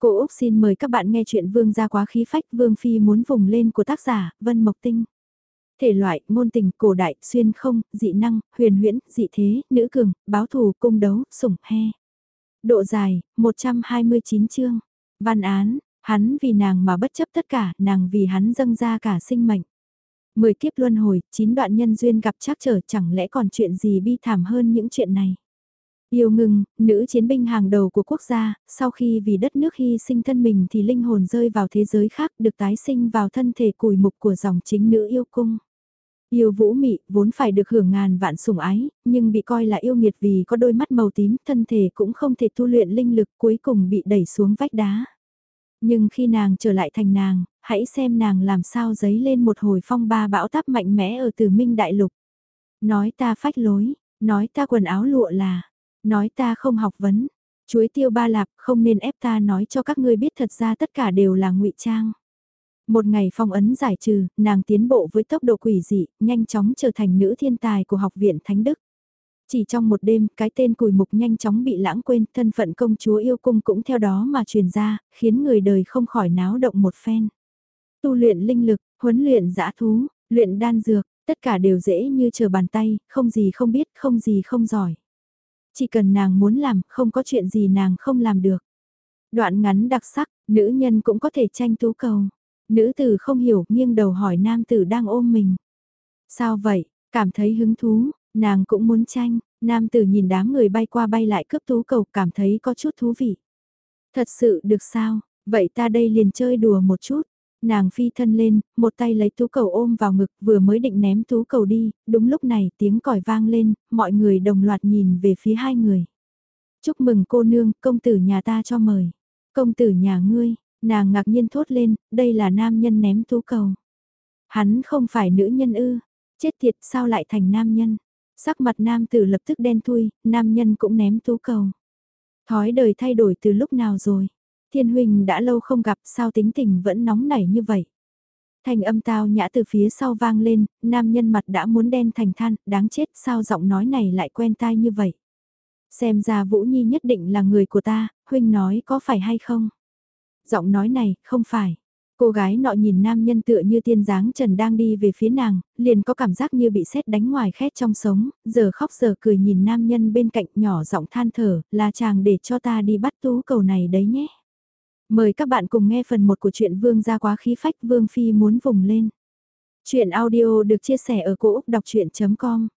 Cô Úc xin mời các bạn nghe chuyện Vương gia quá khí phách Vương Phi muốn vùng lên của tác giả Vân Mộc Tinh. Thể loại, Môn tình, cổ đại, xuyên không, dị năng, huyền huyễn, dị thế, nữ cường, báo thù, cung đấu, sủng, he. Độ dài, 129 chương. Văn án, hắn vì nàng mà bất chấp tất cả, nàng vì hắn dâng ra cả sinh mệnh. Mười kiếp luân hồi, chín đoạn nhân duyên gặp trắc trở chẳng lẽ còn chuyện gì bi thảm hơn những chuyện này. Yêu ngừng, nữ chiến binh hàng đầu của quốc gia, sau khi vì đất nước hy sinh thân mình thì linh hồn rơi vào thế giới khác được tái sinh vào thân thể cùi mục của dòng chính nữ yêu cung. Yêu vũ mị, vốn phải được hưởng ngàn vạn sủng ái, nhưng bị coi là yêu nghiệt vì có đôi mắt màu tím, thân thể cũng không thể tu luyện linh lực cuối cùng bị đẩy xuống vách đá. Nhưng khi nàng trở lại thành nàng, hãy xem nàng làm sao giấy lên một hồi phong ba bão táp mạnh mẽ ở từ minh đại lục. Nói ta phách lối, nói ta quần áo lụa là, Nói ta không học vấn, chuối tiêu ba lạp không nên ép ta nói cho các ngươi biết thật ra tất cả đều là ngụy trang. Một ngày phong ấn giải trừ, nàng tiến bộ với tốc độ quỷ dị, nhanh chóng trở thành nữ thiên tài của học viện Thánh Đức. Chỉ trong một đêm, cái tên cùi mục nhanh chóng bị lãng quên, thân phận công chúa yêu cung cũng theo đó mà truyền ra, khiến người đời không khỏi náo động một phen. Tu luyện linh lực, huấn luyện giã thú, luyện đan dược, tất cả đều dễ như chờ bàn tay, không gì không biết, không gì không giỏi. Chỉ cần nàng muốn làm, không có chuyện gì nàng không làm được. Đoạn ngắn đặc sắc, nữ nhân cũng có thể tranh tú cầu. Nữ tử không hiểu, nghiêng đầu hỏi nam tử đang ôm mình. Sao vậy, cảm thấy hứng thú, nàng cũng muốn tranh, nam tử nhìn đám người bay qua bay lại cướp tú cầu cảm thấy có chút thú vị. Thật sự được sao, vậy ta đây liền chơi đùa một chút. Nàng phi thân lên, một tay lấy tú cầu ôm vào ngực vừa mới định ném tú cầu đi, đúng lúc này tiếng còi vang lên, mọi người đồng loạt nhìn về phía hai người. Chúc mừng cô nương, công tử nhà ta cho mời. Công tử nhà ngươi, nàng ngạc nhiên thốt lên, đây là nam nhân ném tú cầu. Hắn không phải nữ nhân ư, chết tiệt sao lại thành nam nhân. Sắc mặt nam tử lập tức đen thui, nam nhân cũng ném tú cầu. Thói đời thay đổi từ lúc nào rồi. Thiên huynh đã lâu không gặp sao tính tình vẫn nóng nảy như vậy. Thành âm tao nhã từ phía sau vang lên, nam nhân mặt đã muốn đen thành than, đáng chết sao giọng nói này lại quen tai như vậy. Xem ra Vũ Nhi nhất định là người của ta, huynh nói có phải hay không? Giọng nói này, không phải. Cô gái nọ nhìn nam nhân tựa như tiên dáng trần đang đi về phía nàng, liền có cảm giác như bị sét đánh ngoài khét trong sống, giờ khóc giờ cười nhìn nam nhân bên cạnh nhỏ giọng than thở, là chàng để cho ta đi bắt tú cầu này đấy nhé. Mời các bạn cùng nghe phần 1 của truyện Vương gia quá khí phách Vương Phi muốn vùng lên. Chuyện audio được chia sẻ ở cỗ đọc chuyện.com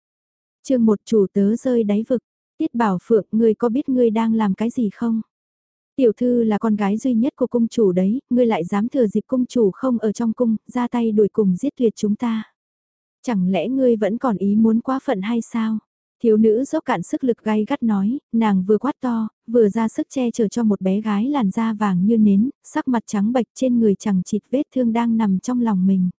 Chương 1 chủ tớ rơi đáy vực. Tiết bảo phượng ngươi có biết ngươi đang làm cái gì không? Tiểu thư là con gái duy nhất của cung chủ đấy, ngươi lại dám thừa dịp cung chủ không ở trong cung, ra tay đuổi cùng giết tuyệt chúng ta. Chẳng lẽ ngươi vẫn còn ý muốn quá phận hay sao? Thiếu nữ dốc cạn sức lực gay gắt nói, nàng vừa quát to, vừa ra sức che chở cho một bé gái làn da vàng như nến, sắc mặt trắng bệch trên người chẳng chịt vết thương đang nằm trong lòng mình.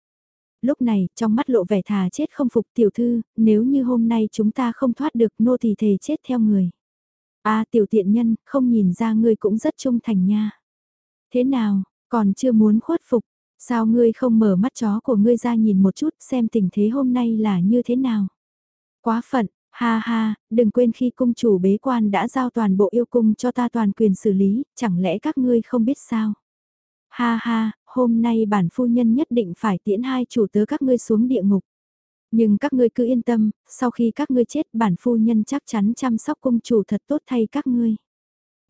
Lúc này, trong mắt lộ vẻ thà chết không phục tiểu thư, nếu như hôm nay chúng ta không thoát được nô thì thề chết theo người. a tiểu tiện nhân, không nhìn ra ngươi cũng rất trung thành nha. Thế nào, còn chưa muốn khuất phục, sao ngươi không mở mắt chó của ngươi ra nhìn một chút xem tình thế hôm nay là như thế nào? Quá phận, Ha ha, đừng quên khi cung chủ bế quan đã giao toàn bộ yêu cung cho ta toàn quyền xử lý, chẳng lẽ các ngươi không biết sao? Ha ha, hôm nay bản phu nhân nhất định phải tiễn hai chủ tớ các ngươi xuống địa ngục. Nhưng các ngươi cứ yên tâm, sau khi các ngươi chết bản phu nhân chắc chắn chăm sóc cung chủ thật tốt thay các ngươi.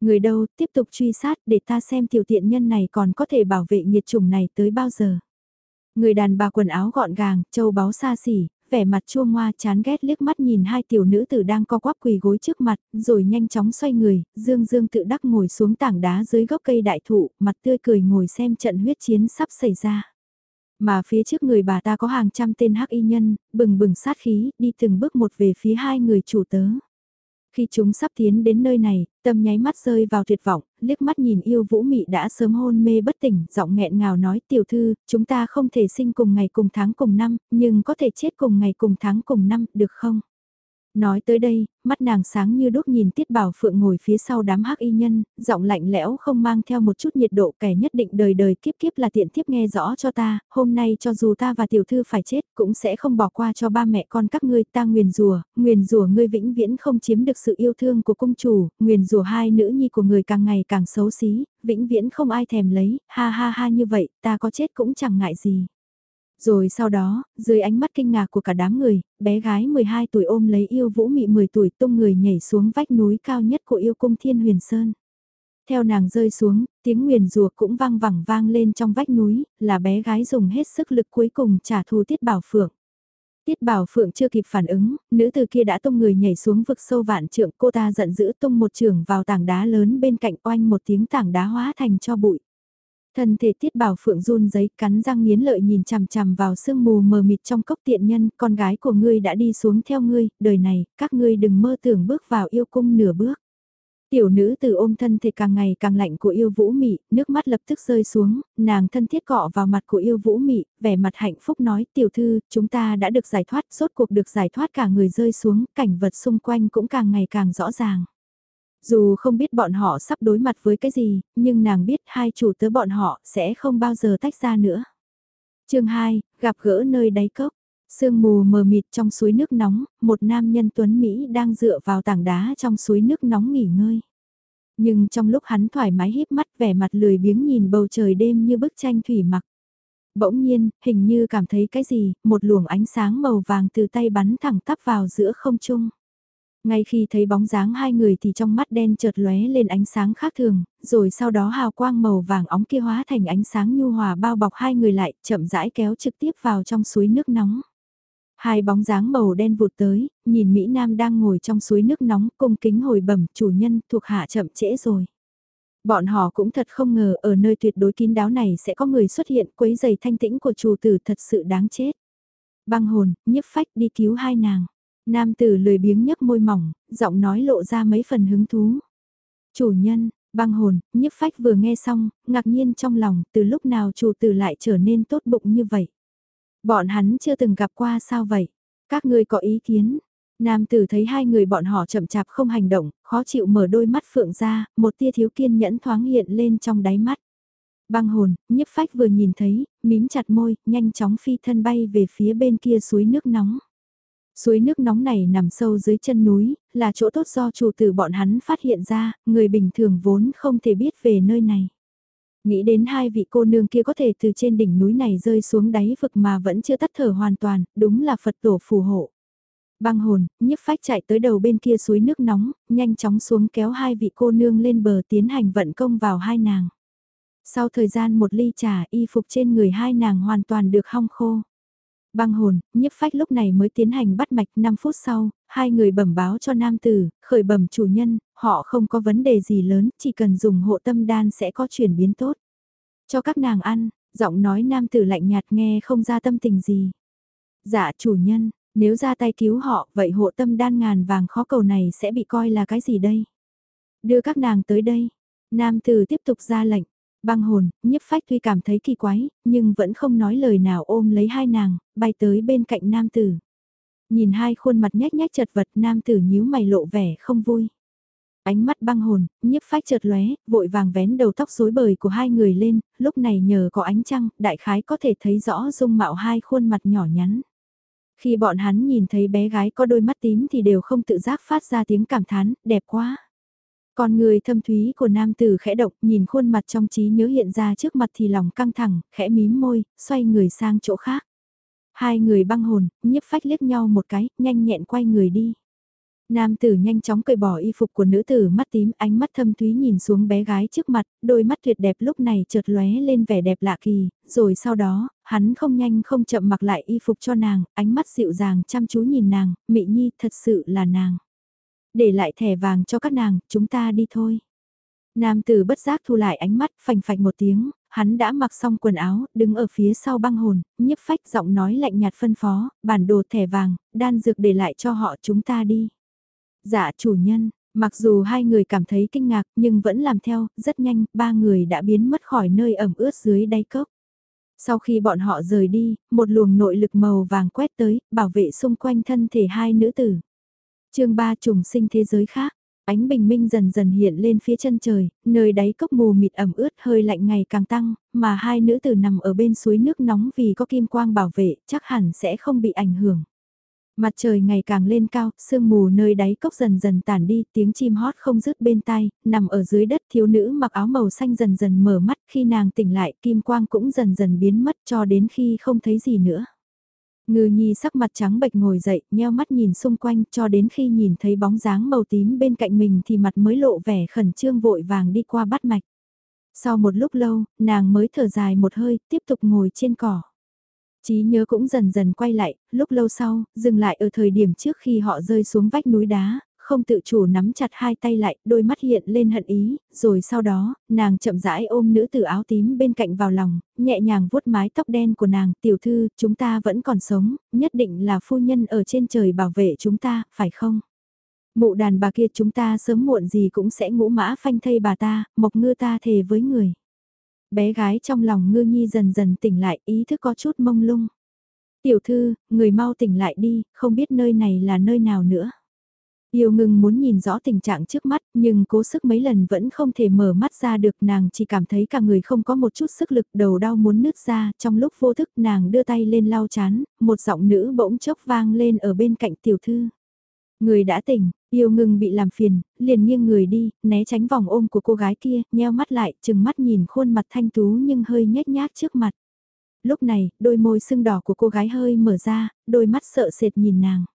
Người đâu, tiếp tục truy sát để ta xem tiểu tiện nhân này còn có thể bảo vệ nhiệt chủng này tới bao giờ. Người đàn bà quần áo gọn gàng, châu báu xa xỉ, vẻ mặt chua ngoa chán ghét liếc mắt nhìn hai tiểu nữ tử đang co quắp quỳ gối trước mặt, rồi nhanh chóng xoay người, dương dương tự đắc ngồi xuống tảng đá dưới gốc cây đại thụ, mặt tươi cười ngồi xem trận huyết chiến sắp xảy ra. Mà phía trước người bà ta có hàng trăm tên hắc y nhân, bừng bừng sát khí, đi từng bước một về phía hai người chủ tớ. Khi chúng sắp tiến đến nơi này, tâm nháy mắt rơi vào tuyệt vọng, liếc mắt nhìn yêu vũ mị đã sớm hôn mê bất tỉnh, giọng nghẹn ngào nói tiểu thư, chúng ta không thể sinh cùng ngày cùng tháng cùng năm, nhưng có thể chết cùng ngày cùng tháng cùng năm, được không? Nói tới đây, mắt nàng sáng như đốt nhìn Tiết Bảo Phượng ngồi phía sau đám hắc y nhân, giọng lạnh lẽo không mang theo một chút nhiệt độ kẻ nhất định đời đời kiếp kiếp là tiện tiếp nghe rõ cho ta, hôm nay cho dù ta và tiểu thư phải chết cũng sẽ không bỏ qua cho ba mẹ con các ngươi ta nguyền rùa, nguyền rùa ngươi vĩnh viễn không chiếm được sự yêu thương của cung chủ, nguyền rùa hai nữ nhi của người càng ngày càng xấu xí, vĩnh viễn không ai thèm lấy, ha ha ha như vậy, ta có chết cũng chẳng ngại gì. Rồi sau đó, dưới ánh mắt kinh ngạc của cả đám người, bé gái 12 tuổi ôm lấy yêu vũ mị 10 tuổi tung người nhảy xuống vách núi cao nhất của yêu cung thiên huyền sơn. Theo nàng rơi xuống, tiếng nguyền rùa cũng vang vẳng vang lên trong vách núi, là bé gái dùng hết sức lực cuối cùng trả thù tiết bảo phượng. Tiết Bảo Phượng chưa kịp phản ứng, nữ từ kia đã tung người nhảy xuống vực sâu vạn trượng, cô ta giận dữ tung một trường vào tảng đá lớn bên cạnh oanh một tiếng tảng đá hóa thành cho bụi. Thân thể tiết bảo phượng run giấy cắn răng nghiến lợi nhìn chằm chằm vào sương mù mờ mịt trong cốc tiện nhân, con gái của ngươi đã đi xuống theo ngươi, đời này, các ngươi đừng mơ tưởng bước vào yêu cung nửa bước. Tiểu nữ từ ôm thân thể càng ngày càng lạnh của yêu vũ mị, nước mắt lập tức rơi xuống, nàng thân thiết cọ vào mặt của yêu vũ mị, vẻ mặt hạnh phúc nói tiểu thư, chúng ta đã được giải thoát, rốt cuộc được giải thoát cả người rơi xuống, cảnh vật xung quanh cũng càng ngày càng rõ ràng. Dù không biết bọn họ sắp đối mặt với cái gì, nhưng nàng biết hai chủ tớ bọn họ sẽ không bao giờ tách ra nữa. chương 2, gặp gỡ nơi đáy cốc. Sương mù mờ mịt trong suối nước nóng, một nam nhân tuấn Mỹ đang dựa vào tảng đá trong suối nước nóng nghỉ ngơi. Nhưng trong lúc hắn thoải mái híp mắt vẻ mặt lười biếng nhìn bầu trời đêm như bức tranh thủy mặc. Bỗng nhiên, hình như cảm thấy cái gì, một luồng ánh sáng màu vàng từ tay bắn thẳng tắp vào giữa không trung. Ngay khi thấy bóng dáng hai người thì trong mắt đen chợt lóe lên ánh sáng khác thường, rồi sau đó hào quang màu vàng óng kia hóa thành ánh sáng nhu hòa bao bọc hai người lại, chậm rãi kéo trực tiếp vào trong suối nước nóng. Hai bóng dáng màu đen vụt tới, nhìn Mỹ Nam đang ngồi trong suối nước nóng cung kính hồi bẩm chủ nhân thuộc hạ chậm trễ rồi. Bọn họ cũng thật không ngờ ở nơi tuyệt đối kín đáo này sẽ có người xuất hiện quấy giày thanh tĩnh của chủ tử thật sự đáng chết. Băng hồn, nhiếp phách đi cứu hai nàng. Nam tử lười biếng nhấp môi mỏng, giọng nói lộ ra mấy phần hứng thú. Chủ nhân, băng hồn, nhiếp phách vừa nghe xong, ngạc nhiên trong lòng, từ lúc nào chủ tử lại trở nên tốt bụng như vậy. Bọn hắn chưa từng gặp qua sao vậy? Các ngươi có ý kiến? Nam tử thấy hai người bọn họ chậm chạp không hành động, khó chịu mở đôi mắt phượng ra, một tia thiếu kiên nhẫn thoáng hiện lên trong đáy mắt. Băng hồn, nhiếp phách vừa nhìn thấy, mím chặt môi, nhanh chóng phi thân bay về phía bên kia suối nước nóng. Suối nước nóng này nằm sâu dưới chân núi, là chỗ tốt do chủ tử bọn hắn phát hiện ra, người bình thường vốn không thể biết về nơi này. Nghĩ đến hai vị cô nương kia có thể từ trên đỉnh núi này rơi xuống đáy vực mà vẫn chưa tắt thở hoàn toàn, đúng là Phật tổ phù hộ. Băng hồn, nhiếp phách chạy tới đầu bên kia suối nước nóng, nhanh chóng xuống kéo hai vị cô nương lên bờ tiến hành vận công vào hai nàng. Sau thời gian một ly trà y phục trên người hai nàng hoàn toàn được hong khô. Băng hồn, nhiếp phách lúc này mới tiến hành bắt mạch 5 phút sau, hai người bẩm báo cho nam tử, khởi bẩm chủ nhân, họ không có vấn đề gì lớn, chỉ cần dùng hộ tâm đan sẽ có chuyển biến tốt. Cho các nàng ăn, giọng nói nam tử lạnh nhạt nghe không ra tâm tình gì. Dạ chủ nhân, nếu ra tay cứu họ, vậy hộ tâm đan ngàn vàng khó cầu này sẽ bị coi là cái gì đây? Đưa các nàng tới đây. Nam tử tiếp tục ra lệnh, Băng hồn, nhiếp phách tuy cảm thấy kỳ quái, nhưng vẫn không nói lời nào ôm lấy hai nàng, bay tới bên cạnh nam tử. Nhìn hai khuôn mặt nhách nhách chật vật nam tử nhíu mày lộ vẻ không vui. Ánh mắt băng hồn, nhiếp phách chợt lóe, vội vàng vén đầu tóc rối bời của hai người lên, lúc này nhờ có ánh trăng, đại khái có thể thấy rõ dung mạo hai khuôn mặt nhỏ nhắn. Khi bọn hắn nhìn thấy bé gái có đôi mắt tím thì đều không tự giác phát ra tiếng cảm thán, đẹp quá. Con người thâm thúy của nam tử khẽ động nhìn khuôn mặt trong trí nhớ hiện ra trước mặt thì lòng căng thẳng, khẽ mím môi, xoay người sang chỗ khác. Hai người băng hồn, nhiếp phách liếc nhau một cái, nhanh nhẹn quay người đi. Nam tử nhanh chóng cởi bỏ y phục của nữ tử mắt tím, ánh mắt thâm thúy nhìn xuống bé gái trước mặt, đôi mắt tuyệt đẹp lúc này chợt lóe lên vẻ đẹp lạ kỳ, rồi sau đó, hắn không nhanh không chậm mặc lại y phục cho nàng, ánh mắt dịu dàng chăm chú nhìn nàng, mị nhi thật sự là nàng. Để lại thẻ vàng cho các nàng, chúng ta đi thôi. Nam tử bất giác thu lại ánh mắt, phành phạch một tiếng, hắn đã mặc xong quần áo, đứng ở phía sau băng hồn, nhiếp phách giọng nói lạnh nhạt phân phó, bản đồ thẻ vàng, đan dược để lại cho họ chúng ta đi. Dạ chủ nhân, mặc dù hai người cảm thấy kinh ngạc nhưng vẫn làm theo, rất nhanh, ba người đã biến mất khỏi nơi ẩm ướt dưới đáy cốc. Sau khi bọn họ rời đi, một luồng nội lực màu vàng quét tới, bảo vệ xung quanh thân thể hai nữ tử chương 3 trùng sinh thế giới khác. Ánh bình minh dần dần hiện lên phía chân trời, nơi đáy cốc mù mịt ẩm ướt hơi lạnh ngày càng tăng, mà hai nữ tử nằm ở bên suối nước nóng vì có kim quang bảo vệ, chắc hẳn sẽ không bị ảnh hưởng. Mặt trời ngày càng lên cao, sương mù nơi đáy cốc dần dần tản đi, tiếng chim hót không dứt bên tai, nằm ở dưới đất thiếu nữ mặc áo màu xanh dần dần mở mắt, khi nàng tỉnh lại kim quang cũng dần dần biến mất cho đến khi không thấy gì nữa. Ngư nhi sắc mặt trắng bệch ngồi dậy, nheo mắt nhìn xung quanh cho đến khi nhìn thấy bóng dáng màu tím bên cạnh mình thì mặt mới lộ vẻ khẩn trương vội vàng đi qua bắt mạch. Sau một lúc lâu, nàng mới thở dài một hơi, tiếp tục ngồi trên cỏ. Chí nhớ cũng dần dần quay lại, lúc lâu sau, dừng lại ở thời điểm trước khi họ rơi xuống vách núi đá, không tự chủ nắm chặt hai tay lại, đôi mắt hiện lên hận ý, rồi sau đó, nàng chậm rãi ôm nữ tử áo tím bên cạnh vào lòng, nhẹ nhàng vuốt mái tóc đen của nàng, tiểu thư, chúng ta vẫn còn sống, nhất định là phu nhân ở trên trời bảo vệ chúng ta, phải không? Mụ đàn bà kia chúng ta sớm muộn gì cũng sẽ ngũ mã phanh thây bà ta, mộc ngư ta thề với người. Bé gái trong lòng ngư nhi dần dần tỉnh lại, ý thức có chút mông lung. Tiểu thư, người mau tỉnh lại đi, không biết nơi này là nơi nào nữa. Yêu Ngưng muốn nhìn rõ tình trạng trước mắt, nhưng cố sức mấy lần vẫn không thể mở mắt ra được nàng chỉ cảm thấy cả người không có một chút sức lực đầu đau muốn nứt ra, trong lúc vô thức nàng đưa tay lên lau chán, một giọng nữ bỗng chốc vang lên ở bên cạnh tiểu thư. Người đã tỉnh, yêu Ngưng bị làm phiền, liền nghiêng người đi, né tránh vòng ôm của cô gái kia, nheo mắt lại, chừng mắt nhìn khuôn mặt thanh tú nhưng hơi nhếch nhác trước mặt. Lúc này, đôi môi sưng đỏ của cô gái hơi mở ra, đôi mắt sợ sệt nhìn nàng.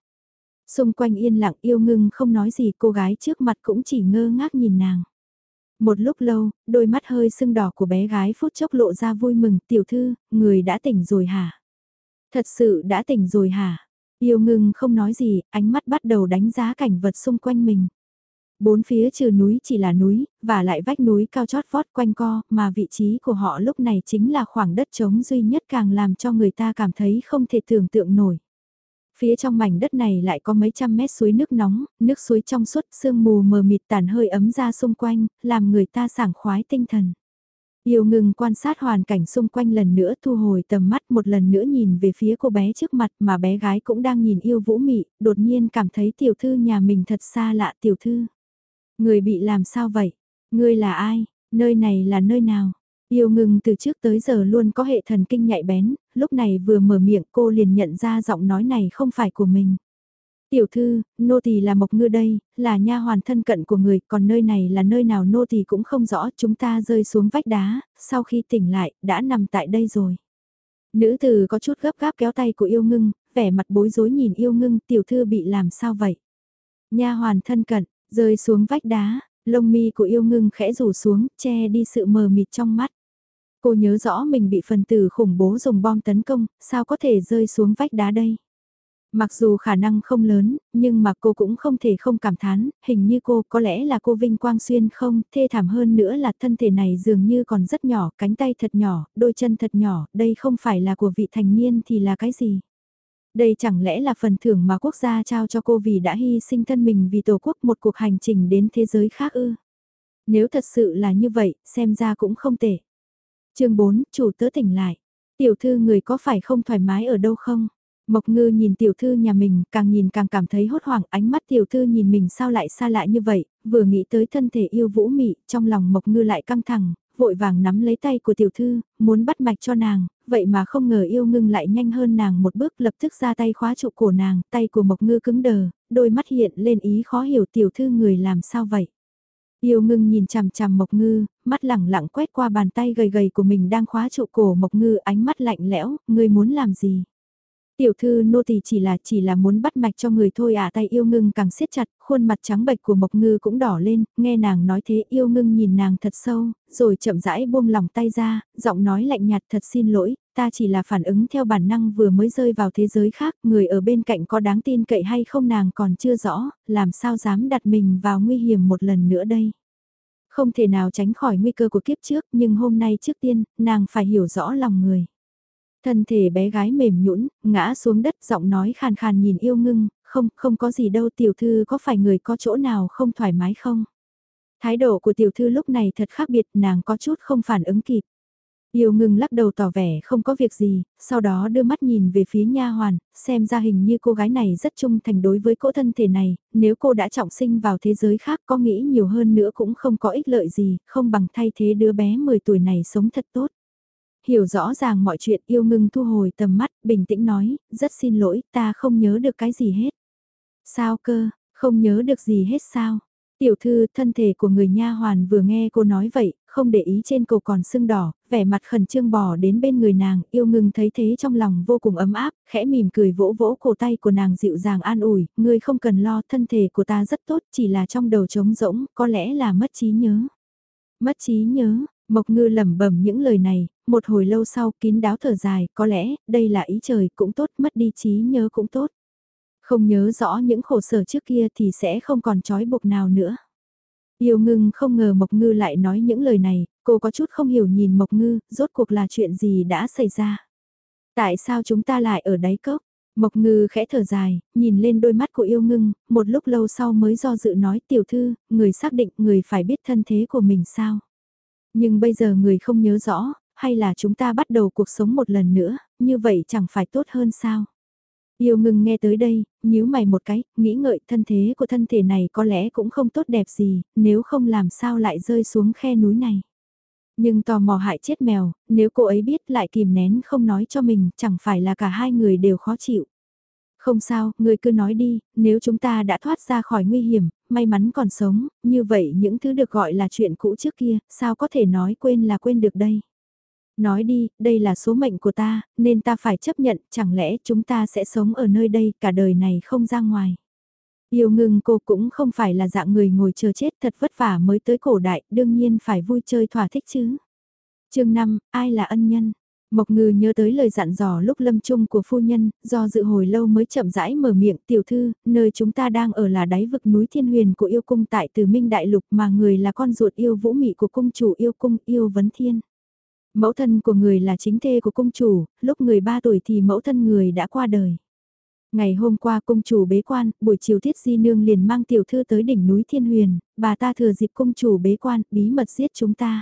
Xung quanh yên lặng yêu ngưng không nói gì cô gái trước mặt cũng chỉ ngơ ngác nhìn nàng. Một lúc lâu, đôi mắt hơi sưng đỏ của bé gái phút chốc lộ ra vui mừng, tiểu thư, người đã tỉnh rồi hả? Thật sự đã tỉnh rồi hả? Yêu ngưng không nói gì, ánh mắt bắt đầu đánh giá cảnh vật xung quanh mình. Bốn phía trừ núi chỉ là núi, và lại vách núi cao chót vót quanh co, mà vị trí của họ lúc này chính là khoảng đất trống duy nhất càng làm cho người ta cảm thấy không thể tưởng tượng nổi. Phía trong mảnh đất này lại có mấy trăm mét suối nước nóng, nước suối trong suốt sương mù mờ mịt tản hơi ấm ra xung quanh, làm người ta sảng khoái tinh thần. Yêu ngừng quan sát hoàn cảnh xung quanh lần nữa thu hồi tầm mắt một lần nữa nhìn về phía cô bé trước mặt mà bé gái cũng đang nhìn yêu vũ mị, đột nhiên cảm thấy tiểu thư nhà mình thật xa lạ tiểu thư. Người bị làm sao vậy? Ngươi là ai? Nơi này là nơi nào? Yêu Ngưng từ trước tới giờ luôn có hệ thần kinh nhạy bén, lúc này vừa mở miệng cô liền nhận ra giọng nói này không phải của mình. Tiểu thư, nô tỳ là Mộc Ngư đây, là nha hoàn thân cận của người, còn nơi này là nơi nào nô tỳ cũng không rõ, chúng ta rơi xuống vách đá, sau khi tỉnh lại, đã nằm tại đây rồi. Nữ tử có chút gấp gáp kéo tay của yêu ngưng, vẻ mặt bối rối nhìn yêu ngưng, tiểu thư bị làm sao vậy? Nha hoàn thân cận, rơi xuống vách đá, lông mi của yêu ngưng khẽ rủ xuống, che đi sự mờ mịt trong mắt. Cô nhớ rõ mình bị phần tử khủng bố dùng bom tấn công, sao có thể rơi xuống vách đá đây? Mặc dù khả năng không lớn, nhưng mà cô cũng không thể không cảm thán, hình như cô có lẽ là cô Vinh Quang Xuyên không, thê thảm hơn nữa là thân thể này dường như còn rất nhỏ, cánh tay thật nhỏ, đôi chân thật nhỏ, đây không phải là của vị thành niên thì là cái gì? Đây chẳng lẽ là phần thưởng mà quốc gia trao cho cô vì đã hy sinh thân mình vì tổ quốc một cuộc hành trình đến thế giới khác ư? Nếu thật sự là như vậy, xem ra cũng không tệ chương 4, chủ tớ tỉnh lại. Tiểu thư người có phải không thoải mái ở đâu không? Mộc ngư nhìn tiểu thư nhà mình, càng nhìn càng cảm thấy hốt hoảng, ánh mắt tiểu thư nhìn mình sao lại xa lạ như vậy, vừa nghĩ tới thân thể yêu vũ mị, trong lòng mộc ngư lại căng thẳng, vội vàng nắm lấy tay của tiểu thư, muốn bắt mạch cho nàng, vậy mà không ngờ yêu ngưng lại nhanh hơn nàng một bước lập tức ra tay khóa trụ cổ nàng, tay của mộc ngư cứng đờ, đôi mắt hiện lên ý khó hiểu tiểu thư người làm sao vậy. Yêu ngưng nhìn chằm chằm Mộc Ngư, mắt lẳng lặng quét qua bàn tay gầy gầy của mình đang khóa trụ cổ Mộc Ngư ánh mắt lạnh lẽo, ngươi muốn làm gì? Tiểu thư nô tỳ chỉ là chỉ là muốn bắt mạch cho người thôi à tay yêu ngưng càng siết chặt, khuôn mặt trắng bệch của Mộc Ngư cũng đỏ lên, nghe nàng nói thế yêu ngưng nhìn nàng thật sâu, rồi chậm rãi buông lòng tay ra, giọng nói lạnh nhạt thật xin lỗi, ta chỉ là phản ứng theo bản năng vừa mới rơi vào thế giới khác, người ở bên cạnh có đáng tin cậy hay không nàng còn chưa rõ, làm sao dám đặt mình vào nguy hiểm một lần nữa đây. Không thể nào tránh khỏi nguy cơ của kiếp trước nhưng hôm nay trước tiên, nàng phải hiểu rõ lòng người. Thân thể bé gái mềm nhũn ngã xuống đất giọng nói khàn khàn nhìn yêu ngưng, không, không có gì đâu tiểu thư có phải người có chỗ nào không thoải mái không? Thái độ của tiểu thư lúc này thật khác biệt nàng có chút không phản ứng kịp. Yêu ngừng lắc đầu tỏ vẻ không có việc gì, sau đó đưa mắt nhìn về phía nha hoàn, xem ra hình như cô gái này rất trung thành đối với cỗ thân thể này, nếu cô đã trọng sinh vào thế giới khác có nghĩ nhiều hơn nữa cũng không có ích lợi gì, không bằng thay thế đứa bé 10 tuổi này sống thật tốt. Hiểu rõ ràng mọi chuyện yêu ngưng thu hồi tầm mắt, bình tĩnh nói, rất xin lỗi, ta không nhớ được cái gì hết. Sao cơ, không nhớ được gì hết sao? Tiểu thư, thân thể của người nha hoàn vừa nghe cô nói vậy, không để ý trên cổ còn sưng đỏ, vẻ mặt khẩn trương bò đến bên người nàng, yêu ngừng thấy thế trong lòng vô cùng ấm áp, khẽ mỉm cười vỗ vỗ cổ tay của nàng dịu dàng an ủi, ngươi không cần lo, thân thể của ta rất tốt, chỉ là trong đầu trống rỗng, có lẽ là mất trí nhớ. Mất trí nhớ, Mộc ngư lẩm bẩm những lời này, một hồi lâu sau kín đáo thở dài, có lẽ, đây là ý trời cũng tốt, mất đi trí nhớ cũng tốt. Không nhớ rõ những khổ sở trước kia thì sẽ không còn trói buộc nào nữa. Yêu ngưng không ngờ Mộc Ngư lại nói những lời này, cô có chút không hiểu nhìn Mộc Ngư, rốt cuộc là chuyện gì đã xảy ra. Tại sao chúng ta lại ở đáy cốc? Mộc Ngư khẽ thở dài, nhìn lên đôi mắt của yêu ngưng, một lúc lâu sau mới do dự nói tiểu thư, người xác định người phải biết thân thế của mình sao. Nhưng bây giờ người không nhớ rõ, hay là chúng ta bắt đầu cuộc sống một lần nữa, như vậy chẳng phải tốt hơn sao? Yêu ngừng nghe tới đây, nhíu mày một cái, nghĩ ngợi thân thế của thân thể này có lẽ cũng không tốt đẹp gì, nếu không làm sao lại rơi xuống khe núi này. Nhưng tò mò hại chết mèo, nếu cô ấy biết lại kìm nén không nói cho mình, chẳng phải là cả hai người đều khó chịu. Không sao, người cứ nói đi, nếu chúng ta đã thoát ra khỏi nguy hiểm, may mắn còn sống, như vậy những thứ được gọi là chuyện cũ trước kia, sao có thể nói quên là quên được đây. Nói đi, đây là số mệnh của ta, nên ta phải chấp nhận, chẳng lẽ chúng ta sẽ sống ở nơi đây cả đời này không ra ngoài. Yêu ngưng cô cũng không phải là dạng người ngồi chờ chết thật vất vả mới tới cổ đại, đương nhiên phải vui chơi thỏa thích chứ. chương 5, ai là ân nhân? Mộc ngư nhớ tới lời dặn dò lúc lâm chung của phu nhân, do dự hồi lâu mới chậm rãi mở miệng tiểu thư, nơi chúng ta đang ở là đáy vực núi thiên huyền của yêu cung tại từ minh đại lục mà người là con ruột yêu vũ mị của cung chủ yêu cung yêu vấn thiên. Mẫu thân của người là chính thê của cung chủ, lúc người 3 tuổi thì mẫu thân người đã qua đời. Ngày hôm qua cung chủ bế quan, buổi chiều thiết di nương liền mang tiểu thư tới đỉnh núi Thiên Huyền, bà ta thừa dịp cung chủ bế quan, bí mật giết chúng ta.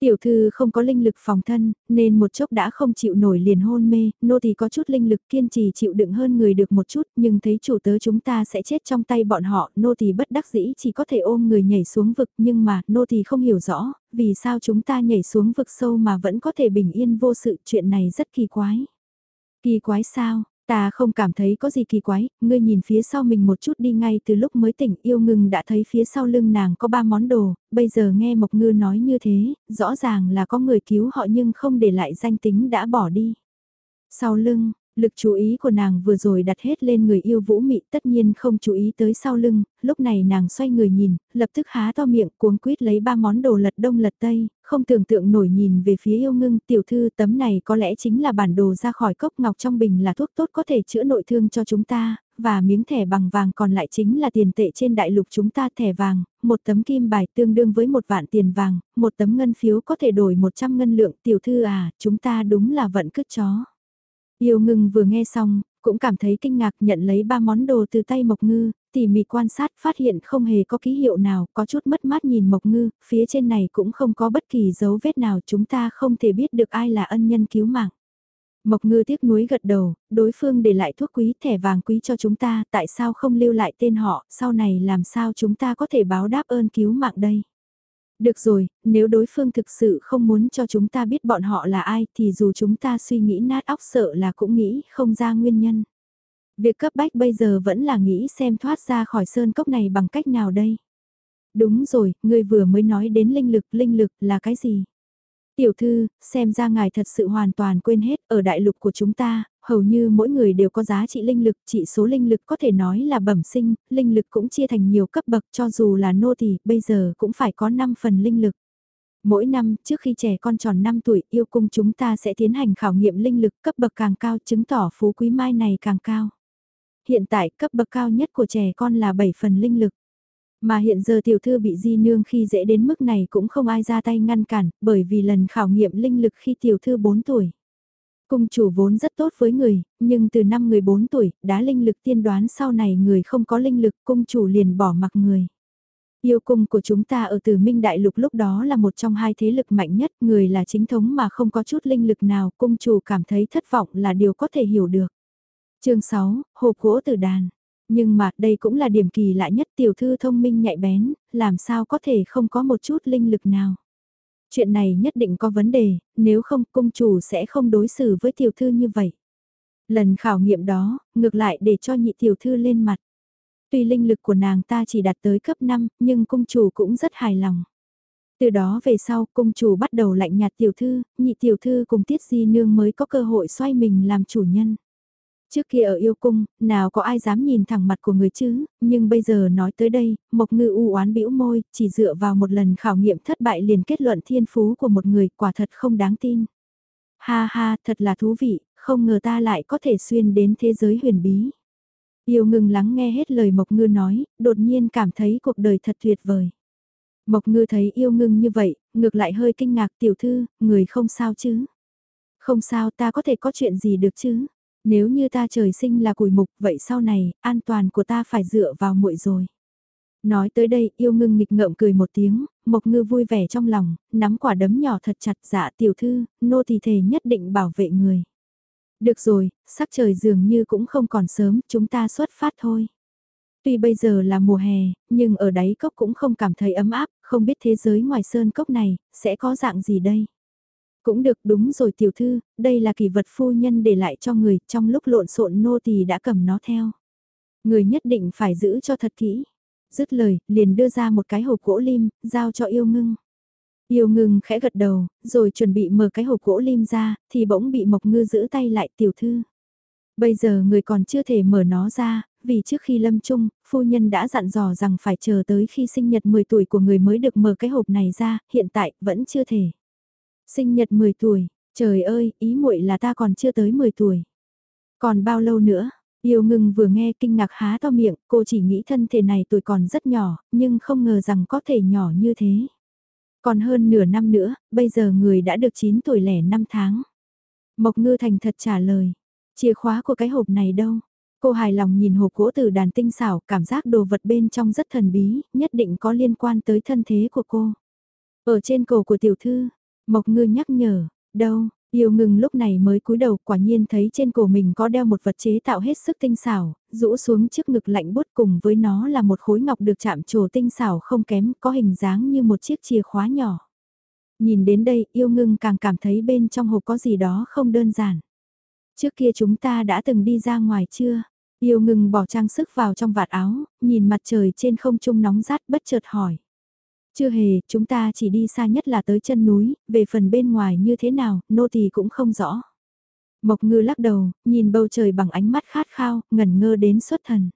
Tiểu thư không có linh lực phòng thân, nên một chốc đã không chịu nổi liền hôn mê, nô thì có chút linh lực kiên trì chịu đựng hơn người được một chút, nhưng thấy chủ tớ chúng ta sẽ chết trong tay bọn họ, nô thì bất đắc dĩ chỉ có thể ôm người nhảy xuống vực, nhưng mà, nô thì không hiểu rõ, vì sao chúng ta nhảy xuống vực sâu mà vẫn có thể bình yên vô sự, chuyện này rất kỳ quái. Kỳ quái sao, Ta không cảm thấy có gì kỳ quái, ngươi nhìn phía sau mình một chút đi ngay từ lúc mới tỉnh yêu ngừng đã thấy phía sau lưng nàng có ba món đồ, bây giờ nghe Mộc Ngư nói như thế, rõ ràng là có người cứu họ nhưng không để lại danh tính đã bỏ đi. Sau lưng, Lực chú ý của nàng vừa rồi đặt hết lên người yêu vũ mị tất nhiên không chú ý tới sau lưng, lúc này nàng xoay người nhìn, lập tức há to miệng cuống quýt lấy ba món đồ lật đông lật tây, không tưởng tượng nổi nhìn về phía yêu ngưng tiểu thư tấm này có lẽ chính là bản đồ ra khỏi cốc ngọc trong bình là thuốc tốt có thể chữa nội thương cho chúng ta, và miếng thẻ bằng vàng còn lại chính là tiền tệ trên đại lục chúng ta thẻ vàng, một tấm kim bài tương đương với một vạn tiền vàng, một tấm ngân phiếu có thể đổi 100 ngân lượng tiểu thư à, chúng ta đúng là vận cứt chó. Yêu ngưng vừa nghe xong, cũng cảm thấy kinh ngạc nhận lấy ba món đồ từ tay Mộc Ngư, tỉ mỉ quan sát phát hiện không hề có ký hiệu nào, có chút mất mát nhìn Mộc Ngư, phía trên này cũng không có bất kỳ dấu vết nào chúng ta không thể biết được ai là ân nhân cứu mạng. Mộc Ngư tiếc nuối gật đầu, đối phương để lại thuốc quý thẻ vàng quý cho chúng ta, tại sao không lưu lại tên họ, sau này làm sao chúng ta có thể báo đáp ơn cứu mạng đây. Được rồi, nếu đối phương thực sự không muốn cho chúng ta biết bọn họ là ai thì dù chúng ta suy nghĩ nát óc sợ là cũng nghĩ không ra nguyên nhân. Việc cấp bách bây giờ vẫn là nghĩ xem thoát ra khỏi sơn cốc này bằng cách nào đây. Đúng rồi, người vừa mới nói đến linh lực, linh lực là cái gì? Tiểu thư, xem ra ngài thật sự hoàn toàn quên hết, ở đại lục của chúng ta, hầu như mỗi người đều có giá trị linh lực, chỉ số linh lực có thể nói là bẩm sinh, linh lực cũng chia thành nhiều cấp bậc cho dù là nô thì bây giờ cũng phải có 5 phần linh lực. Mỗi năm, trước khi trẻ con tròn 5 tuổi, yêu cung chúng ta sẽ tiến hành khảo nghiệm linh lực cấp bậc càng cao chứng tỏ phú quý mai này càng cao. Hiện tại, cấp bậc cao nhất của trẻ con là 7 phần linh lực. Mà hiện giờ tiểu thư bị di nương khi dễ đến mức này cũng không ai ra tay ngăn cản, bởi vì lần khảo nghiệm linh lực khi tiểu thư 4 tuổi. Cung chủ vốn rất tốt với người, nhưng từ năm người 4 tuổi, đã linh lực tiên đoán sau này người không có linh lực, cung chủ liền bỏ mặc người. Yêu cung của chúng ta ở Từ Minh Đại Lục lúc đó là một trong hai thế lực mạnh nhất, người là chính thống mà không có chút linh lực nào, cung chủ cảm thấy thất vọng là điều có thể hiểu được. chương 6, hộp gỗ tử đàn. Nhưng mà đây cũng là điểm kỳ lạ nhất tiểu thư thông minh nhạy bén, làm sao có thể không có một chút linh lực nào. Chuyện này nhất định có vấn đề, nếu không cung chủ sẽ không đối xử với tiểu thư như vậy. Lần khảo nghiệm đó, ngược lại để cho nhị tiểu thư lên mặt. Tuy linh lực của nàng ta chỉ đạt tới cấp 5, nhưng cung chủ cũng rất hài lòng. Từ đó về sau, cung chủ bắt đầu lạnh nhạt tiểu thư, nhị tiểu thư cùng tiết di nương mới có cơ hội xoay mình làm chủ nhân. Trước kia ở yêu cung, nào có ai dám nhìn thẳng mặt của người chứ, nhưng bây giờ nói tới đây, Mộc Ngư u oán bĩu môi, chỉ dựa vào một lần khảo nghiệm thất bại liền kết luận thiên phú của một người quả thật không đáng tin. Ha ha, thật là thú vị, không ngờ ta lại có thể xuyên đến thế giới huyền bí. Yêu ngừng lắng nghe hết lời Mộc Ngư nói, đột nhiên cảm thấy cuộc đời thật tuyệt vời. Mộc Ngư thấy yêu ngưng như vậy, ngược lại hơi kinh ngạc tiểu thư, người không sao chứ. Không sao ta có thể có chuyện gì được chứ. Nếu như ta trời sinh là củi mục vậy sau này, an toàn của ta phải dựa vào muội rồi. Nói tới đây yêu ngưng nghịch ngợm cười một tiếng, mộc ngư vui vẻ trong lòng, nắm quả đấm nhỏ thật chặt dạ tiểu thư, nô thì thề nhất định bảo vệ người. Được rồi, sắc trời dường như cũng không còn sớm, chúng ta xuất phát thôi. Tuy bây giờ là mùa hè, nhưng ở đáy cốc cũng không cảm thấy ấm áp, không biết thế giới ngoài sơn cốc này, sẽ có dạng gì đây. Cũng được đúng rồi tiểu thư, đây là kỳ vật phu nhân để lại cho người, trong lúc lộn xộn nô tỳ đã cầm nó theo. Người nhất định phải giữ cho thật kỹ. Dứt lời, liền đưa ra một cái hộp gỗ lim, giao cho yêu ngưng. Yêu ngưng khẽ gật đầu, rồi chuẩn bị mở cái hộp gỗ lim ra, thì bỗng bị mộc ngư giữ tay lại tiểu thư. Bây giờ người còn chưa thể mở nó ra, vì trước khi lâm chung, phu nhân đã dặn dò rằng phải chờ tới khi sinh nhật 10 tuổi của người mới được mở cái hộp này ra, hiện tại vẫn chưa thể. Sinh nhật 10 tuổi, trời ơi, ý muội là ta còn chưa tới 10 tuổi. Còn bao lâu nữa? Yêu ngưng vừa nghe kinh ngạc há to miệng, cô chỉ nghĩ thân thể này tuổi còn rất nhỏ, nhưng không ngờ rằng có thể nhỏ như thế. Còn hơn nửa năm nữa, bây giờ người đã được 9 tuổi lẻ 5 tháng. Mộc ngư thành thật trả lời, chìa khóa của cái hộp này đâu? Cô hài lòng nhìn hộp gỗ từ đàn tinh xảo, cảm giác đồ vật bên trong rất thần bí, nhất định có liên quan tới thân thế của cô. Ở trên cổ của tiểu thư, Mộc ngư nhắc nhở, đâu, yêu ngừng lúc này mới cúi đầu quả nhiên thấy trên cổ mình có đeo một vật chế tạo hết sức tinh xảo, rũ xuống trước ngực lạnh bút cùng với nó là một khối ngọc được chạm trổ tinh xảo không kém có hình dáng như một chiếc chìa khóa nhỏ. Nhìn đến đây yêu ngưng càng cảm thấy bên trong hộp có gì đó không đơn giản. Trước kia chúng ta đã từng đi ra ngoài chưa? Yêu ngừng bỏ trang sức vào trong vạt áo, nhìn mặt trời trên không trung nóng rát bất chợt hỏi. Chưa hề, chúng ta chỉ đi xa nhất là tới chân núi, về phần bên ngoài như thế nào, nô tỳ cũng không rõ. Mộc ngư lắc đầu, nhìn bầu trời bằng ánh mắt khát khao, ngẩn ngơ đến xuất thần.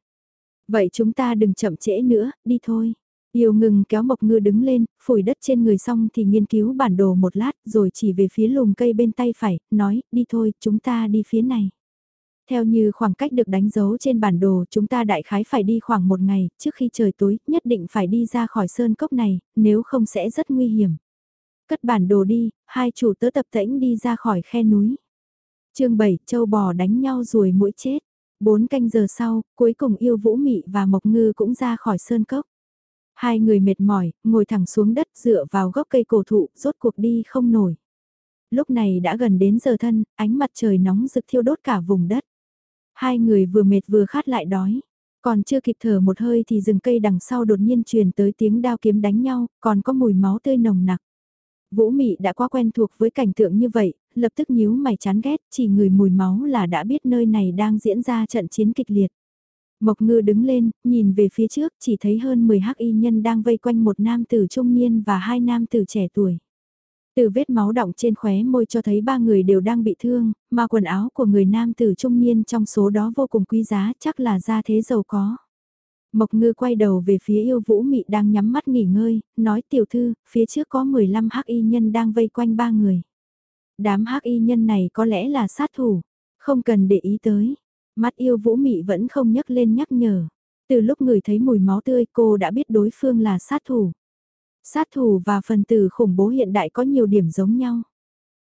Vậy chúng ta đừng chậm trễ nữa, đi thôi. Yêu ngừng kéo mộc ngư đứng lên, phủi đất trên người xong thì nghiên cứu bản đồ một lát rồi chỉ về phía lùm cây bên tay phải, nói, đi thôi, chúng ta đi phía này. Theo như khoảng cách được đánh dấu trên bản đồ chúng ta đại khái phải đi khoảng một ngày, trước khi trời tối, nhất định phải đi ra khỏi sơn cốc này, nếu không sẽ rất nguy hiểm. Cất bản đồ đi, hai chủ tớ tập tễnh đi ra khỏi khe núi. chương 7, châu bò đánh nhau rồi mũi chết. Bốn canh giờ sau, cuối cùng yêu vũ mị và mộc ngư cũng ra khỏi sơn cốc. Hai người mệt mỏi, ngồi thẳng xuống đất dựa vào gốc cây cổ thụ, rốt cuộc đi không nổi. Lúc này đã gần đến giờ thân, ánh mặt trời nóng rực thiêu đốt cả vùng đất. Hai người vừa mệt vừa khát lại đói. Còn chưa kịp thở một hơi thì rừng cây đằng sau đột nhiên truyền tới tiếng đao kiếm đánh nhau, còn có mùi máu tươi nồng nặc. Vũ Mị đã quá quen thuộc với cảnh tượng như vậy, lập tức nhíu mày chán ghét, chỉ người mùi máu là đã biết nơi này đang diễn ra trận chiến kịch liệt. Mộc ngư đứng lên, nhìn về phía trước, chỉ thấy hơn 10 hắc y nhân đang vây quanh một nam tử trung niên và hai nam tử trẻ tuổi. Từ vết máu đọng trên khóe môi cho thấy ba người đều đang bị thương, mà quần áo của người nam tử trung niên trong số đó vô cùng quý giá chắc là gia thế giàu có. Mộc ngư quay đầu về phía yêu vũ mị đang nhắm mắt nghỉ ngơi, nói tiểu thư, phía trước có 15 hắc y nhân đang vây quanh ba người. Đám hắc y nhân này có lẽ là sát thủ, không cần để ý tới. Mắt yêu vũ mị vẫn không nhấc lên nhắc nhở. Từ lúc người thấy mùi máu tươi cô đã biết đối phương là sát thủ. Sát thủ và phần tử khủng bố hiện đại có nhiều điểm giống nhau.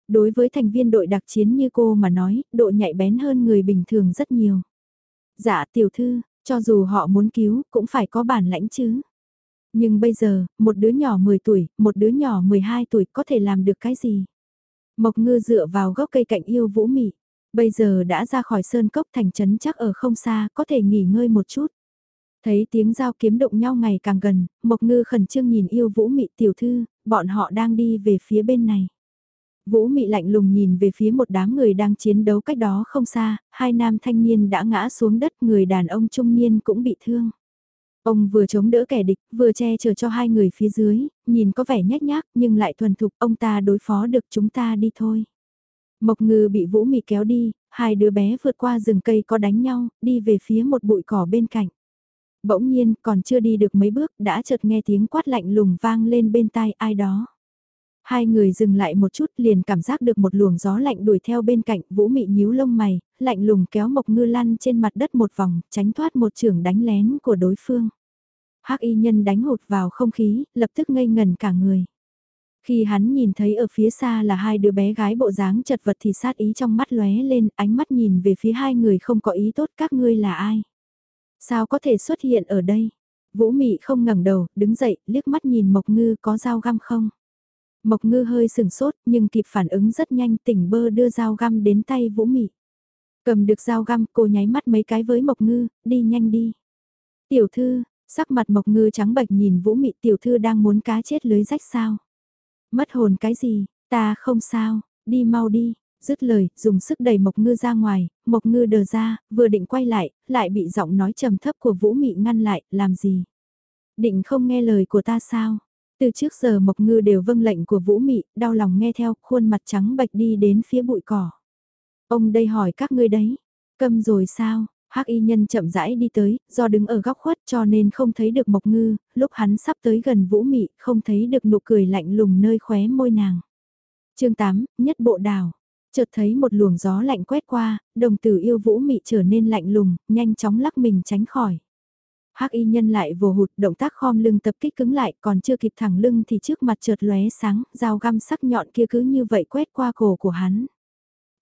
Đối với thành viên đội đặc chiến như cô mà nói, độ nhạy bén hơn người bình thường rất nhiều. Dạ tiểu thư, cho dù họ muốn cứu, cũng phải có bản lãnh chứ. Nhưng bây giờ, một đứa nhỏ 10 tuổi, một đứa nhỏ 12 tuổi có thể làm được cái gì? Mộc ngư dựa vào gốc cây cạnh yêu vũ mị. Bây giờ đã ra khỏi sơn cốc thành trấn chắc ở không xa, có thể nghỉ ngơi một chút. Thấy tiếng dao kiếm động nhau ngày càng gần, Mộc Ngư khẩn trương nhìn yêu Vũ Mị tiểu thư, bọn họ đang đi về phía bên này. Vũ Mị lạnh lùng nhìn về phía một đám người đang chiến đấu cách đó không xa, hai nam thanh niên đã ngã xuống đất, người đàn ông trung niên cũng bị thương. Ông vừa chống đỡ kẻ địch, vừa che chở cho hai người phía dưới, nhìn có vẻ nhếch nhác nhưng lại thuần thục, ông ta đối phó được chúng ta đi thôi. Mộc ngư bị Vũ Mị kéo đi, hai đứa bé vượt qua rừng cây có đánh nhau, đi về phía một bụi cỏ bên cạnh. Bỗng nhiên, còn chưa đi được mấy bước, đã chợt nghe tiếng quát lạnh lùng vang lên bên tai ai đó. Hai người dừng lại một chút liền cảm giác được một luồng gió lạnh đuổi theo bên cạnh, vũ mị nhíu lông mày, lạnh lùng kéo mộc ngư lăn trên mặt đất một vòng, tránh thoát một trường đánh lén của đối phương. hắc y nhân đánh hụt vào không khí, lập tức ngây ngần cả người. Khi hắn nhìn thấy ở phía xa là hai đứa bé gái bộ dáng chật vật thì sát ý trong mắt lóe lên, ánh mắt nhìn về phía hai người không có ý tốt các ngươi là ai. Sao có thể xuất hiện ở đây? Vũ Mị không ngẩng đầu, đứng dậy, liếc mắt nhìn Mộc Ngư có dao găm không? Mộc Ngư hơi sừng sốt, nhưng kịp phản ứng rất nhanh, tỉnh bơ đưa dao găm đến tay Vũ Mị. Cầm được dao găm, cô nháy mắt mấy cái với Mộc Ngư, đi nhanh đi. Tiểu thư, sắc mặt Mộc Ngư trắng bệch nhìn Vũ Mị, tiểu thư đang muốn cá chết lưới rách sao? Mất hồn cái gì, ta không sao, đi mau đi, Dứt lời, dùng sức đẩy Mộc Ngư ra ngoài, Mộc Ngư đờ ra, vừa định quay lại, lại bị giọng nói trầm thấp của Vũ Mị ngăn lại, làm gì? Định không nghe lời của ta sao? Từ trước giờ Mộc Ngư đều vâng lệnh của Vũ Mị, đau lòng nghe theo, khuôn mặt trắng bạch đi đến phía bụi cỏ. Ông đây hỏi các ngươi đấy, câm rồi sao? Hắc y nhân chậm rãi đi tới, do đứng ở góc khuất cho nên không thấy được Mộc Ngư, lúc hắn sắp tới gần Vũ Mị, không thấy được nụ cười lạnh lùng nơi khóe môi nàng. Chương 8, nhất bộ đào. Chợt thấy một luồng gió lạnh quét qua, đồng tử yêu vũ mị trở nên lạnh lùng, nhanh chóng lắc mình tránh khỏi. Hắc y nhân lại vồ hụt động tác khom lưng tập kích cứng lại còn chưa kịp thẳng lưng thì trước mặt chợt lóe sáng, dao găm sắc nhọn kia cứ như vậy quét qua cổ của hắn.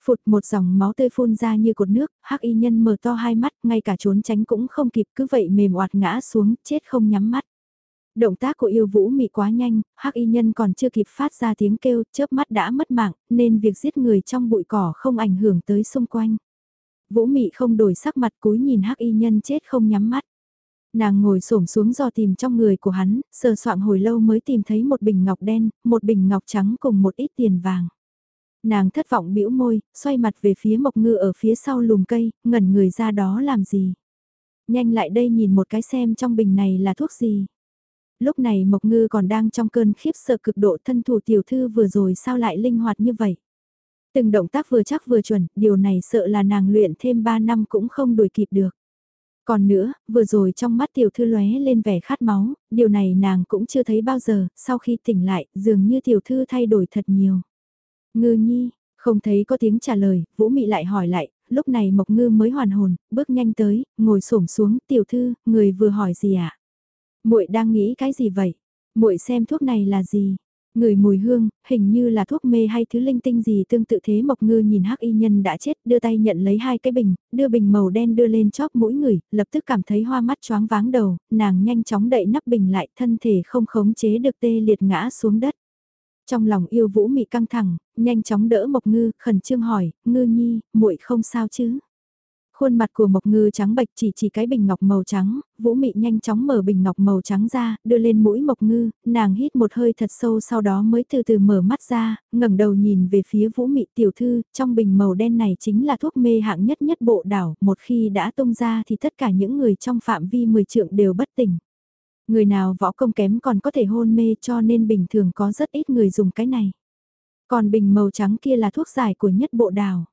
Phụt một dòng máu tươi phun ra như cột nước, hắc y nhân mở to hai mắt, ngay cả trốn tránh cũng không kịp cứ vậy mềm oạt ngã xuống, chết không nhắm mắt. Động tác của yêu vũ mị quá nhanh, hắc y nhân còn chưa kịp phát ra tiếng kêu, chớp mắt đã mất mạng, nên việc giết người trong bụi cỏ không ảnh hưởng tới xung quanh. Vũ mị không đổi sắc mặt cúi nhìn hắc y nhân chết không nhắm mắt. Nàng ngồi xổm xuống do tìm trong người của hắn, sờ soạng hồi lâu mới tìm thấy một bình ngọc đen, một bình ngọc trắng cùng một ít tiền vàng. Nàng thất vọng bĩu môi, xoay mặt về phía mộc ngư ở phía sau lùm cây, ngẩn người ra đó làm gì. Nhanh lại đây nhìn một cái xem trong bình này là thuốc gì lúc này Mộc Ngư còn đang trong cơn khiếp sợ cực độ thân thủ tiểu thư vừa rồi sao lại linh hoạt như vậy. Từng động tác vừa chắc vừa chuẩn, điều này sợ là nàng luyện thêm 3 năm cũng không đuổi kịp được. Còn nữa, vừa rồi trong mắt tiểu thư lóe lên vẻ khát máu, điều này nàng cũng chưa thấy bao giờ, sau khi tỉnh lại, dường như tiểu thư thay đổi thật nhiều. Ngư nhi, không thấy có tiếng trả lời, Vũ Mị lại hỏi lại, lúc này Mộc Ngư mới hoàn hồn, bước nhanh tới, ngồi xổm xuống, tiểu thư, người vừa hỏi gì ạ? À? Muội đang nghĩ cái gì vậy? Muội xem thuốc này là gì? Người mùi hương, hình như là thuốc mê hay thứ linh tinh gì tương tự thế Mộc Ngư nhìn hắc y nhân đã chết, đưa tay nhận lấy hai cái bình, đưa bình màu đen đưa lên chóp mũi người, lập tức cảm thấy hoa mắt choáng váng đầu, nàng nhanh chóng đậy nắp bình lại, thân thể không khống chế được tê liệt ngã xuống đất. Trong lòng yêu vũ mị căng thẳng, nhanh chóng đỡ Mộc Ngư, khẩn trương hỏi, "Ngư nhi, muội không sao chứ?" Khuôn mặt của Mộc Ngư trắng bạch chỉ chỉ cái bình ngọc màu trắng, Vũ Mị nhanh chóng mở bình ngọc màu trắng ra, đưa lên mũi Mộc Ngư, nàng hít một hơi thật sâu sau đó mới từ từ mở mắt ra, ngẩng đầu nhìn về phía Vũ Mị tiểu thư, trong bình màu đen này chính là thuốc mê hạng nhất nhất bộ đảo, một khi đã tung ra thì tất cả những người trong phạm vi 10 trượng đều bất tỉnh. Người nào võ công kém còn có thể hôn mê cho nên bình thường có rất ít người dùng cái này. Còn bình màu trắng kia là thuốc giải của nhất bộ đảo.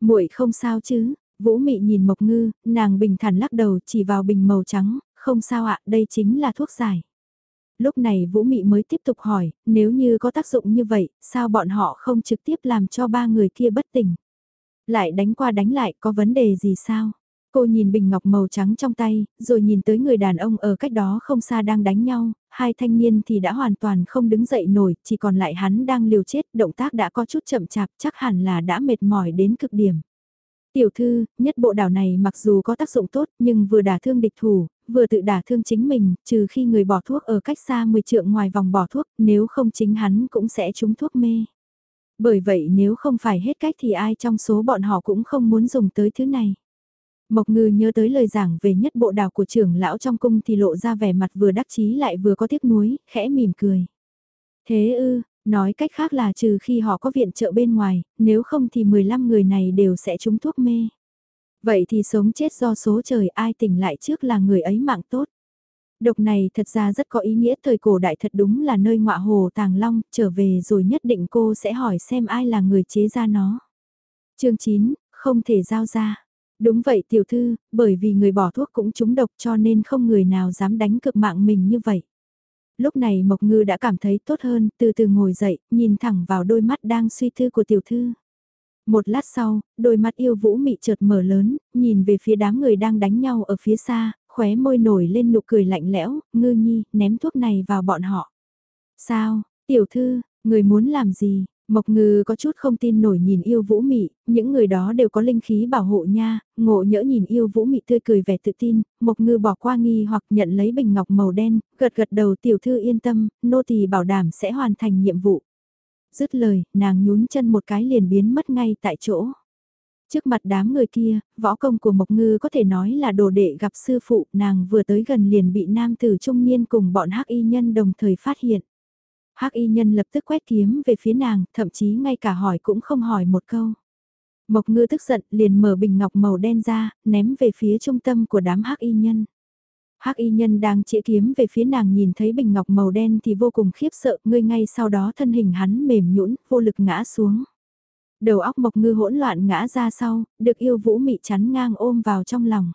Muội không sao chứ, Vũ Mị nhìn Mộc Ngư, nàng bình thản lắc đầu chỉ vào bình màu trắng, không sao ạ, đây chính là thuốc giải. Lúc này Vũ Mị mới tiếp tục hỏi, nếu như có tác dụng như vậy, sao bọn họ không trực tiếp làm cho ba người kia bất tỉnh? Lại đánh qua đánh lại, có vấn đề gì sao? Cô nhìn bình ngọc màu trắng trong tay, rồi nhìn tới người đàn ông ở cách đó không xa đang đánh nhau, hai thanh niên thì đã hoàn toàn không đứng dậy nổi, chỉ còn lại hắn đang liều chết, động tác đã có chút chậm chạp, chắc hẳn là đã mệt mỏi đến cực điểm. Tiểu thư, nhất bộ đảo này mặc dù có tác dụng tốt nhưng vừa đả thương địch thủ, vừa tự đả thương chính mình, trừ khi người bỏ thuốc ở cách xa 10 trượng ngoài vòng bỏ thuốc, nếu không chính hắn cũng sẽ trúng thuốc mê. Bởi vậy nếu không phải hết cách thì ai trong số bọn họ cũng không muốn dùng tới thứ này. Mộc ngư nhớ tới lời giảng về nhất bộ đảo của trưởng lão trong cung thì lộ ra vẻ mặt vừa đắc chí lại vừa có tiếc nuối, khẽ mỉm cười. Thế ư, nói cách khác là trừ khi họ có viện trợ bên ngoài, nếu không thì 15 người này đều sẽ trúng thuốc mê. Vậy thì sống chết do số trời ai tỉnh lại trước là người ấy mạng tốt. Độc này thật ra rất có ý nghĩa thời cổ đại thật đúng là nơi ngọa hồ tàng long, trở về rồi nhất định cô sẽ hỏi xem ai là người chế ra nó. chương 9, không thể giao ra. Đúng vậy tiểu thư, bởi vì người bỏ thuốc cũng trúng độc cho nên không người nào dám đánh cực mạng mình như vậy. Lúc này Mộc Ngư đã cảm thấy tốt hơn, từ từ ngồi dậy, nhìn thẳng vào đôi mắt đang suy thư của tiểu thư. Một lát sau, đôi mắt yêu vũ mị chợt mở lớn, nhìn về phía đám người đang đánh nhau ở phía xa, khóe môi nổi lên nụ cười lạnh lẽo, ngư nhi, ném thuốc này vào bọn họ. Sao, tiểu thư, người muốn làm gì? Mộc ngư có chút không tin nổi nhìn yêu vũ mị, những người đó đều có linh khí bảo hộ nha, ngộ nhỡ nhìn yêu vũ mị tươi cười vẻ tự tin, mộc ngư bỏ qua nghi hoặc nhận lấy bình ngọc màu đen, gật gật đầu tiểu thư yên tâm, nô tỳ bảo đảm sẽ hoàn thành nhiệm vụ. Dứt lời, nàng nhún chân một cái liền biến mất ngay tại chỗ. Trước mặt đám người kia, võ công của Mộc Ngư có thể nói là đồ đệ gặp sư phụ, nàng vừa tới gần liền bị nam tử trung niên cùng bọn hắc y nhân đồng thời phát hiện. Hắc y nhân lập tức quét kiếm về phía nàng, thậm chí ngay cả hỏi cũng không hỏi một câu. Mộc Ngư tức giận liền mở bình ngọc màu đen ra, ném về phía trung tâm của đám hắc y nhân. Hắc y nhân đang chĩa kiếm về phía nàng nhìn thấy bình ngọc màu đen thì vô cùng khiếp sợ, ngươi ngay sau đó thân hình hắn mềm nhũn, vô lực ngã xuống. Đầu óc mộc ngư hỗn loạn ngã ra sau, được yêu vũ mị chắn ngang ôm vào trong lòng.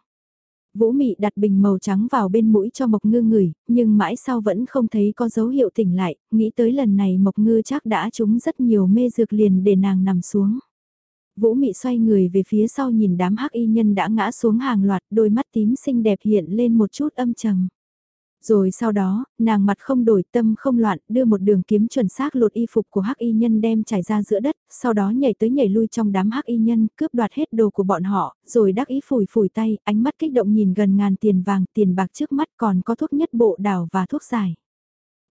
Vũ mị đặt bình màu trắng vào bên mũi cho mộc ngư ngửi, nhưng mãi sau vẫn không thấy có dấu hiệu tỉnh lại, nghĩ tới lần này mộc ngư chắc đã trúng rất nhiều mê dược liền để nàng nằm xuống. Vũ mị xoay người về phía sau nhìn đám hắc y nhân đã ngã xuống hàng loạt, đôi mắt tím xinh đẹp hiện lên một chút âm trầm. Rồi sau đó, nàng mặt không đổi tâm không loạn, đưa một đường kiếm chuẩn xác lột y phục của hắc y nhân đem trải ra giữa đất, sau đó nhảy tới nhảy lui trong đám hắc y nhân, cướp đoạt hết đồ của bọn họ, rồi đắc ý phủi phủi tay, ánh mắt kích động nhìn gần ngàn tiền vàng, tiền bạc trước mắt còn có thuốc nhất bộ đảo và thuốc giải.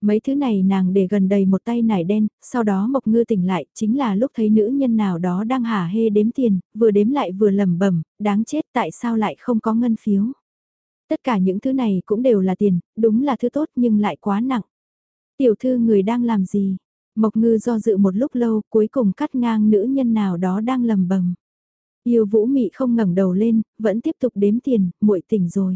Mấy thứ này nàng để gần đầy một tay nải đen, sau đó Mộc Ngư tỉnh lại, chính là lúc thấy nữ nhân nào đó đang hả hê đếm tiền, vừa đếm lại vừa lẩm bẩm, đáng chết tại sao lại không có ngân phiếu. Tất cả những thứ này cũng đều là tiền, đúng là thứ tốt nhưng lại quá nặng. Tiểu thư người đang làm gì? Mộc Ngư do dự một lúc lâu, cuối cùng cắt ngang nữ nhân nào đó đang lầm bầm. Yêu Vũ Mị không ngẩng đầu lên, vẫn tiếp tục đếm tiền, muội tỉnh rồi.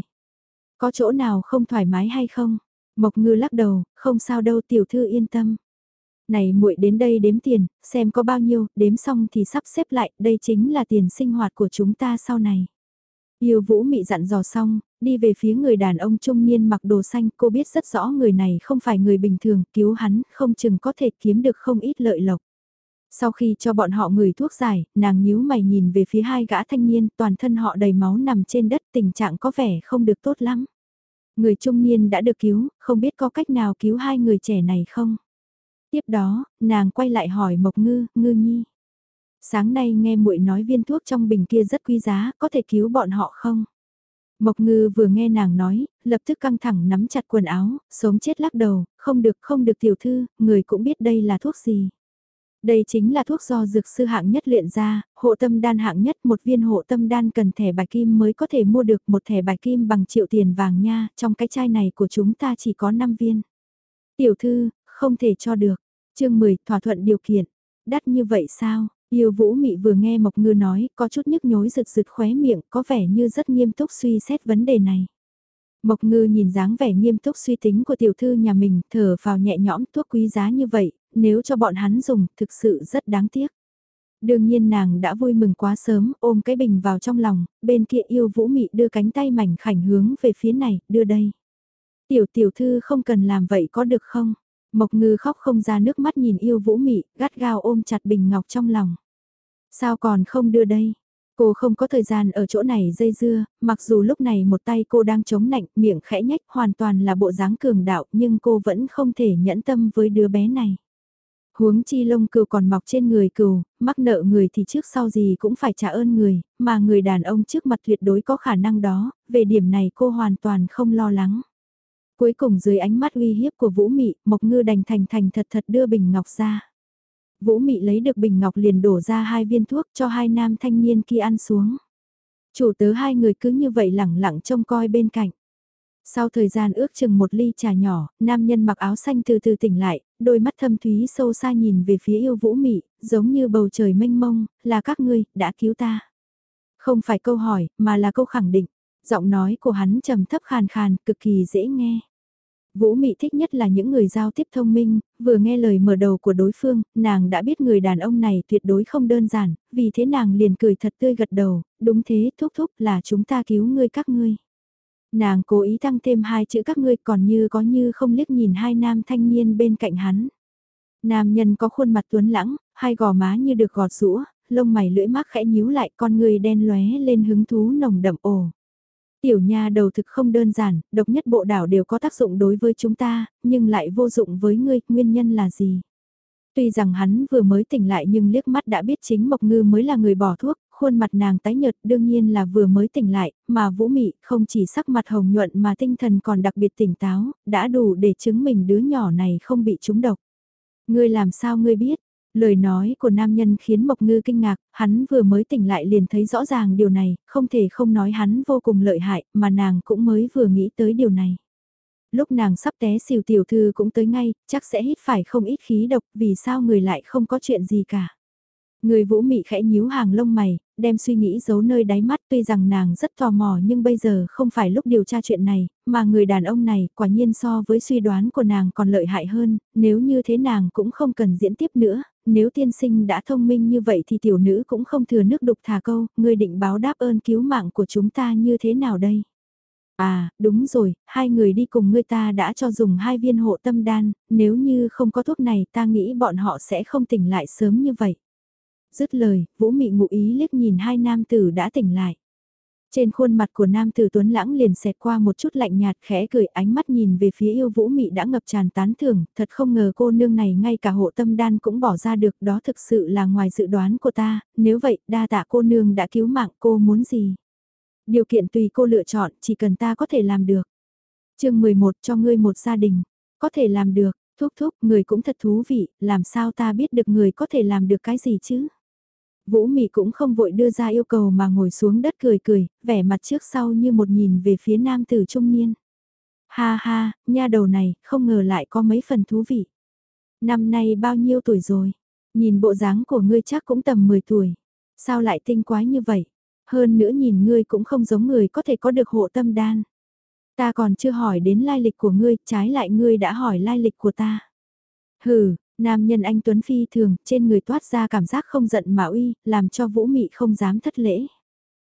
Có chỗ nào không thoải mái hay không? Mộc ngư lắc đầu, không sao đâu tiểu thư yên tâm. Này muội đến đây đếm tiền, xem có bao nhiêu, đếm xong thì sắp xếp lại, đây chính là tiền sinh hoạt của chúng ta sau này. Yêu vũ mị dặn dò xong, đi về phía người đàn ông trung niên mặc đồ xanh, cô biết rất rõ người này không phải người bình thường, cứu hắn không chừng có thể kiếm được không ít lợi lộc. Sau khi cho bọn họ người thuốc giải, nàng nhíu mày nhìn về phía hai gã thanh niên, toàn thân họ đầy máu nằm trên đất, tình trạng có vẻ không được tốt lắm. Người trung niên đã được cứu, không biết có cách nào cứu hai người trẻ này không? Tiếp đó, nàng quay lại hỏi Mộc Ngư, Ngư Nhi. Sáng nay nghe muội nói viên thuốc trong bình kia rất quý giá, có thể cứu bọn họ không? Mộc Ngư vừa nghe nàng nói, lập tức căng thẳng nắm chặt quần áo, sống chết lắc đầu, không được không được tiểu thư, người cũng biết đây là thuốc gì. Đây chính là thuốc do dược sư hạng nhất luyện ra, hộ tâm đan hạng nhất một viên hộ tâm đan cần thẻ bài kim mới có thể mua được một thẻ bài kim bằng triệu tiền vàng nha, trong cái chai này của chúng ta chỉ có 5 viên. Tiểu thư, không thể cho được. chương 10, thỏa thuận điều kiện. Đắt như vậy sao? Yêu vũ mị vừa nghe Mộc Ngư nói, có chút nhức nhối rực rực khóe miệng, có vẻ như rất nghiêm túc suy xét vấn đề này. Mộc ngư nhìn dáng vẻ nghiêm túc suy tính của tiểu thư nhà mình, thở vào nhẹ nhõm thuốc quý giá như vậy, nếu cho bọn hắn dùng, thực sự rất đáng tiếc. Đương nhiên nàng đã vui mừng quá sớm, ôm cái bình vào trong lòng, bên kia yêu vũ mị đưa cánh tay mảnh khảnh hướng về phía này, đưa đây. Tiểu tiểu thư không cần làm vậy có được không? Mộc ngư khóc không ra nước mắt nhìn yêu vũ mị, gắt gao ôm chặt bình ngọc trong lòng. Sao còn không đưa đây? Cô không có thời gian ở chỗ này dây dưa, mặc dù lúc này một tay cô đang chống nạnh, miệng khẽ nhách hoàn toàn là bộ dáng cường đạo nhưng cô vẫn không thể nhẫn tâm với đứa bé này. Huống chi lông cừu còn mọc trên người cừu, mắc nợ người thì trước sau gì cũng phải trả ơn người, mà người đàn ông trước mặt tuyệt đối có khả năng đó, về điểm này cô hoàn toàn không lo lắng. Cuối cùng dưới ánh mắt uy hiếp của Vũ Mị, Mộc Ngư đành thành thành thật thật đưa bình ngọc ra. Vũ Mị lấy được bình ngọc liền đổ ra hai viên thuốc cho hai nam thanh niên kia ăn xuống. Chủ tớ hai người cứ như vậy lẳng lặng trông coi bên cạnh. Sau thời gian ước chừng một ly trà nhỏ, nam nhân mặc áo xanh từ từ tỉnh lại, đôi mắt thâm thúy sâu xa nhìn về phía yêu vũ mị, giống như bầu trời mênh mông, là các ngươi, đã cứu ta. Không phải câu hỏi, mà là câu khẳng định. Giọng nói của hắn trầm thấp khàn khàn, cực kỳ dễ nghe. Vũ Mị thích nhất là những người giao tiếp thông minh, vừa nghe lời mở đầu của đối phương, nàng đã biết người đàn ông này tuyệt đối không đơn giản, vì thế nàng liền cười thật tươi gật đầu, đúng thế, thúc thúc là chúng ta cứu ngươi các ngươi. Nàng cố ý tăng thêm hai chữ các ngươi còn như có như không liếc nhìn hai nam thanh niên bên cạnh hắn. Nam nhân có khuôn mặt tuấn lãng, hai gò má như được gọt rũa, lông mày lưỡi mắc khẽ nhíu lại con người đen lóe lên hứng thú nồng đậm ồ. Tiểu nha đầu thực không đơn giản, độc nhất bộ đảo đều có tác dụng đối với chúng ta, nhưng lại vô dụng với ngươi, nguyên nhân là gì? Tuy rằng hắn vừa mới tỉnh lại nhưng liếc mắt đã biết chính Mộc Ngư mới là người bỏ thuốc, khuôn mặt nàng tái nhợt đương nhiên là vừa mới tỉnh lại, mà Vũ Mị không chỉ sắc mặt hồng nhuận mà tinh thần còn đặc biệt tỉnh táo, đã đủ để chứng minh đứa nhỏ này không bị trúng độc. Ngươi làm sao ngươi biết? Lời nói của nam nhân khiến Mộc Ngư kinh ngạc, hắn vừa mới tỉnh lại liền thấy rõ ràng điều này, không thể không nói hắn vô cùng lợi hại, mà nàng cũng mới vừa nghĩ tới điều này. Lúc nàng sắp té xỉu tiểu thư cũng tới ngay, chắc sẽ hít phải không ít khí độc, vì sao người lại không có chuyện gì cả. Người vũ mị khẽ nhíu hàng lông mày, đem suy nghĩ giấu nơi đáy mắt tuy rằng nàng rất tò mò nhưng bây giờ không phải lúc điều tra chuyện này, mà người đàn ông này quả nhiên so với suy đoán của nàng còn lợi hại hơn, nếu như thế nàng cũng không cần diễn tiếp nữa, nếu tiên sinh đã thông minh như vậy thì tiểu nữ cũng không thừa nước đục thả câu, người định báo đáp ơn cứu mạng của chúng ta như thế nào đây? À, đúng rồi, hai người đi cùng người ta đã cho dùng hai viên hộ tâm đan, nếu như không có thuốc này ta nghĩ bọn họ sẽ không tỉnh lại sớm như vậy. Dứt lời, Vũ Mị ngụ ý liếc nhìn hai nam tử đã tỉnh lại. Trên khuôn mặt của nam tử Tuấn Lãng liền xẹt qua một chút lạnh nhạt khẽ cười ánh mắt nhìn về phía yêu Vũ Mị đã ngập tràn tán thưởng, thật không ngờ cô nương này ngay cả hộ tâm đan cũng bỏ ra được đó thực sự là ngoài dự đoán của ta, nếu vậy đa tạ cô nương đã cứu mạng cô muốn gì. Điều kiện tùy cô lựa chọn, chỉ cần ta có thể làm được. chương 11 cho ngươi một gia đình, có thể làm được, thúc thúc, người cũng thật thú vị, làm sao ta biết được người có thể làm được cái gì chứ? Vũ Mị cũng không vội đưa ra yêu cầu mà ngồi xuống đất cười cười, vẻ mặt trước sau như một nhìn về phía nam tử trung niên. Ha ha, nha đầu này, không ngờ lại có mấy phần thú vị. Năm nay bao nhiêu tuổi rồi? Nhìn bộ dáng của ngươi chắc cũng tầm 10 tuổi. Sao lại tinh quái như vậy? Hơn nữa nhìn ngươi cũng không giống người có thể có được hộ tâm đan. Ta còn chưa hỏi đến lai lịch của ngươi, trái lại ngươi đã hỏi lai lịch của ta. Hừ, nam nhân anh Tuấn Phi thường, trên người toát ra cảm giác không giận mà uy, làm cho Vũ Mị không dám thất lễ.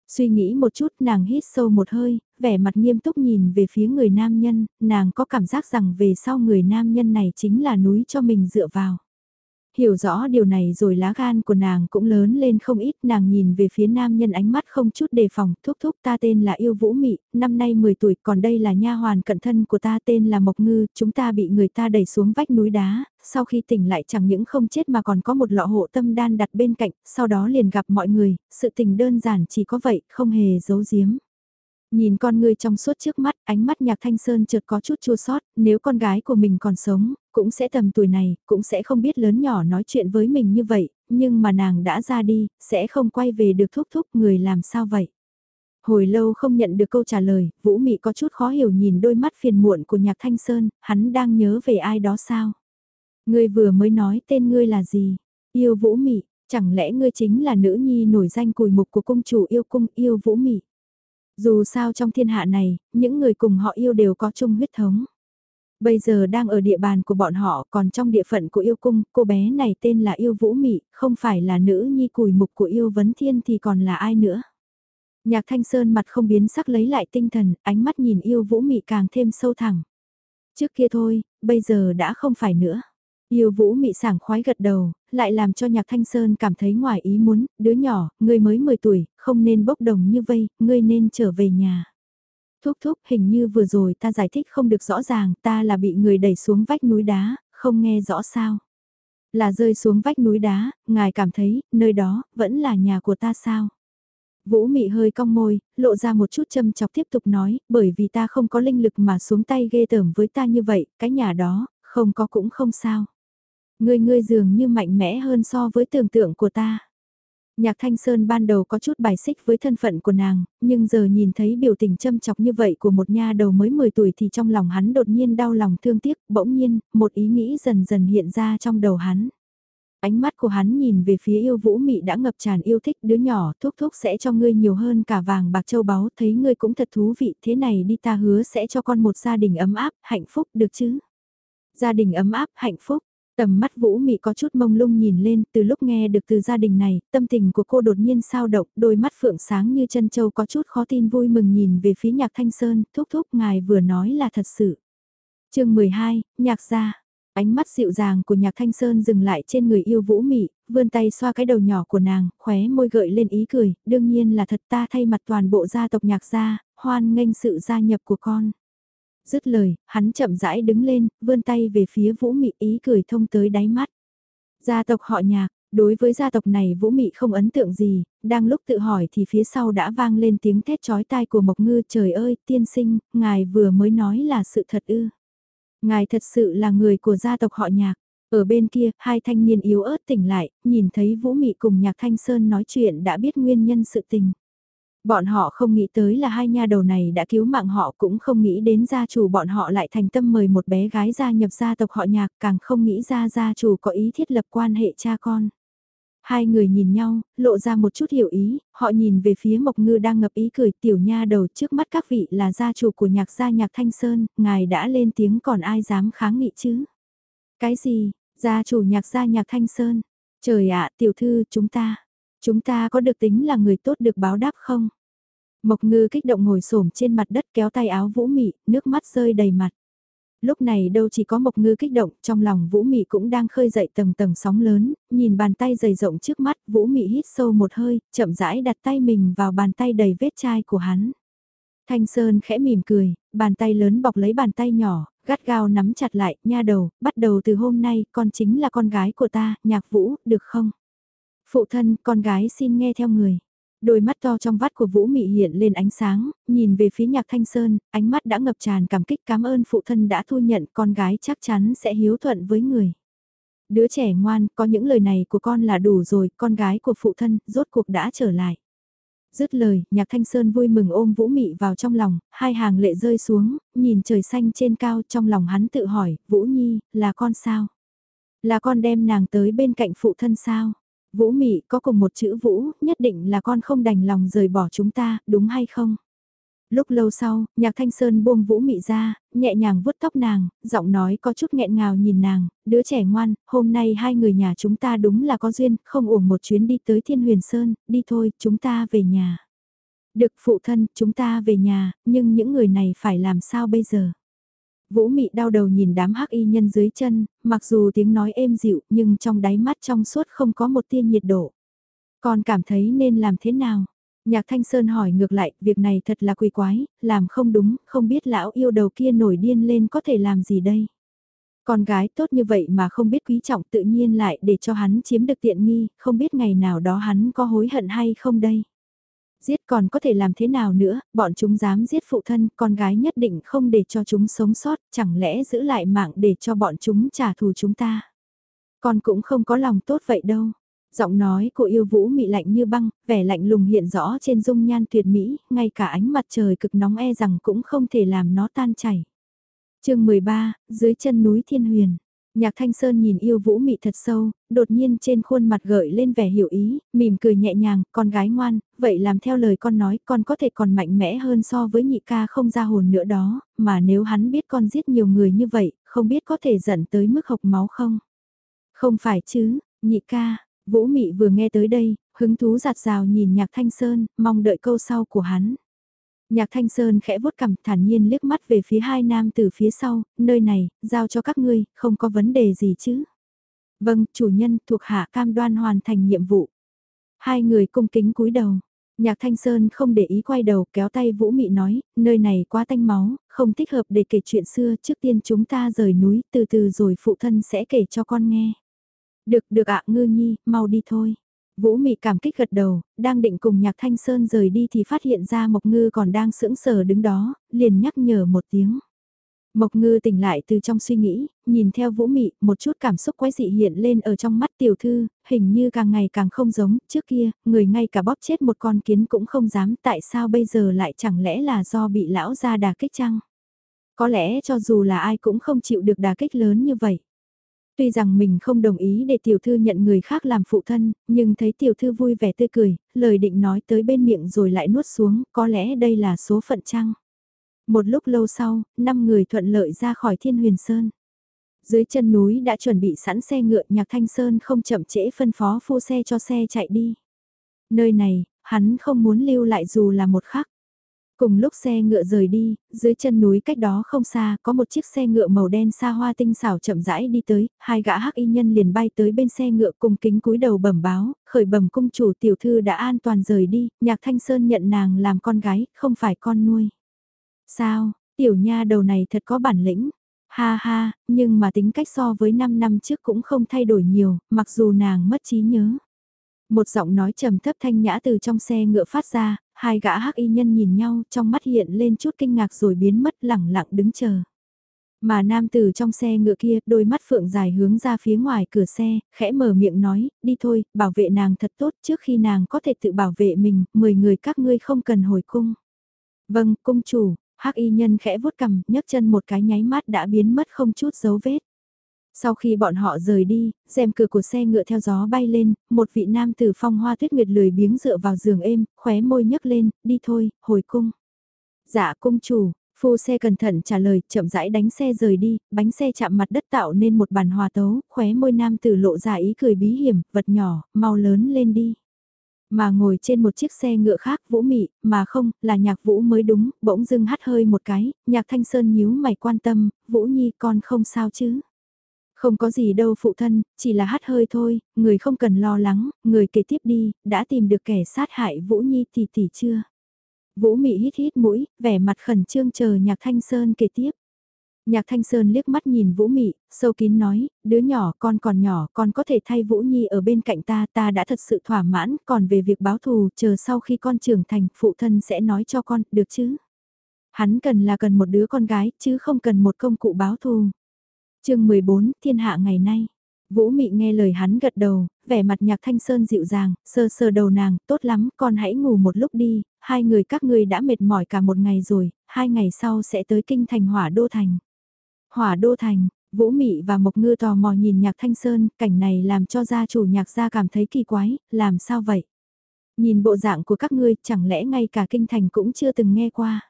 Suy nghĩ một chút nàng hít sâu một hơi, vẻ mặt nghiêm túc nhìn về phía người nam nhân, nàng có cảm giác rằng về sau người nam nhân này chính là núi cho mình dựa vào. Hiểu rõ điều này rồi lá gan của nàng cũng lớn lên không ít, nàng nhìn về phía nam nhân ánh mắt không chút đề phòng, thúc thúc ta tên là Yêu Vũ Mị, năm nay 10 tuổi, còn đây là nha hoàn cận thân của ta tên là Mộc Ngư, chúng ta bị người ta đẩy xuống vách núi đá, sau khi tỉnh lại chẳng những không chết mà còn có một lọ hộ tâm đan đặt bên cạnh, sau đó liền gặp mọi người, sự tình đơn giản chỉ có vậy, không hề giấu giếm. Nhìn con người trong suốt trước mắt, ánh mắt nhạc thanh sơn chợt có chút chua sót, nếu con gái của mình còn sống, cũng sẽ tầm tuổi này, cũng sẽ không biết lớn nhỏ nói chuyện với mình như vậy, nhưng mà nàng đã ra đi, sẽ không quay về được thúc thúc người làm sao vậy. Hồi lâu không nhận được câu trả lời, Vũ Mị có chút khó hiểu nhìn đôi mắt phiền muộn của nhạc thanh sơn, hắn đang nhớ về ai đó sao. Ngươi vừa mới nói tên ngươi là gì? Yêu Vũ Mị, chẳng lẽ ngươi chính là nữ nhi nổi danh cùi mục của cung chủ yêu cung yêu Vũ Mị? Dù sao trong thiên hạ này, những người cùng họ yêu đều có chung huyết thống. Bây giờ đang ở địa bàn của bọn họ, còn trong địa phận của yêu cung, cô bé này tên là yêu vũ mị, không phải là nữ nhi cùi mục của yêu vấn thiên thì còn là ai nữa. Nhạc thanh sơn mặt không biến sắc lấy lại tinh thần, ánh mắt nhìn yêu vũ mị càng thêm sâu thẳng. Trước kia thôi, bây giờ đã không phải nữa. Yêu vũ mị sảng khoái gật đầu, lại làm cho nhạc thanh sơn cảm thấy ngoài ý muốn, đứa nhỏ, ngươi mới 10 tuổi, không nên bốc đồng như vây, ngươi nên trở về nhà. Thúc thúc hình như vừa rồi ta giải thích không được rõ ràng, ta là bị người đẩy xuống vách núi đá, không nghe rõ sao. Là rơi xuống vách núi đá, ngài cảm thấy, nơi đó, vẫn là nhà của ta sao? Vũ mị hơi cong môi, lộ ra một chút châm chọc tiếp tục nói, bởi vì ta không có linh lực mà xuống tay ghê tởm với ta như vậy, cái nhà đó, không có cũng không sao. Ngươi ngươi dường như mạnh mẽ hơn so với tưởng tượng của ta. Nhạc Thanh Sơn ban đầu có chút bài xích với thân phận của nàng, nhưng giờ nhìn thấy biểu tình châm chọc như vậy của một nha đầu mới 10 tuổi thì trong lòng hắn đột nhiên đau lòng thương tiếc, bỗng nhiên, một ý nghĩ dần dần hiện ra trong đầu hắn. Ánh mắt của hắn nhìn về phía yêu vũ mị đã ngập tràn yêu thích đứa nhỏ thuốc thuốc sẽ cho ngươi nhiều hơn cả vàng bạc châu báu thấy ngươi cũng thật thú vị thế này đi ta hứa sẽ cho con một gia đình ấm áp, hạnh phúc được chứ. Gia đình ấm áp, hạnh phúc, Tầm mắt Vũ Mị có chút mông lung nhìn lên, từ lúc nghe được từ gia đình này, tâm tình của cô đột nhiên sao động, đôi mắt phượng sáng như chân châu có chút khó tin vui mừng nhìn về phía nhạc thanh sơn, thúc thúc ngài vừa nói là thật sự. chương 12, nhạc gia. Ánh mắt dịu dàng của nhạc thanh sơn dừng lại trên người yêu Vũ Mị, vươn tay xoa cái đầu nhỏ của nàng, khóe môi gợi lên ý cười, đương nhiên là thật ta thay mặt toàn bộ gia tộc nhạc gia, hoan nghênh sự gia nhập của con. Dứt lời, hắn chậm rãi đứng lên, vươn tay về phía Vũ Mị ý cười thông tới đáy mắt. Gia tộc họ nhạc, đối với gia tộc này Vũ Mị không ấn tượng gì, đang lúc tự hỏi thì phía sau đã vang lên tiếng thét chói tai của Mộc Ngư trời ơi tiên sinh, ngài vừa mới nói là sự thật ư. Ngài thật sự là người của gia tộc họ nhạc. Ở bên kia, hai thanh niên yếu ớt tỉnh lại, nhìn thấy Vũ Mị cùng Nhạc Thanh Sơn nói chuyện đã biết nguyên nhân sự tình. Bọn họ không nghĩ tới là hai nha đầu này đã cứu mạng họ cũng không nghĩ đến gia chủ bọn họ lại thành tâm mời một bé gái gia nhập gia tộc họ nhạc càng không nghĩ ra gia chủ có ý thiết lập quan hệ cha con. Hai người nhìn nhau, lộ ra một chút hiểu ý, họ nhìn về phía Mộc Ngư đang ngập ý cười tiểu nha đầu trước mắt các vị là gia chủ của nhạc gia nhạc Thanh Sơn, ngài đã lên tiếng còn ai dám kháng nghị chứ? Cái gì, gia chủ nhạc gia nhạc Thanh Sơn? Trời ạ, tiểu thư, chúng ta, chúng ta có được tính là người tốt được báo đáp không? Mộc ngư kích động ngồi xổm trên mặt đất kéo tay áo vũ mị, nước mắt rơi đầy mặt. Lúc này đâu chỉ có mộc ngư kích động, trong lòng vũ mị cũng đang khơi dậy tầng tầng sóng lớn, nhìn bàn tay dày rộng trước mắt, vũ mị hít sâu một hơi, chậm rãi đặt tay mình vào bàn tay đầy vết chai của hắn. Thanh Sơn khẽ mỉm cười, bàn tay lớn bọc lấy bàn tay nhỏ, gắt gao nắm chặt lại, nha đầu, bắt đầu từ hôm nay, con chính là con gái của ta, nhạc vũ, được không? Phụ thân, con gái xin nghe theo người. Đôi mắt to trong vắt của Vũ Mị hiện lên ánh sáng, nhìn về phía nhạc thanh sơn, ánh mắt đã ngập tràn cảm kích cảm ơn phụ thân đã thu nhận con gái chắc chắn sẽ hiếu thuận với người. Đứa trẻ ngoan, có những lời này của con là đủ rồi, con gái của phụ thân, rốt cuộc đã trở lại. Dứt lời, nhạc thanh sơn vui mừng ôm Vũ Mị vào trong lòng, hai hàng lệ rơi xuống, nhìn trời xanh trên cao trong lòng hắn tự hỏi, Vũ Nhi, là con sao? Là con đem nàng tới bên cạnh phụ thân sao? Vũ Mị có cùng một chữ Vũ, nhất định là con không đành lòng rời bỏ chúng ta, đúng hay không? Lúc lâu sau, nhạc thanh sơn buông Vũ Mị ra, nhẹ nhàng vuốt tóc nàng, giọng nói có chút nghẹn ngào nhìn nàng, đứa trẻ ngoan, hôm nay hai người nhà chúng ta đúng là có duyên, không uổng một chuyến đi tới Thiên Huyền Sơn, đi thôi, chúng ta về nhà. Được phụ thân, chúng ta về nhà, nhưng những người này phải làm sao bây giờ? Vũ mị đau đầu nhìn đám hắc y nhân dưới chân, mặc dù tiếng nói êm dịu nhưng trong đáy mắt trong suốt không có một tia nhiệt độ. Còn cảm thấy nên làm thế nào? Nhạc Thanh Sơn hỏi ngược lại, việc này thật là quỷ quái, làm không đúng, không biết lão yêu đầu kia nổi điên lên có thể làm gì đây? Con gái tốt như vậy mà không biết quý trọng tự nhiên lại để cho hắn chiếm được tiện nghi, không biết ngày nào đó hắn có hối hận hay không đây? Giết còn có thể làm thế nào nữa, bọn chúng dám giết phụ thân, con gái nhất định không để cho chúng sống sót, chẳng lẽ giữ lại mạng để cho bọn chúng trả thù chúng ta. Con cũng không có lòng tốt vậy đâu. Giọng nói của yêu vũ mị lạnh như băng, vẻ lạnh lùng hiện rõ trên dung nhan tuyệt mỹ, ngay cả ánh mặt trời cực nóng e rằng cũng không thể làm nó tan chảy. chương 13, dưới chân núi Thiên Huyền. Nhạc Thanh Sơn nhìn yêu vũ mị thật sâu, đột nhiên trên khuôn mặt gợi lên vẻ hiểu ý, mỉm cười nhẹ nhàng, con gái ngoan, vậy làm theo lời con nói, con có thể còn mạnh mẽ hơn so với nhị ca không ra hồn nữa đó, mà nếu hắn biết con giết nhiều người như vậy, không biết có thể dẫn tới mức hộc máu không? Không phải chứ, nhị ca, vũ mị vừa nghe tới đây, hứng thú giạt rào nhìn nhạc Thanh Sơn, mong đợi câu sau của hắn. Nhạc Thanh Sơn khẽ vuốt cằm thản nhiên liếc mắt về phía hai nam từ phía sau, nơi này, giao cho các ngươi, không có vấn đề gì chứ. Vâng, chủ nhân thuộc hạ cam đoan hoàn thành nhiệm vụ. Hai người cung kính cúi đầu. Nhạc Thanh Sơn không để ý quay đầu kéo tay Vũ Mị nói, nơi này quá tanh máu, không thích hợp để kể chuyện xưa, trước tiên chúng ta rời núi, từ từ rồi phụ thân sẽ kể cho con nghe. Được, được ạ ngư nhi, mau đi thôi. Vũ Mị cảm kích gật đầu, đang định cùng Nhạc Thanh Sơn rời đi thì phát hiện ra Mộc Ngư còn đang sững sờ đứng đó, liền nhắc nhở một tiếng. Mộc Ngư tỉnh lại từ trong suy nghĩ, nhìn theo Vũ Mị, một chút cảm xúc quái dị hiện lên ở trong mắt tiểu thư, hình như càng ngày càng không giống, trước kia, người ngay cả bóp chết một con kiến cũng không dám, tại sao bây giờ lại chẳng lẽ là do bị lão gia đà kích chăng? Có lẽ cho dù là ai cũng không chịu được đà kích lớn như vậy. Tuy rằng mình không đồng ý để tiểu thư nhận người khác làm phụ thân, nhưng thấy tiểu thư vui vẻ tươi cười, lời định nói tới bên miệng rồi lại nuốt xuống, có lẽ đây là số phận chăng? Một lúc lâu sau, năm người thuận lợi ra khỏi thiên huyền sơn. Dưới chân núi đã chuẩn bị sẵn xe ngựa nhạc thanh sơn không chậm trễ phân phó phu xe cho xe chạy đi. Nơi này, hắn không muốn lưu lại dù là một khắc. Cùng lúc xe ngựa rời đi, dưới chân núi cách đó không xa có một chiếc xe ngựa màu đen xa hoa tinh xảo chậm rãi đi tới, hai gã hắc y nhân liền bay tới bên xe ngựa cùng kính cúi đầu bẩm báo, khởi bẩm cung chủ tiểu thư đã an toàn rời đi, nhạc thanh sơn nhận nàng làm con gái, không phải con nuôi. Sao, tiểu nha đầu này thật có bản lĩnh. Ha ha, nhưng mà tính cách so với 5 năm trước cũng không thay đổi nhiều, mặc dù nàng mất trí nhớ. Một giọng nói trầm thấp thanh nhã từ trong xe ngựa phát ra, hai gã hắc y nhân nhìn nhau trong mắt hiện lên chút kinh ngạc rồi biến mất lẳng lặng đứng chờ. Mà nam tử trong xe ngựa kia, đôi mắt phượng dài hướng ra phía ngoài cửa xe, khẽ mở miệng nói, đi thôi, bảo vệ nàng thật tốt trước khi nàng có thể tự bảo vệ mình, mười người các ngươi không cần hồi cung. Vâng, cung chủ, hắc y nhân khẽ vuốt cầm, nhấc chân một cái nháy mắt đã biến mất không chút dấu vết. Sau khi bọn họ rời đi, rèm cửa của xe ngựa theo gió bay lên, một vị nam tử phong hoa tuyết nguyệt lười biếng dựa vào giường êm, khóe môi nhấc lên, đi thôi, hồi cung. Dạ cung chủ, phu xe cẩn thận trả lời, chậm rãi đánh xe rời đi, bánh xe chạm mặt đất tạo nên một bàn hòa tấu, khóe môi nam tử lộ ra ý cười bí hiểm, vật nhỏ, mau lớn lên đi. Mà ngồi trên một chiếc xe ngựa khác vũ mị, mà không, là nhạc vũ mới đúng, bỗng dưng hắt hơi một cái, nhạc thanh sơn nhíu mày quan tâm, vũ nhi con không sao chứ. Không có gì đâu phụ thân, chỉ là hắt hơi thôi, người không cần lo lắng, người kể tiếp đi, đã tìm được kẻ sát hại Vũ Nhi tỷ tỷ chưa? Vũ Mị hít hít mũi, vẻ mặt khẩn trương chờ Nhạc Thanh Sơn kể tiếp. Nhạc Thanh Sơn liếc mắt nhìn Vũ Mị, sâu kín nói, đứa nhỏ con còn nhỏ, con có thể thay Vũ Nhi ở bên cạnh ta, ta đã thật sự thỏa mãn, còn về việc báo thù, chờ sau khi con trưởng thành, phụ thân sẽ nói cho con, được chứ? Hắn cần là cần một đứa con gái, chứ không cần một công cụ báo thù chương 14, thiên hạ ngày nay. Vũ Mị nghe lời hắn gật đầu, vẻ mặt nhạc thanh sơn dịu dàng, sơ sơ đầu nàng, tốt lắm, con hãy ngủ một lúc đi, hai người các ngươi đã mệt mỏi cả một ngày rồi, hai ngày sau sẽ tới kinh thành hỏa đô thành. Hỏa đô thành, Vũ Mị và Mộc Ngư tò mò nhìn nhạc thanh sơn, cảnh này làm cho gia chủ nhạc gia cảm thấy kỳ quái, làm sao vậy? Nhìn bộ dạng của các ngươi, chẳng lẽ ngay cả kinh thành cũng chưa từng nghe qua?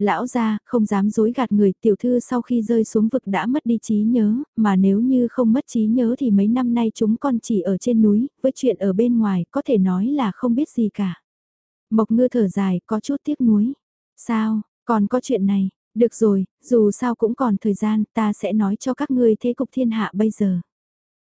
Lão gia không dám dối gạt người, tiểu thư sau khi rơi xuống vực đã mất đi trí nhớ, mà nếu như không mất trí nhớ thì mấy năm nay chúng con chỉ ở trên núi, với chuyện ở bên ngoài, có thể nói là không biết gì cả. Mộc ngư thở dài, có chút tiếc nuối. Sao, còn có chuyện này, được rồi, dù sao cũng còn thời gian, ta sẽ nói cho các ngươi thế cục thiên hạ bây giờ.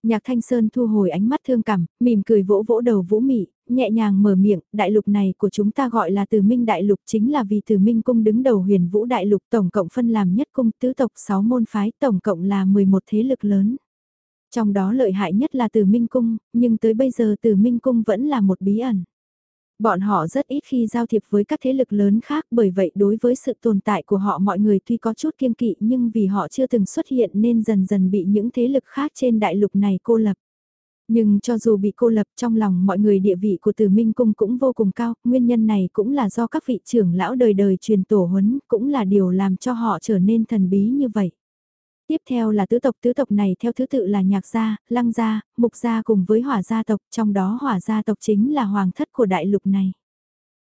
Nhạc Thanh Sơn thu hồi ánh mắt thương cảm, mỉm cười vỗ vỗ đầu Vũ Mị, nhẹ nhàng mở miệng, đại lục này của chúng ta gọi là Từ Minh Đại Lục chính là vì Từ Minh Cung đứng đầu huyền vũ đại lục tổng cộng phân làm nhất cung tứ tộc 6 môn phái tổng cộng là 11 thế lực lớn. Trong đó lợi hại nhất là Từ Minh Cung, nhưng tới bây giờ Từ Minh Cung vẫn là một bí ẩn. Bọn họ rất ít khi giao thiệp với các thế lực lớn khác bởi vậy đối với sự tồn tại của họ mọi người tuy có chút kiên kỵ nhưng vì họ chưa từng xuất hiện nên dần dần bị những thế lực khác trên đại lục này cô lập. Nhưng cho dù bị cô lập trong lòng mọi người địa vị của Từ Minh Cung cũng vô cùng cao, nguyên nhân này cũng là do các vị trưởng lão đời đời truyền tổ huấn, cũng là điều làm cho họ trở nên thần bí như vậy. Tiếp theo là tứ tộc tứ tộc này theo thứ tự là nhạc gia, lăng gia, mục gia cùng với hỏa gia tộc, trong đó hỏa gia tộc chính là hoàng thất của đại lục này.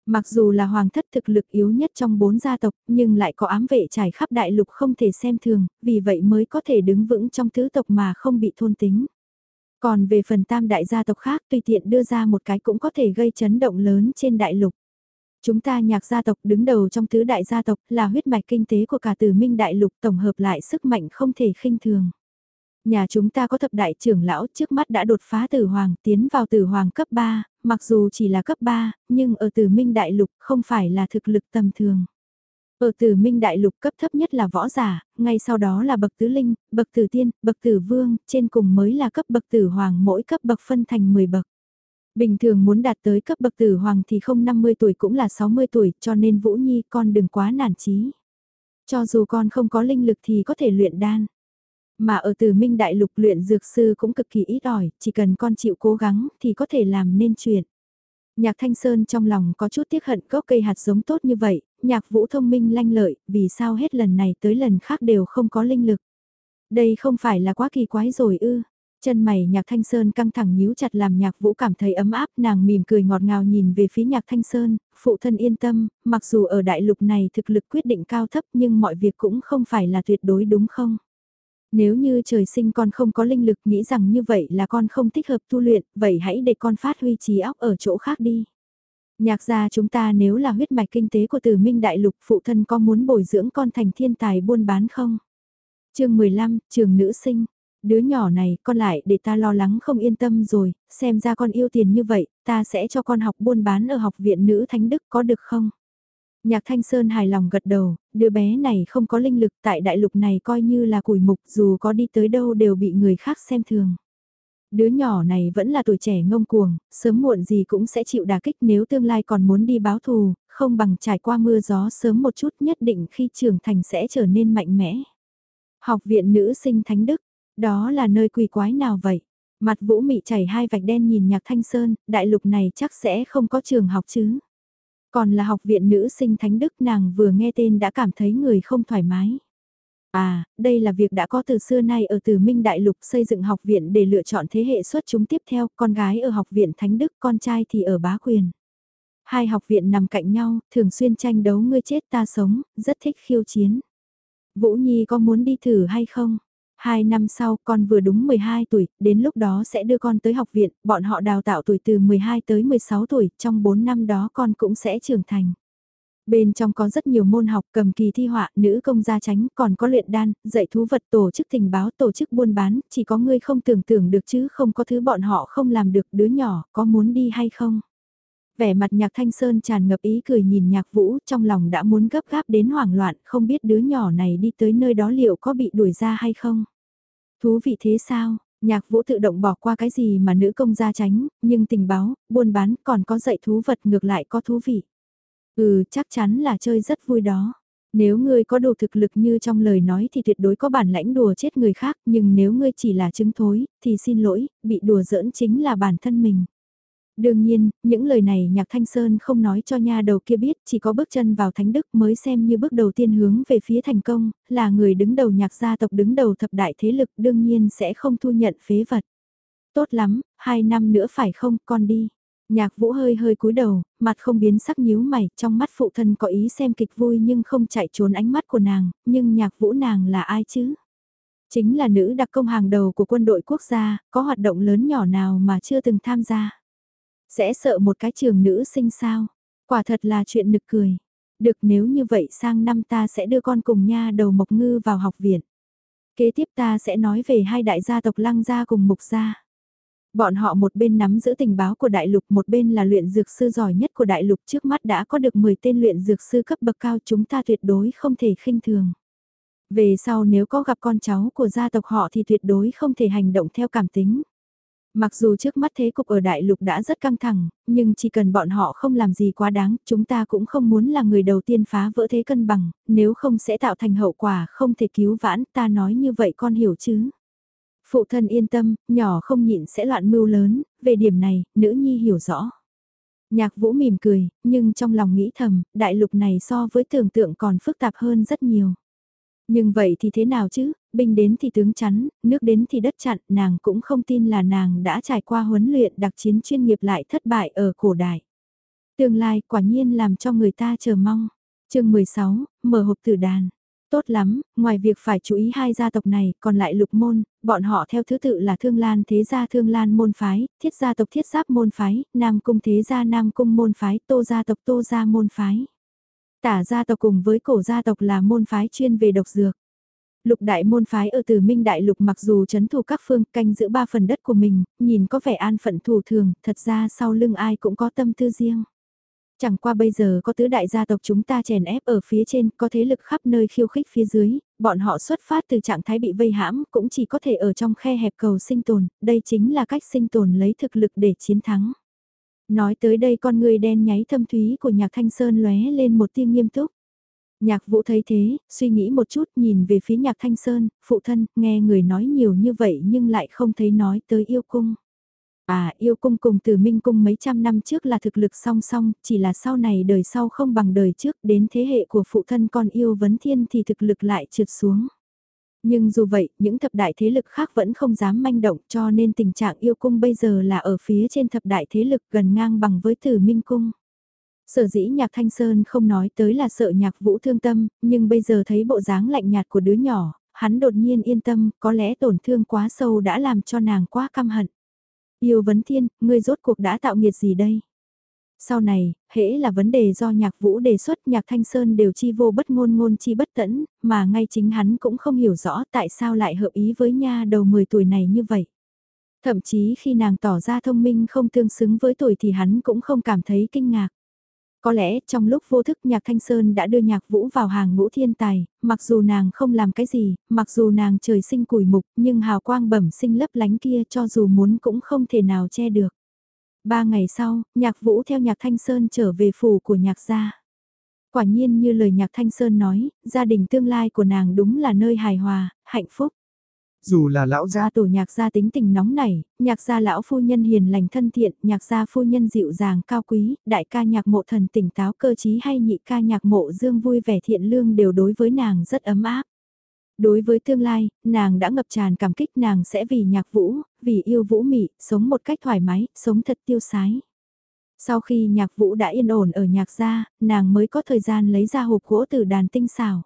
Mặc dù là hoàng thất thực lực yếu nhất trong bốn gia tộc, nhưng lại có ám vệ trải khắp đại lục không thể xem thường, vì vậy mới có thể đứng vững trong tứ tộc mà không bị thôn tính. Còn về phần tam đại gia tộc khác tùy tiện đưa ra một cái cũng có thể gây chấn động lớn trên đại lục. Chúng ta nhạc gia tộc đứng đầu trong tứ đại gia tộc là huyết mạch kinh tế của cả từ minh đại lục tổng hợp lại sức mạnh không thể khinh thường. Nhà chúng ta có thập đại trưởng lão trước mắt đã đột phá tử hoàng tiến vào tử hoàng cấp 3, mặc dù chỉ là cấp 3, nhưng ở tử minh đại lục không phải là thực lực tầm thường. Ở tử minh đại lục cấp thấp nhất là võ giả, ngay sau đó là bậc tứ linh, bậc tử tiên, bậc tử vương, trên cùng mới là cấp bậc tử hoàng mỗi cấp bậc phân thành 10 bậc. Bình thường muốn đạt tới cấp bậc tử hoàng thì không 50 tuổi cũng là 60 tuổi cho nên Vũ Nhi con đừng quá nản chí. Cho dù con không có linh lực thì có thể luyện đan. Mà ở từ minh đại lục luyện dược sư cũng cực kỳ ít ỏi, chỉ cần con chịu cố gắng thì có thể làm nên chuyện. Nhạc Thanh Sơn trong lòng có chút tiếc hận gốc cây hạt giống tốt như vậy, nhạc vũ thông minh lanh lợi, vì sao hết lần này tới lần khác đều không có linh lực. Đây không phải là quá kỳ quái rồi ư. Chân mày nhạc thanh sơn căng thẳng nhíu chặt làm nhạc vũ cảm thấy ấm áp nàng mỉm cười ngọt ngào nhìn về phía nhạc thanh sơn, phụ thân yên tâm, mặc dù ở đại lục này thực lực quyết định cao thấp nhưng mọi việc cũng không phải là tuyệt đối đúng không? Nếu như trời sinh con không có linh lực nghĩ rằng như vậy là con không thích hợp tu luyện, vậy hãy để con phát huy trí óc ở chỗ khác đi. Nhạc gia chúng ta nếu là huyết mạch kinh tế của tử minh đại lục phụ thân có muốn bồi dưỡng con thành thiên tài buôn bán không? chương 15, trường nữ sinh. Đứa nhỏ này con lại để ta lo lắng không yên tâm rồi, xem ra con yêu tiền như vậy, ta sẽ cho con học buôn bán ở học viện nữ thánh đức có được không? Nhạc Thanh Sơn hài lòng gật đầu, đứa bé này không có linh lực tại đại lục này coi như là củi mục dù có đi tới đâu đều bị người khác xem thường. Đứa nhỏ này vẫn là tuổi trẻ ngông cuồng, sớm muộn gì cũng sẽ chịu đả kích nếu tương lai còn muốn đi báo thù, không bằng trải qua mưa gió sớm một chút nhất định khi trưởng thành sẽ trở nên mạnh mẽ. Học viện nữ sinh Thánh Đức, đó là nơi quỷ quái nào vậy? Mặt vũ mị chảy hai vạch đen nhìn nhạc thanh sơn, đại lục này chắc sẽ không có trường học chứ. Còn là học viện nữ sinh Thánh Đức nàng vừa nghe tên đã cảm thấy người không thoải mái. À, đây là việc đã có từ xưa nay ở Từ Minh Đại Lục xây dựng học viện để lựa chọn thế hệ xuất chúng tiếp theo, con gái ở học viện Thánh Đức, con trai thì ở Bá Quyền. Hai học viện nằm cạnh nhau, thường xuyên tranh đấu ngươi chết ta sống, rất thích khiêu chiến. Vũ Nhi có muốn đi thử hay không? Hai năm sau con vừa đúng 12 tuổi, đến lúc đó sẽ đưa con tới học viện, bọn họ đào tạo tuổi từ 12 tới 16 tuổi, trong 4 năm đó con cũng sẽ trưởng thành. Bên trong có rất nhiều môn học cầm kỳ thi họa, nữ công gia tránh, còn có luyện đan, dạy thú vật tổ chức tình báo, tổ chức buôn bán, chỉ có ngươi không tưởng tượng được chứ không có thứ bọn họ không làm được đứa nhỏ, có muốn đi hay không? Vẻ mặt nhạc thanh sơn tràn ngập ý cười nhìn nhạc vũ trong lòng đã muốn gấp gáp đến hoảng loạn không biết đứa nhỏ này đi tới nơi đó liệu có bị đuổi ra hay không. Thú vị thế sao, nhạc vũ tự động bỏ qua cái gì mà nữ công gia tránh, nhưng tình báo, buôn bán còn có dạy thú vật ngược lại có thú vị. Ừ chắc chắn là chơi rất vui đó. Nếu ngươi có đủ thực lực như trong lời nói thì tuyệt đối có bản lãnh đùa chết người khác, nhưng nếu ngươi chỉ là chứng thối, thì xin lỗi, bị đùa giỡn chính là bản thân mình. Đương nhiên, những lời này Nhạc Thanh Sơn không nói cho nha đầu kia biết, chỉ có bước chân vào Thánh Đức mới xem như bước đầu tiên hướng về phía thành công, là người đứng đầu nhạc gia tộc đứng đầu thập đại thế lực đương nhiên sẽ không thu nhận phế vật. Tốt lắm, hai năm nữa phải không, con đi. Nhạc vũ hơi hơi cúi đầu, mặt không biến sắc nhíu mày, trong mắt phụ thân có ý xem kịch vui nhưng không chạy trốn ánh mắt của nàng, nhưng nhạc vũ nàng là ai chứ? Chính là nữ đặc công hàng đầu của quân đội quốc gia, có hoạt động lớn nhỏ nào mà chưa từng tham gia. Sẽ sợ một cái trường nữ sinh sao? Quả thật là chuyện nực cười. Được, nếu như vậy sang năm ta sẽ đưa con cùng nha đầu mộc ngư vào học viện. Kế tiếp ta sẽ nói về hai đại gia tộc lăng gia cùng mục gia. Bọn họ một bên nắm giữ tình báo của đại lục, một bên là luyện dược sư giỏi nhất của đại lục trước mắt đã có được 10 tên luyện dược sư cấp bậc cao, chúng ta tuyệt đối không thể khinh thường. Về sau nếu có gặp con cháu của gia tộc họ thì tuyệt đối không thể hành động theo cảm tính. Mặc dù trước mắt thế cục ở đại lục đã rất căng thẳng, nhưng chỉ cần bọn họ không làm gì quá đáng, chúng ta cũng không muốn là người đầu tiên phá vỡ thế cân bằng, nếu không sẽ tạo thành hậu quả không thể cứu vãn, ta nói như vậy con hiểu chứ. Phụ thân yên tâm, nhỏ không nhịn sẽ loạn mưu lớn, về điểm này, nữ nhi hiểu rõ. Nhạc vũ mỉm cười, nhưng trong lòng nghĩ thầm, đại lục này so với tưởng tượng còn phức tạp hơn rất nhiều. Nhưng vậy thì thế nào chứ, binh đến thì tướng chắn, nước đến thì đất chặn, nàng cũng không tin là nàng đã trải qua huấn luyện đặc chiến chuyên nghiệp lại thất bại ở cổ đại. Tương lai quả nhiên làm cho người ta chờ mong. chương 16, mở hộp tử đàn. Tốt lắm, ngoài việc phải chú ý hai gia tộc này, còn lại lục môn, bọn họ theo thứ tự là Thương Lan Thế Gia Thương Lan Môn Phái, Thiết Gia tộc Thiết Giáp Môn Phái, Nam Cung Thế Gia Nam Cung Môn Phái, Tô Gia tộc Tô Gia Môn Phái. Tả gia tộc cùng với cổ gia tộc là môn phái chuyên về độc dược. Lục đại môn phái ở từ Minh Đại Lục mặc dù chấn thủ các phương canh giữ ba phần đất của mình, nhìn có vẻ an phận thủ thường, thật ra sau lưng ai cũng có tâm tư riêng. Chẳng qua bây giờ có tứ đại gia tộc chúng ta chèn ép ở phía trên, có thế lực khắp nơi khiêu khích phía dưới, bọn họ xuất phát từ trạng thái bị vây hãm, cũng chỉ có thể ở trong khe hẹp cầu sinh tồn, đây chính là cách sinh tồn lấy thực lực để chiến thắng. Nói tới đây con người đen nháy thâm thúy của nhạc thanh sơn lóe lên một tia nghiêm túc. Nhạc vũ thấy thế, suy nghĩ một chút nhìn về phía nhạc thanh sơn, phụ thân, nghe người nói nhiều như vậy nhưng lại không thấy nói tới yêu cung. À, yêu cung cùng từ minh cung mấy trăm năm trước là thực lực song song, chỉ là sau này đời sau không bằng đời trước, đến thế hệ của phụ thân con yêu vấn thiên thì thực lực lại trượt xuống. Nhưng dù vậy, những thập đại thế lực khác vẫn không dám manh động cho nên tình trạng yêu cung bây giờ là ở phía trên thập đại thế lực gần ngang bằng với tử minh cung. Sở dĩ nhạc thanh sơn không nói tới là sợ nhạc vũ thương tâm, nhưng bây giờ thấy bộ dáng lạnh nhạt của đứa nhỏ, hắn đột nhiên yên tâm, có lẽ tổn thương quá sâu đã làm cho nàng quá căm hận. Yêu vấn thiên, ngươi rốt cuộc đã tạo nghiệt gì đây? Sau này, hễ là vấn đề do nhạc vũ đề xuất nhạc thanh sơn đều chi vô bất ngôn ngôn chi bất tẫn, mà ngay chính hắn cũng không hiểu rõ tại sao lại hợp ý với nha đầu 10 tuổi này như vậy. Thậm chí khi nàng tỏ ra thông minh không tương xứng với tuổi thì hắn cũng không cảm thấy kinh ngạc. Có lẽ trong lúc vô thức nhạc thanh sơn đã đưa nhạc vũ vào hàng ngũ thiên tài, mặc dù nàng không làm cái gì, mặc dù nàng trời sinh củi mục nhưng hào quang bẩm sinh lấp lánh kia cho dù muốn cũng không thể nào che được. Ba ngày sau, nhạc vũ theo nhạc thanh sơn trở về phủ của nhạc gia. Quả nhiên như lời nhạc thanh sơn nói, gia đình tương lai của nàng đúng là nơi hài hòa, hạnh phúc. Dù là lão gia tổ nhạc gia tính tình nóng nảy, nhạc gia lão phu nhân hiền lành thân thiện, nhạc gia phu nhân dịu dàng cao quý, đại ca nhạc mộ thần tỉnh táo cơ trí hay nhị ca nhạc mộ dương vui vẻ thiện lương đều đối với nàng rất ấm áp. Đối với tương lai, nàng đã ngập tràn cảm kích nàng sẽ vì nhạc vũ, vì yêu vũ mị, sống một cách thoải mái, sống thật tiêu sái. Sau khi nhạc vũ đã yên ổn ở nhạc gia, nàng mới có thời gian lấy ra hộp gỗ từ đàn tinh xảo.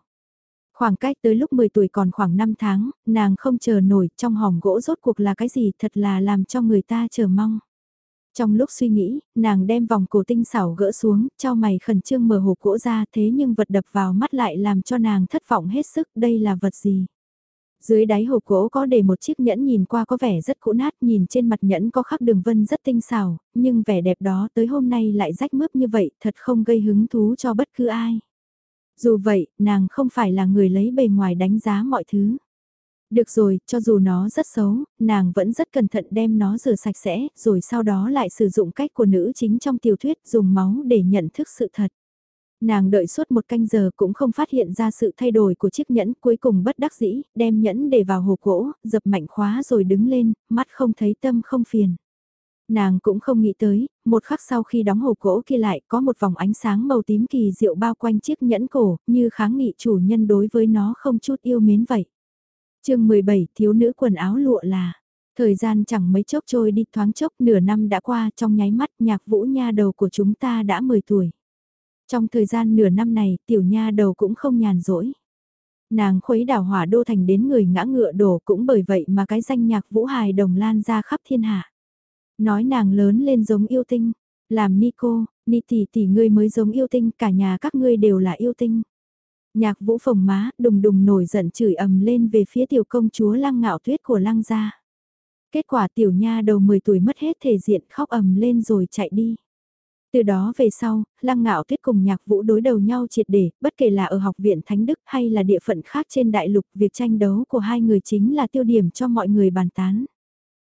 Khoảng cách tới lúc 10 tuổi còn khoảng 5 tháng, nàng không chờ nổi trong hòm gỗ rốt cuộc là cái gì thật là làm cho người ta chờ mong. Trong lúc suy nghĩ, nàng đem vòng cổ tinh xảo gỡ xuống, cho mày khẩn trương mở hộp gỗ ra thế nhưng vật đập vào mắt lại làm cho nàng thất vọng hết sức đây là vật gì. Dưới đáy hộp gỗ có để một chiếc nhẫn nhìn qua có vẻ rất cũ nát nhìn trên mặt nhẫn có khắc đường vân rất tinh xảo, nhưng vẻ đẹp đó tới hôm nay lại rách mướp như vậy thật không gây hứng thú cho bất cứ ai. Dù vậy, nàng không phải là người lấy bề ngoài đánh giá mọi thứ. Được rồi, cho dù nó rất xấu, nàng vẫn rất cẩn thận đem nó rửa sạch sẽ, rồi sau đó lại sử dụng cách của nữ chính trong tiểu thuyết dùng máu để nhận thức sự thật. Nàng đợi suốt một canh giờ cũng không phát hiện ra sự thay đổi của chiếc nhẫn cuối cùng bất đắc dĩ, đem nhẫn để vào hộp gỗ, dập mạnh khóa rồi đứng lên, mắt không thấy tâm không phiền. Nàng cũng không nghĩ tới, một khắc sau khi đóng hộp gỗ kia lại có một vòng ánh sáng màu tím kỳ diệu bao quanh chiếc nhẫn cổ, như kháng nghị chủ nhân đối với nó không chút yêu mến vậy. chương 17 thiếu nữ quần áo lụa là, thời gian chẳng mấy chốc trôi đi thoáng chốc nửa năm đã qua trong nháy mắt nhạc vũ nha đầu của chúng ta đã 10 tuổi. Trong thời gian nửa năm này tiểu nha đầu cũng không nhàn rỗi. Nàng khuấy đảo hỏa đô thành đến người ngã ngựa đổ cũng bởi vậy mà cái danh nhạc vũ hài đồng lan ra khắp thiên hạ. Nói nàng lớn lên giống yêu tinh, làm ni cô, ni tỷ tỷ ngươi mới giống yêu tinh, cả nhà các ngươi đều là yêu tinh. Nhạc vũ phồng má, đùng đùng nổi giận chửi ầm lên về phía tiểu công chúa lăng ngạo tuyết của lăng gia. Kết quả tiểu nha đầu 10 tuổi mất hết thể diện khóc ầm lên rồi chạy đi. Từ đó về sau, Lăng Ngạo Tuyết cùng Nhạc Vũ đối đầu nhau triệt để, bất kể là ở học viện Thánh Đức hay là địa phận khác trên đại lục, việc tranh đấu của hai người chính là tiêu điểm cho mọi người bàn tán.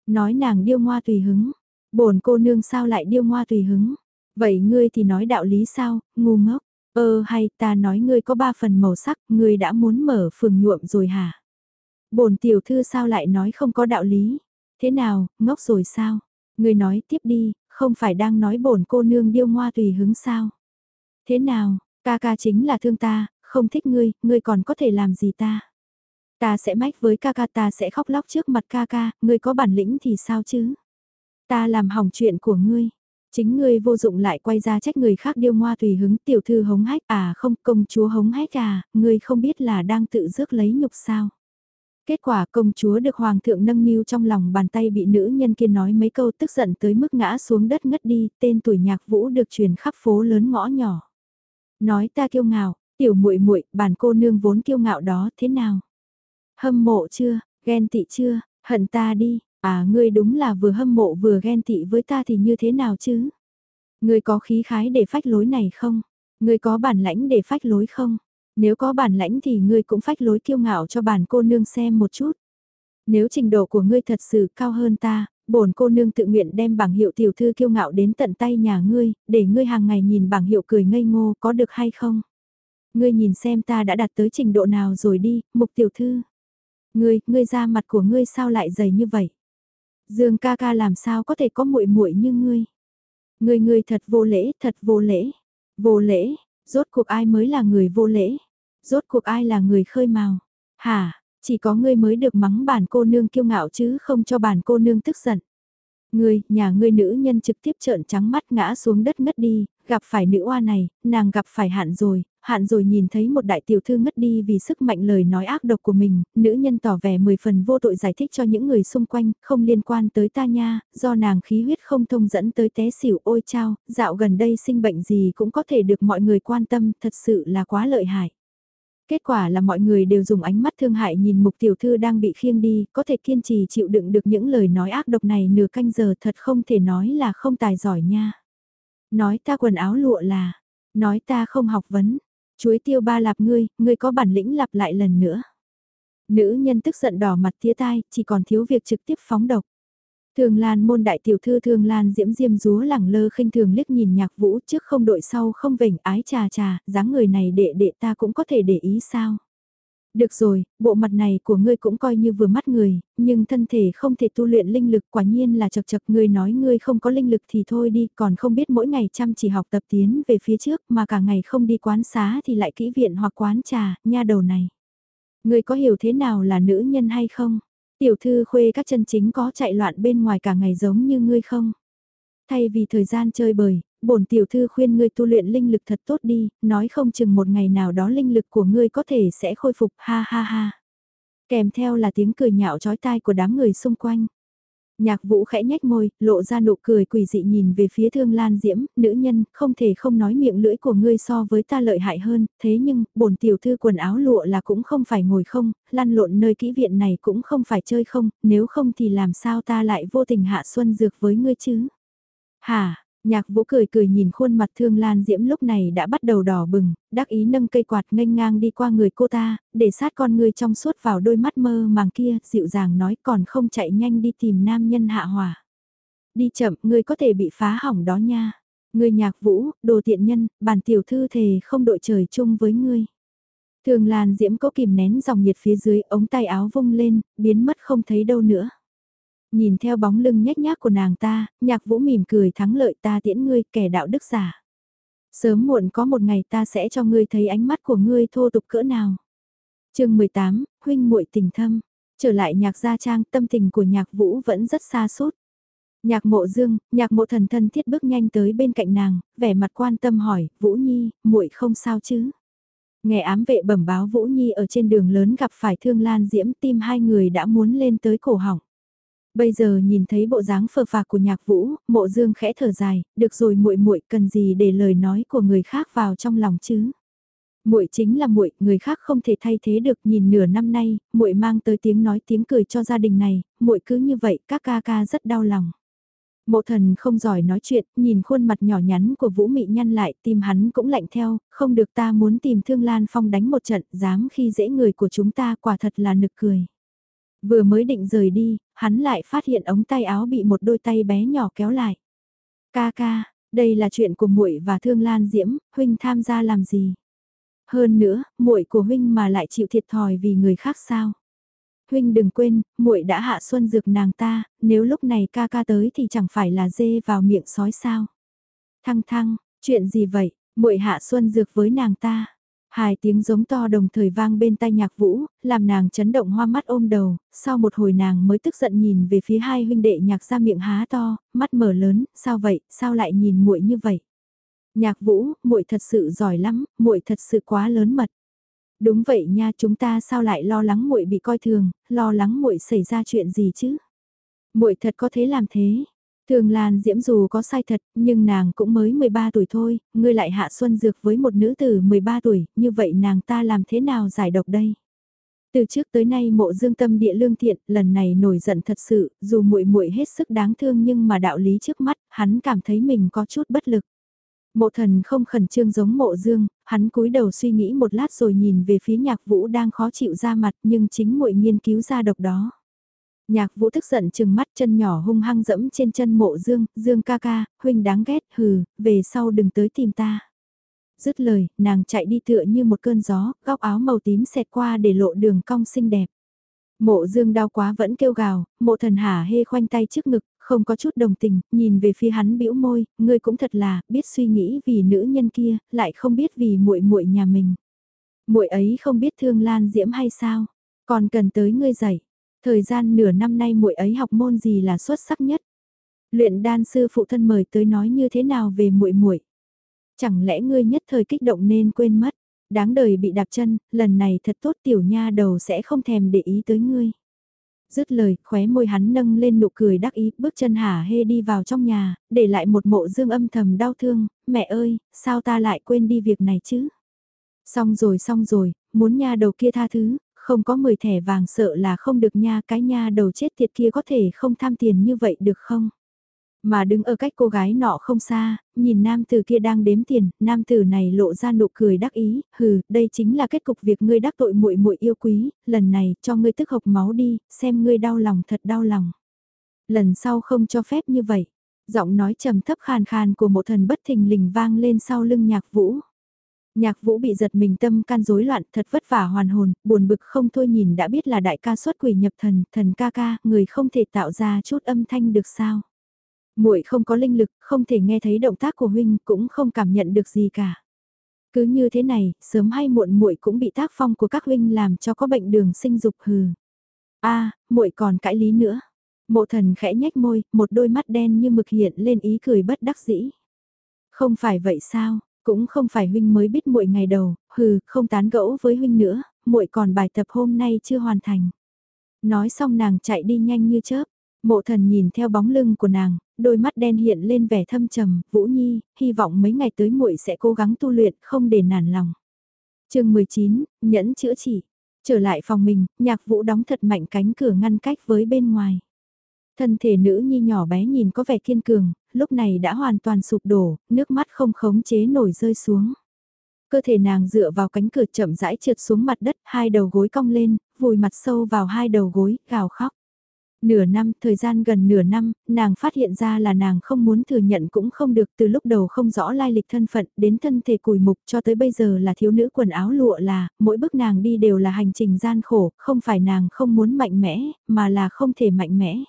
Nói nàng điêu ngoa tùy hứng, bổn cô nương sao lại điêu ngoa tùy hứng. Vậy ngươi thì nói đạo lý sao, ngu ngốc. Ơ hay ta nói ngươi có ba phần màu sắc, ngươi đã muốn mở phường nhuộm rồi hả? Bổn tiểu thư sao lại nói không có đạo lý? Thế nào, ngốc rồi sao? Ngươi nói tiếp đi, không phải đang nói bổn cô nương điêu ngoa tùy hứng sao? Thế nào, ca ca chính là thương ta, không thích ngươi, ngươi còn có thể làm gì ta? Ta sẽ mách với ca ca ta sẽ khóc lóc trước mặt ca ca, ngươi có bản lĩnh thì sao chứ? Ta làm hỏng chuyện của ngươi. Chính ngươi vô dụng lại quay ra trách người khác điêu ngoa tùy hứng tiểu thư hống hách à không công chúa hống hách à, ngươi không biết là đang tự rước lấy nhục sao. Kết quả công chúa được hoàng thượng nâng niu trong lòng bàn tay bị nữ nhân kia nói mấy câu tức giận tới mức ngã xuống đất ngất đi, tên tuổi nhạc vũ được truyền khắp phố lớn ngõ nhỏ. Nói ta kiêu ngạo, tiểu muội muội, bản cô nương vốn kiêu ngạo đó thế nào? Hâm mộ chưa, ghen tị chưa, hận ta đi, à ngươi đúng là vừa hâm mộ vừa ghen tị với ta thì như thế nào chứ? Ngươi có khí khái để phách lối này không? Ngươi có bản lãnh để phách lối không? Nếu có bản lãnh thì ngươi cũng phách lối kiêu ngạo cho bản cô nương xem một chút. Nếu trình độ của ngươi thật sự cao hơn ta, bổn cô nương tự nguyện đem bảng hiệu tiểu thư kiêu ngạo đến tận tay nhà ngươi, để ngươi hàng ngày nhìn bảng hiệu cười ngây ngô có được hay không? Ngươi nhìn xem ta đã đạt tới trình độ nào rồi đi, mục tiểu thư. Ngươi, ngươi ra mặt của ngươi sao lại dày như vậy? Dương ca ca làm sao có thể có muội muội như ngươi? Ngươi ngươi thật vô lễ, thật vô lễ. Vô lễ, rốt cuộc ai mới là người vô lễ? Rốt cuộc ai là người khơi mào? Hả, chỉ có ngươi mới được mắng bản cô nương kiêu ngạo chứ không cho bản cô nương tức giận. Ngươi, nhà ngươi nữ nhân trực tiếp trợn trắng mắt ngã xuống đất ngất đi, gặp phải nữ oa này, nàng gặp phải hạn rồi, hạn rồi nhìn thấy một đại tiểu thư ngất đi vì sức mạnh lời nói ác độc của mình, nữ nhân tỏ vẻ mười phần vô tội giải thích cho những người xung quanh, không liên quan tới ta nha, do nàng khí huyết không thông dẫn tới té xỉu ôi chao, dạo gần đây sinh bệnh gì cũng có thể được mọi người quan tâm, thật sự là quá lợi hại. Kết quả là mọi người đều dùng ánh mắt thương hại nhìn mục tiểu thư đang bị khiêng đi, có thể kiên trì chịu đựng được những lời nói ác độc này nửa canh giờ thật không thể nói là không tài giỏi nha. Nói ta quần áo lụa là, nói ta không học vấn, chuối tiêu ba lạp ngươi, ngươi có bản lĩnh lặp lại lần nữa. Nữ nhân tức giận đỏ mặt tía tai, chỉ còn thiếu việc trực tiếp phóng độc. Thường Lan môn đại tiểu thư Thường Lan diễm diêm rúa lẳng lơ khinh thường liếc nhìn nhạc vũ trước không đội sau không vểnh ái trà trà, dáng người này đệ đệ ta cũng có thể để ý sao. Được rồi, bộ mặt này của ngươi cũng coi như vừa mắt người, nhưng thân thể không thể tu luyện linh lực quả nhiên là chật chật ngươi nói ngươi không có linh lực thì thôi đi, còn không biết mỗi ngày chăm chỉ học tập tiến về phía trước mà cả ngày không đi quán xá thì lại kỹ viện hoặc quán trà, nha đầu này. Ngươi có hiểu thế nào là nữ nhân hay không? Tiểu thư khuê các chân chính có chạy loạn bên ngoài cả ngày giống như ngươi không? Thay vì thời gian chơi bời, bổn tiểu thư khuyên ngươi tu luyện linh lực thật tốt đi, nói không chừng một ngày nào đó linh lực của ngươi có thể sẽ khôi phục ha ha ha. Kèm theo là tiếng cười nhạo chói tai của đám người xung quanh. Nhạc vũ khẽ nhách môi, lộ ra nụ cười quỷ dị nhìn về phía thương lan diễm, nữ nhân, không thể không nói miệng lưỡi của ngươi so với ta lợi hại hơn, thế nhưng, bổn tiểu thư quần áo lụa là cũng không phải ngồi không, lăn lộn nơi kỹ viện này cũng không phải chơi không, nếu không thì làm sao ta lại vô tình hạ xuân dược với ngươi chứ? Hả, Nhạc vũ cười cười nhìn khuôn mặt thương lan diễm lúc này đã bắt đầu đỏ bừng, đắc ý nâng cây quạt nghênh ngang đi qua người cô ta, để sát con người trong suốt vào đôi mắt mơ màng kia, dịu dàng nói còn không chạy nhanh đi tìm nam nhân hạ hỏa. Đi chậm, ngươi có thể bị phá hỏng đó nha. Ngươi nhạc vũ, đồ tiện nhân, bản tiểu thư thề không đội trời chung với ngươi. Thường Lan Diễm có kìm nén dòng nhiệt phía dưới ống tay áo vung lên, biến mất không thấy đâu nữa. Nhìn theo bóng lưng nhếch nhác của nàng ta, nhạc vũ mỉm cười thắng lợi ta tiễn ngươi kẻ đạo đức giả. Sớm muộn có một ngày ta sẽ cho ngươi thấy ánh mắt của ngươi thô tục cỡ nào. chương 18, huynh muội tình thâm. Trở lại nhạc gia trang tâm tình của nhạc vũ vẫn rất xa sút Nhạc mộ dương, nhạc mộ thần thân thiết bước nhanh tới bên cạnh nàng, vẻ mặt quan tâm hỏi, Vũ Nhi, muội không sao chứ? Nghe ám vệ bẩm báo Vũ Nhi ở trên đường lớn gặp phải thương lan diễm tim hai người đã muốn lên tới cổ họng. Bây giờ nhìn thấy bộ dáng phờ phạc của nhạc vũ, mộ dương khẽ thở dài, được rồi muội muội cần gì để lời nói của người khác vào trong lòng chứ. Muội chính là muội, người khác không thể thay thế được, nhìn nửa năm nay, muội mang tới tiếng nói tiếng cười cho gia đình này, muội cứ như vậy, các ca ca rất đau lòng. Mộ thần không giỏi nói chuyện, nhìn khuôn mặt nhỏ nhắn của Vũ Mị nhăn lại, tim hắn cũng lạnh theo, không được ta muốn tìm Thương Lan Phong đánh một trận, dám khi dễ người của chúng ta quả thật là nực cười. Vừa mới định rời đi, hắn lại phát hiện ống tay áo bị một đôi tay bé nhỏ kéo lại. Ca ca, đây là chuyện của muội và Thương Lan Diễm, huynh tham gia làm gì? Hơn nữa, muội của huynh mà lại chịu thiệt thòi vì người khác sao? Huynh đừng quên, muội đã hạ xuân dược nàng ta, nếu lúc này ca ca tới thì chẳng phải là dê vào miệng sói sao? Thăng thăng, chuyện gì vậy? Muội hạ xuân dược với nàng ta. Hai tiếng giống to đồng thời vang bên tai nhạc vũ, làm nàng chấn động hoa mắt ôm đầu, sau một hồi nàng mới tức giận nhìn về phía hai huynh đệ nhạc ra miệng há to, mắt mở lớn, sao vậy, sao lại nhìn muội như vậy? Nhạc vũ, muội thật sự giỏi lắm, muội thật sự quá lớn mật. Đúng vậy nha, chúng ta sao lại lo lắng muội bị coi thường, lo lắng muội xảy ra chuyện gì chứ? Muội thật có thế làm thế, Thường Lan Diễm dù có sai thật, nhưng nàng cũng mới 13 tuổi thôi, ngươi lại hạ xuân dược với một nữ tử 13 tuổi, như vậy nàng ta làm thế nào giải độc đây? Từ trước tới nay mộ dương tâm địa lương thiện, lần này nổi giận thật sự, dù muội muội hết sức đáng thương nhưng mà đạo lý trước mắt, hắn cảm thấy mình có chút bất lực. Mộ thần không khẩn trương giống mộ dương, hắn cúi đầu suy nghĩ một lát rồi nhìn về phía nhạc vũ đang khó chịu ra mặt nhưng chính muội nghiên cứu ra độc đó. Nhạc vũ tức giận chừng mắt chân nhỏ hung hăng dẫm trên chân mộ dương, dương ca ca, huynh đáng ghét, hừ, về sau đừng tới tìm ta. Dứt lời, nàng chạy đi tựa như một cơn gió, góc áo màu tím xẹt qua để lộ đường cong xinh đẹp. Mộ dương đau quá vẫn kêu gào, mộ thần hả hê khoanh tay trước ngực, không có chút đồng tình, nhìn về phía hắn bĩu môi, ngươi cũng thật là, biết suy nghĩ vì nữ nhân kia, lại không biết vì muội muội nhà mình. Muội ấy không biết thương Lan Diễm hay sao, còn cần tới ngươi dạy. Thời gian nửa năm nay muội ấy học môn gì là xuất sắc nhất? Luyện đan sư phụ thân mời tới nói như thế nào về muội muội? Chẳng lẽ ngươi nhất thời kích động nên quên mất? Đáng đời bị đạp chân, lần này thật tốt tiểu nha đầu sẽ không thèm để ý tới ngươi. Dứt lời, khóe môi hắn nâng lên nụ cười đắc ý, bước chân hả hê đi vào trong nhà, để lại một mộ dương âm thầm đau thương, mẹ ơi, sao ta lại quên đi việc này chứ? Xong rồi xong rồi, muốn nha đầu kia tha thứ, không có 10 thẻ vàng sợ là không được nha, cái nha đầu chết tiệt kia có thể không tham tiền như vậy được không? Mà đứng ở cách cô gái nọ không xa, nhìn nam tử kia đang đếm tiền, nam tử này lộ ra nụ cười đắc ý, hừ, đây chính là kết cục việc ngươi đắc tội muội muội yêu quý, lần này cho ngươi tức hộc máu đi, xem ngươi đau lòng thật đau lòng. Lần sau không cho phép như vậy. Giọng nói trầm thấp khàn khàn của một thần bất thình lình vang lên sau lưng nhạc vũ. Nhạc vũ bị giật mình tâm can rối loạn thật vất vả hoàn hồn, buồn bực không thôi nhìn đã biết là đại ca xuất quỷ nhập thần, thần ca ca, người không thể tạo ra chút âm thanh được sao muội không có linh lực, không thể nghe thấy động tác của huynh, cũng không cảm nhận được gì cả. Cứ như thế này, sớm hay muộn muội cũng bị tác phong của các huynh làm cho có bệnh đường sinh dục hừ. A, muội còn cãi lý nữa. Mộ thần khẽ nhếch môi, một đôi mắt đen như mực hiện lên ý cười bất đắc dĩ. Không phải vậy sao, cũng không phải huynh mới biết muội ngày đầu, hừ, không tán gẫu với huynh nữa, muội còn bài tập hôm nay chưa hoàn thành. Nói xong nàng chạy đi nhanh như chớp, Mộ thần nhìn theo bóng lưng của nàng, đôi mắt đen hiện lên vẻ thâm trầm, Vũ Nhi, hy vọng mấy ngày tới muội sẽ cố gắng tu luyện, không để nản lòng. chương 19, nhẫn chữa chỉ Trở lại phòng mình, nhạc vũ đóng thật mạnh cánh cửa ngăn cách với bên ngoài. Thân thể nữ nhi nhỏ bé nhìn có vẻ kiên cường, lúc này đã hoàn toàn sụp đổ, nước mắt không khống chế nổi rơi xuống. Cơ thể nàng dựa vào cánh cửa chậm rãi trượt xuống mặt đất, hai đầu gối cong lên, vùi mặt sâu vào hai đầu gối, gào khóc. Nửa năm, thời gian gần nửa năm, nàng phát hiện ra là nàng không muốn thừa nhận cũng không được từ lúc đầu không rõ lai lịch thân phận đến thân thể cùi mục cho tới bây giờ là thiếu nữ quần áo lụa là, mỗi bước nàng đi đều là hành trình gian khổ, không phải nàng không muốn mạnh mẽ, mà là không thể mạnh mẽ.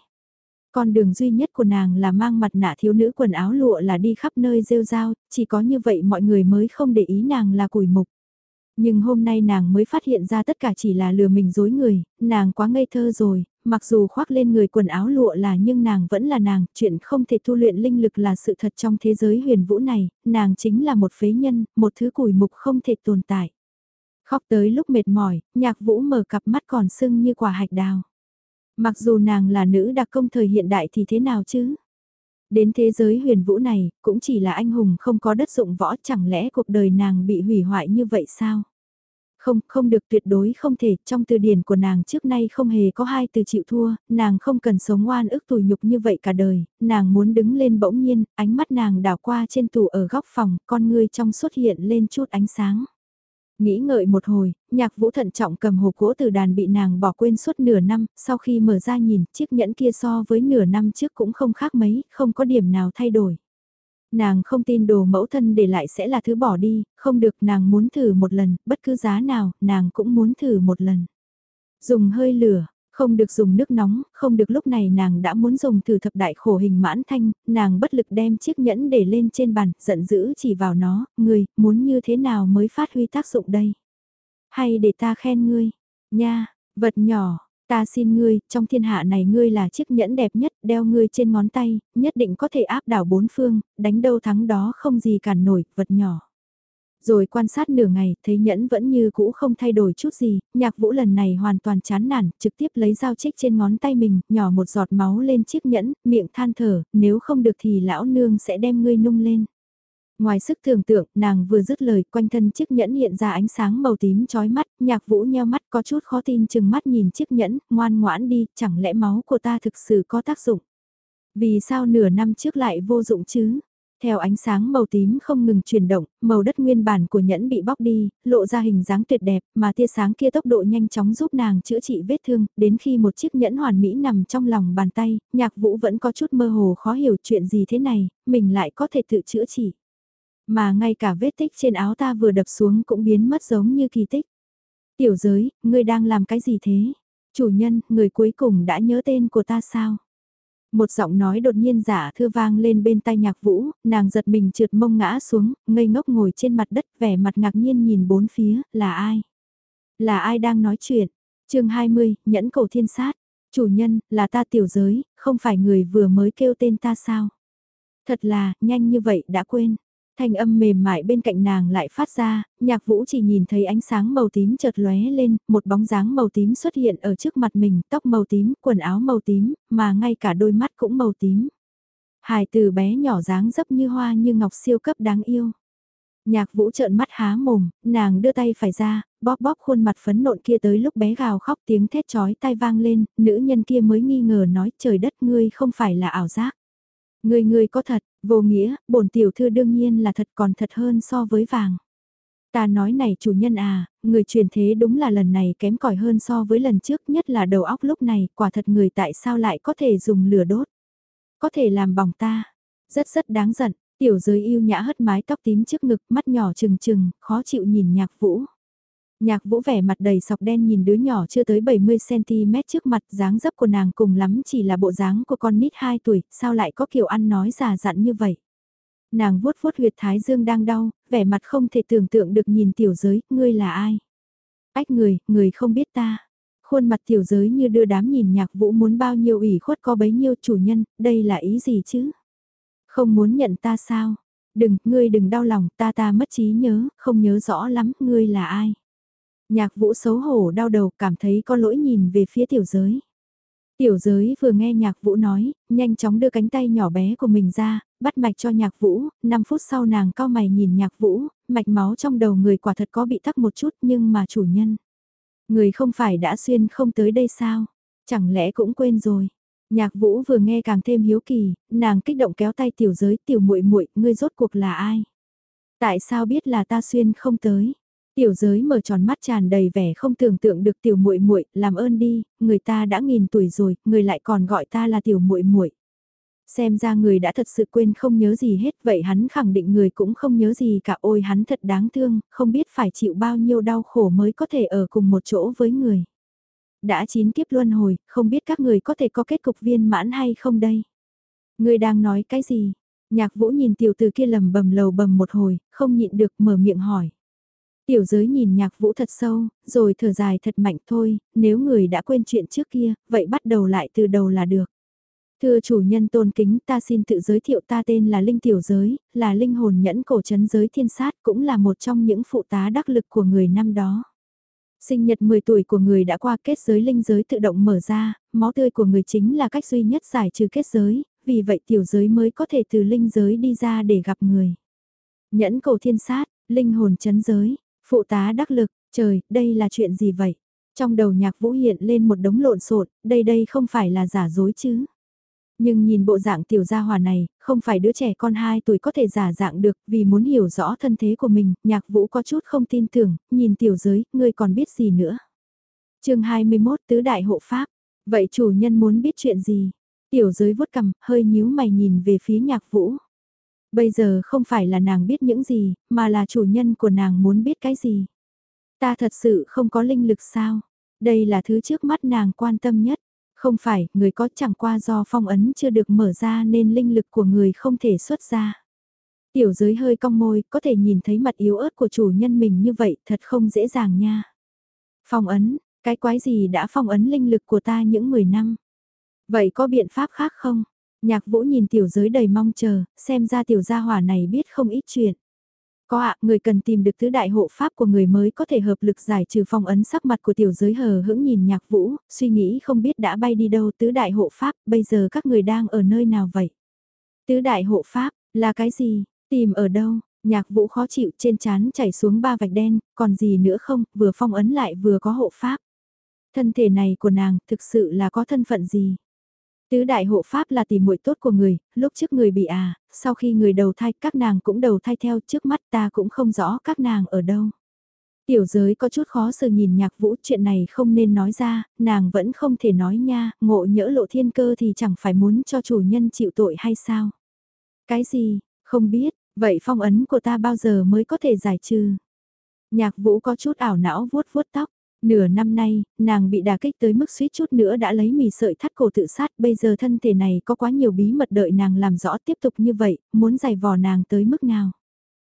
Con đường duy nhất của nàng là mang mặt nạ thiếu nữ quần áo lụa là đi khắp nơi rêu rao, chỉ có như vậy mọi người mới không để ý nàng là cùi mục. Nhưng hôm nay nàng mới phát hiện ra tất cả chỉ là lừa mình dối người, nàng quá ngây thơ rồi, mặc dù khoác lên người quần áo lụa là nhưng nàng vẫn là nàng, chuyện không thể thu luyện linh lực là sự thật trong thế giới huyền vũ này, nàng chính là một phế nhân, một thứ củi mục không thể tồn tại. Khóc tới lúc mệt mỏi, nhạc vũ mở cặp mắt còn sưng như quả hạch đào. Mặc dù nàng là nữ đặc công thời hiện đại thì thế nào chứ? Đến thế giới huyền vũ này, cũng chỉ là anh hùng không có đất dụng võ chẳng lẽ cuộc đời nàng bị hủy hoại như vậy sao? Không, không được tuyệt đối không thể, trong từ điển của nàng trước nay không hề có hai từ chịu thua, nàng không cần sống oan ức tủi nhục như vậy cả đời, nàng muốn đứng lên bỗng nhiên, ánh mắt nàng đảo qua trên tủ ở góc phòng, con ngươi trong xuất hiện lên chút ánh sáng. Nghĩ ngợi một hồi, nhạc vũ thận trọng cầm hộp gỗ từ đàn bị nàng bỏ quên suốt nửa năm, sau khi mở ra nhìn, chiếc nhẫn kia so với nửa năm trước cũng không khác mấy, không có điểm nào thay đổi. Nàng không tin đồ mẫu thân để lại sẽ là thứ bỏ đi, không được nàng muốn thử một lần, bất cứ giá nào, nàng cũng muốn thử một lần. Dùng hơi lửa, không được dùng nước nóng, không được lúc này nàng đã muốn dùng thử thập đại khổ hình mãn thanh, nàng bất lực đem chiếc nhẫn để lên trên bàn, giận dữ chỉ vào nó, người, muốn như thế nào mới phát huy tác dụng đây? Hay để ta khen ngươi, nha, vật nhỏ, Ta xin ngươi, trong thiên hạ này ngươi là chiếc nhẫn đẹp nhất, đeo ngươi trên ngón tay, nhất định có thể áp đảo bốn phương, đánh đâu thắng đó không gì cản nổi, vật nhỏ. Rồi quan sát nửa ngày, thấy nhẫn vẫn như cũ không thay đổi chút gì, nhạc vũ lần này hoàn toàn chán nản, trực tiếp lấy dao chích trên ngón tay mình, nhỏ một giọt máu lên chiếc nhẫn, miệng than thở, nếu không được thì lão nương sẽ đem ngươi nung lên. Ngoài sức tưởng tượng, nàng vừa dứt lời, quanh thân chiếc nhẫn hiện ra ánh sáng màu tím chói mắt, nhạc vũ nheo mắt có chút khó tin chừng mắt nhìn chiếc nhẫn, ngoan ngoãn đi, chẳng lẽ máu của ta thực sự có tác dụng? Vì sao nửa năm trước lại vô dụng chứ? Theo ánh sáng màu tím không ngừng chuyển động, màu đất nguyên bản của nhẫn bị bóc đi, lộ ra hình dáng tuyệt đẹp, mà tia sáng kia tốc độ nhanh chóng giúp nàng chữa trị vết thương, đến khi một chiếc nhẫn hoàn mỹ nằm trong lòng bàn tay, nhạc vũ vẫn có chút mơ hồ khó hiểu chuyện gì thế này, mình lại có thể tự chữa trị. Mà ngay cả vết tích trên áo ta vừa đập xuống cũng biến mất giống như kỳ tích. Tiểu giới, ngươi đang làm cái gì thế? Chủ nhân, người cuối cùng đã nhớ tên của ta sao? Một giọng nói đột nhiên giả thưa vang lên bên tai nhạc vũ, nàng giật mình trượt mông ngã xuống, ngây ngốc ngồi trên mặt đất vẻ mặt ngạc nhiên nhìn bốn phía, là ai? Là ai đang nói chuyện? chương 20, nhẫn cổ thiên sát. Chủ nhân, là ta tiểu giới, không phải người vừa mới kêu tên ta sao? Thật là, nhanh như vậy đã quên. Thanh âm mềm mại bên cạnh nàng lại phát ra, nhạc vũ chỉ nhìn thấy ánh sáng màu tím chợt lóe lên, một bóng dáng màu tím xuất hiện ở trước mặt mình, tóc màu tím, quần áo màu tím, mà ngay cả đôi mắt cũng màu tím. Hài từ bé nhỏ dáng dấp như hoa như ngọc siêu cấp đáng yêu. Nhạc vũ trợn mắt há mồm, nàng đưa tay phải ra, bóp bóp khuôn mặt phấn nộn kia tới lúc bé gào khóc tiếng thét chói tai vang lên, nữ nhân kia mới nghi ngờ nói trời đất ngươi không phải là ảo giác. Ngươi ngươi có thật, vô nghĩa, bổn tiểu thư đương nhiên là thật còn thật hơn so với vàng. Ta nói này chủ nhân à, người truyền thế đúng là lần này kém cỏi hơn so với lần trước nhất là đầu óc lúc này, quả thật người tại sao lại có thể dùng lửa đốt. Có thể làm bỏng ta. Rất rất đáng giận, tiểu giới yêu nhã hất mái tóc tím trước ngực, mắt nhỏ trừng trừng, khó chịu nhìn nhạc vũ. Nhạc vũ vẻ mặt đầy sọc đen nhìn đứa nhỏ chưa tới 70cm trước mặt dáng dấp của nàng cùng lắm chỉ là bộ dáng của con nít 2 tuổi, sao lại có kiểu ăn nói già dặn như vậy. Nàng vuốt vuốt huyệt thái dương đang đau, vẻ mặt không thể tưởng tượng được nhìn tiểu giới, ngươi là ai? Ách người, người không biết ta. Khuôn mặt tiểu giới như đưa đám nhìn nhạc vũ muốn bao nhiêu ủy khuất có bấy nhiêu chủ nhân, đây là ý gì chứ? Không muốn nhận ta sao? Đừng, ngươi đừng đau lòng, ta ta mất trí nhớ, không nhớ rõ lắm, ngươi là ai? Nhạc vũ xấu hổ đau đầu cảm thấy có lỗi nhìn về phía tiểu giới. Tiểu giới vừa nghe nhạc vũ nói, nhanh chóng đưa cánh tay nhỏ bé của mình ra, bắt mạch cho nhạc vũ, 5 phút sau nàng cao mày nhìn nhạc vũ, mạch máu trong đầu người quả thật có bị tắc một chút nhưng mà chủ nhân. Người không phải đã xuyên không tới đây sao? Chẳng lẽ cũng quên rồi? Nhạc vũ vừa nghe càng thêm hiếu kỳ, nàng kích động kéo tay tiểu giới tiểu muội muội ngươi rốt cuộc là ai? Tại sao biết là ta xuyên không tới? Tiểu giới mở tròn mắt tràn đầy vẻ không tưởng tượng được tiểu muội muội, làm ơn đi, người ta đã nghìn tuổi rồi, người lại còn gọi ta là tiểu muội muội. Xem ra người đã thật sự quên không nhớ gì hết, vậy hắn khẳng định người cũng không nhớ gì cả, ôi hắn thật đáng thương, không biết phải chịu bao nhiêu đau khổ mới có thể ở cùng một chỗ với người. Đã chín kiếp luân hồi, không biết các người có thể có kết cục viên mãn hay không đây? Người đang nói cái gì? Nhạc vũ nhìn tiểu từ kia lầm bầm lầu bầm một hồi, không nhịn được mở miệng hỏi. Tiểu giới nhìn nhạc vũ thật sâu, rồi thở dài thật mạnh thôi, nếu người đã quên chuyện trước kia, vậy bắt đầu lại từ đầu là được. Thưa chủ nhân tôn kính ta xin tự giới thiệu ta tên là Linh Tiểu Giới, là linh hồn nhẫn cổ chấn giới thiên sát cũng là một trong những phụ tá đắc lực của người năm đó. Sinh nhật 10 tuổi của người đã qua kết giới linh giới tự động mở ra, máu tươi của người chính là cách duy nhất giải trừ kết giới, vì vậy tiểu giới mới có thể từ linh giới đi ra để gặp người. Nhẫn cổ thiên sát, linh hồn chấn giới, Phụ tá đắc lực, trời, đây là chuyện gì vậy? Trong đầu nhạc vũ hiện lên một đống lộn xộn, đây đây không phải là giả dối chứ. Nhưng nhìn bộ dạng tiểu gia hòa này, không phải đứa trẻ con 2 tuổi có thể giả dạng được vì muốn hiểu rõ thân thế của mình, nhạc vũ có chút không tin tưởng, nhìn tiểu giới, ngươi còn biết gì nữa. chương 21 Tứ Đại Hộ Pháp, vậy chủ nhân muốn biết chuyện gì? Tiểu giới vuốt cầm, hơi nhíu mày nhìn về phía nhạc vũ. Bây giờ không phải là nàng biết những gì, mà là chủ nhân của nàng muốn biết cái gì. Ta thật sự không có linh lực sao? Đây là thứ trước mắt nàng quan tâm nhất. Không phải, người có chẳng qua do phong ấn chưa được mở ra nên linh lực của người không thể xuất ra. Tiểu giới hơi cong môi, có thể nhìn thấy mặt yếu ớt của chủ nhân mình như vậy, thật không dễ dàng nha. Phong ấn, cái quái gì đã phong ấn linh lực của ta những 10 năm? Vậy có biện pháp khác không? Nhạc vũ nhìn tiểu giới đầy mong chờ, xem ra tiểu gia hỏa này biết không ít chuyện. Có ạ, người cần tìm được thứ đại hộ pháp của người mới có thể hợp lực giải trừ phong ấn sắc mặt của tiểu giới hờ hững nhìn nhạc vũ, suy nghĩ không biết đã bay đi đâu tứ đại hộ pháp, bây giờ các người đang ở nơi nào vậy? Tứ đại hộ pháp, là cái gì? Tìm ở đâu? Nhạc vũ khó chịu trên chán chảy xuống ba vạch đen, còn gì nữa không, vừa phong ấn lại vừa có hộ pháp. Thân thể này của nàng thực sự là có thân phận gì? Tứ đại hộ pháp là tỷ muội tốt của người, lúc trước người bị à, sau khi người đầu thai các nàng cũng đầu thai theo trước mắt ta cũng không rõ các nàng ở đâu. Tiểu giới có chút khó xử nhìn nhạc vũ chuyện này không nên nói ra, nàng vẫn không thể nói nha, ngộ nhỡ lộ thiên cơ thì chẳng phải muốn cho chủ nhân chịu tội hay sao. Cái gì, không biết, vậy phong ấn của ta bao giờ mới có thể giải trừ. Nhạc vũ có chút ảo não vuốt vuốt tóc. Nửa năm nay, nàng bị đả kích tới mức suýt chút nữa đã lấy mì sợi thắt cổ tự sát, bây giờ thân thể này có quá nhiều bí mật đợi nàng làm rõ tiếp tục như vậy, muốn giày vò nàng tới mức nào.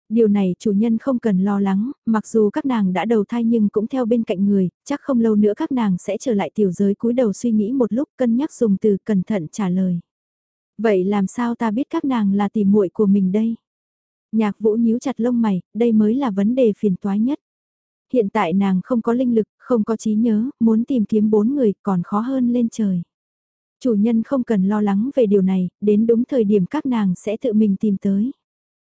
Điều này chủ nhân không cần lo lắng, mặc dù các nàng đã đầu thai nhưng cũng theo bên cạnh người, chắc không lâu nữa các nàng sẽ trở lại tiểu giới cúi đầu suy nghĩ một lúc cân nhắc dùng từ cẩn thận trả lời. Vậy làm sao ta biết các nàng là tìm muội của mình đây? Nhạc vũ nhíu chặt lông mày, đây mới là vấn đề phiền toái nhất. Hiện tại nàng không có linh lực, không có trí nhớ, muốn tìm kiếm bốn người còn khó hơn lên trời. Chủ nhân không cần lo lắng về điều này, đến đúng thời điểm các nàng sẽ tự mình tìm tới.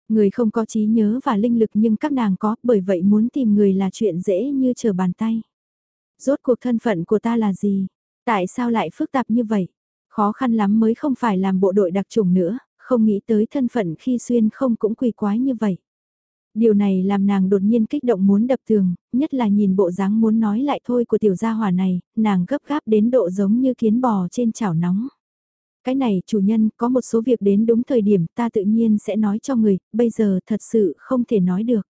Người không có trí nhớ và linh lực nhưng các nàng có, bởi vậy muốn tìm người là chuyện dễ như trở bàn tay. Rốt cuộc thân phận của ta là gì? Tại sao lại phức tạp như vậy? Khó khăn lắm mới không phải làm bộ đội đặc trùng nữa, không nghĩ tới thân phận khi xuyên không cũng quỳ quái như vậy. Điều này làm nàng đột nhiên kích động muốn đập tường, nhất là nhìn bộ dáng muốn nói lại thôi của tiểu gia hỏa này, nàng gấp gáp đến độ giống như kiến bò trên chảo nóng. Cái này chủ nhân có một số việc đến đúng thời điểm ta tự nhiên sẽ nói cho người, bây giờ thật sự không thể nói được.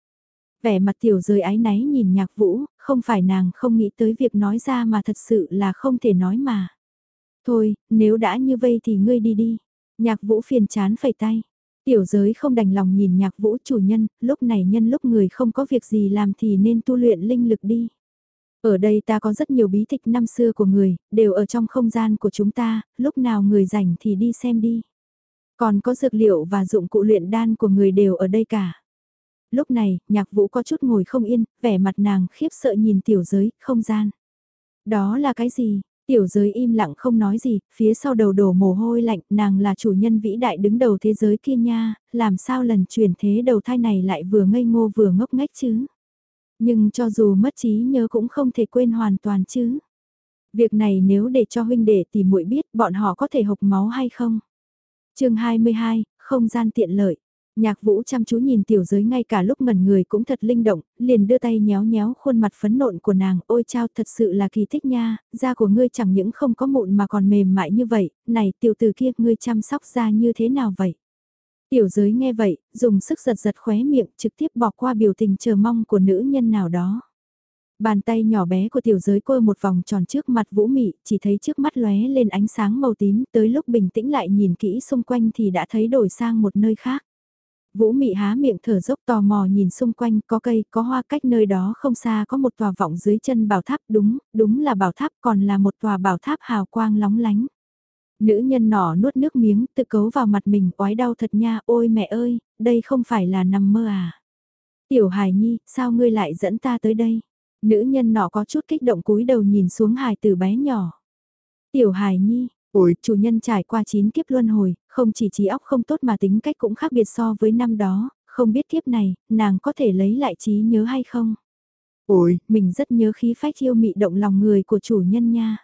Vẻ mặt tiểu rời ái náy nhìn nhạc vũ, không phải nàng không nghĩ tới việc nói ra mà thật sự là không thể nói mà. Thôi, nếu đã như vậy thì ngươi đi đi. Nhạc vũ phiền chán phẩy tay. Tiểu giới không đành lòng nhìn nhạc vũ chủ nhân, lúc này nhân lúc người không có việc gì làm thì nên tu luyện linh lực đi. Ở đây ta có rất nhiều bí tịch năm xưa của người, đều ở trong không gian của chúng ta, lúc nào người rảnh thì đi xem đi. Còn có dược liệu và dụng cụ luyện đan của người đều ở đây cả. Lúc này, nhạc vũ có chút ngồi không yên, vẻ mặt nàng khiếp sợ nhìn tiểu giới, không gian. Đó là cái gì? Tiểu giới im lặng không nói gì, phía sau đầu đổ mồ hôi lạnh, nàng là chủ nhân vĩ đại đứng đầu thế giới kia nha, làm sao lần chuyển thế đầu thai này lại vừa ngây ngô vừa ngốc nghếch chứ? Nhưng cho dù mất trí nhớ cũng không thể quên hoàn toàn chứ. Việc này nếu để cho huynh đệ tìm muội biết bọn họ có thể hộc máu hay không? chương 22, không gian tiện lợi. Nhạc vũ chăm chú nhìn tiểu giới ngay cả lúc ngẩn người cũng thật linh động, liền đưa tay nhéo nhéo khuôn mặt phấn nộn của nàng, ôi chao thật sự là kỳ tích nha, da của ngươi chẳng những không có mụn mà còn mềm mại như vậy, này tiểu từ kia ngươi chăm sóc da như thế nào vậy? Tiểu giới nghe vậy, dùng sức giật giật khóe miệng trực tiếp bỏ qua biểu tình chờ mong của nữ nhân nào đó. Bàn tay nhỏ bé của tiểu giới cô một vòng tròn trước mặt vũ mị, chỉ thấy trước mắt lóe lên ánh sáng màu tím, tới lúc bình tĩnh lại nhìn kỹ xung quanh thì đã thấy đổi sang một nơi khác. Vũ mị há miệng thở dốc tò mò nhìn xung quanh có cây, có hoa cách nơi đó không xa có một tòa vọng dưới chân bảo tháp đúng, đúng là bảo tháp còn là một tòa bảo tháp hào quang lóng lánh. Nữ nhân nọ nuốt nước miếng tự cấu vào mặt mình oái đau thật nha ôi mẹ ơi, đây không phải là nằm mơ à. Tiểu Hải nhi, sao ngươi lại dẫn ta tới đây? Nữ nhân nọ có chút kích động cúi đầu nhìn xuống hài từ bé nhỏ. Tiểu Hải nhi, ôi chủ nhân trải qua chín kiếp luân hồi, không chỉ trí óc không tốt mà tính cách cũng khác biệt so với năm đó, không biết kiếp này, nàng có thể lấy lại trí nhớ hay không? Ôi, mình rất nhớ khí phách yêu mị động lòng người của chủ nhân nha.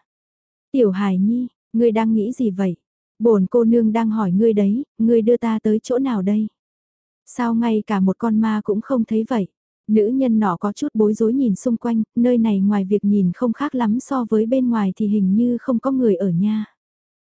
Tiểu hài nhi, Ngươi đang nghĩ gì vậy? Bổn cô nương đang hỏi ngươi đấy, ngươi đưa ta tới chỗ nào đây? Sao ngay cả một con ma cũng không thấy vậy? Nữ nhân nọ có chút bối rối nhìn xung quanh, nơi này ngoài việc nhìn không khác lắm so với bên ngoài thì hình như không có người ở nha.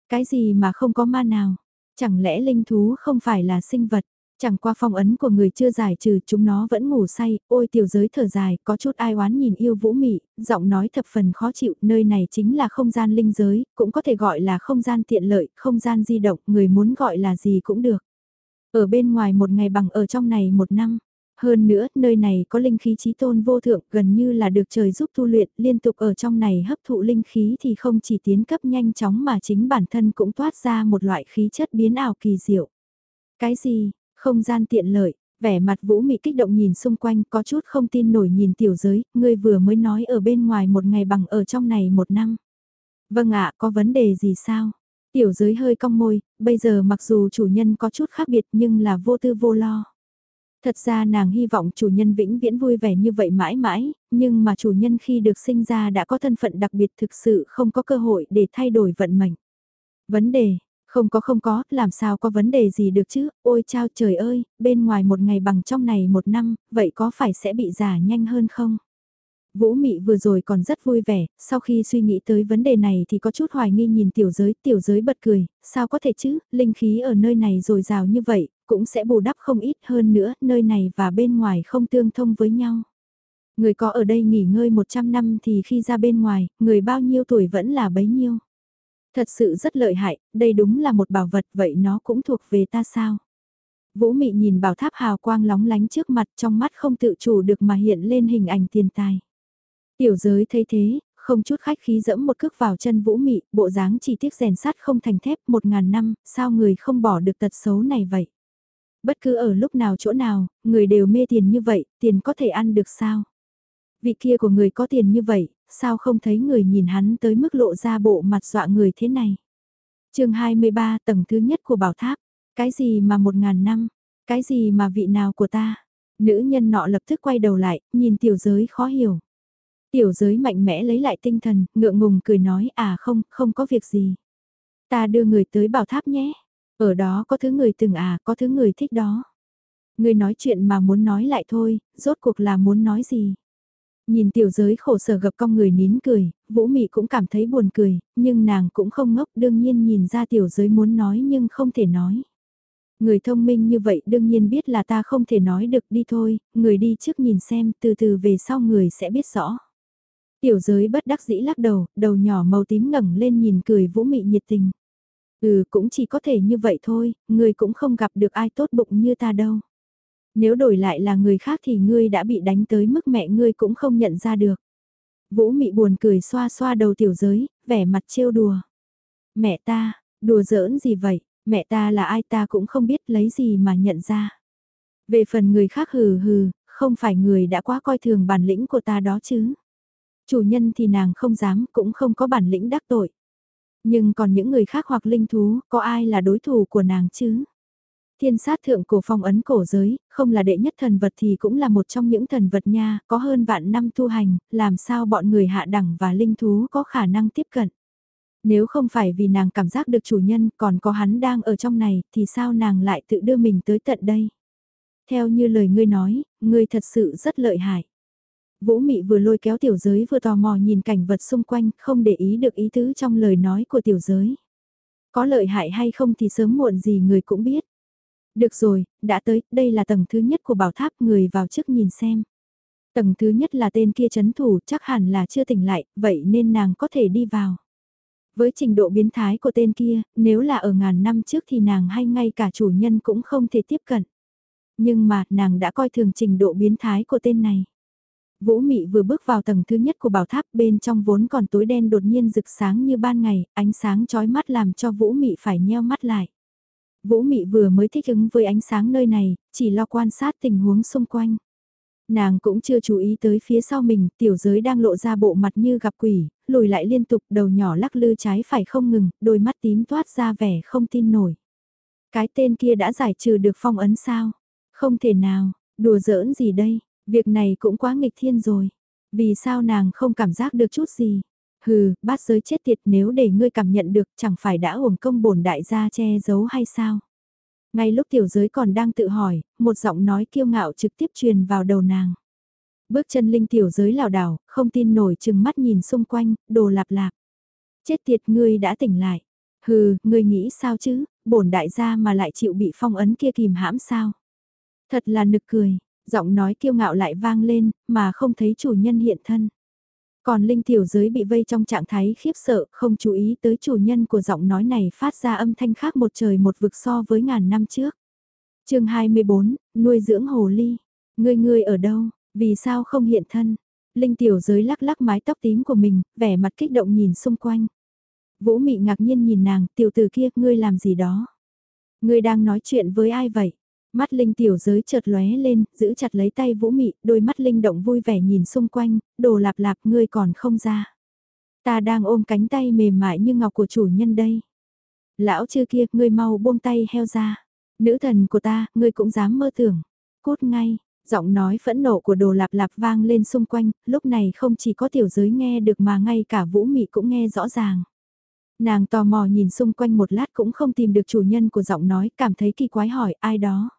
Cái gì mà không có ma nào? Chẳng lẽ linh thú không phải là sinh vật? Chẳng qua phong ấn của người chưa giải trừ chúng nó vẫn ngủ say, ôi tiểu giới thở dài, có chút ai oán nhìn yêu vũ mị, giọng nói thập phần khó chịu, nơi này chính là không gian linh giới, cũng có thể gọi là không gian tiện lợi, không gian di động, người muốn gọi là gì cũng được. Ở bên ngoài một ngày bằng ở trong này một năm. Hơn nữa, nơi này có linh khí trí tôn vô thượng, gần như là được trời giúp tu luyện, liên tục ở trong này hấp thụ linh khí thì không chỉ tiến cấp nhanh chóng mà chính bản thân cũng toát ra một loại khí chất biến ảo kỳ diệu. Cái gì, không gian tiện lợi, vẻ mặt Vũ Mị kích động nhìn xung quanh có chút không tin nổi nhìn tiểu giới, ngươi vừa mới nói ở bên ngoài một ngày bằng ở trong này một năm. Vâng ạ, có vấn đề gì sao? Tiểu giới hơi cong môi, bây giờ mặc dù chủ nhân có chút khác biệt nhưng là vô tư vô lo. Thật ra nàng hy vọng chủ nhân vĩnh viễn vui vẻ như vậy mãi mãi, nhưng mà chủ nhân khi được sinh ra đã có thân phận đặc biệt thực sự không có cơ hội để thay đổi vận mệnh. Vấn đề, không có không có, làm sao có vấn đề gì được chứ, ôi chao trời ơi, bên ngoài một ngày bằng trong này một năm, vậy có phải sẽ bị già nhanh hơn không? Vũ Mị vừa rồi còn rất vui vẻ, sau khi suy nghĩ tới vấn đề này thì có chút hoài nghi nhìn tiểu giới, tiểu giới bật cười, sao có thể chứ, linh khí ở nơi này rồi rào như vậy, cũng sẽ bù đắp không ít hơn nữa, nơi này và bên ngoài không tương thông với nhau. Người có ở đây nghỉ ngơi 100 năm thì khi ra bên ngoài, người bao nhiêu tuổi vẫn là bấy nhiêu. Thật sự rất lợi hại, đây đúng là một bảo vật vậy nó cũng thuộc về ta sao? Vũ Mị nhìn bảo tháp hào quang lóng lánh trước mặt trong mắt không tự chủ được mà hiện lên hình ảnh tiền tài. Tiểu giới thấy thế, không chút khách khí dẫm một cước vào chân Vũ Mị, bộ dáng chỉ tiếc rèn sắt không thành thép một ngàn năm, sao người không bỏ được tật xấu này vậy? Bất cứ ở lúc nào chỗ nào, người đều mê tiền như vậy, tiền có thể ăn được sao? Vị kia của người có tiền như vậy, sao không thấy người nhìn hắn tới mức lộ ra bộ mặt dọa người thế này? chương 23 tầng thứ nhất của bảo tháp, cái gì mà một ngàn năm, cái gì mà vị nào của ta? Nữ nhân nọ lập tức quay đầu lại, nhìn tiểu giới khó hiểu. Tiểu giới mạnh mẽ lấy lại tinh thần, ngượng ngùng cười nói à không, không có việc gì. Ta đưa người tới bảo tháp nhé. Ở đó có thứ người từng à, có thứ người thích đó. Người nói chuyện mà muốn nói lại thôi, rốt cuộc là muốn nói gì. Nhìn tiểu giới khổ sở gặp con người nín cười, Vũ Mị cũng cảm thấy buồn cười, nhưng nàng cũng không ngốc đương nhiên nhìn ra tiểu giới muốn nói nhưng không thể nói. Người thông minh như vậy đương nhiên biết là ta không thể nói được đi thôi, người đi trước nhìn xem từ từ về sau người sẽ biết rõ. Tiểu giới bất đắc dĩ lắc đầu, đầu nhỏ màu tím ngẩng lên nhìn cười Vũ Mị nhiệt tình. Ừ cũng chỉ có thể như vậy thôi, ngươi cũng không gặp được ai tốt bụng như ta đâu. Nếu đổi lại là người khác thì ngươi đã bị đánh tới mức mẹ ngươi cũng không nhận ra được. Vũ mị buồn cười xoa xoa đầu tiểu giới, vẻ mặt trêu đùa. Mẹ ta, đùa giỡn gì vậy, mẹ ta là ai ta cũng không biết lấy gì mà nhận ra. Về phần người khác hừ hừ, không phải người đã quá coi thường bản lĩnh của ta đó chứ. Chủ nhân thì nàng không dám cũng không có bản lĩnh đắc tội. Nhưng còn những người khác hoặc linh thú, có ai là đối thủ của nàng chứ? Thiên sát thượng cổ phong ấn cổ giới, không là đệ nhất thần vật thì cũng là một trong những thần vật nha, có hơn vạn năm tu hành, làm sao bọn người hạ đẳng và linh thú có khả năng tiếp cận. Nếu không phải vì nàng cảm giác được chủ nhân còn có hắn đang ở trong này thì sao nàng lại tự đưa mình tới tận đây. Theo như lời ngươi nói, ngươi thật sự rất lợi hại. Vũ Mị vừa lôi kéo tiểu giới vừa tò mò nhìn cảnh vật xung quanh, không để ý được ý tứ trong lời nói của tiểu giới. Có lợi hại hay không thì sớm muộn gì người cũng biết. Được rồi, đã tới, đây là tầng thứ nhất của bảo tháp, người vào trước nhìn xem. Tầng thứ nhất là tên kia chấn thủ, chắc hẳn là chưa tỉnh lại, vậy nên nàng có thể đi vào. Với trình độ biến thái của tên kia, nếu là ở ngàn năm trước thì nàng hay ngay cả chủ nhân cũng không thể tiếp cận. Nhưng mà, nàng đã coi thường trình độ biến thái của tên này. Vũ Mị vừa bước vào tầng thứ nhất của bảo tháp bên trong vốn còn tối đen đột nhiên rực sáng như ban ngày, ánh sáng chói mắt làm cho Vũ Mị phải nheo mắt lại. Vũ Mị vừa mới thích ứng với ánh sáng nơi này, chỉ lo quan sát tình huống xung quanh. Nàng cũng chưa chú ý tới phía sau mình, tiểu giới đang lộ ra bộ mặt như gặp quỷ, lùi lại liên tục đầu nhỏ lắc lư trái phải không ngừng, đôi mắt tím toát ra vẻ không tin nổi. Cái tên kia đã giải trừ được phong ấn sao? Không thể nào, đùa giỡn gì đây, việc này cũng quá nghịch thiên rồi. Vì sao nàng không cảm giác được chút gì? Hừ, bát giới chết tiệt nếu để ngươi cảm nhận được chẳng phải đã uổng công bổn đại gia che giấu hay sao? Ngay lúc tiểu giới còn đang tự hỏi, một giọng nói kiêu ngạo trực tiếp truyền vào đầu nàng. Bước chân linh tiểu giới lảo đảo, không tin nổi chừng mắt nhìn xung quanh, đồ lạp lạp. Chết tiệt ngươi đã tỉnh lại. Hừ, ngươi nghĩ sao chứ, bổn đại gia mà lại chịu bị phong ấn kia kìm hãm sao? Thật là nực cười, giọng nói kiêu ngạo lại vang lên, mà không thấy chủ nhân hiện thân. Còn linh tiểu giới bị vây trong trạng thái khiếp sợ, không chú ý tới chủ nhân của giọng nói này phát ra âm thanh khác một trời một vực so với ngàn năm trước. chương 24, nuôi dưỡng hồ ly. Ngươi ngươi ở đâu, vì sao không hiện thân? Linh tiểu giới lắc lắc mái tóc tím của mình, vẻ mặt kích động nhìn xung quanh. Vũ mị ngạc nhiên nhìn nàng, tiểu tử kia, ngươi làm gì đó? Ngươi đang nói chuyện với ai vậy? Mắt Linh tiểu giới chợt lóe lên, giữ chặt lấy tay Vũ Mị, đôi mắt Linh động vui vẻ nhìn xung quanh, đồ lạp lạp ngươi còn không ra. Ta đang ôm cánh tay mềm mại như ngọc của chủ nhân đây. Lão chưa kia, ngươi mau buông tay heo ra. Nữ thần của ta, ngươi cũng dám mơ tưởng. Cút ngay, giọng nói phẫn nộ của đồ lạp lạp vang lên xung quanh, lúc này không chỉ có tiểu giới nghe được mà ngay cả Vũ Mị cũng nghe rõ ràng. Nàng tò mò nhìn xung quanh một lát cũng không tìm được chủ nhân của giọng nói, cảm thấy kỳ quái hỏi ai đó.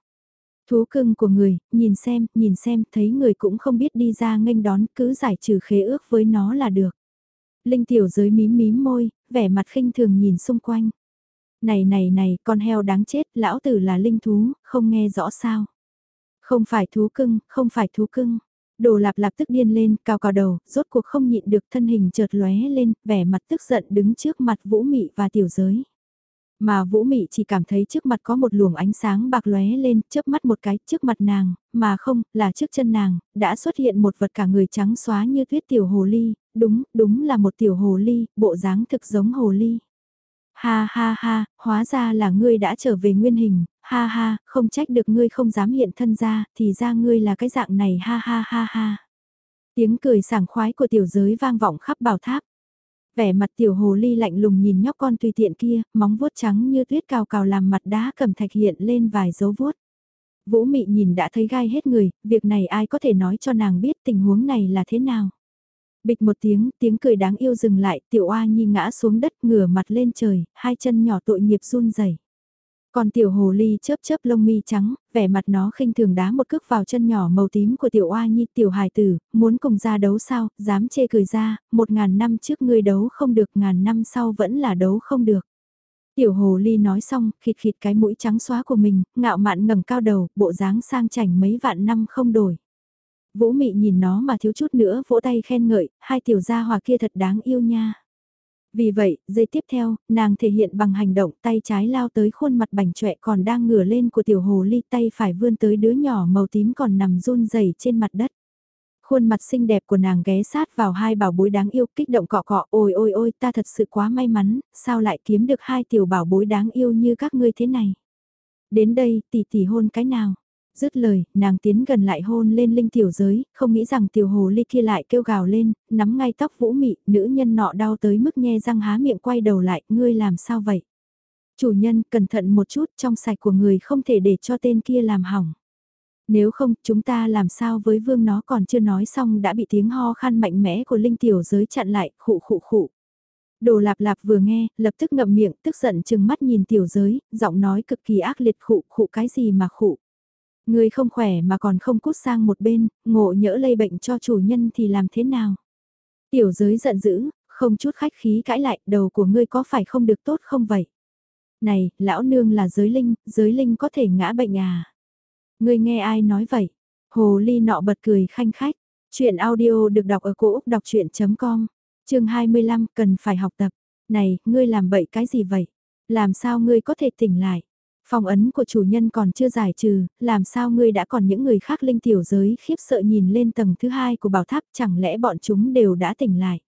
Thú cưng của người, nhìn xem, nhìn xem, thấy người cũng không biết đi ra nghênh đón, cứ giải trừ khế ước với nó là được. Linh tiểu giới mím mím môi, vẻ mặt khinh thường nhìn xung quanh. Này này này, con heo đáng chết, lão tử là linh thú, không nghe rõ sao. Không phải thú cưng, không phải thú cưng. Đồ lạp lạp tức điên lên, cao cao đầu, rốt cuộc không nhịn được thân hình chợt lóe lên, vẻ mặt tức giận đứng trước mặt vũ mị và tiểu giới. Mà Vũ Mị chỉ cảm thấy trước mặt có một luồng ánh sáng bạc lóe lên, chớp mắt một cái, trước mặt nàng, mà không, là trước chân nàng, đã xuất hiện một vật cả người trắng xóa như tuyết tiểu hồ ly, đúng, đúng là một tiểu hồ ly, bộ dáng thực giống hồ ly. Ha ha ha, hóa ra là ngươi đã trở về nguyên hình, ha ha, không trách được ngươi không dám hiện thân ra, thì ra ngươi là cái dạng này ha ha ha ha. Tiếng cười sảng khoái của tiểu giới vang vọng khắp bảo tháp. Vẻ mặt tiểu hồ ly lạnh lùng nhìn nhóc con tùy tiện kia, móng vuốt trắng như tuyết cào cào làm mặt đá cầm thạch hiện lên vài dấu vuốt. Vũ mị nhìn đã thấy gai hết người, việc này ai có thể nói cho nàng biết tình huống này là thế nào. Bịch một tiếng, tiếng cười đáng yêu dừng lại, tiểu oa nhi ngã xuống đất ngửa mặt lên trời, hai chân nhỏ tội nghiệp run rẩy. Còn tiểu hồ ly chớp chớp lông mi trắng, vẻ mặt nó khinh thường đá một cước vào chân nhỏ màu tím của tiểu oa nhi tiểu hài tử, muốn cùng ra đấu sao, dám chê cười ra, một ngàn năm trước ngươi đấu không được, ngàn năm sau vẫn là đấu không được. Tiểu hồ ly nói xong, khịt khịt cái mũi trắng xóa của mình, ngạo mạn ngẩng cao đầu, bộ dáng sang chảnh mấy vạn năm không đổi. Vũ mị nhìn nó mà thiếu chút nữa vỗ tay khen ngợi, hai tiểu gia hòa kia thật đáng yêu nha. Vì vậy, giây tiếp theo, nàng thể hiện bằng hành động tay trái lao tới khuôn mặt bành trọe còn đang ngửa lên của tiểu hồ ly tay phải vươn tới đứa nhỏ màu tím còn nằm run rẩy trên mặt đất. Khuôn mặt xinh đẹp của nàng ghé sát vào hai bảo bối đáng yêu kích động cọ cọ ôi ôi ôi ta thật sự quá may mắn, sao lại kiếm được hai tiểu bảo bối đáng yêu như các ngươi thế này. Đến đây tỷ tỷ hôn cái nào Dứt lời, nàng tiến gần lại hôn lên linh tiểu giới, không nghĩ rằng tiểu hồ ly kia lại kêu gào lên, nắm ngay tóc vũ mị, nữ nhân nọ đau tới mức nhe răng há miệng quay đầu lại, ngươi làm sao vậy? Chủ nhân, cẩn thận một chút, trong sạch của người không thể để cho tên kia làm hỏng. Nếu không, chúng ta làm sao với vương nó còn chưa nói xong đã bị tiếng ho khan mạnh mẽ của linh tiểu giới chặn lại, khụ khụ khụ. Đồ lạp lạp vừa nghe, lập tức ngậm miệng, tức giận chừng mắt nhìn tiểu giới, giọng nói cực kỳ ác liệt khụ khụ cái gì mà khụ. Người không khỏe mà còn không cút sang một bên, ngộ nhỡ lây bệnh cho chủ nhân thì làm thế nào? Tiểu giới giận dữ, không chút khách khí cãi lại, đầu của ngươi có phải không được tốt không vậy? Này, lão nương là giới linh, giới linh có thể ngã bệnh à? Ngươi nghe ai nói vậy? Hồ ly nọ bật cười khanh khách. Chuyện audio được đọc ở cổ Úc đọc chuyện.com, chương 25 cần phải học tập. Này, ngươi làm bậy cái gì vậy? Làm sao ngươi có thể tỉnh lại? Phong ấn của chủ nhân còn chưa giải trừ, làm sao ngươi đã còn những người khác linh tiểu giới khiếp sợ nhìn lên tầng thứ hai của bảo tháp chẳng lẽ bọn chúng đều đã tỉnh lại.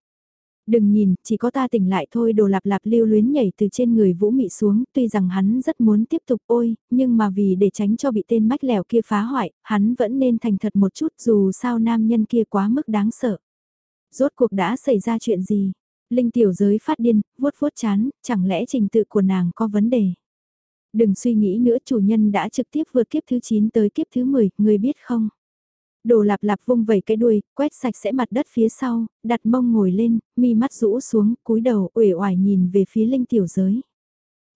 Đừng nhìn, chỉ có ta tỉnh lại thôi đồ lạp lạp lưu luyến nhảy từ trên người vũ mị xuống, tuy rằng hắn rất muốn tiếp tục ôi, nhưng mà vì để tránh cho bị tên mách lèo kia phá hoại, hắn vẫn nên thành thật một chút dù sao nam nhân kia quá mức đáng sợ. Rốt cuộc đã xảy ra chuyện gì? Linh tiểu giới phát điên, vuốt vuốt chán, chẳng lẽ trình tự của nàng có vấn đề? Đừng suy nghĩ nữa chủ nhân đã trực tiếp vượt kiếp thứ 9 tới kiếp thứ 10, người biết không? Đồ lạp lạp vung vẩy cái đuôi, quét sạch sẽ mặt đất phía sau, đặt mông ngồi lên, mi mắt rũ xuống, cúi đầu uể oải nhìn về phía linh tiểu giới.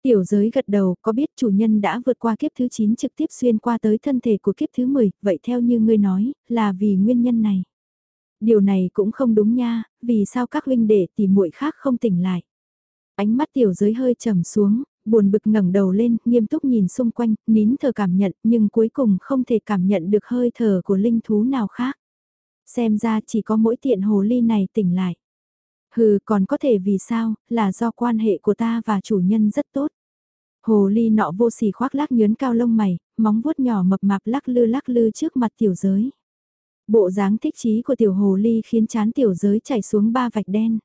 Tiểu giới gật đầu, có biết chủ nhân đã vượt qua kiếp thứ 9 trực tiếp xuyên qua tới thân thể của kiếp thứ 10, vậy theo như ngươi nói, là vì nguyên nhân này. Điều này cũng không đúng nha, vì sao các huynh đệ tỷ muội khác không tỉnh lại. Ánh mắt tiểu giới hơi trầm xuống, buồn bực ngẩng đầu lên, nghiêm túc nhìn xung quanh, nín thở cảm nhận, nhưng cuối cùng không thể cảm nhận được hơi thở của linh thú nào khác. Xem ra chỉ có mỗi tiện hồ ly này tỉnh lại. Hừ, còn có thể vì sao, là do quan hệ của ta và chủ nhân rất tốt. Hồ ly nọ vô sỉ khoác lác nhớn cao lông mày, móng vuốt nhỏ mập mạp lắc lư lắc lư trước mặt tiểu giới. Bộ dáng thích trí của tiểu hồ ly khiến chán tiểu giới chảy xuống ba vạch đen.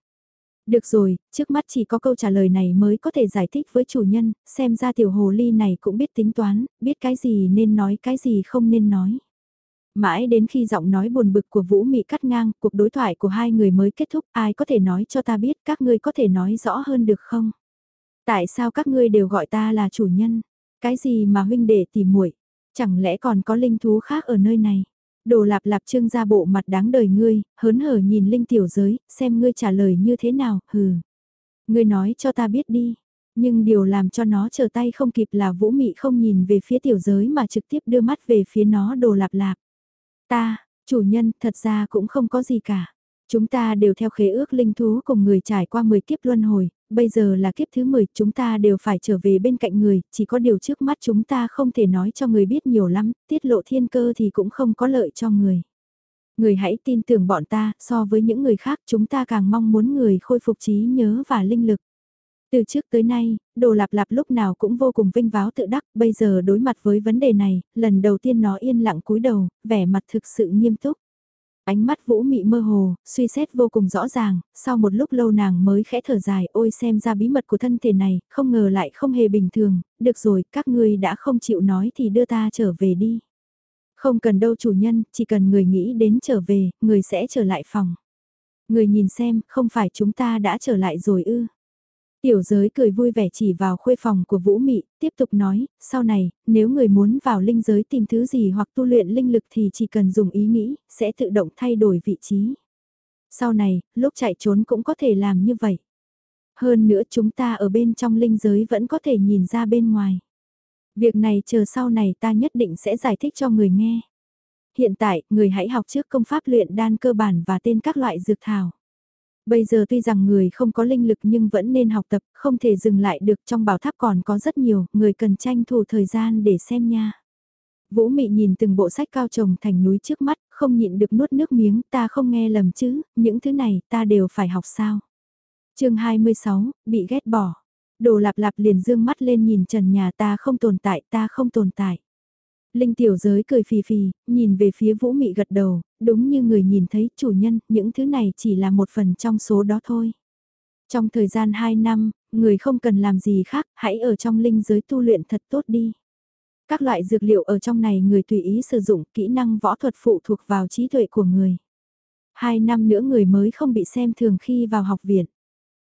Được rồi, trước mắt chỉ có câu trả lời này mới có thể giải thích với chủ nhân, xem ra tiểu hồ ly này cũng biết tính toán, biết cái gì nên nói cái gì không nên nói. Mãi đến khi giọng nói buồn bực của Vũ Mị cắt ngang, cuộc đối thoại của hai người mới kết thúc, ai có thể nói cho ta biết các ngươi có thể nói rõ hơn được không? Tại sao các ngươi đều gọi ta là chủ nhân? Cái gì mà huynh đệ tìm muội? Chẳng lẽ còn có linh thú khác ở nơi này? Đồ lạp lạp trương ra bộ mặt đáng đời ngươi, hớn hở nhìn linh tiểu giới, xem ngươi trả lời như thế nào, hừ. Ngươi nói cho ta biết đi. Nhưng điều làm cho nó trở tay không kịp là Vũ Mị không nhìn về phía tiểu giới mà trực tiếp đưa mắt về phía nó đồ lạp lạp. Ta, chủ nhân, thật ra cũng không có gì cả. Chúng ta đều theo khế ước linh thú cùng người trải qua 10 kiếp luân hồi, bây giờ là kiếp thứ 10, chúng ta đều phải trở về bên cạnh người, chỉ có điều trước mắt chúng ta không thể nói cho người biết nhiều lắm, tiết lộ thiên cơ thì cũng không có lợi cho người. Người hãy tin tưởng bọn ta, so với những người khác chúng ta càng mong muốn người khôi phục trí nhớ và linh lực. Từ trước tới nay, đồ lạp lạp lúc nào cũng vô cùng vinh váo tự đắc, bây giờ đối mặt với vấn đề này, lần đầu tiên nó yên lặng cúi đầu, vẻ mặt thực sự nghiêm túc. Ánh mắt vũ mị mơ hồ, suy xét vô cùng rõ ràng, sau một lúc lâu nàng mới khẽ thở dài ôi xem ra bí mật của thân thể này, không ngờ lại không hề bình thường, được rồi, các ngươi đã không chịu nói thì đưa ta trở về đi. Không cần đâu chủ nhân, chỉ cần người nghĩ đến trở về, người sẽ trở lại phòng. Người nhìn xem, không phải chúng ta đã trở lại rồi ư. Tiểu giới cười vui vẻ chỉ vào khuê phòng của Vũ Mị, tiếp tục nói, sau này, nếu người muốn vào linh giới tìm thứ gì hoặc tu luyện linh lực thì chỉ cần dùng ý nghĩ, sẽ tự động thay đổi vị trí. Sau này, lúc chạy trốn cũng có thể làm như vậy. Hơn nữa chúng ta ở bên trong linh giới vẫn có thể nhìn ra bên ngoài. Việc này chờ sau này ta nhất định sẽ giải thích cho người nghe. Hiện tại, người hãy học trước công pháp luyện đan cơ bản và tên các loại dược thảo. Bây giờ tuy rằng người không có linh lực nhưng vẫn nên học tập, không thể dừng lại được trong bảo tháp còn có rất nhiều, người cần tranh thủ thời gian để xem nha. Vũ Mị nhìn từng bộ sách cao trồng thành núi trước mắt, không nhịn được nuốt nước miếng, ta không nghe lầm chứ, những thứ này ta đều phải học sao. chương 26, bị ghét bỏ. Đồ lạp lạp liền dương mắt lên nhìn trần nhà ta không tồn tại, ta không tồn tại. Linh tiểu giới cười phì phì, nhìn về phía vũ mị gật đầu, đúng như người nhìn thấy chủ nhân, những thứ này chỉ là một phần trong số đó thôi. Trong thời gian 2 năm, người không cần làm gì khác, hãy ở trong linh giới tu luyện thật tốt đi. Các loại dược liệu ở trong này người tùy ý sử dụng, kỹ năng võ thuật phụ thuộc vào trí tuệ của người. Hai năm nữa người mới không bị xem thường khi vào học viện.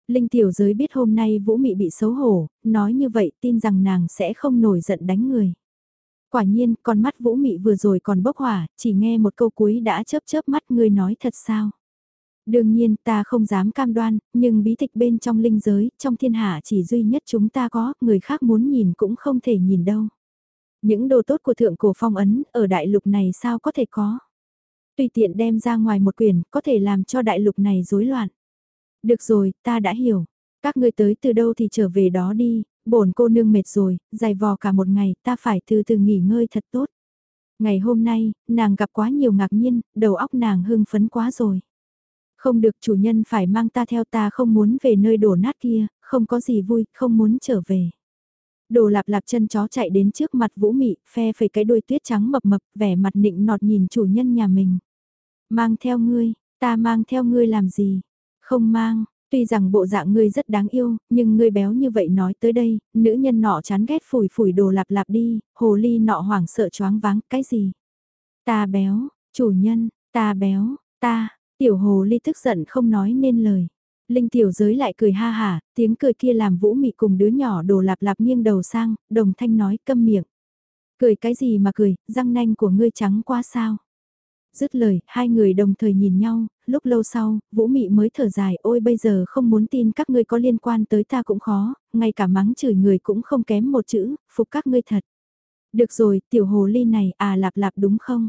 Linh tiểu giới biết hôm nay Vũ Mị bị xấu hổ, nói như vậy tin rằng nàng sẽ không nổi giận đánh người. Quả nhiên, con mắt Vũ Mị vừa rồi còn bốc hỏa, chỉ nghe một câu cuối đã chớp chớp mắt ngươi nói thật sao. Đương nhiên ta không dám cam đoan, nhưng bí tịch bên trong linh giới, trong thiên hạ chỉ duy nhất chúng ta có, người khác muốn nhìn cũng không thể nhìn đâu. Những đồ tốt của thượng cổ phong ấn, ở đại lục này sao có thể có. Tùy tiện đem ra ngoài một quyển có thể làm cho đại lục này rối loạn. Được rồi, ta đã hiểu. Các ngươi tới từ đâu thì trở về đó đi, bổn cô nương mệt rồi, dài vò cả một ngày, ta phải từ từ nghỉ ngơi thật tốt. Ngày hôm nay, nàng gặp quá nhiều ngạc nhiên, đầu óc nàng hưng phấn quá rồi. Không được chủ nhân phải mang ta theo ta không muốn về nơi đổ nát kia, không có gì vui, không muốn trở về. Đồ lạp lạp chân chó chạy đến trước mặt vũ mị, phe phẩy cái đuôi tuyết trắng mập mập, vẻ mặt nịnh nọt nhìn chủ nhân nhà mình. Mang theo ngươi, ta mang theo ngươi làm gì? Không mang, tuy rằng bộ dạng ngươi rất đáng yêu, nhưng ngươi béo như vậy nói tới đây, nữ nhân nọ chán ghét phủi phủi đồ lạp lạp đi, hồ ly nọ hoảng sợ choáng váng, cái gì? Ta béo, chủ nhân, ta béo, ta, tiểu hồ ly tức giận không nói nên lời. Linh tiểu giới lại cười ha hả, tiếng cười kia làm vũ mị cùng đứa nhỏ đồ lạp lạp nghiêng đầu sang, đồng thanh nói câm miệng. Cười cái gì mà cười, răng nanh của ngươi trắng quá sao? Dứt lời, hai người đồng thời nhìn nhau, lúc lâu sau, Vũ Mị mới thở dài, ôi bây giờ không muốn tin các ngươi có liên quan tới ta cũng khó, ngay cả mắng chửi người cũng không kém một chữ, phục các ngươi thật. Được rồi, tiểu hồ ly này, à lạp lạp đúng không?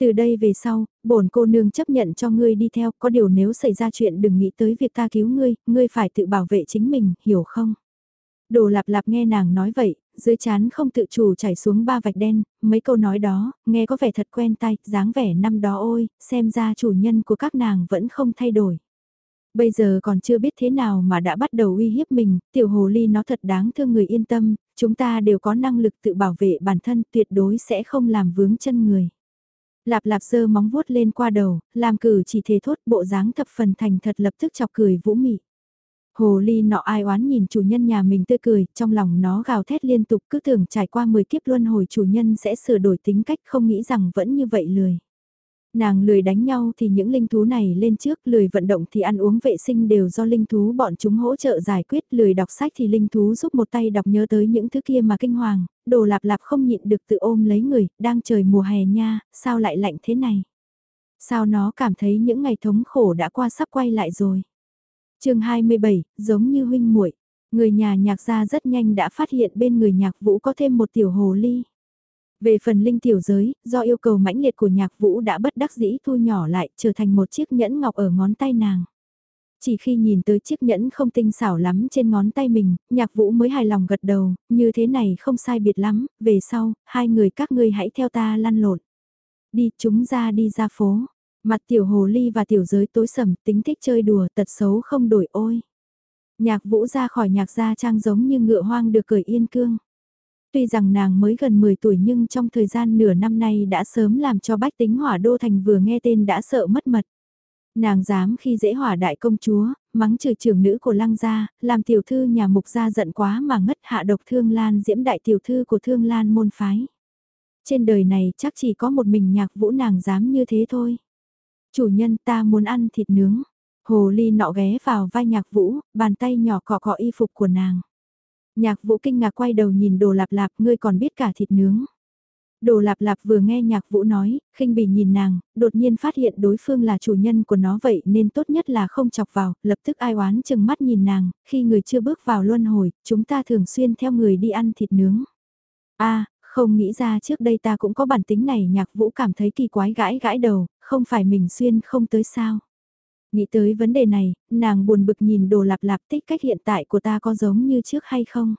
Từ đây về sau, bổn cô nương chấp nhận cho ngươi đi theo, có điều nếu xảy ra chuyện đừng nghĩ tới việc ta cứu ngươi, ngươi phải tự bảo vệ chính mình, hiểu không? Đồ lạp lạp nghe nàng nói vậy, dưới chán không tự chủ chảy xuống ba vạch đen, mấy câu nói đó, nghe có vẻ thật quen tay, dáng vẻ năm đó ôi, xem ra chủ nhân của các nàng vẫn không thay đổi. Bây giờ còn chưa biết thế nào mà đã bắt đầu uy hiếp mình, tiểu hồ ly nó thật đáng thương người yên tâm, chúng ta đều có năng lực tự bảo vệ bản thân tuyệt đối sẽ không làm vướng chân người. Lạp lạp sơ móng vuốt lên qua đầu, làm cử chỉ thế thốt bộ dáng thập phần thành thật lập tức chọc cười vũ mị. Hồ ly nọ ai oán nhìn chủ nhân nhà mình tươi cười, trong lòng nó gào thét liên tục cứ tưởng trải qua 10 kiếp luân hồi chủ nhân sẽ sửa đổi tính cách không nghĩ rằng vẫn như vậy lười. Nàng lười đánh nhau thì những linh thú này lên trước, lười vận động thì ăn uống vệ sinh đều do linh thú bọn chúng hỗ trợ giải quyết, lười đọc sách thì linh thú giúp một tay đọc nhớ tới những thứ kia mà kinh hoàng, đồ lạp lạp không nhịn được tự ôm lấy người, đang trời mùa hè nha, sao lại lạnh thế này? Sao nó cảm thấy những ngày thống khổ đã qua sắp quay lại rồi? Chương 27, giống như huynh muội Người nhà nhạc gia rất nhanh đã phát hiện bên người nhạc vũ có thêm một tiểu hồ ly. Về phần linh tiểu giới, do yêu cầu mãnh liệt của nhạc vũ đã bất đắc dĩ thu nhỏ lại trở thành một chiếc nhẫn ngọc ở ngón tay nàng. Chỉ khi nhìn tới chiếc nhẫn không tinh xảo lắm trên ngón tay mình, nhạc vũ mới hài lòng gật đầu, như thế này không sai biệt lắm, về sau, hai người các ngươi hãy theo ta lăn lộn. Đi chúng ra đi ra phố, mặt tiểu hồ ly và tiểu giới tối sầm tính thích chơi đùa tật xấu không đổi ôi. Nhạc vũ ra khỏi nhạc gia trang giống như ngựa hoang được cởi yên cương. Tuy rằng nàng mới gần 10 tuổi nhưng trong thời gian nửa năm nay đã sớm làm cho bách tính hỏa đô thành vừa nghe tên đã sợ mất mật. Nàng dám khi dễ hỏa đại công chúa, mắng chửi trưởng nữ của lăng gia, làm tiểu thư nhà mục gia giận quá mà ngất hạ độc thương lan diễm đại tiểu thư của thương lan môn phái. Trên đời này chắc chỉ có một mình nhạc vũ nàng dám như thế thôi. Chủ nhân ta muốn ăn thịt nướng. Hồ ly nọ ghé vào vai nhạc vũ, bàn tay nhỏ cọ cọ y phục của nàng. Nhạc vũ kinh ngạc quay đầu nhìn đồ lạp lạp ngươi còn biết cả thịt nướng. Đồ lạp lạp vừa nghe nhạc vũ nói, khinh bỉ nhìn nàng, đột nhiên phát hiện đối phương là chủ nhân của nó vậy nên tốt nhất là không chọc vào, lập tức ai oán chừng mắt nhìn nàng, khi người chưa bước vào luân hồi, chúng ta thường xuyên theo người đi ăn thịt nướng. a không nghĩ ra trước đây ta cũng có bản tính này nhạc vũ cảm thấy kỳ quái gãi gãi đầu, không phải mình xuyên không tới sao. Nghĩ tới vấn đề này, nàng buồn bực nhìn đồ lạp lạp tích cách hiện tại của ta có giống như trước hay không.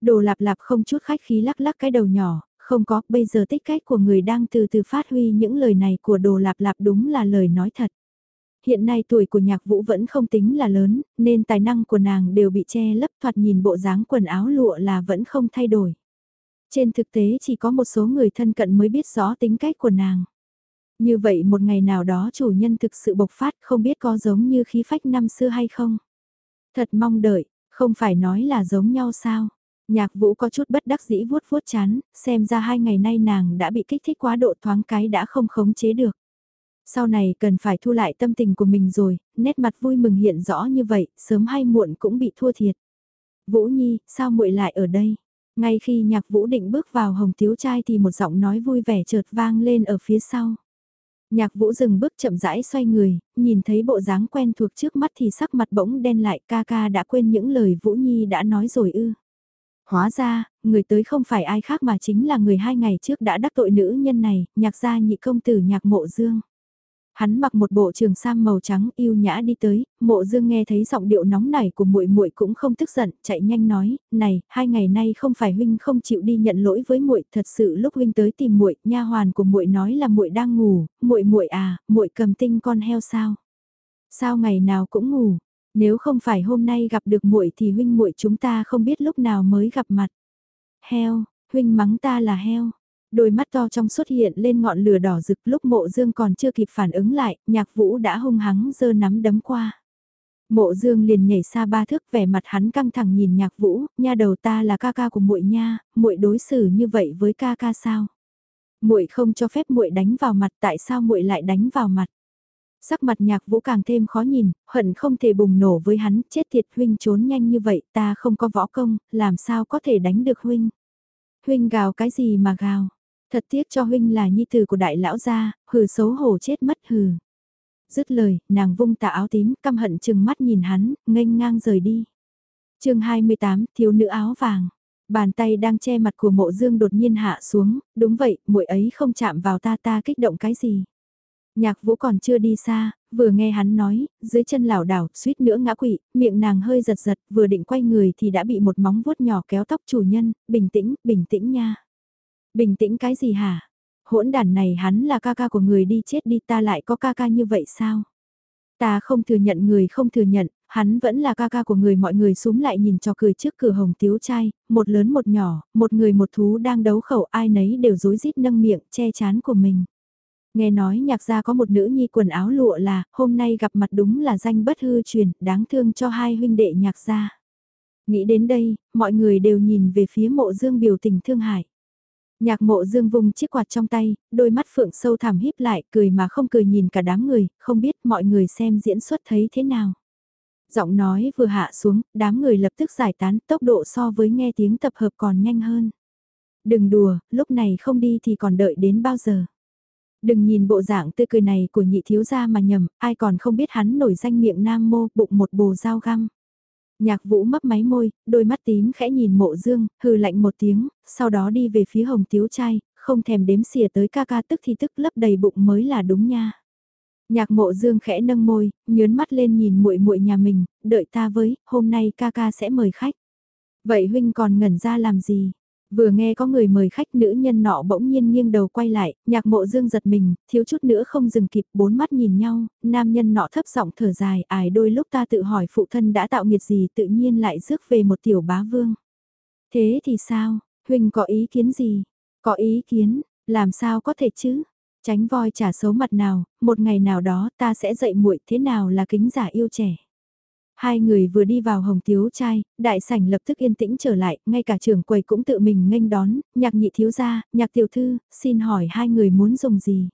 Đồ lạp lạp không chút khách khí lắc lắc cái đầu nhỏ, không có, bây giờ tích cách của người đang từ từ phát huy những lời này của đồ lạp lạp đúng là lời nói thật. Hiện nay tuổi của nhạc vũ vẫn không tính là lớn, nên tài năng của nàng đều bị che lấp thoạt nhìn bộ dáng quần áo lụa là vẫn không thay đổi. Trên thực tế chỉ có một số người thân cận mới biết rõ tính cách của nàng. Như vậy một ngày nào đó chủ nhân thực sự bộc phát không biết có giống như khí phách năm xưa hay không. Thật mong đợi, không phải nói là giống nhau sao. Nhạc vũ có chút bất đắc dĩ vuốt vuốt chán, xem ra hai ngày nay nàng đã bị kích thích quá độ thoáng cái đã không khống chế được. Sau này cần phải thu lại tâm tình của mình rồi, nét mặt vui mừng hiện rõ như vậy, sớm hay muộn cũng bị thua thiệt. Vũ Nhi, sao muội lại ở đây? Ngay khi nhạc vũ định bước vào hồng tiếu trai thì một giọng nói vui vẻ chợt vang lên ở phía sau. Nhạc vũ dừng bước chậm rãi xoay người, nhìn thấy bộ dáng quen thuộc trước mắt thì sắc mặt bỗng đen lại ca ca đã quên những lời Vũ Nhi đã nói rồi ư. Hóa ra, người tới không phải ai khác mà chính là người hai ngày trước đã đắc tội nữ nhân này, nhạc gia nhị công tử nhạc mộ dương. Hắn mặc một bộ trường sam màu trắng yêu nhã đi tới, mộ dương nghe thấy giọng điệu nóng nảy của muội muội cũng không tức giận, chạy nhanh nói, này, hai ngày nay không phải huynh không chịu đi nhận lỗi với muội, thật sự lúc huynh tới tìm muội, nha hoàn của muội nói là muội đang ngủ, muội muội à, muội cầm tinh con heo sao? Sao ngày nào cũng ngủ, nếu không phải hôm nay gặp được muội thì huynh muội chúng ta không biết lúc nào mới gặp mặt. Heo, huynh mắng ta là heo. Đôi mắt to trong xuất hiện lên ngọn lửa đỏ rực lúc mộ dương còn chưa kịp phản ứng lại, nhạc vũ đã hung hắng giơ nắm đấm qua. Mộ dương liền nhảy xa ba thước vẻ mặt hắn căng thẳng nhìn nhạc vũ, nha đầu ta là ca ca của muội nha, muội đối xử như vậy với ca ca sao? Muội không cho phép muội đánh vào mặt tại sao muội lại đánh vào mặt? Sắc mặt nhạc vũ càng thêm khó nhìn, hận không thể bùng nổ với hắn, chết thiệt huynh trốn nhanh như vậy, ta không có võ công, làm sao có thể đánh được huynh. Huynh gào cái gì mà gào, thật tiếc cho huynh là nhi tử của đại lão gia, hừ xấu hổ chết mất hừ. Dứt lời, nàng vung tà áo tím, căm hận chừng mắt nhìn hắn, nghênh ngang rời đi. chương 28, thiếu nữ áo vàng. Bàn tay đang che mặt của mộ dương đột nhiên hạ xuống, đúng vậy, muội ấy không chạm vào ta ta kích động cái gì. Nhạc vũ còn chưa đi xa, vừa nghe hắn nói, dưới chân lảo đảo, suýt nữa ngã quỵ, miệng nàng hơi giật giật, vừa định quay người thì đã bị một móng vuốt nhỏ kéo tóc chủ nhân, bình tĩnh, bình tĩnh nha. Bình tĩnh cái gì hả? Hỗn đàn này hắn là ca ca của người đi chết đi ta lại có ca ca như vậy sao? Ta không thừa nhận người không thừa nhận, hắn vẫn là ca ca của người mọi người xuống lại nhìn cho cười trước cửa hồng tiếu trai, một lớn một nhỏ, một người một thú đang đấu khẩu ai nấy đều rối rít nâng miệng che chán của mình. Nghe nói nhạc gia có một nữ nhi quần áo lụa là, hôm nay gặp mặt đúng là danh bất hư truyền, đáng thương cho hai huynh đệ nhạc gia. Nghĩ đến đây, mọi người đều nhìn về phía mộ dương biểu tình thương hại. Nhạc mộ dương vùng chiếc quạt trong tay, đôi mắt phượng sâu thẳm híp lại, cười mà không cười nhìn cả đám người, không biết mọi người xem diễn xuất thấy thế nào. Giọng nói vừa hạ xuống, đám người lập tức giải tán, tốc độ so với nghe tiếng tập hợp còn nhanh hơn. Đừng đùa, lúc này không đi thì còn đợi đến bao giờ. Đừng nhìn bộ dạng tươi cười này của nhị thiếu gia mà nhầm, ai còn không biết hắn nổi danh miệng nam mô bụng một bồ dao găm. Nhạc vũ mấp máy môi, đôi mắt tím khẽ nhìn mộ dương, hừ lạnh một tiếng, sau đó đi về phía hồng tiếu trai, không thèm đếm xỉa tới ca ca tức thì tức lấp đầy bụng mới là đúng nha. Nhạc mộ dương khẽ nâng môi, nhớn mắt lên nhìn muội muội nhà mình, đợi ta với, hôm nay ca ca sẽ mời khách. Vậy huynh còn ngẩn ra làm gì? Vừa nghe có người mời khách nữ nhân nọ bỗng nhiên nghiêng đầu quay lại, nhạc mộ dương giật mình, thiếu chút nữa không dừng kịp bốn mắt nhìn nhau, nam nhân nọ thấp giọng thở dài, ải đôi lúc ta tự hỏi phụ thân đã tạo nghiệt gì tự nhiên lại rước về một tiểu bá vương. Thế thì sao, huynh có ý kiến gì? Có ý kiến, làm sao có thể chứ? Tránh voi trả xấu mặt nào, một ngày nào đó ta sẽ dạy muội thế nào là kính giả yêu trẻ. Hai người vừa đi vào hồng tiếu trai, đại sảnh lập tức yên tĩnh trở lại, ngay cả trưởng quầy cũng tự mình nghênh đón, nhạc nhị thiếu gia, nhạc tiểu thư, xin hỏi hai người muốn dùng gì.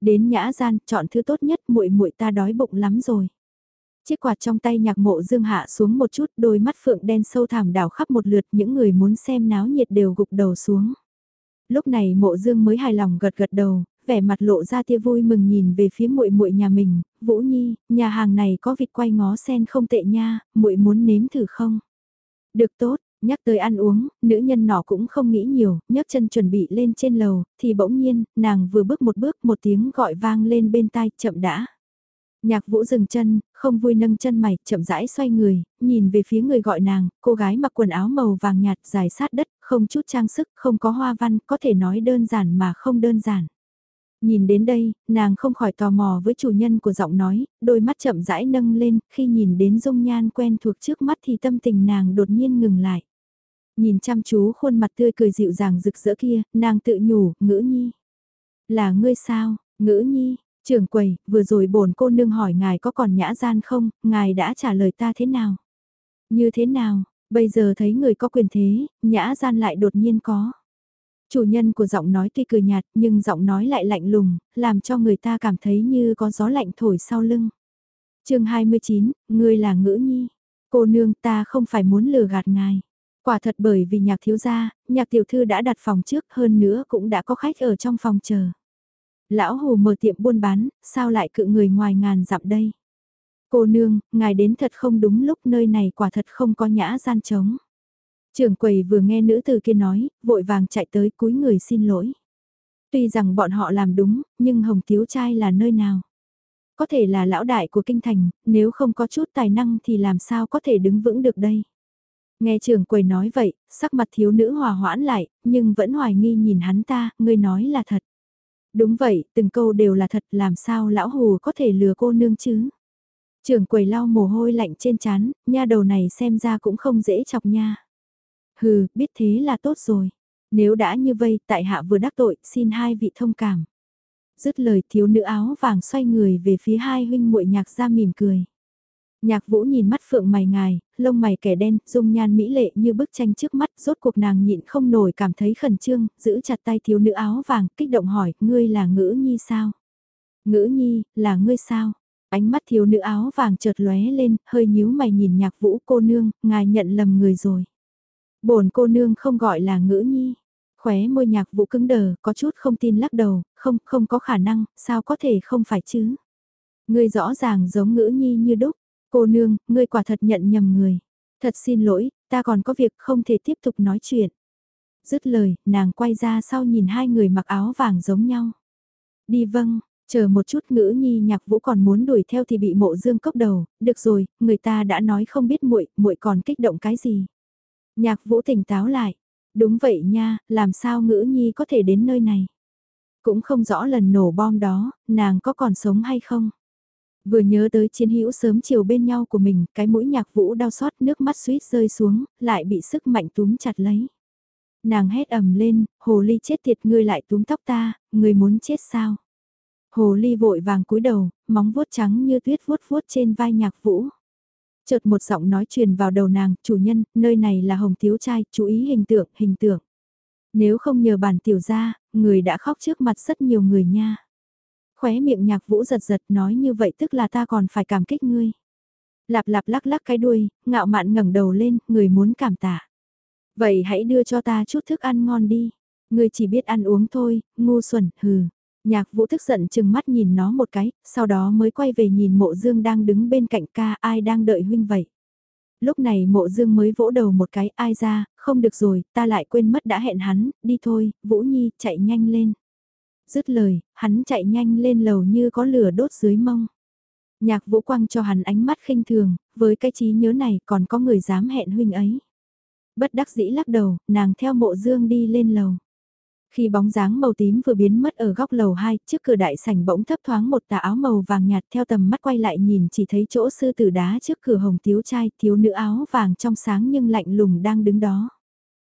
Đến nhã gian, chọn thứ tốt nhất, muội muội ta đói bụng lắm rồi. Chiếc quạt trong tay nhạc mộ dương hạ xuống một chút, đôi mắt phượng đen sâu thẳm đảo khắp một lượt, những người muốn xem náo nhiệt đều gục đầu xuống. Lúc này mộ dương mới hài lòng gật gật đầu, vẻ mặt lộ ra tia vui mừng nhìn về phía muội muội nhà mình, Vũ Nhi, nhà hàng này có vịt quay ngó sen không tệ nha, muội muốn nếm thử không? Được tốt, nhắc tới ăn uống, nữ nhân nọ cũng không nghĩ nhiều, nhấc chân chuẩn bị lên trên lầu, thì bỗng nhiên, nàng vừa bước một bước một tiếng gọi vang lên bên tai, chậm đã. Nhạc vũ dừng chân, không vui nâng chân mày, chậm rãi xoay người, nhìn về phía người gọi nàng, cô gái mặc quần áo màu vàng nhạt dài sát đất, không chút trang sức, không có hoa văn, có thể nói đơn giản mà không đơn giản. Nhìn đến đây, nàng không khỏi tò mò với chủ nhân của giọng nói, đôi mắt chậm rãi nâng lên, khi nhìn đến dung nhan quen thuộc trước mắt thì tâm tình nàng đột nhiên ngừng lại. Nhìn chăm chú khuôn mặt tươi cười dịu dàng rực rỡ kia, nàng tự nhủ, ngữ nhi. Là ngươi sao, ngữ nhi, trưởng quầy, vừa rồi bổn cô nương hỏi ngài có còn nhã gian không, ngài đã trả lời ta thế nào? Như thế nào, bây giờ thấy người có quyền thế, nhã gian lại đột nhiên có. Chủ nhân của giọng nói tuy cười nhạt nhưng giọng nói lại lạnh lùng, làm cho người ta cảm thấy như có gió lạnh thổi sau lưng. chương 29, ngươi là ngữ nhi. Cô nương ta không phải muốn lừa gạt ngài. Quả thật bởi vì nhạc thiếu gia, nhạc tiểu thư đã đặt phòng trước hơn nữa cũng đã có khách ở trong phòng chờ. Lão Hồ mở tiệm buôn bán, sao lại cự người ngoài ngàn dặm đây? Cô nương, ngài đến thật không đúng lúc nơi này quả thật không có nhã gian trống. Trường quầy vừa nghe nữ từ kia nói, vội vàng chạy tới cúi người xin lỗi. Tuy rằng bọn họ làm đúng, nhưng Hồng Tiếu Trai là nơi nào? Có thể là lão đại của kinh thành, nếu không có chút tài năng thì làm sao có thể đứng vững được đây? Nghe Trường quầy nói vậy, sắc mặt thiếu nữ hòa hoãn lại, nhưng vẫn hoài nghi nhìn hắn ta, ngươi nói là thật. Đúng vậy, từng câu đều là thật, làm sao lão hù có thể lừa cô nương chứ? Trường quầy lau mồ hôi lạnh trên chán, nha đầu này xem ra cũng không dễ chọc nha. Hừ, biết thế là tốt rồi. Nếu đã như vậy, tại hạ vừa đắc tội, xin hai vị thông cảm. Dứt lời thiếu nữ áo vàng xoay người về phía hai huynh muội nhạc ra mỉm cười. Nhạc vũ nhìn mắt phượng mày ngài, lông mày kẻ đen, dung nhan mỹ lệ như bức tranh trước mắt, rốt cuộc nàng nhịn không nổi cảm thấy khẩn trương, giữ chặt tay thiếu nữ áo vàng, kích động hỏi, ngươi là ngữ nhi sao? Ngữ nhi, là ngươi sao? Ánh mắt thiếu nữ áo vàng chợt lóe lên, hơi nhíu mày nhìn nhạc vũ cô nương, ngài nhận lầm người rồi bổn cô nương không gọi là ngữ nhi. Khóe môi nhạc vũ cứng đờ, có chút không tin lắc đầu, không, không có khả năng, sao có thể không phải chứ. Ngươi rõ ràng giống ngữ nhi như đúc, cô nương, ngươi quả thật nhận nhầm người. Thật xin lỗi, ta còn có việc không thể tiếp tục nói chuyện. Dứt lời, nàng quay ra sau nhìn hai người mặc áo vàng giống nhau. Đi vâng, chờ một chút ngữ nhi nhạc vũ còn muốn đuổi theo thì bị mộ dương cốc đầu, được rồi, người ta đã nói không biết muội muội còn kích động cái gì. Nhạc vũ tỉnh táo lại. Đúng vậy nha, làm sao ngữ nhi có thể đến nơi này. Cũng không rõ lần nổ bom đó, nàng có còn sống hay không. Vừa nhớ tới chiến hữu sớm chiều bên nhau của mình, cái mũi nhạc vũ đau xót nước mắt suýt rơi xuống, lại bị sức mạnh túm chặt lấy. Nàng hét ầm lên, hồ ly chết tiệt ngươi lại túm tóc ta, ngươi muốn chết sao? Hồ ly vội vàng cúi đầu, móng vuốt trắng như tuyết vuốt vuốt trên vai nhạc vũ. Chợt một giọng nói truyền vào đầu nàng, chủ nhân, nơi này là hồng thiếu trai, chú ý hình tượng, hình tượng. Nếu không nhờ bản tiểu ra, người đã khóc trước mặt rất nhiều người nha. Khóe miệng nhạc vũ giật giật nói như vậy tức là ta còn phải cảm kích ngươi. Lạp lạp lắc lắc cái đuôi, ngạo mạn ngẩng đầu lên, người muốn cảm tạ. Vậy hãy đưa cho ta chút thức ăn ngon đi. Ngươi chỉ biết ăn uống thôi, ngu xuẩn, hừ. Nhạc vũ tức giận chừng mắt nhìn nó một cái, sau đó mới quay về nhìn mộ dương đang đứng bên cạnh ca ai đang đợi huynh vậy. Lúc này mộ dương mới vỗ đầu một cái ai ra, không được rồi, ta lại quên mất đã hẹn hắn, đi thôi, Vũ Nhi, chạy nhanh lên. Dứt lời, hắn chạy nhanh lên lầu như có lửa đốt dưới mông. Nhạc vũ quăng cho hắn ánh mắt khinh thường, với cái trí nhớ này còn có người dám hẹn huynh ấy. Bất đắc dĩ lắc đầu, nàng theo mộ dương đi lên lầu. Khi bóng dáng màu tím vừa biến mất ở góc lầu 2, trước cửa đại sảnh bỗng thấp thoáng một tà áo màu vàng nhạt theo tầm mắt quay lại nhìn chỉ thấy chỗ sư tử đá trước cửa hồng thiếu trai, thiếu nữ áo vàng trong sáng nhưng lạnh lùng đang đứng đó.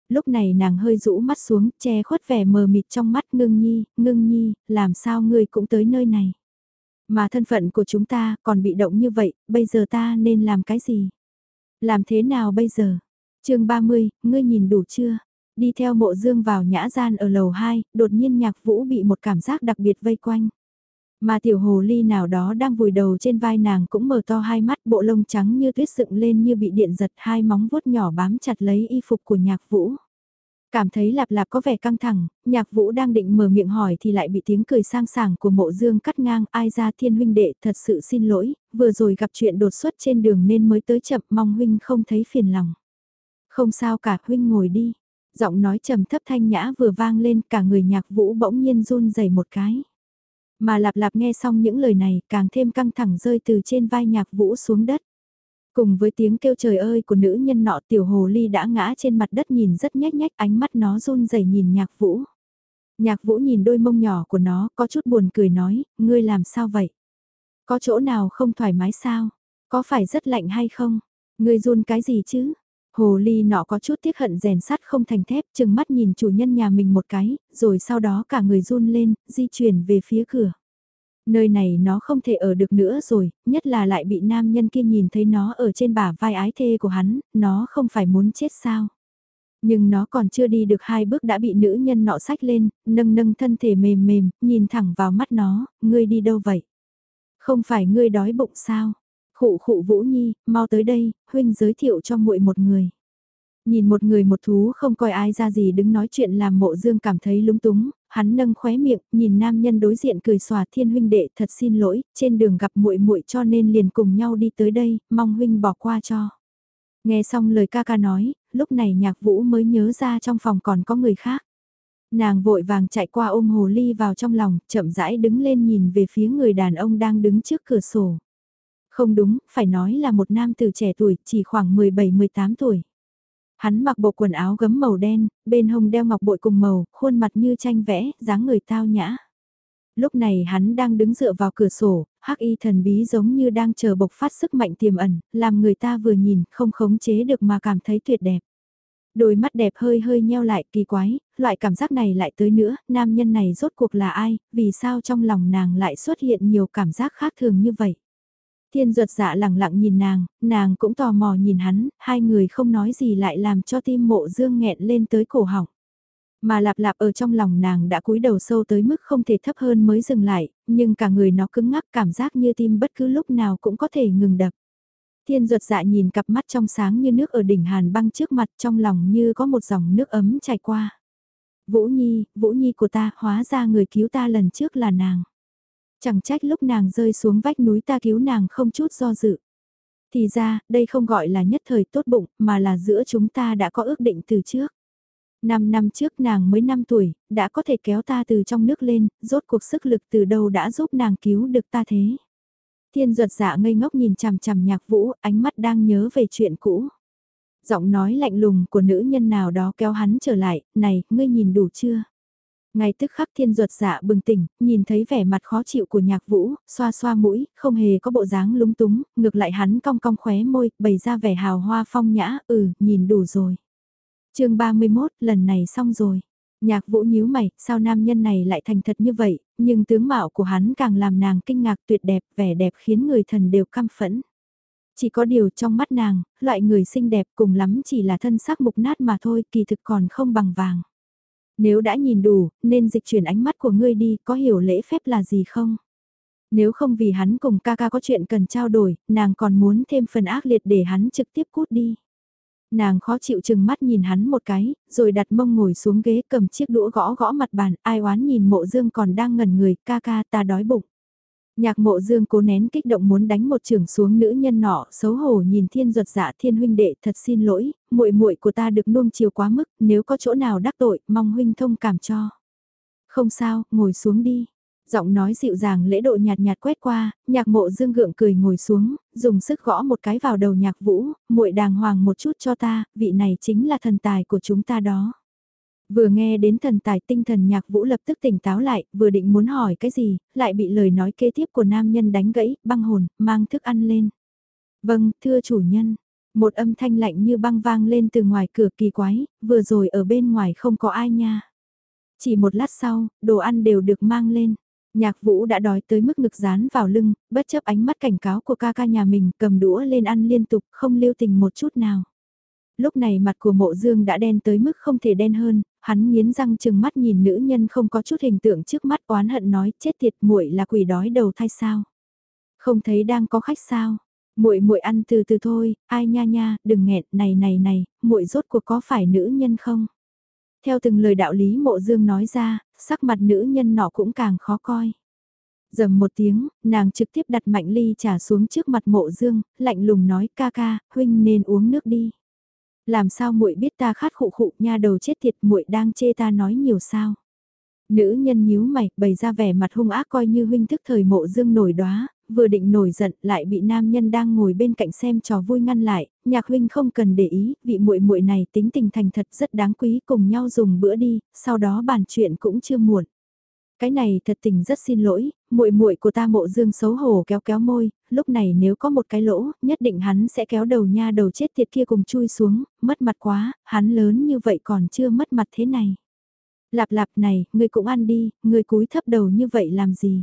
Lúc này nàng hơi rũ mắt xuống, che khuất vẻ mờ mịt trong mắt ngưng nhi, ngưng nhi, làm sao ngươi cũng tới nơi này. Mà thân phận của chúng ta còn bị động như vậy, bây giờ ta nên làm cái gì? Làm thế nào bây giờ? chương 30, ngươi nhìn đủ chưa? Đi theo mộ dương vào nhã gian ở lầu 2, đột nhiên nhạc vũ bị một cảm giác đặc biệt vây quanh. Mà tiểu hồ ly nào đó đang vùi đầu trên vai nàng cũng mở to hai mắt bộ lông trắng như tuyết dựng lên như bị điện giật hai móng vuốt nhỏ bám chặt lấy y phục của nhạc vũ. Cảm thấy lạp lạp có vẻ căng thẳng, nhạc vũ đang định mở miệng hỏi thì lại bị tiếng cười sang sảng của mộ dương cắt ngang ai ra thiên huynh đệ thật sự xin lỗi, vừa rồi gặp chuyện đột xuất trên đường nên mới tới chậm mong huynh không thấy phiền lòng. Không sao cả huynh ngồi đi, giọng nói trầm thấp thanh nhã vừa vang lên cả người nhạc vũ bỗng nhiên run rẩy một cái. Mà lạp lạp nghe xong những lời này càng thêm căng thẳng rơi từ trên vai nhạc vũ xuống đất. Cùng với tiếng kêu trời ơi của nữ nhân nọ tiểu hồ ly đã ngã trên mặt đất nhìn rất nhếch nhách ánh mắt nó run rẩy nhìn nhạc vũ. Nhạc vũ nhìn đôi mông nhỏ của nó có chút buồn cười nói, ngươi làm sao vậy? Có chỗ nào không thoải mái sao? Có phải rất lạnh hay không? Ngươi run cái gì chứ? Hồ ly nọ có chút tiếc hận rèn sắt không thành thép, chừng mắt nhìn chủ nhân nhà mình một cái, rồi sau đó cả người run lên, di chuyển về phía cửa. Nơi này nó không thể ở được nữa rồi, nhất là lại bị nam nhân kia nhìn thấy nó ở trên bả vai ái thê của hắn, nó không phải muốn chết sao. Nhưng nó còn chưa đi được hai bước đã bị nữ nhân nọ sách lên, nâng nâng thân thể mềm mềm, nhìn thẳng vào mắt nó, ngươi đi đâu vậy? Không phải ngươi đói bụng sao? Khụ khụ Vũ Nhi, mau tới đây, huynh giới thiệu cho muội một người. Nhìn một người một thú không coi ai ra gì đứng nói chuyện làm mộ dương cảm thấy lúng túng, hắn nâng khóe miệng, nhìn nam nhân đối diện cười xòa thiên huynh đệ thật xin lỗi, trên đường gặp muội muội cho nên liền cùng nhau đi tới đây, mong huynh bỏ qua cho. Nghe xong lời ca ca nói, lúc này nhạc vũ mới nhớ ra trong phòng còn có người khác. Nàng vội vàng chạy qua ôm hồ ly vào trong lòng, chậm rãi đứng lên nhìn về phía người đàn ông đang đứng trước cửa sổ. Không đúng, phải nói là một nam từ trẻ tuổi, chỉ khoảng 17-18 tuổi. Hắn mặc bộ quần áo gấm màu đen, bên hông đeo ngọc bội cùng màu, khuôn mặt như tranh vẽ, dáng người tao nhã. Lúc này hắn đang đứng dựa vào cửa sổ, hắc y thần bí giống như đang chờ bộc phát sức mạnh tiềm ẩn, làm người ta vừa nhìn không khống chế được mà cảm thấy tuyệt đẹp. Đôi mắt đẹp hơi hơi nheo lại kỳ quái, loại cảm giác này lại tới nữa, nam nhân này rốt cuộc là ai, vì sao trong lòng nàng lại xuất hiện nhiều cảm giác khác thường như vậy. Thiên ruột dạ lẳng lặng nhìn nàng, nàng cũng tò mò nhìn hắn, hai người không nói gì lại làm cho tim mộ dương nghẹn lên tới cổ họng. Mà lạp lạp ở trong lòng nàng đã cúi đầu sâu tới mức không thể thấp hơn mới dừng lại, nhưng cả người nó cứng ngắc cảm giác như tim bất cứ lúc nào cũng có thể ngừng đập. Thiên ruột dạ nhìn cặp mắt trong sáng như nước ở đỉnh hàn băng trước mặt trong lòng như có một dòng nước ấm chảy qua. Vũ Nhi, Vũ Nhi của ta, hóa ra người cứu ta lần trước là nàng. Chẳng trách lúc nàng rơi xuống vách núi ta cứu nàng không chút do dự. Thì ra, đây không gọi là nhất thời tốt bụng, mà là giữa chúng ta đã có ước định từ trước. Năm năm trước nàng mới 5 tuổi, đã có thể kéo ta từ trong nước lên, rốt cuộc sức lực từ đâu đã giúp nàng cứu được ta thế. Thiên ruột dạ ngây ngốc nhìn chằm chằm nhạc vũ, ánh mắt đang nhớ về chuyện cũ. Giọng nói lạnh lùng của nữ nhân nào đó kéo hắn trở lại, này, ngươi nhìn đủ chưa? Ngay tức khắc thiên ruột dạ bừng tỉnh, nhìn thấy vẻ mặt khó chịu của nhạc vũ, xoa xoa mũi, không hề có bộ dáng lúng túng, ngược lại hắn cong cong khóe môi, bày ra vẻ hào hoa phong nhã, ừ, nhìn đủ rồi. chương 31, lần này xong rồi. Nhạc vũ nhíu mày, sao nam nhân này lại thành thật như vậy, nhưng tướng mạo của hắn càng làm nàng kinh ngạc tuyệt đẹp, vẻ đẹp khiến người thần đều căm phẫn. Chỉ có điều trong mắt nàng, loại người xinh đẹp cùng lắm chỉ là thân sắc mục nát mà thôi, kỳ thực còn không bằng vàng. Nếu đã nhìn đủ, nên dịch chuyển ánh mắt của ngươi đi, có hiểu lễ phép là gì không? Nếu không vì hắn cùng ca ca có chuyện cần trao đổi, nàng còn muốn thêm phần ác liệt để hắn trực tiếp cút đi. Nàng khó chịu chừng mắt nhìn hắn một cái, rồi đặt mông ngồi xuống ghế cầm chiếc đũa gõ gõ mặt bàn, ai oán nhìn mộ dương còn đang ngẩn người, ca ca ta đói bụng. Nhạc mộ dương cố nén kích động muốn đánh một trường xuống nữ nhân nọ, xấu hổ nhìn thiên ruột dạ thiên huynh đệ thật xin lỗi, muội muội của ta được nuông chiều quá mức, nếu có chỗ nào đắc tội, mong huynh thông cảm cho. Không sao, ngồi xuống đi. Giọng nói dịu dàng lễ độ nhạt nhạt quét qua, nhạc mộ dương gượng cười ngồi xuống, dùng sức gõ một cái vào đầu nhạc vũ, muội đàng hoàng một chút cho ta, vị này chính là thần tài của chúng ta đó. Vừa nghe đến thần tài tinh thần nhạc vũ lập tức tỉnh táo lại, vừa định muốn hỏi cái gì, lại bị lời nói kế tiếp của nam nhân đánh gãy, băng hồn, mang thức ăn lên. Vâng, thưa chủ nhân. Một âm thanh lạnh như băng vang lên từ ngoài cửa kỳ quái, vừa rồi ở bên ngoài không có ai nha. Chỉ một lát sau, đồ ăn đều được mang lên. Nhạc vũ đã đói tới mức ngực dán vào lưng, bất chấp ánh mắt cảnh cáo của ca ca nhà mình cầm đũa lên ăn liên tục không lưu tình một chút nào. Lúc này mặt của mộ dương đã đen tới mức không thể đen hơn, hắn nghiến răng chừng mắt nhìn nữ nhân không có chút hình tượng trước mắt oán hận nói chết tiệt muội là quỷ đói đầu thai sao. Không thấy đang có khách sao. muội muội ăn từ từ thôi, ai nha nha, đừng nghẹn, này này này, muội rốt cuộc có phải nữ nhân không? Theo từng lời đạo lý mộ dương nói ra, sắc mặt nữ nhân nọ cũng càng khó coi. Dầm một tiếng, nàng trực tiếp đặt mạnh ly trà xuống trước mặt mộ dương, lạnh lùng nói ca ca, huynh nên uống nước đi. Làm sao muội biết ta khát khụ khụ nha đầu chết thiệt muội đang chê ta nói nhiều sao. Nữ nhân nhíu mày, bày ra vẻ mặt hung ác coi như huynh thức thời mộ dương nổi đóa, vừa định nổi giận lại bị nam nhân đang ngồi bên cạnh xem trò vui ngăn lại, nhạc huynh không cần để ý, vị muội muội này tính tình thành thật rất đáng quý cùng nhau dùng bữa đi, sau đó bàn chuyện cũng chưa muộn. Cái này thật tình rất xin lỗi, muội muội của ta mộ dương xấu hổ kéo kéo môi, lúc này nếu có một cái lỗ, nhất định hắn sẽ kéo đầu nha đầu chết tiệt kia cùng chui xuống, mất mặt quá, hắn lớn như vậy còn chưa mất mặt thế này. Lạp lạp này, ngươi cũng ăn đi, ngươi cúi thấp đầu như vậy làm gì?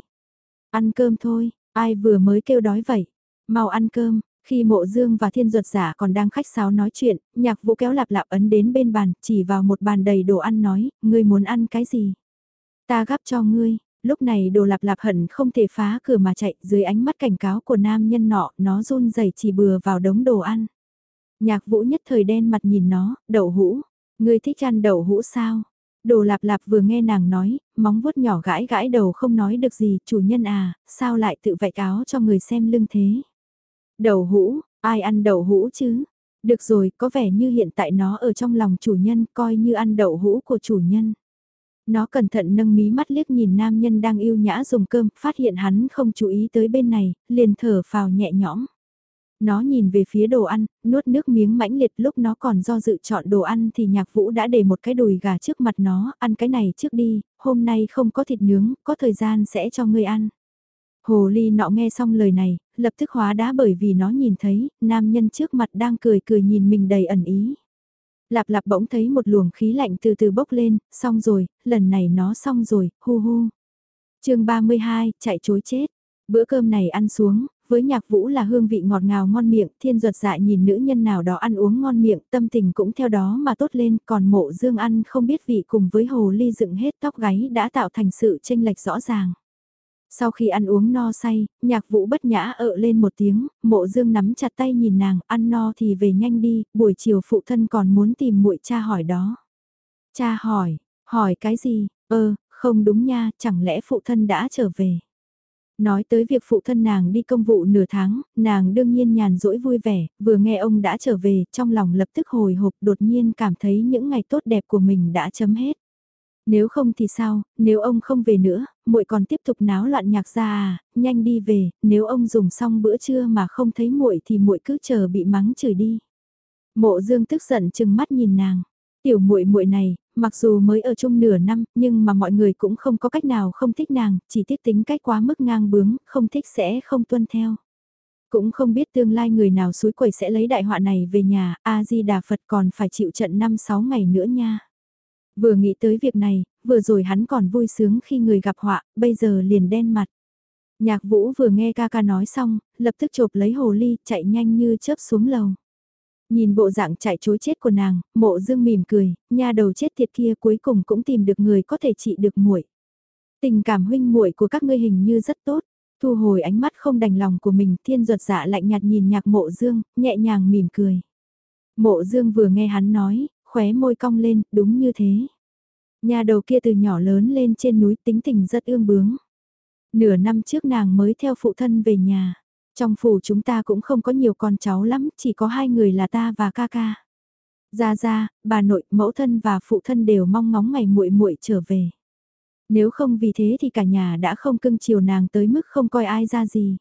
Ăn cơm thôi, Ai vừa mới kêu đói vậy? Mau ăn cơm. Khi mộ dương và thiên ruột giả còn đang khách sáo nói chuyện, nhạc vũ kéo lạp lạp ấn đến bên bàn, chỉ vào một bàn đầy đồ ăn nói, ngươi muốn ăn cái gì? Ta gắp cho ngươi, lúc này đồ lạp lạp hận không thể phá cửa mà chạy dưới ánh mắt cảnh cáo của nam nhân nọ, nó run rẩy chỉ bừa vào đống đồ ăn. Nhạc vũ nhất thời đen mặt nhìn nó, đậu hũ, ngươi thích ăn đậu hũ sao? Đồ lạp lạp vừa nghe nàng nói, móng vuốt nhỏ gãi gãi đầu không nói được gì, chủ nhân à, sao lại tự vạch áo cho người xem lưng thế. đậu hũ, ai ăn đậu hũ chứ? Được rồi, có vẻ như hiện tại nó ở trong lòng chủ nhân, coi như ăn đậu hũ của chủ nhân. Nó cẩn thận nâng mí mắt liếc nhìn nam nhân đang yêu nhã dùng cơm, phát hiện hắn không chú ý tới bên này, liền thở phào nhẹ nhõm. Nó nhìn về phía đồ ăn, nuốt nước miếng mãnh liệt lúc nó còn do dự chọn đồ ăn thì nhạc vũ đã để một cái đùi gà trước mặt nó, ăn cái này trước đi, hôm nay không có thịt nướng, có thời gian sẽ cho ngươi ăn. Hồ ly nọ nghe xong lời này, lập tức hóa đá bởi vì nó nhìn thấy, nam nhân trước mặt đang cười cười nhìn mình đầy ẩn ý. Lạp lạp bỗng thấy một luồng khí lạnh từ từ bốc lên, xong rồi, lần này nó xong rồi, hu hu. chương 32, chạy chối chết. Bữa cơm này ăn xuống, với nhạc vũ là hương vị ngọt ngào ngon miệng, thiên ruột dạ nhìn nữ nhân nào đó ăn uống ngon miệng, tâm tình cũng theo đó mà tốt lên, còn mộ dương ăn không biết vị cùng với hồ ly dựng hết tóc gáy đã tạo thành sự tranh lệch rõ ràng. Sau khi ăn uống no say, nhạc vũ bất nhã ợ lên một tiếng, mộ dương nắm chặt tay nhìn nàng, ăn no thì về nhanh đi, buổi chiều phụ thân còn muốn tìm muội cha hỏi đó. Cha hỏi, hỏi cái gì, ơ, không đúng nha, chẳng lẽ phụ thân đã trở về. Nói tới việc phụ thân nàng đi công vụ nửa tháng, nàng đương nhiên nhàn rỗi vui vẻ, vừa nghe ông đã trở về, trong lòng lập tức hồi hộp đột nhiên cảm thấy những ngày tốt đẹp của mình đã chấm hết. Nếu không thì sao, nếu ông không về nữa, muội còn tiếp tục náo loạn nhạc ra à, nhanh đi về, nếu ông dùng xong bữa trưa mà không thấy muội thì muội cứ chờ bị mắng chửi đi. Mộ Dương tức giận chừng mắt nhìn nàng. Tiểu muội muội này, mặc dù mới ở chung nửa năm, nhưng mà mọi người cũng không có cách nào không thích nàng, chỉ tiếc tính cách quá mức ngang bướng, không thích sẽ không tuân theo. Cũng không biết tương lai người nào suối quẩy sẽ lấy đại họa này về nhà, A-di-đà Phật còn phải chịu trận 5-6 ngày nữa nha. Vừa nghĩ tới việc này, vừa rồi hắn còn vui sướng khi người gặp họa, bây giờ liền đen mặt. Nhạc vũ vừa nghe ca ca nói xong, lập tức chộp lấy hồ ly, chạy nhanh như chớp xuống lầu. Nhìn bộ dạng chạy chối chết của nàng, mộ dương mỉm cười, nha đầu chết tiệt kia cuối cùng cũng tìm được người có thể trị được muội. Tình cảm huynh muội của các ngươi hình như rất tốt. Thu hồi ánh mắt không đành lòng của mình, thiên ruột dạ lạnh nhạt nhìn nhạc mộ dương, nhẹ nhàng mỉm cười. Mộ dương vừa nghe hắn nói, khóe môi cong lên, đúng như thế. Nhà đầu kia từ nhỏ lớn lên trên núi tính tình rất ương bướng. Nửa năm trước nàng mới theo phụ thân về nhà. Trong phủ chúng ta cũng không có nhiều con cháu lắm, chỉ có hai người là ta và ca ca. Ra ra, bà nội, mẫu thân và phụ thân đều mong ngóng ngày muội muội trở về. Nếu không vì thế thì cả nhà đã không cưng chiều nàng tới mức không coi ai ra gì.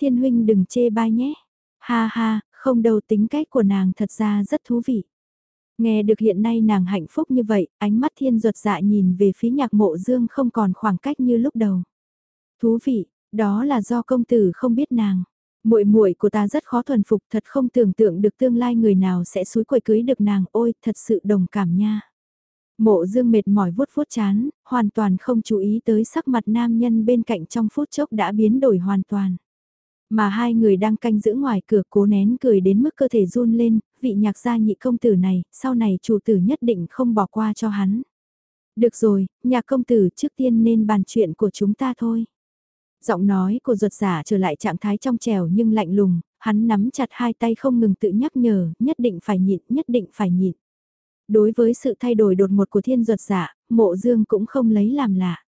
Thiên huynh đừng chê bai nhé. Ha ha, không đâu tính cách của nàng thật ra rất thú vị. Nghe được hiện nay nàng hạnh phúc như vậy, ánh mắt thiên ruột dạ nhìn về phía nhạc mộ dương không còn khoảng cách như lúc đầu. Thú vị, đó là do công tử không biết nàng. Muội muội của ta rất khó thuần phục, thật không tưởng tượng được tương lai người nào sẽ suối quậy cưới được nàng, ôi, thật sự đồng cảm nha. Mộ dương mệt mỏi vuốt vuốt chán, hoàn toàn không chú ý tới sắc mặt nam nhân bên cạnh trong phút chốc đã biến đổi hoàn toàn. Mà hai người đang canh giữ ngoài cửa cố nén cười đến mức cơ thể run lên, vị nhạc gia nhị công tử này, sau này chủ tử nhất định không bỏ qua cho hắn. Được rồi, nhạc công tử trước tiên nên bàn chuyện của chúng ta thôi. Giọng nói của ruột giả trở lại trạng thái trong trèo nhưng lạnh lùng, hắn nắm chặt hai tay không ngừng tự nhắc nhở, nhất định phải nhịn, nhất định phải nhịn. Đối với sự thay đổi đột ngột của thiên ruột giả, mộ dương cũng không lấy làm lạ.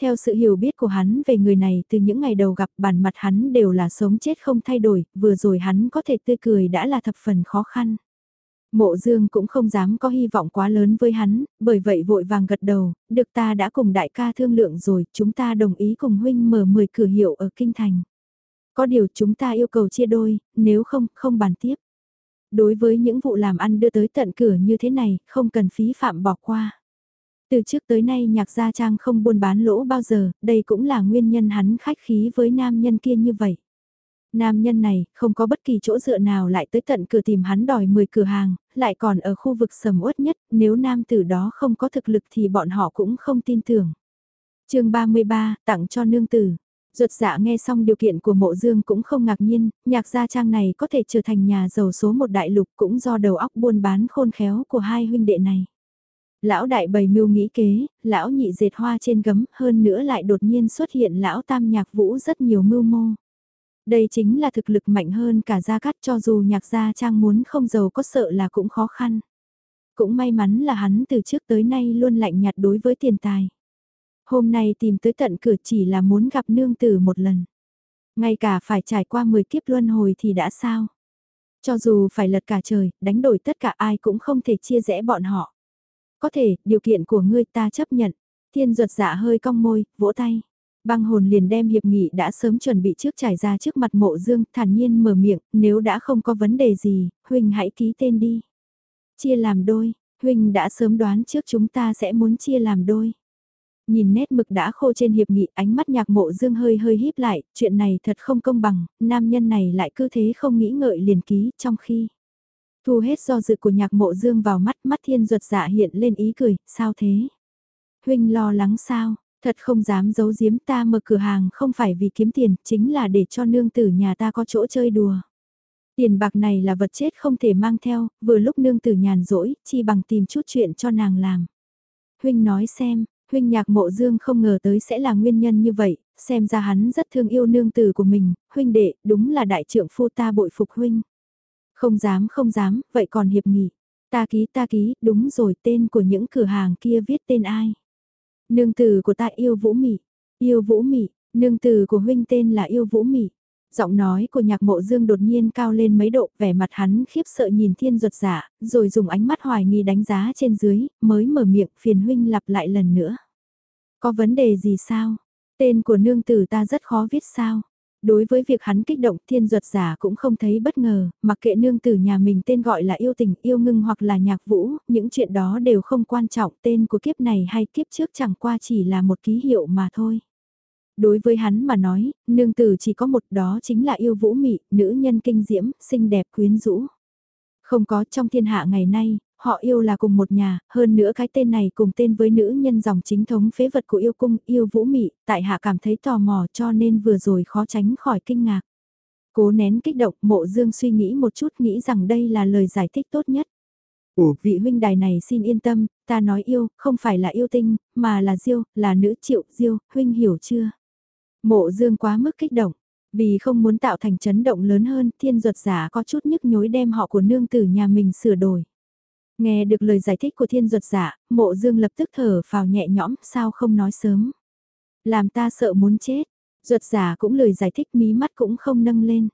Theo sự hiểu biết của hắn về người này từ những ngày đầu gặp bản mặt hắn đều là sống chết không thay đổi, vừa rồi hắn có thể tươi cười đã là thập phần khó khăn. Mộ dương cũng không dám có hy vọng quá lớn với hắn, bởi vậy vội vàng gật đầu, được ta đã cùng đại ca thương lượng rồi, chúng ta đồng ý cùng huynh mở 10 cửa hiệu ở Kinh Thành. Có điều chúng ta yêu cầu chia đôi, nếu không, không bàn tiếp. Đối với những vụ làm ăn đưa tới tận cửa như thế này, không cần phí phạm bỏ qua. Từ trước tới nay nhạc gia trang không buôn bán lỗ bao giờ, đây cũng là nguyên nhân hắn khách khí với nam nhân kia như vậy. Nam nhân này không có bất kỳ chỗ dựa nào lại tới tận cửa tìm hắn đòi 10 cửa hàng, lại còn ở khu vực sầm uất nhất, nếu nam tử đó không có thực lực thì bọn họ cũng không tin tưởng. chương 33, tặng cho nương tử. Ruột dạ nghe xong điều kiện của mộ dương cũng không ngạc nhiên, nhạc gia trang này có thể trở thành nhà giàu số một đại lục cũng do đầu óc buôn bán khôn khéo của hai huynh đệ này. Lão đại bày mưu nghĩ kế, lão nhị dệt hoa trên gấm, hơn nữa lại đột nhiên xuất hiện lão tam nhạc vũ rất nhiều mưu mô. Đây chính là thực lực mạnh hơn cả gia cắt cho dù nhạc gia trang muốn không giàu có sợ là cũng khó khăn. Cũng may mắn là hắn từ trước tới nay luôn lạnh nhạt đối với tiền tài. Hôm nay tìm tới tận cửa chỉ là muốn gặp nương tử một lần. Ngay cả phải trải qua 10 kiếp luân hồi thì đã sao? Cho dù phải lật cả trời, đánh đổi tất cả ai cũng không thể chia rẽ bọn họ. Có thể, điều kiện của ngươi ta chấp nhận. Thiên ruột dạ hơi cong môi, vỗ tay. Băng hồn liền đem hiệp nghị đã sớm chuẩn bị trước trải ra trước mặt mộ dương, thản nhiên mở miệng, nếu đã không có vấn đề gì, Huynh hãy ký tên đi. Chia làm đôi, Huynh đã sớm đoán trước chúng ta sẽ muốn chia làm đôi. Nhìn nét mực đã khô trên hiệp nghị, ánh mắt nhạc mộ dương hơi hơi híp lại, chuyện này thật không công bằng, nam nhân này lại cứ thế không nghĩ ngợi liền ký, trong khi... Thu hết do dự của nhạc mộ dương vào mắt, mắt thiên ruột dạ hiện lên ý cười, sao thế? Huynh lo lắng sao? Thật không dám giấu giếm ta mở cửa hàng không phải vì kiếm tiền, chính là để cho nương tử nhà ta có chỗ chơi đùa. Tiền bạc này là vật chết không thể mang theo, vừa lúc nương tử nhàn rỗi, chi bằng tìm chút chuyện cho nàng làm. Huynh nói xem, huynh nhạc mộ dương không ngờ tới sẽ là nguyên nhân như vậy, xem ra hắn rất thương yêu nương tử của mình, huynh đệ, đúng là đại trưởng phu ta bội phục huynh. Không dám không dám, vậy còn hiệp nghị. Ta ký ta ký, đúng rồi tên của những cửa hàng kia viết tên ai. Nương tử của ta yêu vũ mị, yêu vũ mị, nương tử của huynh tên là yêu vũ mị. Giọng nói của nhạc mộ dương đột nhiên cao lên mấy độ, vẻ mặt hắn khiếp sợ nhìn thiên ruột giả, rồi dùng ánh mắt hoài nghi đánh giá trên dưới, mới mở miệng phiền huynh lặp lại lần nữa. Có vấn đề gì sao? Tên của nương tử ta rất khó viết sao? Đối với việc hắn kích động thiên duật giả cũng không thấy bất ngờ, mặc kệ nương tử nhà mình tên gọi là yêu tình, yêu ngưng hoặc là nhạc vũ, những chuyện đó đều không quan trọng tên của kiếp này hay kiếp trước chẳng qua chỉ là một ký hiệu mà thôi. Đối với hắn mà nói, nương tử chỉ có một đó chính là yêu vũ mị, nữ nhân kinh diễm, xinh đẹp quyến rũ. Không có trong thiên hạ ngày nay, họ yêu là cùng một nhà, hơn nữa cái tên này cùng tên với nữ nhân dòng chính thống phế vật của yêu cung, yêu vũ mị, tại hạ cảm thấy tò mò cho nên vừa rồi khó tránh khỏi kinh ngạc. Cố nén kích động, mộ dương suy nghĩ một chút nghĩ rằng đây là lời giải thích tốt nhất. Ủa, vị huynh đài này xin yên tâm, ta nói yêu, không phải là yêu tinh, mà là diêu, là nữ triệu diêu, huynh hiểu chưa? Mộ dương quá mức kích động, Vì không muốn tạo thành chấn động lớn hơn, thiên ruột giả có chút nhức nhối đem họ của nương tử nhà mình sửa đổi. Nghe được lời giải thích của thiên ruột giả, mộ dương lập tức thở vào nhẹ nhõm, sao không nói sớm. Làm ta sợ muốn chết, ruột giả cũng lời giải thích mí mắt cũng không nâng lên.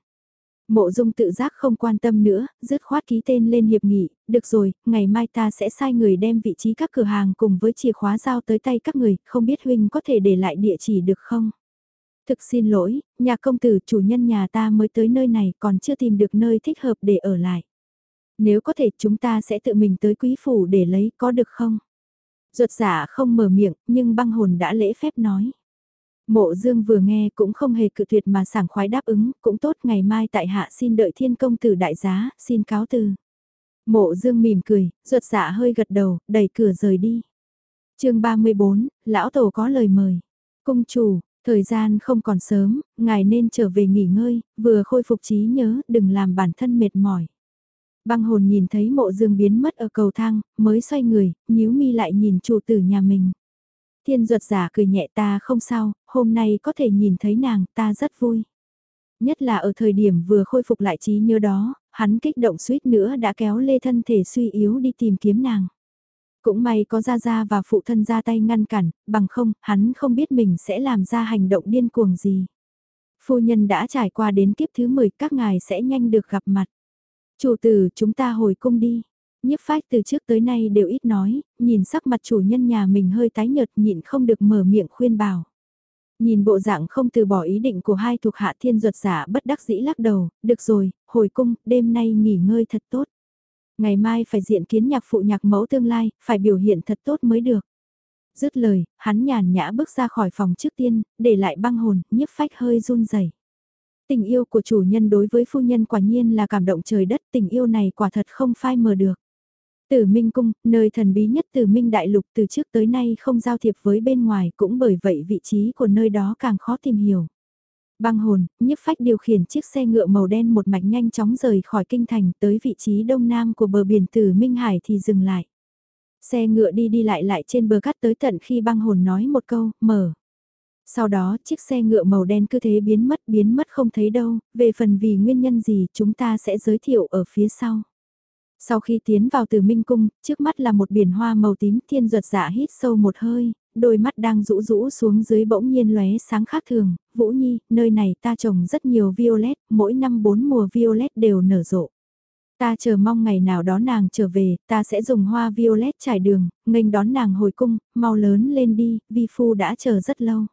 Mộ dung tự giác không quan tâm nữa, dứt khoát ký tên lên hiệp nghị, được rồi, ngày mai ta sẽ sai người đem vị trí các cửa hàng cùng với chìa khóa giao tới tay các người, không biết huynh có thể để lại địa chỉ được không? Thực xin lỗi, nhà công tử chủ nhân nhà ta mới tới nơi này còn chưa tìm được nơi thích hợp để ở lại. Nếu có thể chúng ta sẽ tự mình tới quý phủ để lấy có được không? Ruột giả không mở miệng nhưng băng hồn đã lễ phép nói. Mộ dương vừa nghe cũng không hề cự tuyệt mà sảng khoái đáp ứng, cũng tốt ngày mai tại hạ xin đợi thiên công tử đại giá, xin cáo từ. Mộ dương mỉm cười, ruột dạ hơi gật đầu, đẩy cửa rời đi. chương 34, lão tổ có lời mời. Cung chủ, thời gian không còn sớm, ngài nên trở về nghỉ ngơi, vừa khôi phục trí nhớ, đừng làm bản thân mệt mỏi. Băng hồn nhìn thấy mộ dương biến mất ở cầu thang, mới xoay người, nhíu mi lại nhìn chủ tử nhà mình. Thiên ruột giả cười nhẹ ta không sao, hôm nay có thể nhìn thấy nàng ta rất vui. Nhất là ở thời điểm vừa khôi phục lại trí nhớ đó, hắn kích động suýt nữa đã kéo lê thân thể suy yếu đi tìm kiếm nàng. Cũng may có Gia Gia và phụ thân ra tay ngăn cản, bằng không, hắn không biết mình sẽ làm ra hành động điên cuồng gì. Phu nhân đã trải qua đến kiếp thứ 10, các ngài sẽ nhanh được gặp mặt. Chủ tử, chúng ta hồi cung đi. Nhiếp phách từ trước tới nay đều ít nói, nhìn sắc mặt chủ nhân nhà mình hơi tái nhợt nhịn không được mở miệng khuyên bảo. Nhìn bộ dạng không từ bỏ ý định của hai thuộc hạ thiên ruột giả bất đắc dĩ lắc đầu, được rồi, hồi cung, đêm nay nghỉ ngơi thật tốt. Ngày mai phải diện kiến nhạc phụ nhạc mẫu tương lai, phải biểu hiện thật tốt mới được. Dứt lời, hắn nhàn nhã bước ra khỏi phòng trước tiên, để lại băng hồn, nhiếp phách hơi run rẩy. Tình yêu của chủ nhân đối với phu nhân quả nhiên là cảm động trời đất, tình yêu này quả thật không phai mờ được. Tử Minh Cung, nơi thần bí nhất Tử Minh Đại Lục từ trước tới nay không giao thiệp với bên ngoài cũng bởi vậy vị trí của nơi đó càng khó tìm hiểu. Băng hồn, nhiếp phách điều khiển chiếc xe ngựa màu đen một mạch nhanh chóng rời khỏi kinh thành tới vị trí đông nam của bờ biển Tử Minh Hải thì dừng lại. Xe ngựa đi đi lại lại trên bờ cát tới tận khi băng hồn nói một câu, mở. Sau đó chiếc xe ngựa màu đen cứ thế biến mất biến mất không thấy đâu, về phần vì nguyên nhân gì chúng ta sẽ giới thiệu ở phía sau. Sau khi tiến vào từ Minh Cung, trước mắt là một biển hoa màu tím thiên ruột dạ hít sâu một hơi, đôi mắt đang rũ rũ xuống dưới bỗng nhiên lóe sáng khác thường, Vũ Nhi, nơi này ta trồng rất nhiều violet, mỗi năm bốn mùa violet đều nở rộ. Ta chờ mong ngày nào đó nàng trở về, ta sẽ dùng hoa violet trải đường, nghênh đón nàng hồi cung, mau lớn lên đi, vi phu đã chờ rất lâu.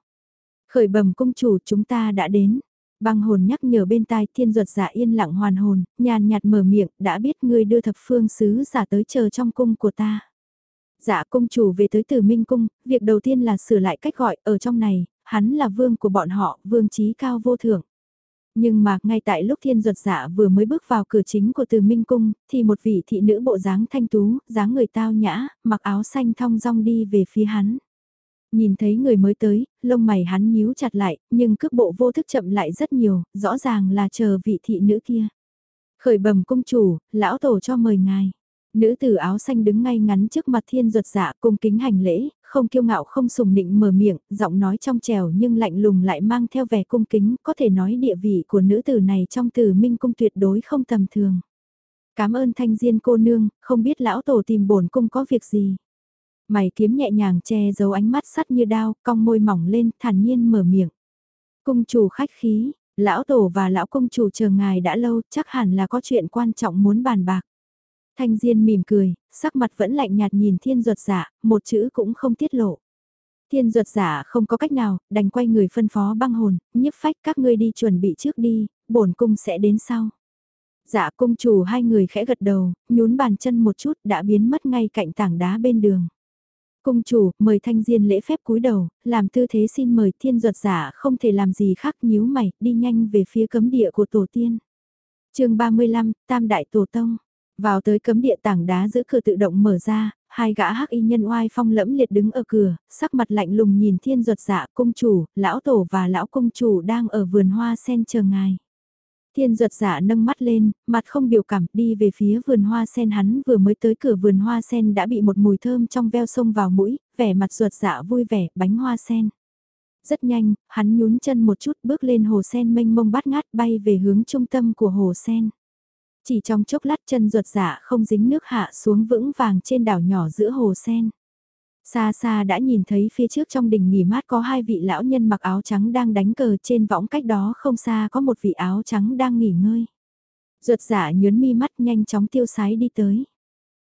Khởi bẩm cung chủ chúng ta đã đến. Băng hồn nhắc nhở bên tai thiên ruột giả yên lặng hoàn hồn, nhàn nhạt mở miệng, đã biết ngươi đưa thập phương sứ giả tới chờ trong cung của ta. Dạ cung chủ về tới từ Minh Cung, việc đầu tiên là sửa lại cách gọi ở trong này, hắn là vương của bọn họ, vương trí cao vô thượng. Nhưng mà ngay tại lúc thiên ruột dạ vừa mới bước vào cửa chính của từ Minh Cung, thì một vị thị nữ bộ dáng thanh tú, dáng người tao nhã, mặc áo xanh thong dong đi về phía hắn. Nhìn thấy người mới tới, lông mày hắn nhíu chặt lại, nhưng cước bộ vô thức chậm lại rất nhiều, rõ ràng là chờ vị thị nữ kia. Khởi bẩm công chủ, lão tổ cho mời ngài. Nữ tử áo xanh đứng ngay ngắn trước mặt thiên ruột dạ cung kính hành lễ, không kiêu ngạo không sùng nịnh mở miệng, giọng nói trong trèo nhưng lạnh lùng lại mang theo vẻ cung kính, có thể nói địa vị của nữ tử này trong tử minh cung tuyệt đối không tầm thường. Cảm ơn thanh diên cô nương, không biết lão tổ tìm bổn cung có việc gì. Mày kiếm nhẹ nhàng che giấu ánh mắt sắt như đao, cong môi mỏng lên, thản nhiên mở miệng. Cung chủ khách khí, lão tổ và lão cung chủ chờ ngài đã lâu, chắc hẳn là có chuyện quan trọng muốn bàn bạc. Thanh Diên mỉm cười, sắc mặt vẫn lạnh nhạt nhìn thiên ruột giả, một chữ cũng không tiết lộ. Thiên ruột giả không có cách nào, đành quay người phân phó băng hồn, nhiếp phách các ngươi đi chuẩn bị trước đi, bổn cung sẽ đến sau. Dạ cung chủ hai người khẽ gật đầu, nhún bàn chân một chút đã biến mất ngay cạnh tảng đá bên đường. Cung chủ, mời thanh diên lễ phép cúi đầu, làm tư thế xin mời thiên duật giả không thể làm gì khác nhíu mày, đi nhanh về phía cấm địa của tổ tiên. chương 35, Tam Đại Tổ Tông. Vào tới cấm địa tảng đá giữ cửa tự động mở ra, hai gã hắc y nhân oai phong lẫm liệt đứng ở cửa, sắc mặt lạnh lùng nhìn thiên duật dạ cung chủ, lão tổ và lão cung chủ đang ở vườn hoa sen chờ ngài. Thiên ruột dạ nâng mắt lên, mặt không biểu cảm đi về phía vườn hoa sen hắn vừa mới tới cửa vườn hoa sen đã bị một mùi thơm trong veo sông vào mũi, vẻ mặt ruột dạ vui vẻ, bánh hoa sen. Rất nhanh, hắn nhún chân một chút bước lên hồ sen mênh mông bát ngát bay về hướng trung tâm của hồ sen. Chỉ trong chốc lát chân ruột dạ không dính nước hạ xuống vững vàng trên đảo nhỏ giữa hồ sen. Xa xa đã nhìn thấy phía trước trong đình nghỉ mát có hai vị lão nhân mặc áo trắng đang đánh cờ trên võng cách đó không xa có một vị áo trắng đang nghỉ ngơi. Ruột dạ nhớn mi mắt nhanh chóng tiêu sái đi tới.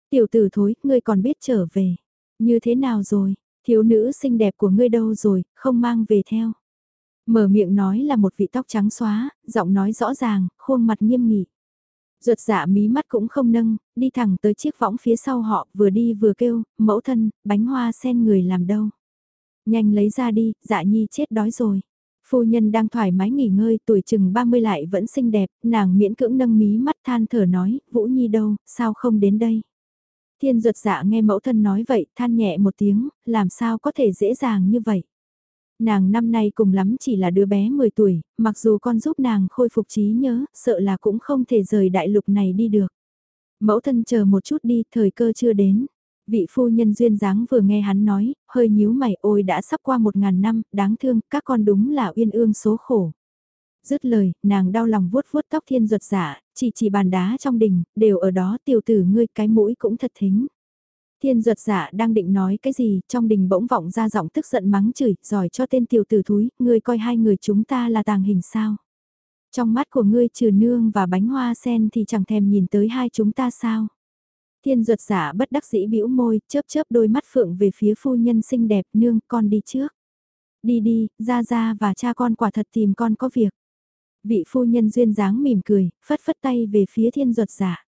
Tiểu tử thối, ngươi còn biết trở về. Như thế nào rồi, thiếu nữ xinh đẹp của ngươi đâu rồi, không mang về theo. Mở miệng nói là một vị tóc trắng xóa, giọng nói rõ ràng, khuôn mặt nghiêm nghị. Ruột dạ mí mắt cũng không nâng, đi thẳng tới chiếc võng phía sau họ, vừa đi vừa kêu, mẫu thân, bánh hoa sen người làm đâu. Nhanh lấy ra đi, dạ nhi chết đói rồi. Phu nhân đang thoải mái nghỉ ngơi, tuổi chừng 30 lại vẫn xinh đẹp, nàng miễn cưỡng nâng mí mắt than thở nói, Vũ Nhi đâu, sao không đến đây. Thiên ruột dạ nghe mẫu thân nói vậy, than nhẹ một tiếng, làm sao có thể dễ dàng như vậy. Nàng năm nay cùng lắm chỉ là đứa bé 10 tuổi, mặc dù con giúp nàng khôi phục trí nhớ, sợ là cũng không thể rời đại lục này đi được. Mẫu thân chờ một chút đi, thời cơ chưa đến. Vị phu nhân duyên dáng vừa nghe hắn nói, hơi nhíu mày ôi đã sắp qua một ngàn năm, đáng thương, các con đúng là uyên ương số khổ. Dứt lời, nàng đau lòng vuốt vuốt tóc thiên ruột giả, chỉ chỉ bàn đá trong đình, đều ở đó tiểu tử ngươi cái mũi cũng thật thính. Thiên ruột giả đang định nói cái gì, trong đình bỗng vọng ra giọng tức giận mắng chửi, giỏi cho tên tiểu tử thúi, ngươi coi hai người chúng ta là tàng hình sao. Trong mắt của ngươi trừ nương và bánh hoa sen thì chẳng thèm nhìn tới hai chúng ta sao. Thiên ruột giả bất đắc dĩ bĩu môi, chớp chớp đôi mắt phượng về phía phu nhân xinh đẹp, nương, con đi trước. Đi đi, ra ra và cha con quả thật tìm con có việc. Vị phu nhân duyên dáng mỉm cười, phất phất tay về phía thiên ruột giả.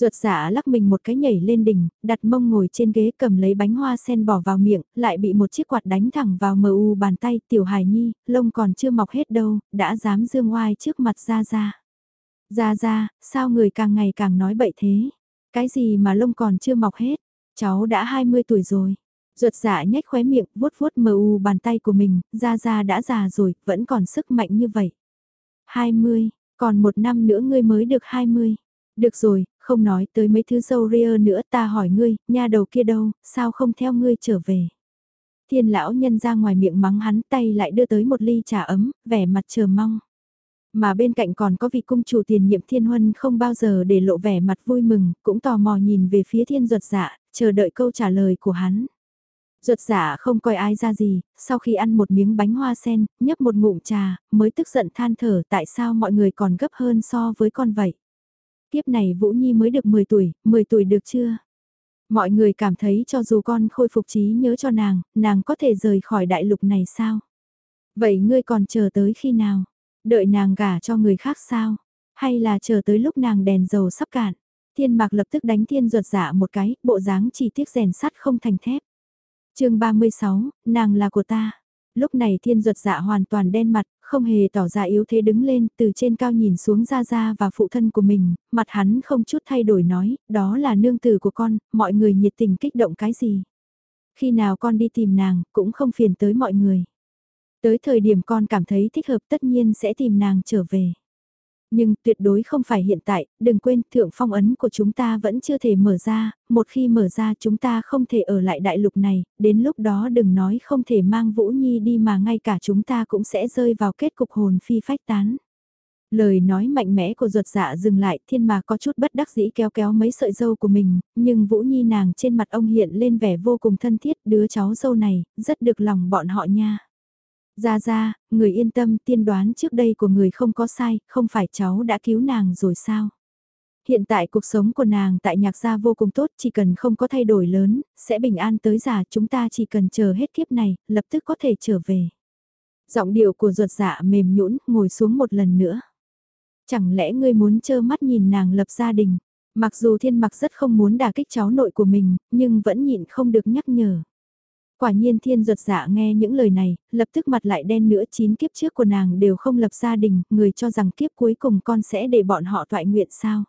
Ruột giả lắc mình một cái nhảy lên đỉnh, đặt mông ngồi trên ghế cầm lấy bánh hoa sen bỏ vào miệng, lại bị một chiếc quạt đánh thẳng vào mờ u bàn tay tiểu hài nhi, lông còn chưa mọc hết đâu, đã dám dương oai trước mặt ra ra. Ra ra, sao người càng ngày càng nói bậy thế? Cái gì mà lông còn chưa mọc hết? Cháu đã 20 tuổi rồi. Ruột giả nhếch khóe miệng, vuốt vuốt mờ u bàn tay của mình, ra ra đã già rồi, vẫn còn sức mạnh như vậy. 20, còn một năm nữa ngươi mới được 20. Được rồi, không nói tới mấy thứ dâu ria nữa ta hỏi ngươi, nha đầu kia đâu, sao không theo ngươi trở về. Thiên lão nhân ra ngoài miệng mắng hắn tay lại đưa tới một ly trà ấm, vẻ mặt chờ mong. Mà bên cạnh còn có vị cung chủ tiền nhiệm thiên huân không bao giờ để lộ vẻ mặt vui mừng, cũng tò mò nhìn về phía thiên ruột dạ, chờ đợi câu trả lời của hắn. Ruột giả không coi ai ra gì, sau khi ăn một miếng bánh hoa sen, nhấp một ngụm trà, mới tức giận than thở tại sao mọi người còn gấp hơn so với con vậy. Kiếp này Vũ Nhi mới được 10 tuổi, 10 tuổi được chưa? Mọi người cảm thấy cho dù con khôi phục trí nhớ cho nàng, nàng có thể rời khỏi đại lục này sao? Vậy ngươi còn chờ tới khi nào? Đợi nàng gả cho người khác sao? Hay là chờ tới lúc nàng đèn dầu sắp cạn? Thiên mạc lập tức đánh thiên ruột giả dạ một cái, bộ dáng chỉ tiếc rèn sắt không thành thép chương 36, nàng là của ta. Lúc này thiên ruột dạ hoàn toàn đen mặt, không hề tỏ ra yếu thế đứng lên, từ trên cao nhìn xuống ra ra và phụ thân của mình, mặt hắn không chút thay đổi nói, đó là nương tử của con, mọi người nhiệt tình kích động cái gì. Khi nào con đi tìm nàng, cũng không phiền tới mọi người. Tới thời điểm con cảm thấy thích hợp tất nhiên sẽ tìm nàng trở về. Nhưng tuyệt đối không phải hiện tại, đừng quên thượng phong ấn của chúng ta vẫn chưa thể mở ra, một khi mở ra chúng ta không thể ở lại đại lục này, đến lúc đó đừng nói không thể mang Vũ Nhi đi mà ngay cả chúng ta cũng sẽ rơi vào kết cục hồn phi phách tán. Lời nói mạnh mẽ của ruột dạ dừng lại, thiên mà có chút bất đắc dĩ kéo kéo mấy sợi dâu của mình, nhưng Vũ Nhi nàng trên mặt ông hiện lên vẻ vô cùng thân thiết, đứa cháu dâu này, rất được lòng bọn họ nha. Ra ra, người yên tâm tiên đoán trước đây của người không có sai, không phải cháu đã cứu nàng rồi sao? Hiện tại cuộc sống của nàng tại nhạc gia vô cùng tốt, chỉ cần không có thay đổi lớn, sẽ bình an tới già chúng ta chỉ cần chờ hết kiếp này, lập tức có thể trở về. Giọng điệu của ruột dạ mềm nhũn ngồi xuống một lần nữa. Chẳng lẽ ngươi muốn trơ mắt nhìn nàng lập gia đình? Mặc dù thiên mặc rất không muốn đả kích cháu nội của mình, nhưng vẫn nhịn không được nhắc nhở. Quả nhiên thiên ruột dạ nghe những lời này, lập tức mặt lại đen nữa chín kiếp trước của nàng đều không lập gia đình, người cho rằng kiếp cuối cùng con sẽ để bọn họ toại nguyện sao.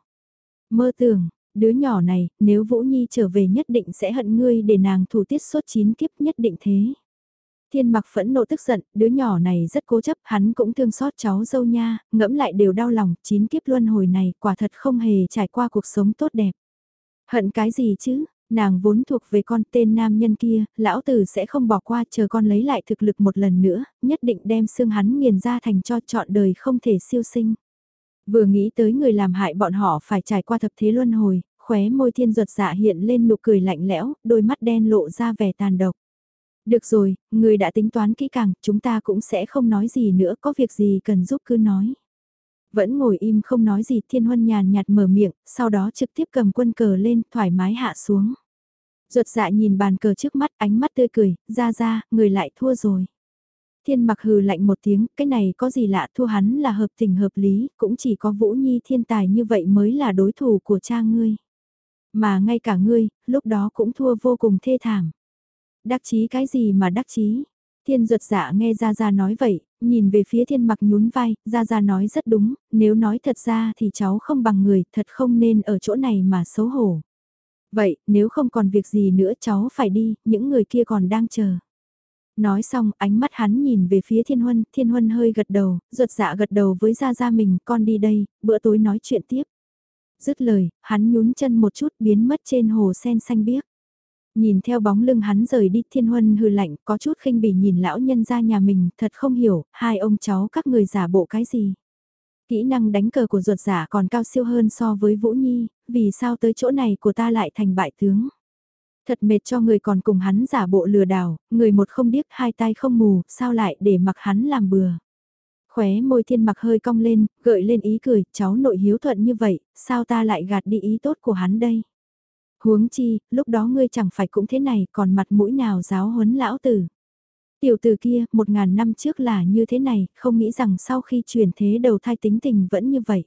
Mơ tưởng, đứa nhỏ này, nếu Vũ Nhi trở về nhất định sẽ hận ngươi để nàng thủ tiết suốt chín kiếp nhất định thế. Thiên mặc phẫn nộ tức giận, đứa nhỏ này rất cố chấp, hắn cũng thương xót cháu dâu nha, ngẫm lại đều đau lòng, chín kiếp luân hồi này quả thật không hề trải qua cuộc sống tốt đẹp. Hận cái gì chứ, Nàng vốn thuộc về con tên nam nhân kia, lão tử sẽ không bỏ qua chờ con lấy lại thực lực một lần nữa, nhất định đem xương hắn nghiền ra thành cho chọn đời không thể siêu sinh. Vừa nghĩ tới người làm hại bọn họ phải trải qua thập thế luân hồi, khóe môi thiên ruột dạ hiện lên nụ cười lạnh lẽo, đôi mắt đen lộ ra vẻ tàn độc. Được rồi, người đã tính toán kỹ càng, chúng ta cũng sẽ không nói gì nữa, có việc gì cần giúp cứ nói. Vẫn ngồi im không nói gì thiên huân nhàn nhạt mở miệng, sau đó trực tiếp cầm quân cờ lên, thoải mái hạ xuống. Ruột dạ nhìn bàn cờ trước mắt, ánh mắt tươi cười, ra ra, người lại thua rồi. Thiên mặc hừ lạnh một tiếng, cái này có gì lạ thua hắn là hợp tình hợp lý, cũng chỉ có Vũ Nhi thiên tài như vậy mới là đối thủ của cha ngươi. Mà ngay cả ngươi, lúc đó cũng thua vô cùng thê thảm. Đắc chí cái gì mà đắc chí? Thiên ruột dạ nghe Gia Gia nói vậy, nhìn về phía thiên mặc nhún vai, Gia Gia nói rất đúng, nếu nói thật ra thì cháu không bằng người, thật không nên ở chỗ này mà xấu hổ. Vậy, nếu không còn việc gì nữa cháu phải đi, những người kia còn đang chờ. Nói xong, ánh mắt hắn nhìn về phía Thiên Huân, Thiên Huân hơi gật đầu, ruột dạ gật đầu với Gia Gia mình, con đi đây, bữa tối nói chuyện tiếp. Dứt lời, hắn nhún chân một chút biến mất trên hồ sen xanh biếc. Nhìn theo bóng lưng hắn rời đi thiên huân hư lạnh có chút khinh bỉ nhìn lão nhân ra nhà mình thật không hiểu hai ông cháu các người giả bộ cái gì. Kỹ năng đánh cờ của ruột giả còn cao siêu hơn so với Vũ Nhi, vì sao tới chỗ này của ta lại thành bại tướng. Thật mệt cho người còn cùng hắn giả bộ lừa đảo, người một không điếc hai tay không mù, sao lại để mặc hắn làm bừa. Khóe môi thiên mặc hơi cong lên, gợi lên ý cười, cháu nội hiếu thuận như vậy, sao ta lại gạt đi ý tốt của hắn đây. Huống chi, lúc đó ngươi chẳng phải cũng thế này, còn mặt mũi nào giáo huấn lão tử. Tiểu từ kia, một ngàn năm trước là như thế này, không nghĩ rằng sau khi chuyển thế đầu thai tính tình vẫn như vậy.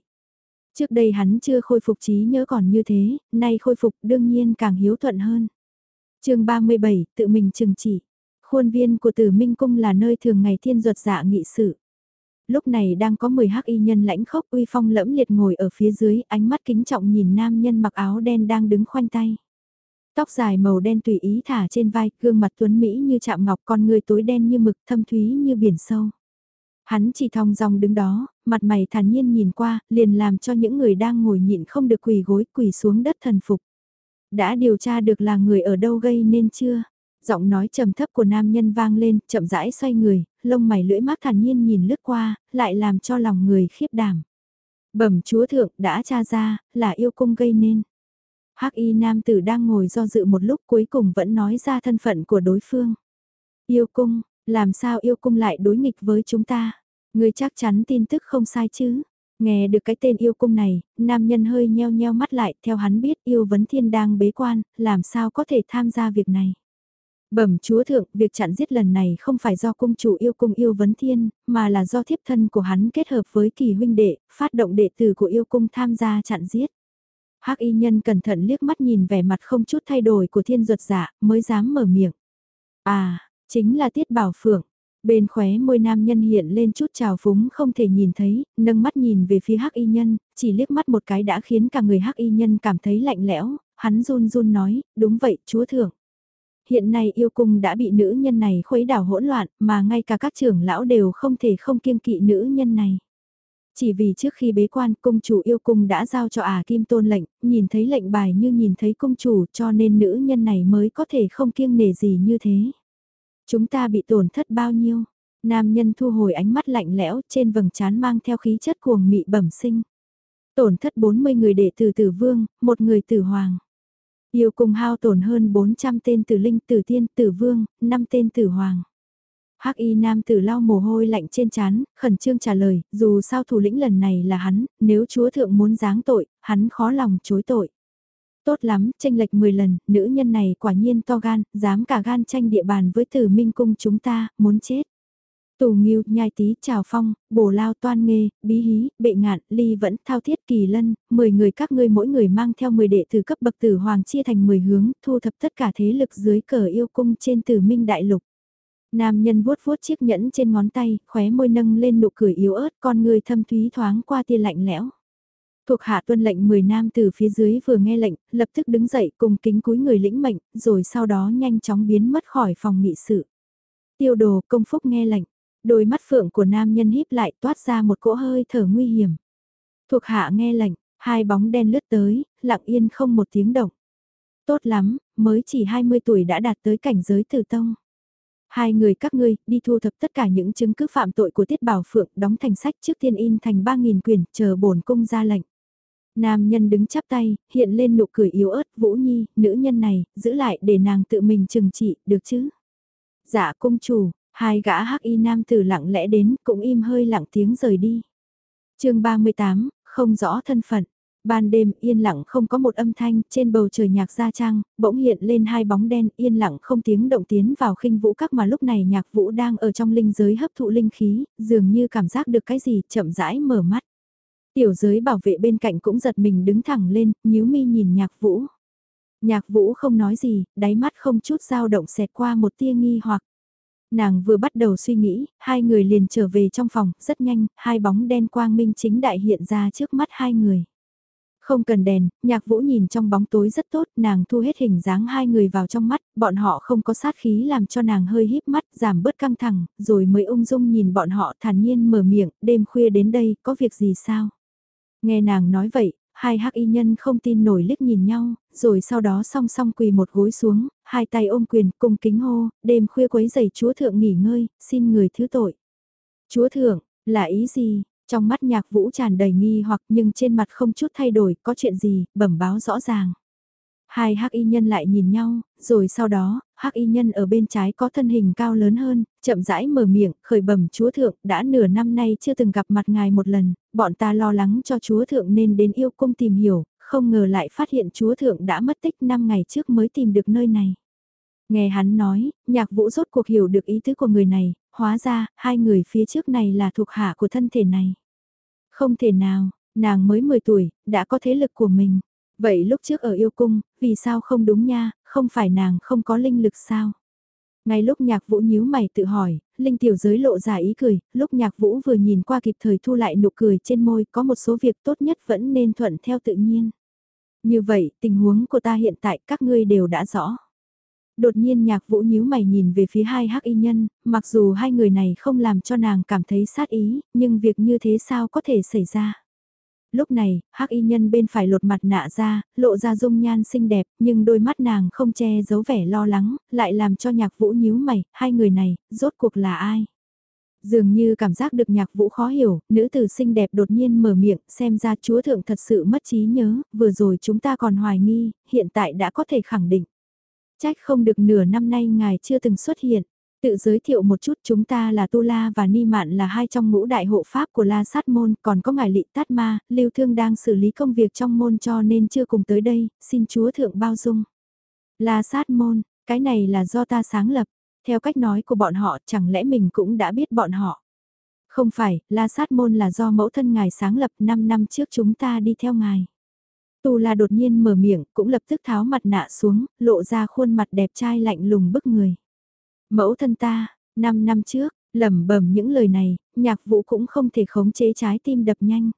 Trước đây hắn chưa khôi phục trí nhớ còn như thế, nay khôi phục đương nhiên càng hiếu thuận hơn. chương 37, tự mình trừng chỉ. Khuôn viên của tử Minh Cung là nơi thường ngày thiên duật dạ nghị sự. Lúc này đang có 10 hắc y nhân lãnh khốc uy phong lẫm liệt ngồi ở phía dưới, ánh mắt kính trọng nhìn nam nhân mặc áo đen đang đứng khoanh tay. Tóc dài màu đen tùy ý thả trên vai, gương mặt tuấn Mỹ như chạm ngọc con người tối đen như mực thâm thúy như biển sâu. Hắn chỉ thong dong đứng đó, mặt mày thản nhiên nhìn qua, liền làm cho những người đang ngồi nhịn không được quỳ gối quỳ xuống đất thần phục. Đã điều tra được là người ở đâu gây nên chưa? Giọng nói trầm thấp của nam nhân vang lên, chậm rãi xoay người, lông mày lưỡi mắt thản nhiên nhìn lướt qua, lại làm cho lòng người khiếp đảm. Bẩm chúa thượng đã tra ra, là yêu cung gây nên. Hắc y nam tử đang ngồi do dự một lúc cuối cùng vẫn nói ra thân phận của đối phương. Yêu cung, làm sao yêu cung lại đối nghịch với chúng ta? Người chắc chắn tin tức không sai chứ? Nghe được cái tên yêu cung này, nam nhân hơi nheo nheo mắt lại, theo hắn biết yêu vấn thiên đang bế quan, làm sao có thể tham gia việc này. Bẩm chúa thượng, việc chặn giết lần này không phải do cung chủ yêu cung yêu vấn thiên, mà là do thiếp thân của hắn kết hợp với kỳ huynh đệ, phát động đệ tử của yêu cung tham gia chặn giết. Hắc y nhân cẩn thận liếc mắt nhìn vẻ mặt không chút thay đổi của thiên duật giả, mới dám mở miệng. À, chính là tiết bảo phượng. Bên khóe môi nam nhân hiện lên chút trào phúng không thể nhìn thấy, nâng mắt nhìn về phía hắc y nhân, chỉ liếc mắt một cái đã khiến cả người hắc y nhân cảm thấy lạnh lẽo, hắn run run nói, đúng vậy, chúa thượng. Hiện nay yêu cung đã bị nữ nhân này khuấy đảo hỗn loạn, mà ngay cả các trưởng lão đều không thể không kiêng kỵ nữ nhân này. Chỉ vì trước khi bế quan cung chủ yêu cung đã giao cho ả kim tôn lệnh, nhìn thấy lệnh bài như nhìn thấy cung chủ cho nên nữ nhân này mới có thể không kiêng nể gì như thế. Chúng ta bị tổn thất bao nhiêu? Nam nhân thu hồi ánh mắt lạnh lẽo trên vầng trán mang theo khí chất cuồng mị bẩm sinh. Tổn thất 40 người đệ tử tử vương, một người tử hoàng. Yêu cung hao tổn hơn 400 tên tử linh, tử tiên, tử vương, 5 tên tử hoàng. Hắc y nam tử lau mồ hôi lạnh trên chán, khẩn trương trả lời, dù sao thủ lĩnh lần này là hắn, nếu chúa thượng muốn giáng tội, hắn khó lòng chối tội. Tốt lắm, tranh lệch 10 lần, nữ nhân này quả nhiên to gan, dám cả gan tranh địa bàn với tử minh cung chúng ta, muốn chết. Tù nghiêu, nhai tí, trào phong, bổ lao toan nghê, bí hí, bệ ngạn, ly vẫn thao thiết kỳ lân, 10 người các ngươi mỗi người mang theo 10 đệ tử cấp bậc tử hoàng chia thành 10 hướng, thu thập tất cả thế lực dưới cờ yêu cung trên tử minh đại lục. Nam nhân vuốt vuốt chiếc nhẫn trên ngón tay, khóe môi nâng lên nụ cười yếu ớt, con người thâm thúy thoáng qua tia lạnh lẽo. Thuộc hạ tuân lệnh 10 nam từ phía dưới vừa nghe lệnh, lập tức đứng dậy cùng kính cúi người lĩnh mệnh, rồi sau đó nhanh chóng biến mất khỏi phòng nghị sự. Tiêu đồ công phúc nghe lệnh, đôi mắt phượng của nam nhân híp lại toát ra một cỗ hơi thở nguy hiểm. Thuộc hạ nghe lệnh, hai bóng đen lướt tới, lặng yên không một tiếng động. Tốt lắm, mới chỉ 20 tuổi đã đạt tới cảnh giới tử tông. Hai người các ngươi đi thu thập tất cả những chứng cứ phạm tội của Tiết Bảo Phượng đóng thành sách trước tiên in thành 3.000 quyển chờ bổn cung ra lệnh. Nam nhân đứng chắp tay, hiện lên nụ cười yếu ớt, Vũ Nhi, nữ nhân này, giữ lại để nàng tự mình trừng trị, được chứ? Dạ cung chủ, hai gã hắc y nam tử lặng lẽ đến, cũng im hơi lặng tiếng rời đi. chương 38, không rõ thân phận. Ban đêm yên lặng không có một âm thanh, trên bầu trời nhạc gia trang, bỗng hiện lên hai bóng đen yên lặng không tiếng động tiến vào khinh vũ các mà lúc này nhạc vũ đang ở trong linh giới hấp thụ linh khí, dường như cảm giác được cái gì chậm rãi mở mắt. Tiểu giới bảo vệ bên cạnh cũng giật mình đứng thẳng lên, nhíu mi nhìn nhạc vũ. Nhạc vũ không nói gì, đáy mắt không chút dao động xẹt qua một tia nghi hoặc. Nàng vừa bắt đầu suy nghĩ, hai người liền trở về trong phòng, rất nhanh, hai bóng đen quang minh chính đại hiện ra trước mắt hai người. Không cần đèn, nhạc vũ nhìn trong bóng tối rất tốt, nàng thu hết hình dáng hai người vào trong mắt, bọn họ không có sát khí làm cho nàng hơi híp mắt, giảm bớt căng thẳng, rồi mới ung dung nhìn bọn họ thản nhiên mở miệng, đêm khuya đến đây, có việc gì sao? Nghe nàng nói vậy, hai hắc y nhân không tin nổi liếc nhìn nhau, rồi sau đó song song quỳ một gối xuống, hai tay ôm quyền cùng kính hô, đêm khuya quấy giày chúa thượng nghỉ ngơi, xin người thứ tội. Chúa thượng, là ý gì? Trong mắt nhạc vũ tràn đầy nghi hoặc nhưng trên mặt không chút thay đổi, có chuyện gì, bẩm báo rõ ràng. Hai hắc y nhân lại nhìn nhau, rồi sau đó, hắc y nhân ở bên trái có thân hình cao lớn hơn, chậm rãi mở miệng, khởi bẩm chúa thượng, đã nửa năm nay chưa từng gặp mặt ngài một lần, bọn ta lo lắng cho chúa thượng nên đến yêu cung tìm hiểu, không ngờ lại phát hiện chúa thượng đã mất tích 5 ngày trước mới tìm được nơi này. Nghe hắn nói, nhạc vũ rốt cuộc hiểu được ý tứ của người này, hóa ra, hai người phía trước này là thuộc hạ của thân thể này. Không thể nào, nàng mới 10 tuổi, đã có thế lực của mình. Vậy lúc trước ở yêu cung, vì sao không đúng nha, không phải nàng không có linh lực sao? Ngay lúc nhạc vũ nhíu mày tự hỏi, linh tiểu giới lộ ra ý cười, lúc nhạc vũ vừa nhìn qua kịp thời thu lại nụ cười trên môi, có một số việc tốt nhất vẫn nên thuận theo tự nhiên. Như vậy, tình huống của ta hiện tại các ngươi đều đã rõ. Đột nhiên nhạc vũ nhíu mày nhìn về phía hai hắc y nhân, mặc dù hai người này không làm cho nàng cảm thấy sát ý, nhưng việc như thế sao có thể xảy ra lúc này, hắc y nhân bên phải lột mặt nạ ra, lộ ra dung nhan xinh đẹp, nhưng đôi mắt nàng không che giấu vẻ lo lắng, lại làm cho nhạc vũ nhíu mày, hai người này, rốt cuộc là ai? Dường như cảm giác được nhạc vũ khó hiểu, nữ tử xinh đẹp đột nhiên mở miệng, xem ra chúa thượng thật sự mất trí nhớ, vừa rồi chúng ta còn hoài nghi, hiện tại đã có thể khẳng định. Trách không được nửa năm nay ngài chưa từng xuất hiện. Tự giới thiệu một chút chúng ta là Tu La và Ni Mạn là hai trong ngũ đại hộ pháp của La Sát Môn, còn có ngài Lị Tát Ma, Lưu Thương đang xử lý công việc trong môn cho nên chưa cùng tới đây, xin Chúa Thượng bao dung. La Sát Môn, cái này là do ta sáng lập, theo cách nói của bọn họ chẳng lẽ mình cũng đã biết bọn họ. Không phải, La Sát Môn là do mẫu thân ngài sáng lập 5 năm trước chúng ta đi theo ngài. Tu La đột nhiên mở miệng, cũng lập tức tháo mặt nạ xuống, lộ ra khuôn mặt đẹp trai lạnh lùng bức người. Mẫu thân ta, 5 năm trước, lẩm bẩm những lời này, nhạc vũ cũng không thể khống chế trái tim đập nhanh.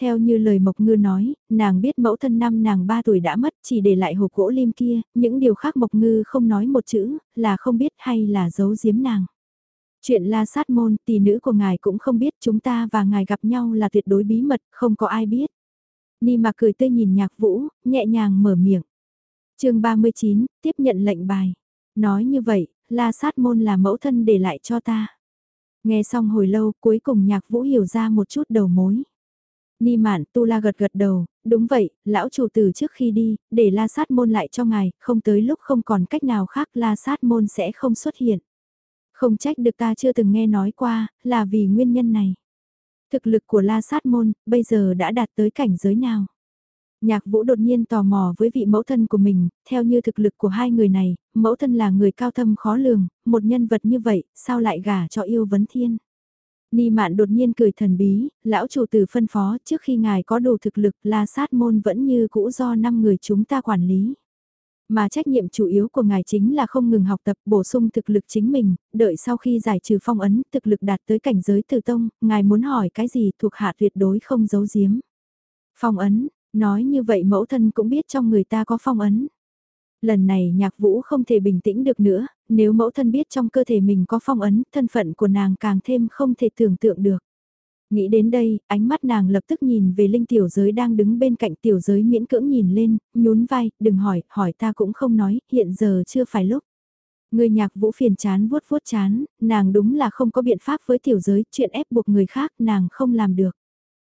Theo như lời Mộc Ngư nói, nàng biết mẫu thân năm nàng 3 tuổi đã mất chỉ để lại hộp gỗ lim kia, những điều khác Mộc Ngư không nói một chữ, là không biết hay là giấu giếm nàng. Chuyện la sát môn, tỷ nữ của ngài cũng không biết chúng ta và ngài gặp nhau là tuyệt đối bí mật, không có ai biết. Ni mà cười tươi nhìn nhạc vũ, nhẹ nhàng mở miệng. chương 39, tiếp nhận lệnh bài. Nói như vậy, la sát môn là mẫu thân để lại cho ta. Nghe xong hồi lâu cuối cùng nhạc vũ hiểu ra một chút đầu mối. Ni mạn tu la gật gật đầu, đúng vậy, lão chủ tử trước khi đi, để la sát môn lại cho ngài, không tới lúc không còn cách nào khác la sát môn sẽ không xuất hiện. Không trách được ta chưa từng nghe nói qua, là vì nguyên nhân này. Thực lực của la sát môn, bây giờ đã đạt tới cảnh giới nào? Nhạc vũ đột nhiên tò mò với vị mẫu thân của mình, theo như thực lực của hai người này, mẫu thân là người cao thâm khó lường, một nhân vật như vậy, sao lại gả cho yêu vấn thiên. Ni mạn đột nhiên cười thần bí, lão chủ tử phân phó trước khi ngài có đủ thực lực la sát môn vẫn như cũ do năm người chúng ta quản lý. Mà trách nhiệm chủ yếu của ngài chính là không ngừng học tập bổ sung thực lực chính mình, đợi sau khi giải trừ phong ấn, thực lực đạt tới cảnh giới tử tông, ngài muốn hỏi cái gì thuộc hạ tuyệt đối không giấu giếm. Phong ấn, Nói như vậy mẫu thân cũng biết trong người ta có phong ấn. Lần này nhạc vũ không thể bình tĩnh được nữa, nếu mẫu thân biết trong cơ thể mình có phong ấn, thân phận của nàng càng thêm không thể tưởng tượng được. Nghĩ đến đây, ánh mắt nàng lập tức nhìn về Linh tiểu giới đang đứng bên cạnh tiểu giới miễn cưỡng nhìn lên, nhún vai, đừng hỏi, hỏi ta cũng không nói, hiện giờ chưa phải lúc. Người nhạc vũ phiền chán vuốt vuốt chán, nàng đúng là không có biện pháp với tiểu giới, chuyện ép buộc người khác nàng không làm được.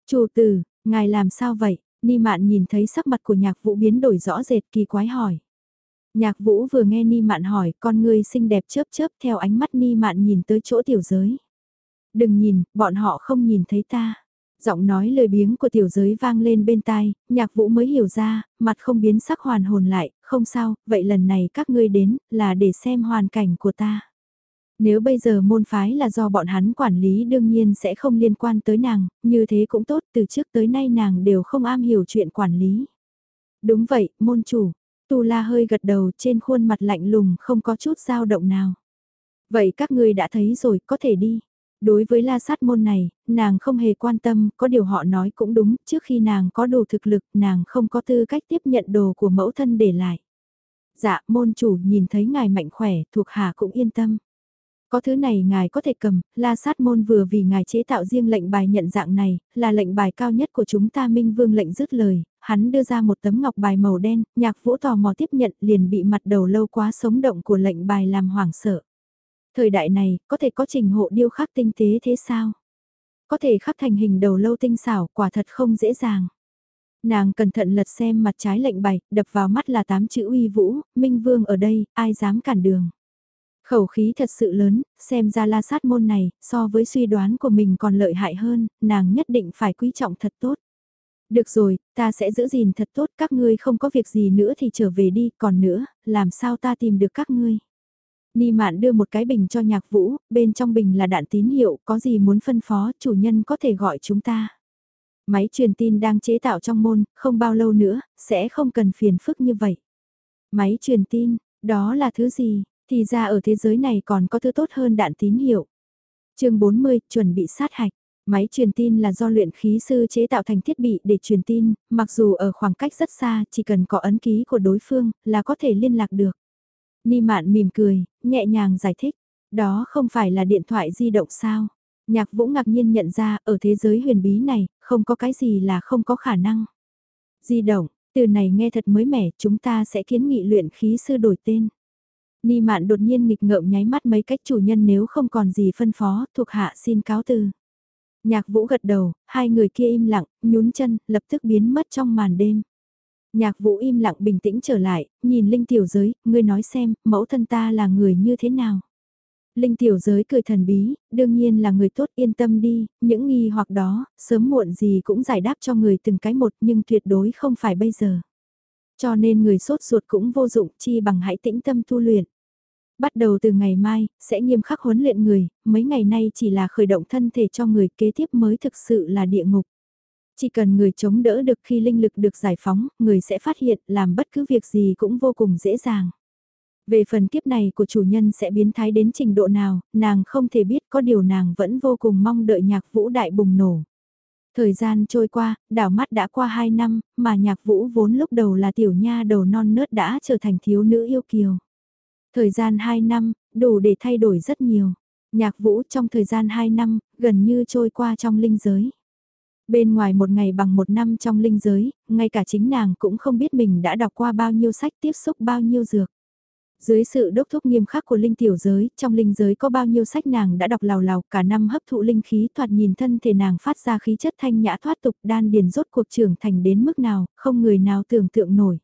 Chủ tử, ngài làm sao vậy? Ni mạn nhìn thấy sắc mặt của nhạc vũ biến đổi rõ rệt kỳ quái hỏi. Nhạc vũ vừa nghe Ni mạn hỏi con người xinh đẹp chớp chớp theo ánh mắt Ni mạn nhìn tới chỗ tiểu giới. Đừng nhìn, bọn họ không nhìn thấy ta. Giọng nói lời biếng của tiểu giới vang lên bên tai, nhạc vũ mới hiểu ra, mặt không biến sắc hoàn hồn lại, không sao, vậy lần này các ngươi đến, là để xem hoàn cảnh của ta. Nếu bây giờ môn phái là do bọn hắn quản lý đương nhiên sẽ không liên quan tới nàng, như thế cũng tốt, từ trước tới nay nàng đều không am hiểu chuyện quản lý. Đúng vậy, môn chủ, Tu La hơi gật đầu trên khuôn mặt lạnh lùng không có chút dao động nào. Vậy các ngươi đã thấy rồi, có thể đi. Đối với la sát môn này, nàng không hề quan tâm, có điều họ nói cũng đúng, trước khi nàng có đủ thực lực, nàng không có tư cách tiếp nhận đồ của mẫu thân để lại. Dạ, môn chủ nhìn thấy ngài mạnh khỏe, thuộc hạ cũng yên tâm. Có thứ này ngài có thể cầm, la sát môn vừa vì ngài chế tạo riêng lệnh bài nhận dạng này, là lệnh bài cao nhất của chúng ta minh vương lệnh dứt lời, hắn đưa ra một tấm ngọc bài màu đen, nhạc vũ tò mò tiếp nhận liền bị mặt đầu lâu quá sống động của lệnh bài làm hoảng sợ. Thời đại này, có thể có trình hộ điêu khắc tinh tế thế sao? Có thể khắc thành hình đầu lâu tinh xảo, quả thật không dễ dàng. Nàng cẩn thận lật xem mặt trái lệnh bài, đập vào mắt là tám chữ uy vũ, minh vương ở đây, ai dám cản đường. Khẩu khí thật sự lớn, xem ra la sát môn này, so với suy đoán của mình còn lợi hại hơn, nàng nhất định phải quý trọng thật tốt. Được rồi, ta sẽ giữ gìn thật tốt, các ngươi không có việc gì nữa thì trở về đi, còn nữa, làm sao ta tìm được các ngươi. Ni Mạn đưa một cái bình cho nhạc vũ, bên trong bình là đạn tín hiệu, có gì muốn phân phó, chủ nhân có thể gọi chúng ta. Máy truyền tin đang chế tạo trong môn, không bao lâu nữa, sẽ không cần phiền phức như vậy. Máy truyền tin, đó là thứ gì, thì ra ở thế giới này còn có thứ tốt hơn đạn tín hiệu. chương 40, chuẩn bị sát hạch. Máy truyền tin là do luyện khí sư chế tạo thành thiết bị để truyền tin, mặc dù ở khoảng cách rất xa, chỉ cần có ấn ký của đối phương là có thể liên lạc được. Ni Mạn mỉm cười, nhẹ nhàng giải thích, đó không phải là điện thoại di động sao? Nhạc Vũ ngạc nhiên nhận ra, ở thế giới huyền bí này, không có cái gì là không có khả năng. Di động, từ này nghe thật mới mẻ, chúng ta sẽ kiến nghị luyện khí sư đổi tên. Ni Mạn đột nhiên nghịch ngợm nháy mắt mấy cách chủ nhân nếu không còn gì phân phó, thuộc hạ xin cáo từ. Nhạc Vũ gật đầu, hai người kia im lặng, nhún chân, lập tức biến mất trong màn đêm. Nhạc vũ im lặng bình tĩnh trở lại, nhìn Linh Tiểu Giới, ngươi nói xem, mẫu thân ta là người như thế nào. Linh Tiểu Giới cười thần bí, đương nhiên là người tốt yên tâm đi, những nghi hoặc đó, sớm muộn gì cũng giải đáp cho người từng cái một nhưng tuyệt đối không phải bây giờ. Cho nên người sốt ruột cũng vô dụng chi bằng hãy tĩnh tâm tu luyện. Bắt đầu từ ngày mai, sẽ nghiêm khắc huấn luyện người, mấy ngày nay chỉ là khởi động thân thể cho người kế tiếp mới thực sự là địa ngục. Chỉ cần người chống đỡ được khi linh lực được giải phóng, người sẽ phát hiện làm bất cứ việc gì cũng vô cùng dễ dàng. Về phần kiếp này của chủ nhân sẽ biến thái đến trình độ nào, nàng không thể biết có điều nàng vẫn vô cùng mong đợi nhạc vũ đại bùng nổ. Thời gian trôi qua, đảo mắt đã qua 2 năm, mà nhạc vũ vốn lúc đầu là tiểu nha đầu non nớt đã trở thành thiếu nữ yêu kiều. Thời gian 2 năm, đủ để thay đổi rất nhiều. Nhạc vũ trong thời gian 2 năm, gần như trôi qua trong linh giới. Bên ngoài một ngày bằng một năm trong linh giới, ngay cả chính nàng cũng không biết mình đã đọc qua bao nhiêu sách tiếp xúc bao nhiêu dược. Dưới sự đốc thúc nghiêm khắc của linh tiểu giới, trong linh giới có bao nhiêu sách nàng đã đọc lào lào cả năm hấp thụ linh khí thoạt nhìn thân thể nàng phát ra khí chất thanh nhã thoát tục đan điền rốt cuộc trưởng thành đến mức nào, không người nào tưởng tượng nổi.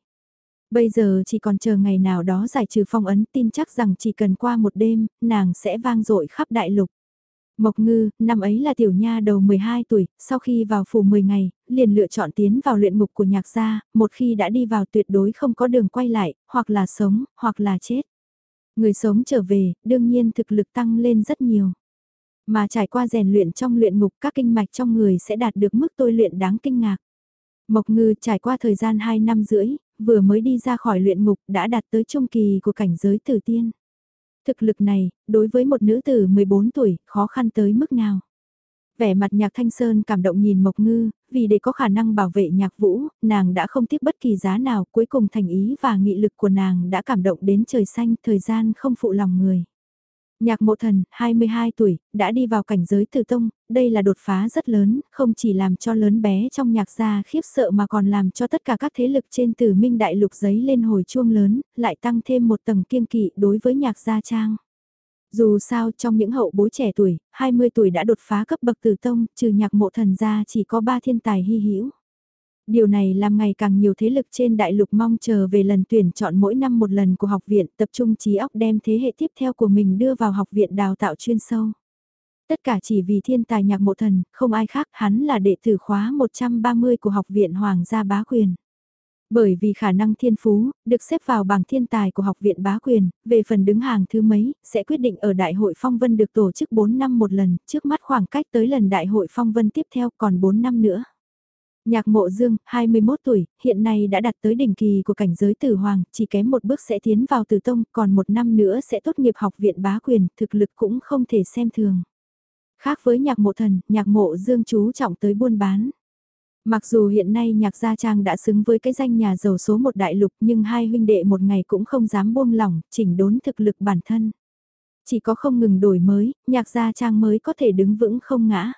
Bây giờ chỉ còn chờ ngày nào đó giải trừ phong ấn tin chắc rằng chỉ cần qua một đêm, nàng sẽ vang dội khắp đại lục. Mộc Ngư, năm ấy là tiểu nha đầu 12 tuổi, sau khi vào phủ 10 ngày, liền lựa chọn tiến vào luyện ngục của nhạc gia, một khi đã đi vào tuyệt đối không có đường quay lại, hoặc là sống, hoặc là chết. Người sống trở về, đương nhiên thực lực tăng lên rất nhiều. Mà trải qua rèn luyện trong luyện ngục các kinh mạch trong người sẽ đạt được mức tôi luyện đáng kinh ngạc. Mộc Ngư trải qua thời gian 2 năm rưỡi, vừa mới đi ra khỏi luyện ngục đã đạt tới trung kỳ của cảnh giới tử tiên. Thực lực này, đối với một nữ tử 14 tuổi, khó khăn tới mức nào? Vẻ mặt nhạc thanh sơn cảm động nhìn Mộc Ngư, vì để có khả năng bảo vệ nhạc vũ, nàng đã không tiếc bất kỳ giá nào, cuối cùng thành ý và nghị lực của nàng đã cảm động đến trời xanh, thời gian không phụ lòng người. Nhạc mộ thần, 22 tuổi, đã đi vào cảnh giới từ tông, đây là đột phá rất lớn, không chỉ làm cho lớn bé trong nhạc gia khiếp sợ mà còn làm cho tất cả các thế lực trên tử minh đại lục giấy lên hồi chuông lớn, lại tăng thêm một tầng kiêng kỵ đối với nhạc gia trang. Dù sao trong những hậu bối trẻ tuổi, 20 tuổi đã đột phá cấp bậc tử tông, trừ nhạc mộ thần ra chỉ có 3 thiên tài hy hữu. Điều này làm ngày càng nhiều thế lực trên đại lục mong chờ về lần tuyển chọn mỗi năm một lần của học viện tập trung trí óc đem thế hệ tiếp theo của mình đưa vào học viện đào tạo chuyên sâu. Tất cả chỉ vì thiên tài nhạc mộ thần, không ai khác, hắn là đệ tử khóa 130 của học viện Hoàng gia bá quyền. Bởi vì khả năng thiên phú, được xếp vào bảng thiên tài của học viện bá quyền, về phần đứng hàng thứ mấy, sẽ quyết định ở đại hội phong vân được tổ chức 4 năm một lần, trước mắt khoảng cách tới lần đại hội phong vân tiếp theo còn 4 năm nữa. Nhạc mộ dương, 21 tuổi, hiện nay đã đạt tới đỉnh kỳ của cảnh giới tử hoàng, chỉ kém một bước sẽ tiến vào tử tông, còn một năm nữa sẽ tốt nghiệp học viện bá quyền, thực lực cũng không thể xem thường. Khác với nhạc mộ thần, nhạc mộ dương chú trọng tới buôn bán. Mặc dù hiện nay nhạc gia trang đã xứng với cái danh nhà giàu số một đại lục nhưng hai huynh đệ một ngày cũng không dám buông lỏng, chỉnh đốn thực lực bản thân. Chỉ có không ngừng đổi mới, nhạc gia trang mới có thể đứng vững không ngã.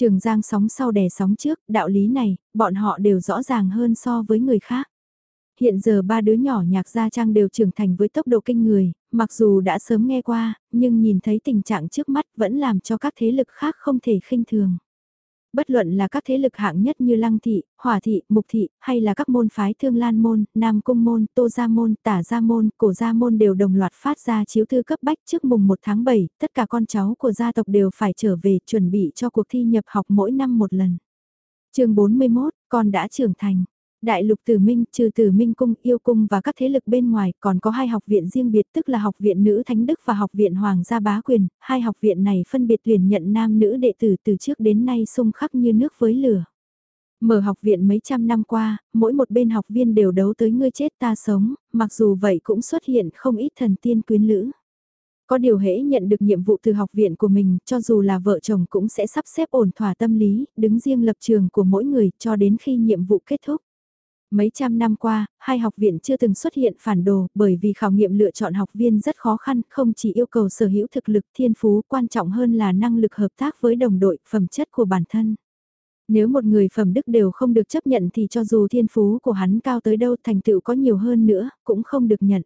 Trường Giang sóng sau đè sóng trước, đạo lý này, bọn họ đều rõ ràng hơn so với người khác. Hiện giờ ba đứa nhỏ nhạc gia trang đều trưởng thành với tốc độ kinh người, mặc dù đã sớm nghe qua, nhưng nhìn thấy tình trạng trước mắt vẫn làm cho các thế lực khác không thể khinh thường bất luận là các thế lực hạng nhất như Lăng Thị, Hỏa Thị, Mục Thị, hay là các môn phái Thương Lan Môn, Nam Cung Môn, Tô Gia Môn, Tả Gia Môn, Cổ Gia Môn đều đồng loạt phát ra chiếu thư cấp bách trước mùng 1 tháng 7, tất cả con cháu của gia tộc đều phải trở về chuẩn bị cho cuộc thi nhập học mỗi năm một lần. chương 41, con đã trưởng thành. Đại lục Tử Minh, trừ Tử Minh Cung, Yêu Cung và các thế lực bên ngoài, còn có hai học viện riêng biệt tức là Học viện Nữ Thánh Đức và Học viện Hoàng gia Bá Quyền, hai học viện này phân biệt tuyển nhận nam nữ đệ tử từ trước đến nay xung khắc như nước với lửa. Mở học viện mấy trăm năm qua, mỗi một bên học viên đều đấu tới ngươi chết ta sống, mặc dù vậy cũng xuất hiện không ít thần tiên quyến lữ. Có điều hễ nhận được nhiệm vụ từ học viện của mình, cho dù là vợ chồng cũng sẽ sắp xếp ổn thỏa tâm lý, đứng riêng lập trường của mỗi người cho đến khi nhiệm vụ kết thúc. Mấy trăm năm qua, hai học viện chưa từng xuất hiện phản đồ bởi vì khảo nghiệm lựa chọn học viên rất khó khăn, không chỉ yêu cầu sở hữu thực lực thiên phú quan trọng hơn là năng lực hợp tác với đồng đội, phẩm chất của bản thân. Nếu một người phẩm đức đều không được chấp nhận thì cho dù thiên phú của hắn cao tới đâu thành tựu có nhiều hơn nữa, cũng không được nhận.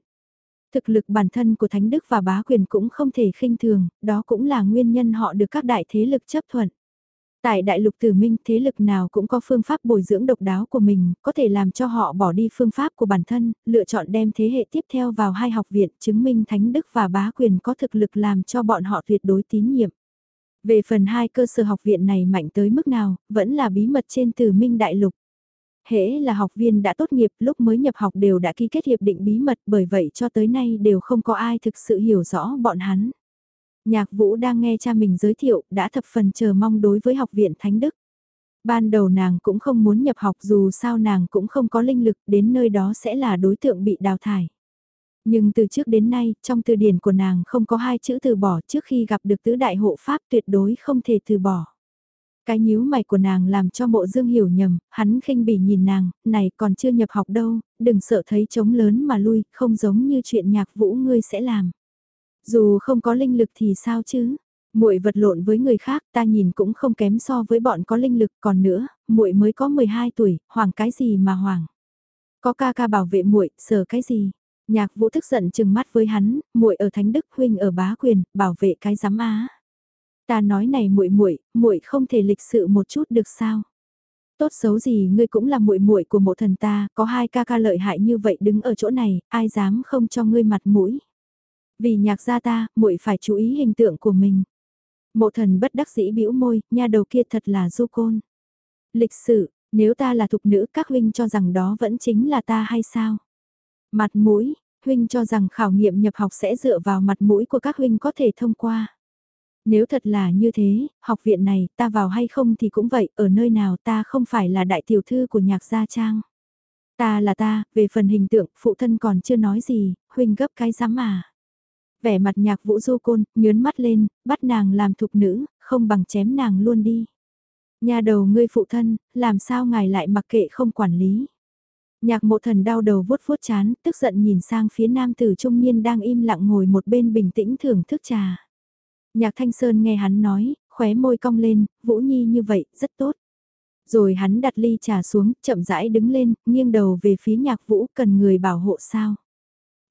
Thực lực bản thân của Thánh Đức và bá quyền cũng không thể khinh thường, đó cũng là nguyên nhân họ được các đại thế lực chấp thuận. Tại đại lục tử minh thế lực nào cũng có phương pháp bồi dưỡng độc đáo của mình, có thể làm cho họ bỏ đi phương pháp của bản thân, lựa chọn đem thế hệ tiếp theo vào hai học viện chứng minh Thánh Đức và Bá Quyền có thực lực làm cho bọn họ tuyệt đối tín nhiệm. Về phần hai cơ sở học viện này mạnh tới mức nào, vẫn là bí mật trên tử minh đại lục. Hễ là học viên đã tốt nghiệp lúc mới nhập học đều đã ký kết hiệp định bí mật bởi vậy cho tới nay đều không có ai thực sự hiểu rõ bọn hắn. Nhạc Vũ đang nghe cha mình giới thiệu, đã thập phần chờ mong đối với học viện Thánh Đức. Ban đầu nàng cũng không muốn nhập học dù sao nàng cũng không có linh lực, đến nơi đó sẽ là đối tượng bị đào thải. Nhưng từ trước đến nay, trong từ điển của nàng không có hai chữ từ bỏ trước khi gặp được tứ đại hộ pháp tuyệt đối không thể từ bỏ. Cái nhíu mày của nàng làm cho mộ dương hiểu nhầm, hắn khinh bỉ nhìn nàng, này còn chưa nhập học đâu, đừng sợ thấy trống lớn mà lui, không giống như chuyện nhạc vũ ngươi sẽ làm. Dù không có linh lực thì sao chứ? Muội vật lộn với người khác, ta nhìn cũng không kém so với bọn có linh lực, còn nữa, muội mới có 12 tuổi, hoảng cái gì mà hoảng? Có ca ca bảo vệ muội, sợ cái gì? Nhạc Vũ tức giận chừng mắt với hắn, muội ở Thánh Đức huynh ở Bá Quyền, bảo vệ cái giám á. Ta nói này muội muội, muội không thể lịch sự một chút được sao? Tốt xấu gì ngươi cũng là muội muội của mộ thần ta, có hai ca ca lợi hại như vậy đứng ở chỗ này, ai dám không cho ngươi mặt mũi? Vì nhạc gia ta, muội phải chú ý hình tượng của mình. Mộ thần bất đắc dĩ bĩu môi, nha đầu kia thật là du côn. Lịch sử, nếu ta là thục nữ các huynh cho rằng đó vẫn chính là ta hay sao? Mặt mũi, huynh cho rằng khảo nghiệm nhập học sẽ dựa vào mặt mũi của các huynh có thể thông qua. Nếu thật là như thế, học viện này ta vào hay không thì cũng vậy, ở nơi nào ta không phải là đại tiểu thư của nhạc gia trang. Ta là ta, về phần hình tượng, phụ thân còn chưa nói gì, huynh gấp cái giám à? Vẻ mặt nhạc vũ du côn, nhớn mắt lên, bắt nàng làm thục nữ, không bằng chém nàng luôn đi. Nhà đầu ngươi phụ thân, làm sao ngài lại mặc kệ không quản lý. Nhạc mộ thần đau đầu vuốt vuốt chán, tức giận nhìn sang phía nam tử trung niên đang im lặng ngồi một bên bình tĩnh thưởng thức trà. Nhạc thanh sơn nghe hắn nói, khóe môi cong lên, Vũ Nhi như vậy, rất tốt. Rồi hắn đặt ly trà xuống, chậm rãi đứng lên, nghiêng đầu về phía nhạc vũ cần người bảo hộ sao.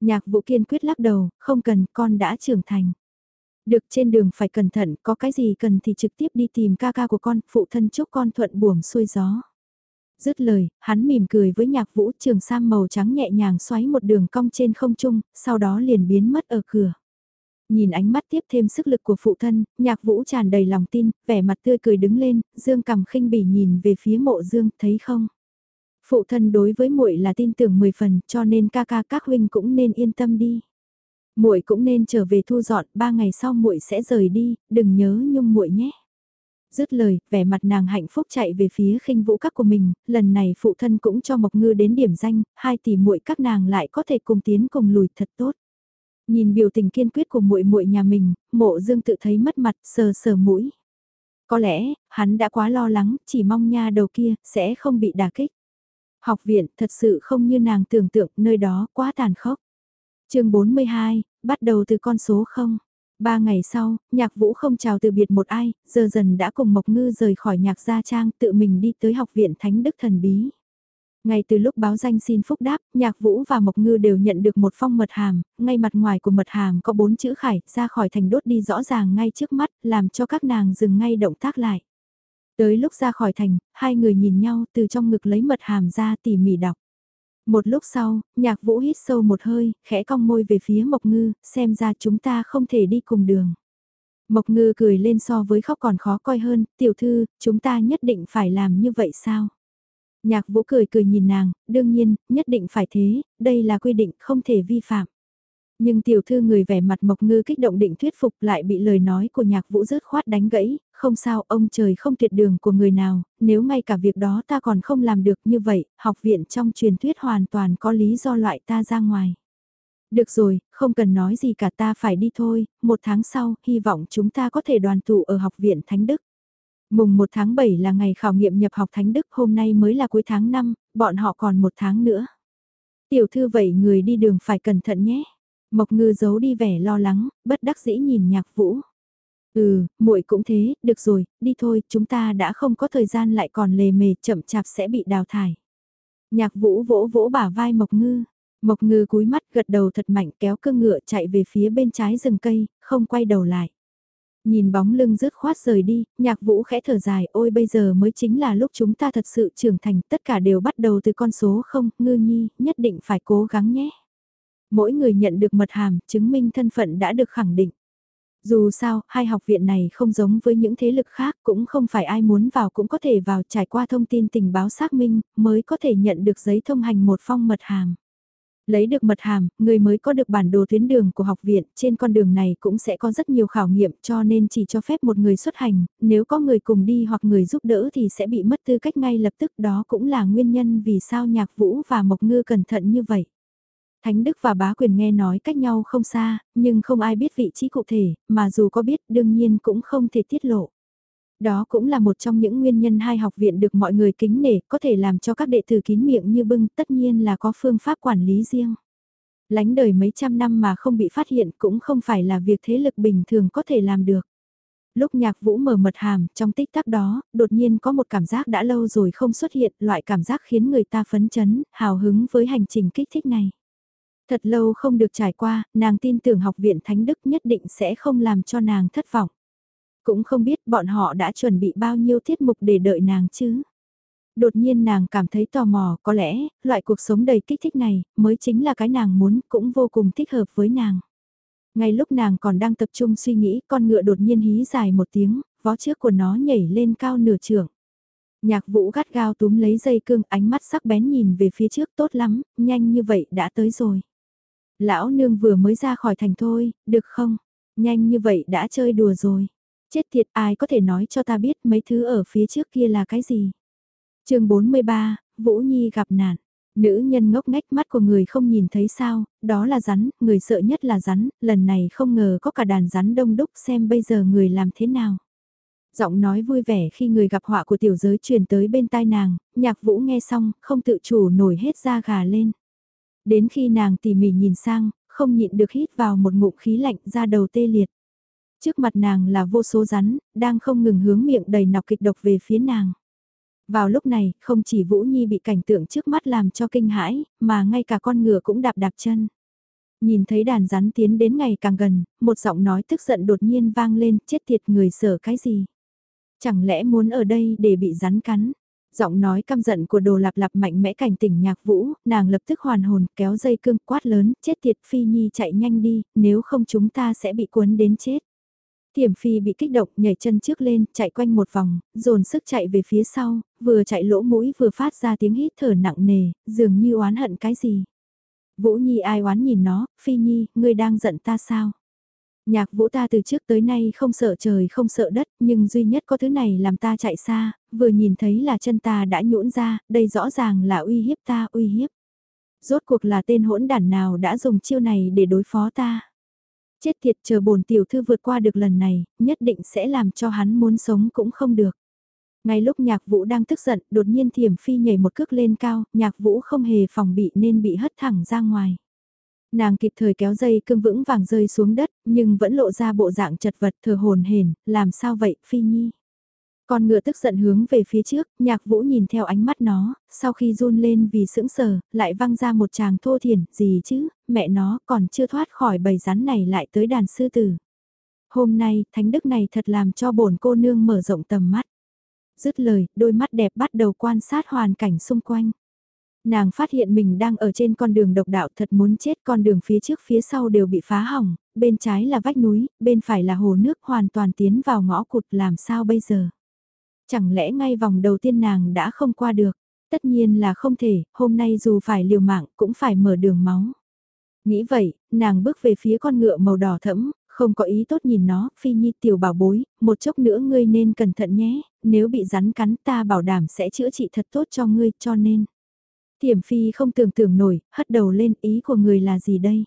Nhạc vũ kiên quyết lắc đầu, không cần, con đã trưởng thành. Được trên đường phải cẩn thận, có cái gì cần thì trực tiếp đi tìm ca ca của con, phụ thân chúc con thuận buồm xuôi gió. Dứt lời, hắn mỉm cười với nhạc vũ trường sam màu trắng nhẹ nhàng xoáy một đường cong trên không trung, sau đó liền biến mất ở cửa. Nhìn ánh mắt tiếp thêm sức lực của phụ thân, nhạc vũ tràn đầy lòng tin, vẻ mặt tươi cười đứng lên, dương cầm khinh bỉ nhìn về phía mộ dương, thấy không? Phụ thân đối với muội là tin tưởng 10 phần, cho nên ca ca các huynh cũng nên yên tâm đi. Muội cũng nên trở về thu dọn, ba ngày sau muội sẽ rời đi, đừng nhớ nhung muội nhé. Dứt lời, vẻ mặt nàng hạnh phúc chạy về phía khinh vũ các của mình, lần này phụ thân cũng cho Mộc Ngư đến điểm danh, hai tỷ muội các nàng lại có thể cùng tiến cùng lùi thật tốt. Nhìn biểu tình kiên quyết của muội muội nhà mình, Mộ Dương tự thấy mất mặt, sờ sờ mũi. Có lẽ, hắn đã quá lo lắng, chỉ mong nha đầu kia sẽ không bị đả kích. Học viện thật sự không như nàng tưởng tượng, nơi đó quá tàn khốc. Chương 42, bắt đầu từ con số 0. Ba ngày sau, nhạc vũ không chào từ biệt một ai, giờ dần đã cùng Mộc Ngư rời khỏi nhạc gia trang tự mình đi tới học viện Thánh Đức Thần Bí. Ngay từ lúc báo danh xin phúc đáp, Nhạc Vũ và Mộc Ngư đều nhận được một phong mật hàm, ngay mặt ngoài của mật hàm có bốn chữ khải, ra khỏi thành đốt đi rõ ràng ngay trước mắt, làm cho các nàng dừng ngay động tác lại. Tới lúc ra khỏi thành, hai người nhìn nhau từ trong ngực lấy mật hàm ra tỉ mỉ đọc. Một lúc sau, nhạc vũ hít sâu một hơi, khẽ cong môi về phía Mộc Ngư, xem ra chúng ta không thể đi cùng đường. Mộc Ngư cười lên so với khóc còn khó coi hơn, tiểu thư, chúng ta nhất định phải làm như vậy sao? Nhạc vũ cười cười nhìn nàng, đương nhiên, nhất định phải thế, đây là quy định không thể vi phạm. Nhưng tiểu thư người vẻ mặt mộc ngư kích động định thuyết phục lại bị lời nói của nhạc vũ rớt khoát đánh gãy, không sao ông trời không tuyệt đường của người nào, nếu ngay cả việc đó ta còn không làm được như vậy, học viện trong truyền thuyết hoàn toàn có lý do loại ta ra ngoài. Được rồi, không cần nói gì cả ta phải đi thôi, một tháng sau, hy vọng chúng ta có thể đoàn tụ ở học viện Thánh Đức. Mùng 1 tháng 7 là ngày khảo nghiệm nhập học Thánh Đức, hôm nay mới là cuối tháng 5, bọn họ còn một tháng nữa. Tiểu thư vậy người đi đường phải cẩn thận nhé. Mộc ngư giấu đi vẻ lo lắng, bất đắc dĩ nhìn nhạc vũ. Ừ, muội cũng thế, được rồi, đi thôi, chúng ta đã không có thời gian lại còn lề mề chậm chạp sẽ bị đào thải. Nhạc vũ vỗ vỗ bả vai Mộc ngư. Mộc ngư cúi mắt gật đầu thật mạnh kéo cương ngựa chạy về phía bên trái rừng cây, không quay đầu lại. Nhìn bóng lưng rứt khoát rời đi, nhạc vũ khẽ thở dài, ôi bây giờ mới chính là lúc chúng ta thật sự trưởng thành, tất cả đều bắt đầu từ con số không, ngư nhi, nhất định phải cố gắng nhé. Mỗi người nhận được mật hàm, chứng minh thân phận đã được khẳng định. Dù sao, hai học viện này không giống với những thế lực khác, cũng không phải ai muốn vào cũng có thể vào trải qua thông tin tình báo xác minh, mới có thể nhận được giấy thông hành một phong mật hàm. Lấy được mật hàm, người mới có được bản đồ tuyến đường của học viện, trên con đường này cũng sẽ có rất nhiều khảo nghiệm cho nên chỉ cho phép một người xuất hành, nếu có người cùng đi hoặc người giúp đỡ thì sẽ bị mất tư cách ngay lập tức đó cũng là nguyên nhân vì sao nhạc vũ và mộc ngư cẩn thận như vậy. Thánh Đức và bá quyền nghe nói cách nhau không xa, nhưng không ai biết vị trí cụ thể, mà dù có biết đương nhiên cũng không thể tiết lộ. Đó cũng là một trong những nguyên nhân hai học viện được mọi người kính nể, có thể làm cho các đệ tử kín miệng như bưng, tất nhiên là có phương pháp quản lý riêng. Lánh đời mấy trăm năm mà không bị phát hiện cũng không phải là việc thế lực bình thường có thể làm được. Lúc nhạc vũ mở mật hàm, trong tích tắc đó, đột nhiên có một cảm giác đã lâu rồi không xuất hiện, loại cảm giác khiến người ta phấn chấn, hào hứng với hành trình kích thích này. Thật lâu không được trải qua, nàng tin tưởng học viện Thánh Đức nhất định sẽ không làm cho nàng thất vọng. Cũng không biết bọn họ đã chuẩn bị bao nhiêu tiết mục để đợi nàng chứ. Đột nhiên nàng cảm thấy tò mò, có lẽ, loại cuộc sống đầy kích thích này, mới chính là cái nàng muốn, cũng vô cùng thích hợp với nàng. Ngay lúc nàng còn đang tập trung suy nghĩ, con ngựa đột nhiên hí dài một tiếng, vó trước của nó nhảy lên cao nửa trường. Nhạc vũ gắt gao túm lấy dây cương ánh mắt sắc bén nhìn về phía trước tốt lắm, nhanh như vậy đã tới rồi. Lão nương vừa mới ra khỏi thành thôi, được không? Nhanh như vậy đã chơi đùa rồi. Chết thiệt ai có thể nói cho ta biết mấy thứ ở phía trước kia là cái gì? chương 43, Vũ Nhi gặp nạn. Nữ nhân ngốc ngách mắt của người không nhìn thấy sao, đó là rắn, người sợ nhất là rắn, lần này không ngờ có cả đàn rắn đông đúc xem bây giờ người làm thế nào. Giọng nói vui vẻ khi người gặp họa của tiểu giới truyền tới bên tai nàng, nhạc vũ nghe xong, không tự chủ nổi hết da gà lên. Đến khi nàng tỉ mỉ nhìn sang, không nhịn được hít vào một ngụm khí lạnh ra đầu tê liệt. Trước mặt nàng là vô số rắn, đang không ngừng hướng miệng đầy nọc kịch độc về phía nàng. Vào lúc này, không chỉ Vũ Nhi bị cảnh tượng trước mắt làm cho kinh hãi, mà ngay cả con ngựa cũng đạp đạp chân. Nhìn thấy đàn rắn tiến đến ngày càng gần, một giọng nói tức giận đột nhiên vang lên, chết tiệt người sở cái gì. Chẳng lẽ muốn ở đây để bị rắn cắn? Giọng nói căm giận của đồ lạp lạp mạnh mẽ cảnh tỉnh nhạc vũ, nàng lập tức hoàn hồn kéo dây cương quát lớn, chết tiệt phi nhi chạy nhanh đi, nếu không chúng ta sẽ bị cuốn đến chết. Tiềm phi bị kích động nhảy chân trước lên, chạy quanh một vòng, dồn sức chạy về phía sau, vừa chạy lỗ mũi vừa phát ra tiếng hít thở nặng nề, dường như oán hận cái gì. Vũ Nhi ai oán nhìn nó, Phi Nhi, ngươi đang giận ta sao? Nhạc vũ ta từ trước tới nay không sợ trời không sợ đất, nhưng duy nhất có thứ này làm ta chạy xa, vừa nhìn thấy là chân ta đã nhũn ra, đây rõ ràng là uy hiếp ta, uy hiếp. Rốt cuộc là tên hỗn đản nào đã dùng chiêu này để đối phó ta. Chết thiệt chờ bổn tiểu thư vượt qua được lần này, nhất định sẽ làm cho hắn muốn sống cũng không được. Ngay lúc nhạc vũ đang tức giận, đột nhiên thiểm phi nhảy một cước lên cao, nhạc vũ không hề phòng bị nên bị hất thẳng ra ngoài. Nàng kịp thời kéo dây cương vững vàng rơi xuống đất, nhưng vẫn lộ ra bộ dạng chật vật thờ hồn hển, làm sao vậy, Phi Nhi? Con ngựa tức giận hướng về phía trước, nhạc vũ nhìn theo ánh mắt nó, sau khi run lên vì sững sờ, lại văng ra một chàng thô thiền, gì chứ, mẹ nó còn chưa thoát khỏi bầy rắn này lại tới đàn sư tử. Hôm nay, thánh đức này thật làm cho bổn cô nương mở rộng tầm mắt. Dứt lời, đôi mắt đẹp bắt đầu quan sát hoàn cảnh xung quanh. Nàng phát hiện mình đang ở trên con đường độc đạo thật muốn chết con đường phía trước phía sau đều bị phá hỏng, bên trái là vách núi, bên phải là hồ nước hoàn toàn tiến vào ngõ cụt làm sao bây giờ. Chẳng lẽ ngay vòng đầu tiên nàng đã không qua được, tất nhiên là không thể, hôm nay dù phải liều mạng cũng phải mở đường máu. Nghĩ vậy, nàng bước về phía con ngựa màu đỏ thẫm, không có ý tốt nhìn nó, phi nhi tiểu bảo bối, một chốc nữa ngươi nên cẩn thận nhé, nếu bị rắn cắn ta bảo đảm sẽ chữa trị thật tốt cho ngươi, cho nên. Tiềm phi không tưởng tượng nổi, hất đầu lên ý của người là gì đây?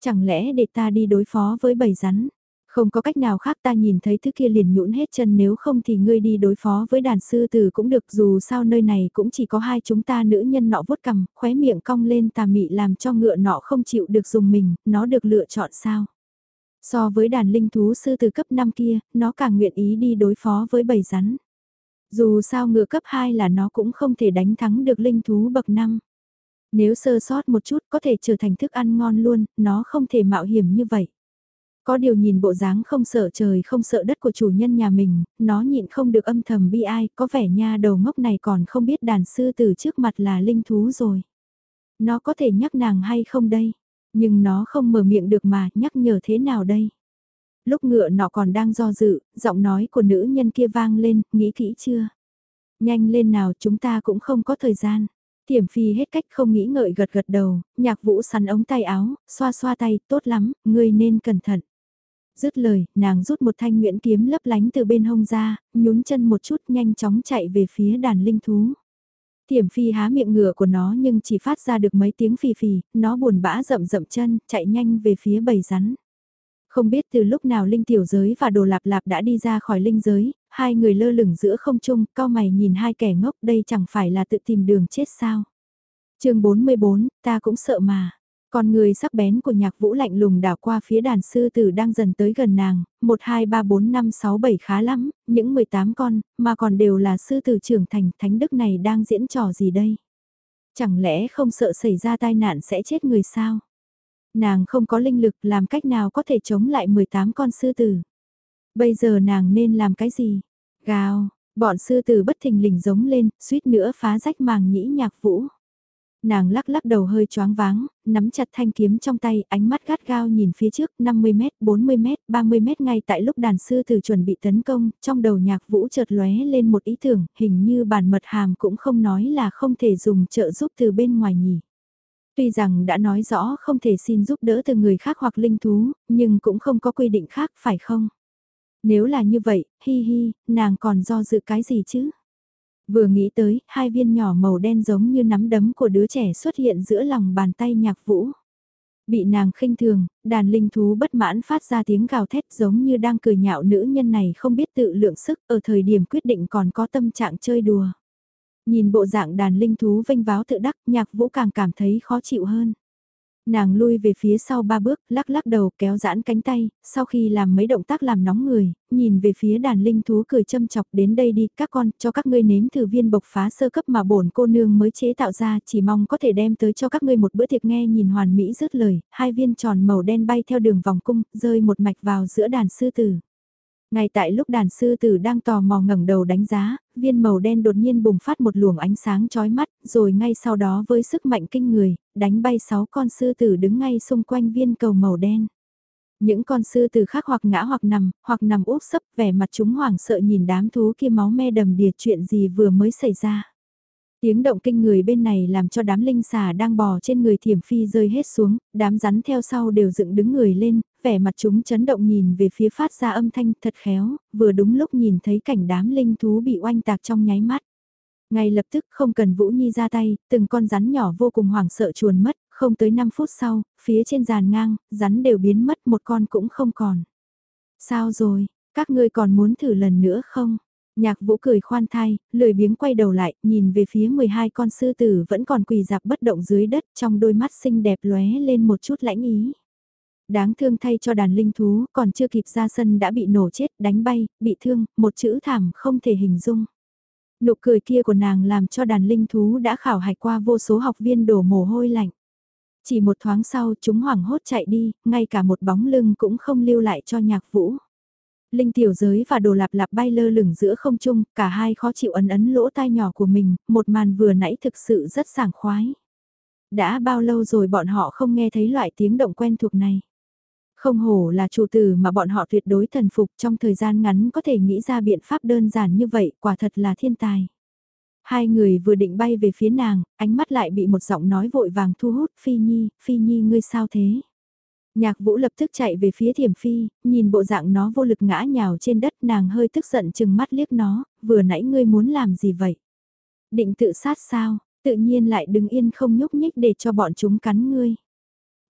Chẳng lẽ để ta đi đối phó với bầy rắn? Không có cách nào khác ta nhìn thấy thứ kia liền nhũn hết chân nếu không thì ngươi đi đối phó với đàn sư tử cũng được dù sao nơi này cũng chỉ có hai chúng ta nữ nhân nọ vuốt cầm, khóe miệng cong lên tà mị làm cho ngựa nọ không chịu được dùng mình, nó được lựa chọn sao? So với đàn linh thú sư tử cấp 5 kia, nó càng nguyện ý đi đối phó với bầy rắn. Dù sao ngựa cấp 2 là nó cũng không thể đánh thắng được linh thú bậc 5. Nếu sơ sót một chút có thể trở thành thức ăn ngon luôn, nó không thể mạo hiểm như vậy. Có điều nhìn bộ dáng không sợ trời không sợ đất của chủ nhân nhà mình, nó nhịn không được âm thầm bi ai, có vẻ nha đầu ngốc này còn không biết đàn sư từ trước mặt là linh thú rồi. Nó có thể nhắc nàng hay không đây? Nhưng nó không mở miệng được mà, nhắc nhở thế nào đây? Lúc ngựa nọ còn đang do dự, giọng nói của nữ nhân kia vang lên, nghĩ kỹ chưa? Nhanh lên nào chúng ta cũng không có thời gian. Tiểm phi hết cách không nghĩ ngợi gật gật đầu, nhạc vũ sắn ống tay áo, xoa xoa tay, tốt lắm, ngươi nên cẩn thận. Dứt lời, nàng rút một thanh nguyễn kiếm lấp lánh từ bên hông ra, nhún chân một chút nhanh chóng chạy về phía đàn linh thú. Tiểm phi há miệng ngựa của nó nhưng chỉ phát ra được mấy tiếng phì phì, nó buồn bã rậm rậm chân, chạy nhanh về phía bầy rắn. Không biết từ lúc nào linh tiểu giới và đồ lạp lạp đã đi ra khỏi linh giới, hai người lơ lửng giữa không trung, cao mày nhìn hai kẻ ngốc đây chẳng phải là tự tìm đường chết sao. chương 44, ta cũng sợ mà. Con người sắc bén của nhạc vũ lạnh lùng đảo qua phía đàn sư tử đang dần tới gần nàng, 1, 2, 3, 4, 5, 6, 7 khá lắm, những 18 con, mà còn đều là sư tử trưởng thành, thánh đức này đang diễn trò gì đây? Chẳng lẽ không sợ xảy ra tai nạn sẽ chết người sao? Nàng không có linh lực làm cách nào có thể chống lại 18 con sư tử? Bây giờ nàng nên làm cái gì? Gào, bọn sư tử bất thình lình giống lên, suýt nữa phá rách màng nhĩ nhạc vũ nàng lắc lắc đầu hơi choáng váng, nắm chặt thanh kiếm trong tay, ánh mắt gắt gao nhìn phía trước 50m, 40m, 30m ngay tại lúc đàn sư tử chuẩn bị tấn công, trong đầu nhạc vũ chợt lóe lên một ý tưởng, hình như bản mật hàm cũng không nói là không thể dùng trợ giúp từ bên ngoài nhỉ. Tuy rằng đã nói rõ không thể xin giúp đỡ từ người khác hoặc linh thú, nhưng cũng không có quy định khác phải không? Nếu là như vậy, hi hi, nàng còn do dự cái gì chứ? Vừa nghĩ tới, hai viên nhỏ màu đen giống như nắm đấm của đứa trẻ xuất hiện giữa lòng bàn tay nhạc vũ. Bị nàng khinh thường, đàn linh thú bất mãn phát ra tiếng gào thét giống như đang cười nhạo nữ nhân này không biết tự lượng sức ở thời điểm quyết định còn có tâm trạng chơi đùa. Nhìn bộ dạng đàn linh thú vênh váo tự đắc nhạc vũ càng cảm thấy khó chịu hơn. Nàng lui về phía sau ba bước, lắc lắc đầu kéo giãn cánh tay, sau khi làm mấy động tác làm nóng người, nhìn về phía đàn linh thú cười châm chọc đến đây đi, các con, cho các ngươi nếm thử viên bộc phá sơ cấp mà bổn cô nương mới chế tạo ra, chỉ mong có thể đem tới cho các ngươi một bữa tiệc nghe nhìn hoàn mỹ rứt lời, hai viên tròn màu đen bay theo đường vòng cung, rơi một mạch vào giữa đàn sư tử. Ngay tại lúc đàn sư tử đang tò mò ngẩng đầu đánh giá, viên màu đen đột nhiên bùng phát một luồng ánh sáng chói mắt, rồi ngay sau đó với sức mạnh kinh người, đánh bay sáu con sư tử đứng ngay xung quanh viên cầu màu đen. Những con sư tử khác hoặc ngã hoặc nằm, hoặc nằm úp sấp vẻ mặt chúng hoảng sợ nhìn đám thú kia máu me đầm đìa chuyện gì vừa mới xảy ra. Tiếng động kinh người bên này làm cho đám linh xà đang bò trên người thiểm phi rơi hết xuống, đám rắn theo sau đều dựng đứng người lên, vẻ mặt chúng chấn động nhìn về phía phát ra âm thanh thật khéo, vừa đúng lúc nhìn thấy cảnh đám linh thú bị oanh tạc trong nháy mắt. Ngay lập tức không cần Vũ Nhi ra tay, từng con rắn nhỏ vô cùng hoảng sợ chuồn mất, không tới 5 phút sau, phía trên giàn ngang, rắn đều biến mất một con cũng không còn. Sao rồi, các ngươi còn muốn thử lần nữa không? Nhạc vũ cười khoan thai, lười biếng quay đầu lại, nhìn về phía 12 con sư tử vẫn còn quỳ dạp bất động dưới đất trong đôi mắt xinh đẹp lóe lên một chút lãnh ý. Đáng thương thay cho đàn linh thú, còn chưa kịp ra sân đã bị nổ chết, đánh bay, bị thương, một chữ thảm không thể hình dung. Nụ cười kia của nàng làm cho đàn linh thú đã khảo hạch qua vô số học viên đổ mồ hôi lạnh. Chỉ một thoáng sau chúng hoảng hốt chạy đi, ngay cả một bóng lưng cũng không lưu lại cho nhạc vũ. Linh tiểu giới và đồ lạp lạp bay lơ lửng giữa không trung, cả hai khó chịu ấn ấn lỗ tai nhỏ của mình, một màn vừa nãy thực sự rất sảng khoái. Đã bao lâu rồi bọn họ không nghe thấy loại tiếng động quen thuộc này. Không hổ là chủ tử mà bọn họ tuyệt đối thần phục trong thời gian ngắn có thể nghĩ ra biện pháp đơn giản như vậy, quả thật là thiên tài. Hai người vừa định bay về phía nàng, ánh mắt lại bị một giọng nói vội vàng thu hút, Phi Nhi, Phi Nhi ngươi sao thế? Nhạc vũ lập tức chạy về phía thiểm phi, nhìn bộ dạng nó vô lực ngã nhào trên đất nàng hơi tức giận chừng mắt liếc nó, vừa nãy ngươi muốn làm gì vậy? Định tự sát sao, tự nhiên lại đứng yên không nhúc nhích để cho bọn chúng cắn ngươi.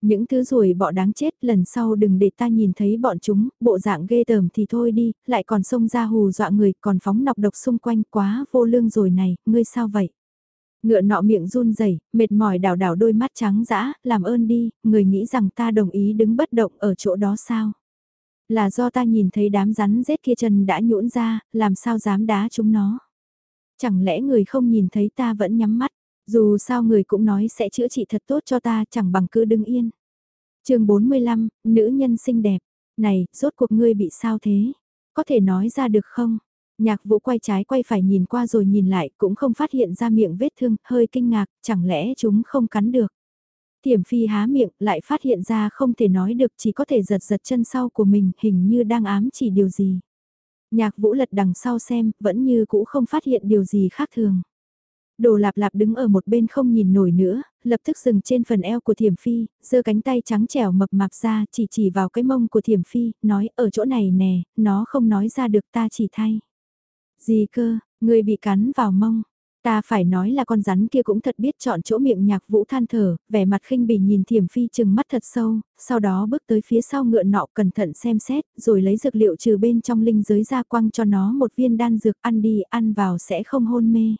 Những thứ ruồi bọ đáng chết lần sau đừng để ta nhìn thấy bọn chúng, bộ dạng ghê tởm thì thôi đi, lại còn xông ra hù dọa người còn phóng nọc độc xung quanh quá vô lương rồi này, ngươi sao vậy? Ngựa nọ miệng run rẩy, mệt mỏi đảo đảo đôi mắt trắng dã, làm ơn đi, người nghĩ rằng ta đồng ý đứng bất động ở chỗ đó sao? Là do ta nhìn thấy đám rắn rết kia chân đã nhũn ra, làm sao dám đá chúng nó? Chẳng lẽ người không nhìn thấy ta vẫn nhắm mắt, dù sao người cũng nói sẽ chữa trị thật tốt cho ta chẳng bằng cứ đứng yên. chương 45, nữ nhân xinh đẹp, này, rốt cuộc ngươi bị sao thế? Có thể nói ra được không? Nhạc vũ quay trái quay phải nhìn qua rồi nhìn lại cũng không phát hiện ra miệng vết thương, hơi kinh ngạc, chẳng lẽ chúng không cắn được. Tiểm phi há miệng lại phát hiện ra không thể nói được chỉ có thể giật giật chân sau của mình hình như đang ám chỉ điều gì. Nhạc vũ lật đằng sau xem, vẫn như cũ không phát hiện điều gì khác thường. Đồ lạp lạp đứng ở một bên không nhìn nổi nữa, lập tức dừng trên phần eo của thiểm phi, giơ cánh tay trắng trẻo mập mạp ra chỉ chỉ vào cái mông của thiểm phi, nói ở chỗ này nè, nó không nói ra được ta chỉ thay. Gì cơ, người bị cắn vào mông. Ta phải nói là con rắn kia cũng thật biết chọn chỗ miệng nhạc vũ than thở, vẻ mặt khinh bỉ nhìn thiểm phi chừng mắt thật sâu, sau đó bước tới phía sau ngựa nọ cẩn thận xem xét, rồi lấy dược liệu trừ bên trong linh giới ra quăng cho nó một viên đan dược ăn đi, ăn vào sẽ không hôn mê.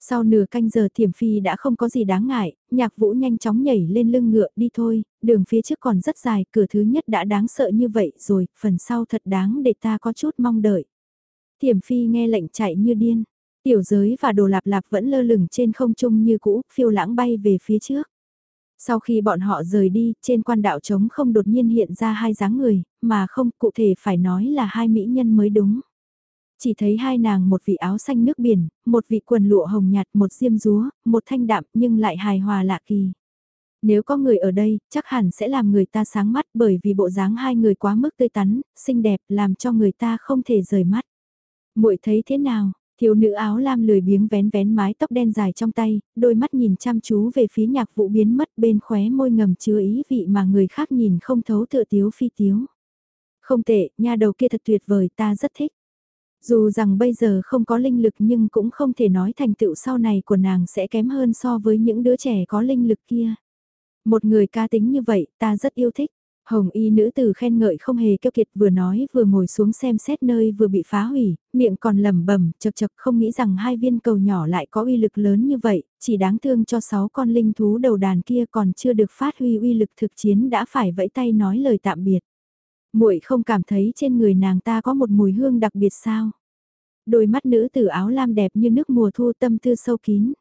Sau nửa canh giờ thiểm phi đã không có gì đáng ngại, nhạc vũ nhanh chóng nhảy lên lưng ngựa đi thôi, đường phía trước còn rất dài, cửa thứ nhất đã đáng sợ như vậy rồi, phần sau thật đáng để ta có chút mong đợi. Thiểm phi nghe lệnh chạy như điên. Tiểu giới và đồ lạp lạp vẫn lơ lửng trên không trung như cũ, phiêu lãng bay về phía trước. Sau khi bọn họ rời đi, trên quan đạo trống không đột nhiên hiện ra hai dáng người, mà không cụ thể phải nói là hai mỹ nhân mới đúng. Chỉ thấy hai nàng một vị áo xanh nước biển, một vị quần lụa hồng nhạt, một diêm rúa, một thanh đạm nhưng lại hài hòa lạ kỳ. Nếu có người ở đây, chắc hẳn sẽ làm người ta sáng mắt bởi vì bộ dáng hai người quá mức tươi tắn, xinh đẹp làm cho người ta không thể rời mắt muội thấy thế nào? Thiếu nữ áo lam lười biếng vén vén mái tóc đen dài trong tay, đôi mắt nhìn chăm chú về phía nhạc vụ biến mất bên khóe môi ngầm chứa ý vị mà người khác nhìn không thấu tựa tiếu phi tiếu. Không tệ, nha đầu kia thật tuyệt vời ta rất thích. Dù rằng bây giờ không có linh lực nhưng cũng không thể nói thành tựu sau này của nàng sẽ kém hơn so với những đứa trẻ có linh lực kia. Một người ca tính như vậy ta rất yêu thích. Hồng y nữ tử khen ngợi không hề keo kiệt vừa nói vừa ngồi xuống xem xét nơi vừa bị phá hủy, miệng còn lẩm bẩm chật chật không nghĩ rằng hai viên cầu nhỏ lại có uy lực lớn như vậy, chỉ đáng thương cho sáu con linh thú đầu đàn kia còn chưa được phát huy uy lực thực chiến đã phải vẫy tay nói lời tạm biệt. muội không cảm thấy trên người nàng ta có một mùi hương đặc biệt sao? Đôi mắt nữ tử áo lam đẹp như nước mùa thu tâm tư sâu kín.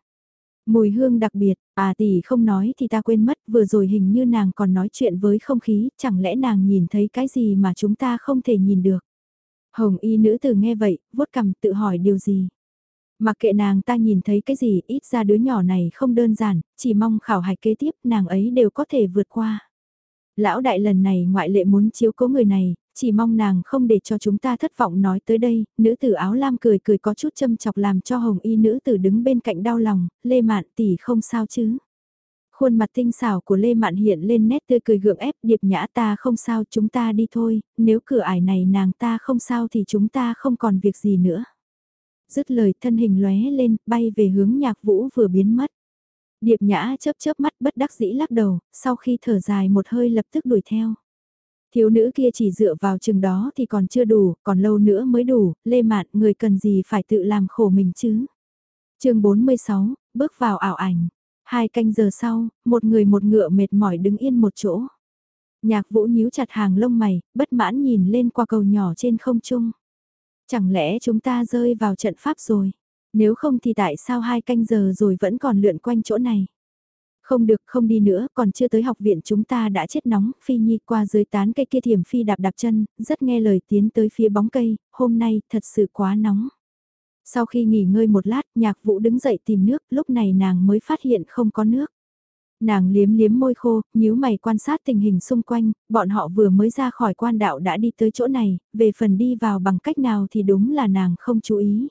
Mùi hương đặc biệt, à tỷ không nói thì ta quên mất, vừa rồi hình như nàng còn nói chuyện với không khí, chẳng lẽ nàng nhìn thấy cái gì mà chúng ta không thể nhìn được. Hồng y nữ tử nghe vậy, vuốt cằm tự hỏi điều gì. Mặc kệ nàng ta nhìn thấy cái gì, ít ra đứa nhỏ này không đơn giản, chỉ mong khảo hạch kế tiếp nàng ấy đều có thể vượt qua. Lão đại lần này ngoại lệ muốn chiếu cố người này, chỉ mong nàng không để cho chúng ta thất vọng nói tới đây, nữ tử áo lam cười cười có chút châm chọc làm cho hồng y nữ tử đứng bên cạnh đau lòng, lê mạn tỷ không sao chứ. Khuôn mặt tinh xảo của Lê Mạn hiện lên nét tươi cười gượng ép điệp nhã ta không sao chúng ta đi thôi, nếu cửa ải này nàng ta không sao thì chúng ta không còn việc gì nữa. Dứt lời thân hình lóe lên, bay về hướng nhạc vũ vừa biến mất. Điệp nhã chớp chớp mắt bất đắc dĩ lắc đầu, sau khi thở dài một hơi lập tức đuổi theo. Thiếu nữ kia chỉ dựa vào chừng đó thì còn chưa đủ, còn lâu nữa mới đủ, lê mạn người cần gì phải tự làm khổ mình chứ. chương 46, bước vào ảo ảnh. Hai canh giờ sau, một người một ngựa mệt mỏi đứng yên một chỗ. Nhạc vũ nhíu chặt hàng lông mày, bất mãn nhìn lên qua cầu nhỏ trên không trung. Chẳng lẽ chúng ta rơi vào trận pháp rồi? Nếu không thì tại sao hai canh giờ rồi vẫn còn lượn quanh chỗ này? Không được không đi nữa, còn chưa tới học viện chúng ta đã chết nóng, Phi Nhi qua dưới tán cây kia thiểm Phi đạp đạp chân, rất nghe lời tiến tới phía bóng cây, hôm nay thật sự quá nóng. Sau khi nghỉ ngơi một lát, nhạc vũ đứng dậy tìm nước, lúc này nàng mới phát hiện không có nước. Nàng liếm liếm môi khô, nhíu mày quan sát tình hình xung quanh, bọn họ vừa mới ra khỏi quan đạo đã đi tới chỗ này, về phần đi vào bằng cách nào thì đúng là nàng không chú ý.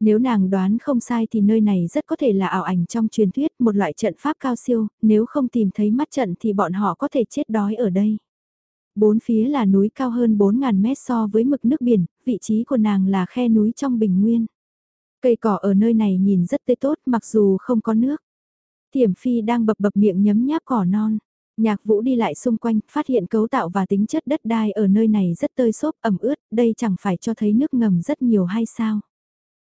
Nếu nàng đoán không sai thì nơi này rất có thể là ảo ảnh trong truyền thuyết, một loại trận pháp cao siêu, nếu không tìm thấy mắt trận thì bọn họ có thể chết đói ở đây. Bốn phía là núi cao hơn 4.000 mét so với mực nước biển, vị trí của nàng là khe núi trong bình nguyên. Cây cỏ ở nơi này nhìn rất tươi tốt mặc dù không có nước. Tiểm phi đang bập bập miệng nhấm nháp cỏ non. Nhạc vũ đi lại xung quanh, phát hiện cấu tạo và tính chất đất đai ở nơi này rất tơi xốp ẩm ướt, đây chẳng phải cho thấy nước ngầm rất nhiều hay sao.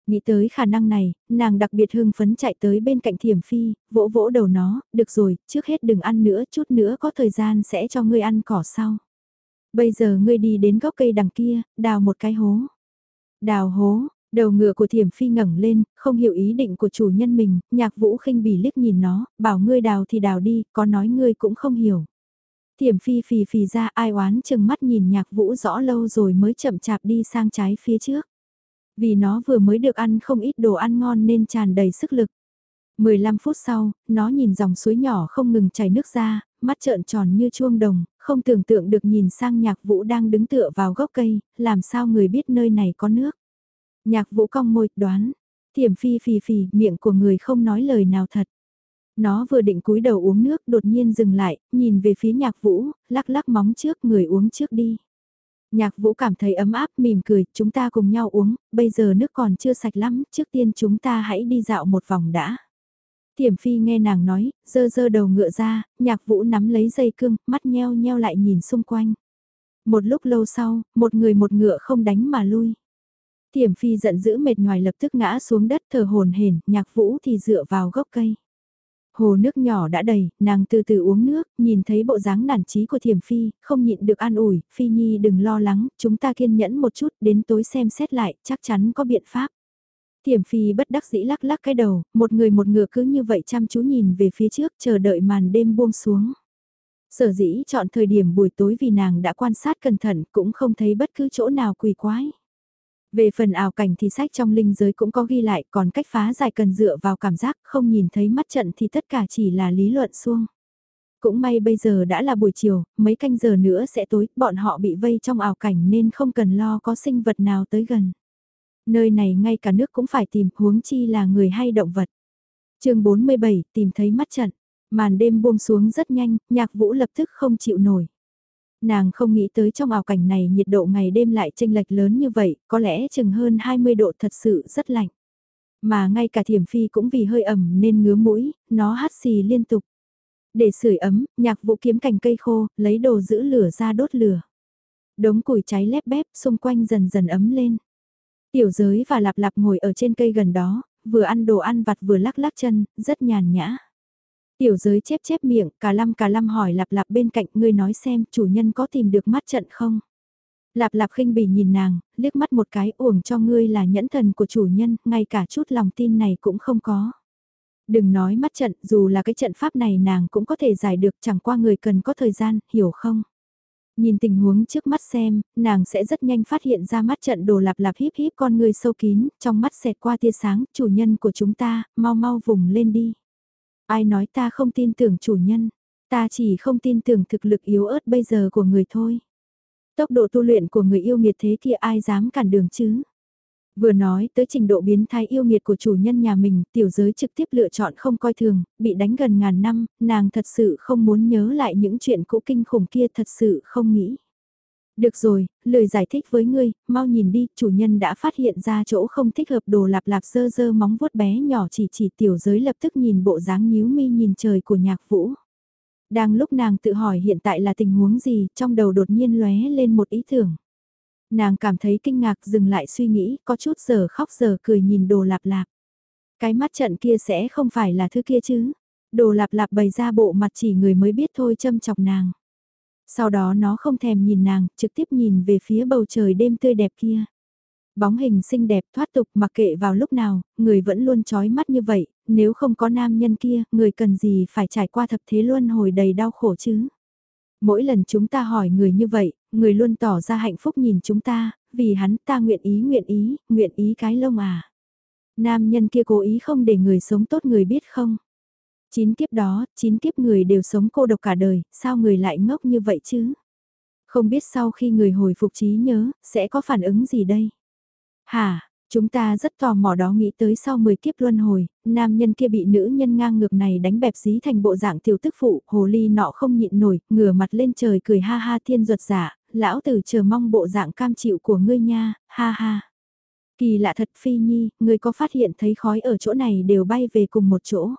Nghĩ tới khả năng này, nàng đặc biệt hưng phấn chạy tới bên cạnh thiểm phi, vỗ vỗ đầu nó, được rồi, trước hết đừng ăn nữa, chút nữa có thời gian sẽ cho ngươi ăn cỏ sau. Bây giờ ngươi đi đến góc cây đằng kia, đào một cái hố. Đào hố, đầu ngựa của thiểm phi ngẩng lên, không hiểu ý định của chủ nhân mình, nhạc vũ khinh bỉ liếc nhìn nó, bảo ngươi đào thì đào đi, có nói ngươi cũng không hiểu. Thiểm phi phì phì ra ai oán chừng mắt nhìn nhạc vũ rõ lâu rồi mới chậm chạp đi sang trái phía trước. Vì nó vừa mới được ăn không ít đồ ăn ngon nên tràn đầy sức lực. 15 phút sau, nó nhìn dòng suối nhỏ không ngừng chảy nước ra, mắt trợn tròn như chuông đồng, không tưởng tượng được nhìn sang nhạc vũ đang đứng tựa vào gốc cây, làm sao người biết nơi này có nước. Nhạc vũ cong môi, đoán, thiểm phi phì phì, miệng của người không nói lời nào thật. Nó vừa định cúi đầu uống nước đột nhiên dừng lại, nhìn về phía nhạc vũ, lắc lắc móng trước người uống trước đi. Nhạc vũ cảm thấy ấm áp mỉm cười, chúng ta cùng nhau uống, bây giờ nước còn chưa sạch lắm, trước tiên chúng ta hãy đi dạo một vòng đã. Tiểm phi nghe nàng nói, dơ dơ đầu ngựa ra, nhạc vũ nắm lấy dây cương, mắt nheo nheo lại nhìn xung quanh. Một lúc lâu sau, một người một ngựa không đánh mà lui. Tiểm phi giận dữ mệt nhòi lập tức ngã xuống đất thở hồn hển, nhạc vũ thì dựa vào gốc cây. Hồ nước nhỏ đã đầy, nàng từ từ uống nước, nhìn thấy bộ dáng nản trí của thiểm phi, không nhịn được an ủi, phi nhi đừng lo lắng, chúng ta kiên nhẫn một chút, đến tối xem xét lại, chắc chắn có biện pháp. Thiểm phi bất đắc dĩ lắc lắc cái đầu, một người một ngựa cứ như vậy chăm chú nhìn về phía trước chờ đợi màn đêm buông xuống. Sở dĩ chọn thời điểm buổi tối vì nàng đã quan sát cẩn thận cũng không thấy bất cứ chỗ nào quỳ quái. Về phần ảo cảnh thì sách trong linh giới cũng có ghi lại, còn cách phá giải cần dựa vào cảm giác, không nhìn thấy mắt trận thì tất cả chỉ là lý luận xuông. Cũng may bây giờ đã là buổi chiều, mấy canh giờ nữa sẽ tối, bọn họ bị vây trong ảo cảnh nên không cần lo có sinh vật nào tới gần. Nơi này ngay cả nước cũng phải tìm, huống chi là người hay động vật. chương 47, tìm thấy mắt trận. Màn đêm buông xuống rất nhanh, nhạc vũ lập tức không chịu nổi. Nàng không nghĩ tới trong ảo cảnh này nhiệt độ ngày đêm lại chênh lệch lớn như vậy, có lẽ chừng hơn 20 độ thật sự rất lạnh. Mà ngay cả thiểm phi cũng vì hơi ẩm nên ngứa mũi, nó hắt xì liên tục. Để sưởi ấm, nhạc vũ kiếm cành cây khô, lấy đồ giữ lửa ra đốt lửa. Đống củi cháy lép bép, xung quanh dần dần ấm lên. Tiểu giới và lạp lạp ngồi ở trên cây gần đó, vừa ăn đồ ăn vặt vừa lắc lắc chân, rất nhàn nhã. Tiểu giới chép chép miệng, cả lâm cả lâm hỏi lạp lạp bên cạnh ngươi nói xem chủ nhân có tìm được mắt trận không? Lạp lạp khinh bỉ nhìn nàng, liếc mắt một cái uổng cho ngươi là nhẫn thần của chủ nhân, ngay cả chút lòng tin này cũng không có. Đừng nói mắt trận, dù là cái trận pháp này nàng cũng có thể giải được chẳng qua người cần có thời gian, hiểu không? Nhìn tình huống trước mắt xem, nàng sẽ rất nhanh phát hiện ra mắt trận đồ lạp lạp híp híp con người sâu kín, trong mắt xẹt qua tia sáng, chủ nhân của chúng ta, mau mau vùng lên đi. Ai nói ta không tin tưởng chủ nhân, ta chỉ không tin tưởng thực lực yếu ớt bây giờ của người thôi. Tốc độ tu luyện của người yêu nghiệt thế kia ai dám cản đường chứ? Vừa nói tới trình độ biến thái yêu nghiệt của chủ nhân nhà mình, tiểu giới trực tiếp lựa chọn không coi thường, bị đánh gần ngàn năm, nàng thật sự không muốn nhớ lại những chuyện cũ kinh khủng kia thật sự không nghĩ. Được rồi, lời giải thích với ngươi, mau nhìn đi, chủ nhân đã phát hiện ra chỗ không thích hợp đồ lạp lạp dơ dơ móng vuốt bé nhỏ chỉ chỉ tiểu giới lập tức nhìn bộ dáng nhíu mi nhìn trời của nhạc vũ. Đang lúc nàng tự hỏi hiện tại là tình huống gì, trong đầu đột nhiên lóe lên một ý tưởng. Nàng cảm thấy kinh ngạc dừng lại suy nghĩ, có chút giờ khóc giờ cười nhìn đồ lạp lạp. Cái mắt trận kia sẽ không phải là thứ kia chứ. Đồ lạp lạp bày ra bộ mặt chỉ người mới biết thôi châm chọc nàng. Sau đó nó không thèm nhìn nàng, trực tiếp nhìn về phía bầu trời đêm tươi đẹp kia. Bóng hình xinh đẹp thoát tục mặc kệ vào lúc nào, người vẫn luôn trói mắt như vậy, nếu không có nam nhân kia, người cần gì phải trải qua thập thế luân hồi đầy đau khổ chứ. Mỗi lần chúng ta hỏi người như vậy, người luôn tỏ ra hạnh phúc nhìn chúng ta, vì hắn ta nguyện ý nguyện ý, nguyện ý cái lông à. Nam nhân kia cố ý không để người sống tốt người biết không? Chín kiếp đó, chín kiếp người đều sống cô độc cả đời, sao người lại ngốc như vậy chứ? Không biết sau khi người hồi phục trí nhớ, sẽ có phản ứng gì đây? Hả, chúng ta rất tò mò đó nghĩ tới sau 10 kiếp luân hồi, nam nhân kia bị nữ nhân ngang ngược này đánh bẹp dí thành bộ dạng tiểu tức phụ, hồ ly nọ không nhịn nổi, ngửa mặt lên trời cười ha ha thiên ruột giả, lão tử chờ mong bộ dạng cam chịu của ngươi nha, ha ha. Kỳ lạ thật phi nhi, ngươi có phát hiện thấy khói ở chỗ này đều bay về cùng một chỗ.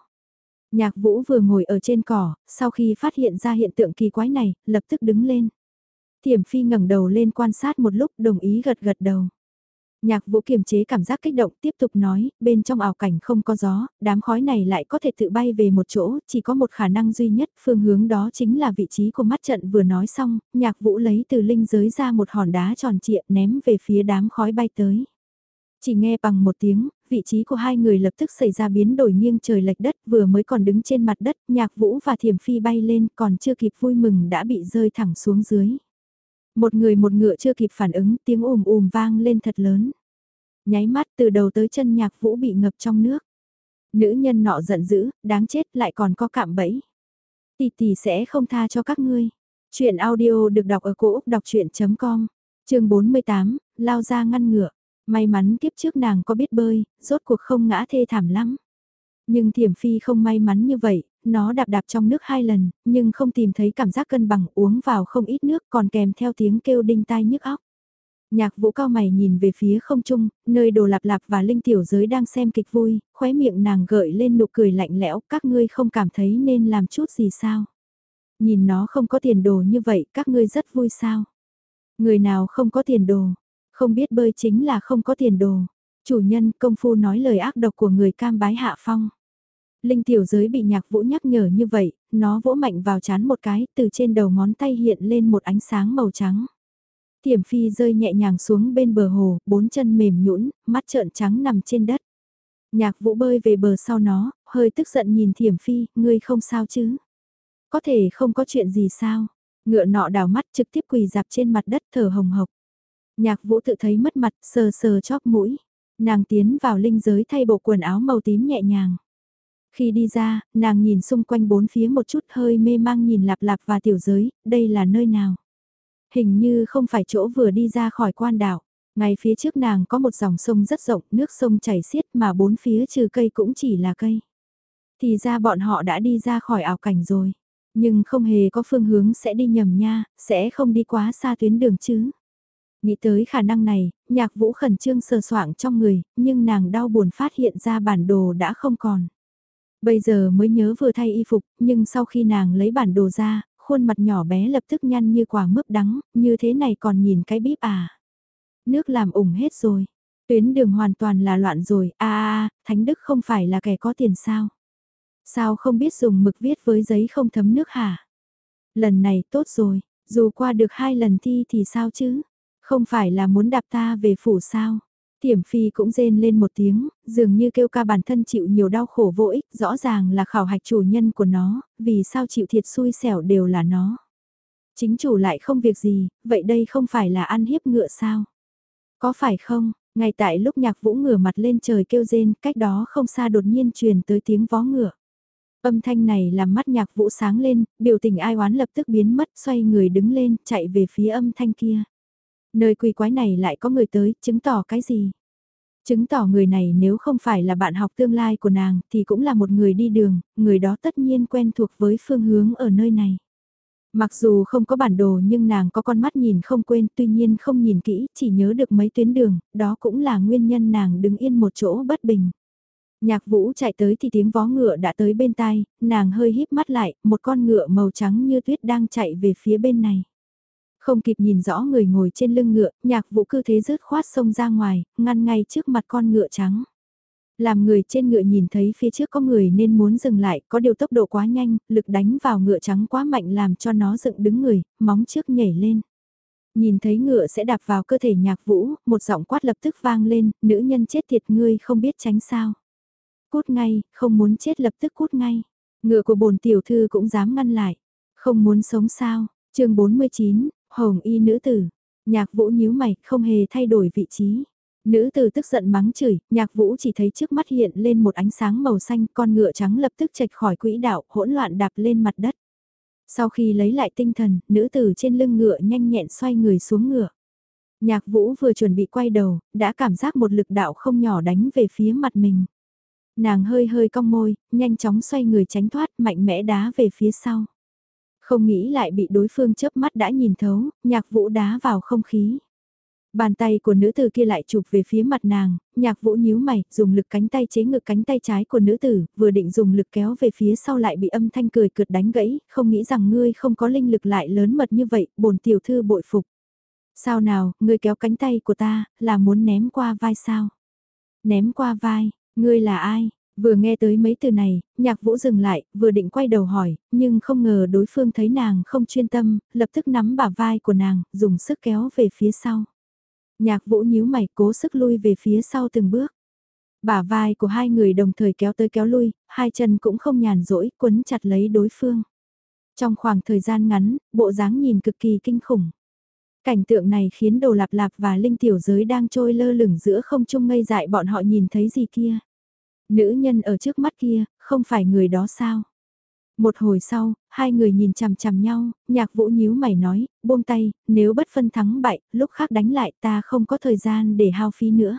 Nhạc vũ vừa ngồi ở trên cỏ, sau khi phát hiện ra hiện tượng kỳ quái này, lập tức đứng lên. Thiểm phi ngẩng đầu lên quan sát một lúc đồng ý gật gật đầu. Nhạc vũ kiềm chế cảm giác kích động tiếp tục nói, bên trong ảo cảnh không có gió, đám khói này lại có thể tự bay về một chỗ, chỉ có một khả năng duy nhất, phương hướng đó chính là vị trí của mắt trận vừa nói xong, nhạc vũ lấy từ linh giới ra một hòn đá tròn trịa ném về phía đám khói bay tới. Chỉ nghe bằng một tiếng, vị trí của hai người lập tức xảy ra biến đổi nghiêng trời lệch đất vừa mới còn đứng trên mặt đất, nhạc vũ và thiểm phi bay lên còn chưa kịp vui mừng đã bị rơi thẳng xuống dưới. Một người một ngựa chưa kịp phản ứng tiếng ùm ùm vang lên thật lớn. Nháy mắt từ đầu tới chân nhạc vũ bị ngập trong nước. Nữ nhân nọ giận dữ, đáng chết lại còn có cạm bẫy. Tỷ tỷ sẽ không tha cho các ngươi. Chuyện audio được đọc ở cổ Úc đọc chuyện.com, trường 48, lao ra ngăn ngựa. May mắn kiếp trước nàng có biết bơi, rốt cuộc không ngã thê thảm lắm. Nhưng thiểm phi không may mắn như vậy, nó đạp đạp trong nước hai lần, nhưng không tìm thấy cảm giác cân bằng uống vào không ít nước còn kèm theo tiếng kêu đinh tai nhức óc. Nhạc vũ cao mày nhìn về phía không trung, nơi đồ lạp lạp và linh tiểu giới đang xem kịch vui, khóe miệng nàng gợi lên nụ cười lạnh lẽo, các ngươi không cảm thấy nên làm chút gì sao? Nhìn nó không có tiền đồ như vậy, các ngươi rất vui sao? Người nào không có tiền đồ, không biết bơi chính là không có tiền đồ. Chủ nhân công phu nói lời ác độc của người cam bái hạ phong. Linh tiểu giới bị nhạc vũ nhắc nhở như vậy, nó vỗ mạnh vào chán một cái, từ trên đầu ngón tay hiện lên một ánh sáng màu trắng. Tiểm phi rơi nhẹ nhàng xuống bên bờ hồ, bốn chân mềm nhũn, mắt trợn trắng nằm trên đất. Nhạc vũ bơi về bờ sau nó, hơi tức giận nhìn thiểm phi, ngươi không sao chứ? Có thể không có chuyện gì sao? Ngựa nọ đào mắt trực tiếp quỳ dạp trên mặt đất thở hồng hộc. Nhạc vũ tự thấy mất mặt, sờ sờ chóp mũi. Nàng tiến vào linh giới thay bộ quần áo màu tím nhẹ nhàng. Khi đi ra, nàng nhìn xung quanh bốn phía một chút hơi mê mang nhìn lạp lạp và tiểu giới, đây là nơi nào? Hình như không phải chỗ vừa đi ra khỏi quan đảo. Ngay phía trước nàng có một dòng sông rất rộng, nước sông chảy xiết mà bốn phía trừ cây cũng chỉ là cây. Thì ra bọn họ đã đi ra khỏi ảo cảnh rồi. Nhưng không hề có phương hướng sẽ đi nhầm nha, sẽ không đi quá xa tuyến đường chứ. Nghĩ tới khả năng này, nhạc vũ khẩn trương sờ soạng trong người, nhưng nàng đau buồn phát hiện ra bản đồ đã không còn. Bây giờ mới nhớ vừa thay y phục, nhưng sau khi nàng lấy bản đồ ra, khuôn mặt nhỏ bé lập tức nhăn như quả mướp đắng, như thế này còn nhìn cái bíp à. Nước làm ủng hết rồi, tuyến đường hoàn toàn là loạn rồi, a a Thánh Đức không phải là kẻ có tiền sao? Sao không biết dùng mực viết với giấy không thấm nước hả? Lần này tốt rồi, dù qua được hai lần thi thì sao chứ? Không phải là muốn đạp ta về phủ sao? Tiểm phi cũng rên lên một tiếng, dường như kêu ca bản thân chịu nhiều đau khổ vô ích, rõ ràng là khảo hạch chủ nhân của nó, vì sao chịu thiệt xui xẻo đều là nó. Chính chủ lại không việc gì, vậy đây không phải là ăn hiếp ngựa sao? Có phải không? Ngay tại lúc nhạc vũ ngửa mặt lên trời kêu rên, cách đó không xa đột nhiên truyền tới tiếng vó ngựa. Âm thanh này làm mắt nhạc vũ sáng lên, biểu tình ai oán lập tức biến mất, xoay người đứng lên, chạy về phía âm thanh kia. Nơi quỷ quái này lại có người tới, chứng tỏ cái gì? Chứng tỏ người này nếu không phải là bạn học tương lai của nàng thì cũng là một người đi đường, người đó tất nhiên quen thuộc với phương hướng ở nơi này. Mặc dù không có bản đồ nhưng nàng có con mắt nhìn không quên tuy nhiên không nhìn kỹ, chỉ nhớ được mấy tuyến đường, đó cũng là nguyên nhân nàng đứng yên một chỗ bất bình. Nhạc vũ chạy tới thì tiếng vó ngựa đã tới bên tai, nàng hơi híp mắt lại, một con ngựa màu trắng như tuyết đang chạy về phía bên này. Không kịp nhìn rõ người ngồi trên lưng ngựa, nhạc vũ cư thế rớt khoát sông ra ngoài, ngăn ngay trước mặt con ngựa trắng. Làm người trên ngựa nhìn thấy phía trước có người nên muốn dừng lại, có điều tốc độ quá nhanh, lực đánh vào ngựa trắng quá mạnh làm cho nó dựng đứng người, móng trước nhảy lên. Nhìn thấy ngựa sẽ đạp vào cơ thể nhạc vũ, một giọng quát lập tức vang lên, nữ nhân chết tiệt ngươi không biết tránh sao. Cút ngay, không muốn chết lập tức cút ngay. Ngựa của bồn tiểu thư cũng dám ngăn lại. Không muốn sống sao, chương 49, Hồng y nữ tử, nhạc vũ nhíu mày, không hề thay đổi vị trí. Nữ tử tức giận mắng chửi, nhạc vũ chỉ thấy trước mắt hiện lên một ánh sáng màu xanh, con ngựa trắng lập tức chạch khỏi quỹ đạo, hỗn loạn đạp lên mặt đất. Sau khi lấy lại tinh thần, nữ tử trên lưng ngựa nhanh nhẹn xoay người xuống ngựa. Nhạc vũ vừa chuẩn bị quay đầu, đã cảm giác một lực đạo không nhỏ đánh về phía mặt mình. Nàng hơi hơi cong môi, nhanh chóng xoay người tránh thoát, mạnh mẽ đá về phía sau. Không nghĩ lại bị đối phương chớp mắt đã nhìn thấu, nhạc vũ đá vào không khí. Bàn tay của nữ tử kia lại chụp về phía mặt nàng, nhạc vũ nhíu mày, dùng lực cánh tay chế ngực cánh tay trái của nữ tử, vừa định dùng lực kéo về phía sau lại bị âm thanh cười cượt đánh gãy, không nghĩ rằng ngươi không có linh lực lại lớn mật như vậy, bổn tiểu thư bội phục. Sao nào, ngươi kéo cánh tay của ta, là muốn ném qua vai sao? Ném qua vai, ngươi là ai? Vừa nghe tới mấy từ này, nhạc vũ dừng lại, vừa định quay đầu hỏi, nhưng không ngờ đối phương thấy nàng không chuyên tâm, lập tức nắm bả vai của nàng, dùng sức kéo về phía sau. Nhạc vũ nhíu mày cố sức lui về phía sau từng bước. Bả vai của hai người đồng thời kéo tới kéo lui, hai chân cũng không nhàn rỗi, quấn chặt lấy đối phương. Trong khoảng thời gian ngắn, bộ dáng nhìn cực kỳ kinh khủng. Cảnh tượng này khiến đồ lạp lạp và linh tiểu giới đang trôi lơ lửng giữa không trung ngây dại bọn họ nhìn thấy gì kia. Nữ nhân ở trước mắt kia, không phải người đó sao? Một hồi sau, hai người nhìn chằm chằm nhau, nhạc vũ nhíu mày nói, buông tay, nếu bất phân thắng bại, lúc khác đánh lại ta không có thời gian để hao phí nữa.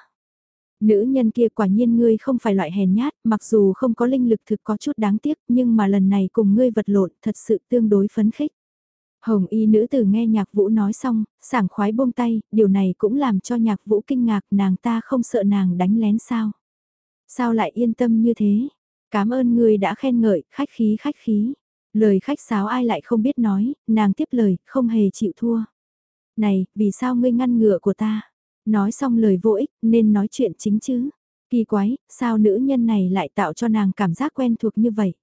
Nữ nhân kia quả nhiên ngươi không phải loại hèn nhát, mặc dù không có linh lực thực có chút đáng tiếc, nhưng mà lần này cùng ngươi vật lộn thật sự tương đối phấn khích. Hồng y nữ tử nghe nhạc vũ nói xong, sảng khoái buông tay, điều này cũng làm cho nhạc vũ kinh ngạc nàng ta không sợ nàng đánh lén sao. Sao lại yên tâm như thế? Cảm ơn người đã khen ngợi, khách khí khách khí. Lời khách sáo ai lại không biết nói, nàng tiếp lời, không hề chịu thua. Này, vì sao ngươi ngăn ngựa của ta? Nói xong lời vô ích, nên nói chuyện chính chứ. Kỳ quái, sao nữ nhân này lại tạo cho nàng cảm giác quen thuộc như vậy?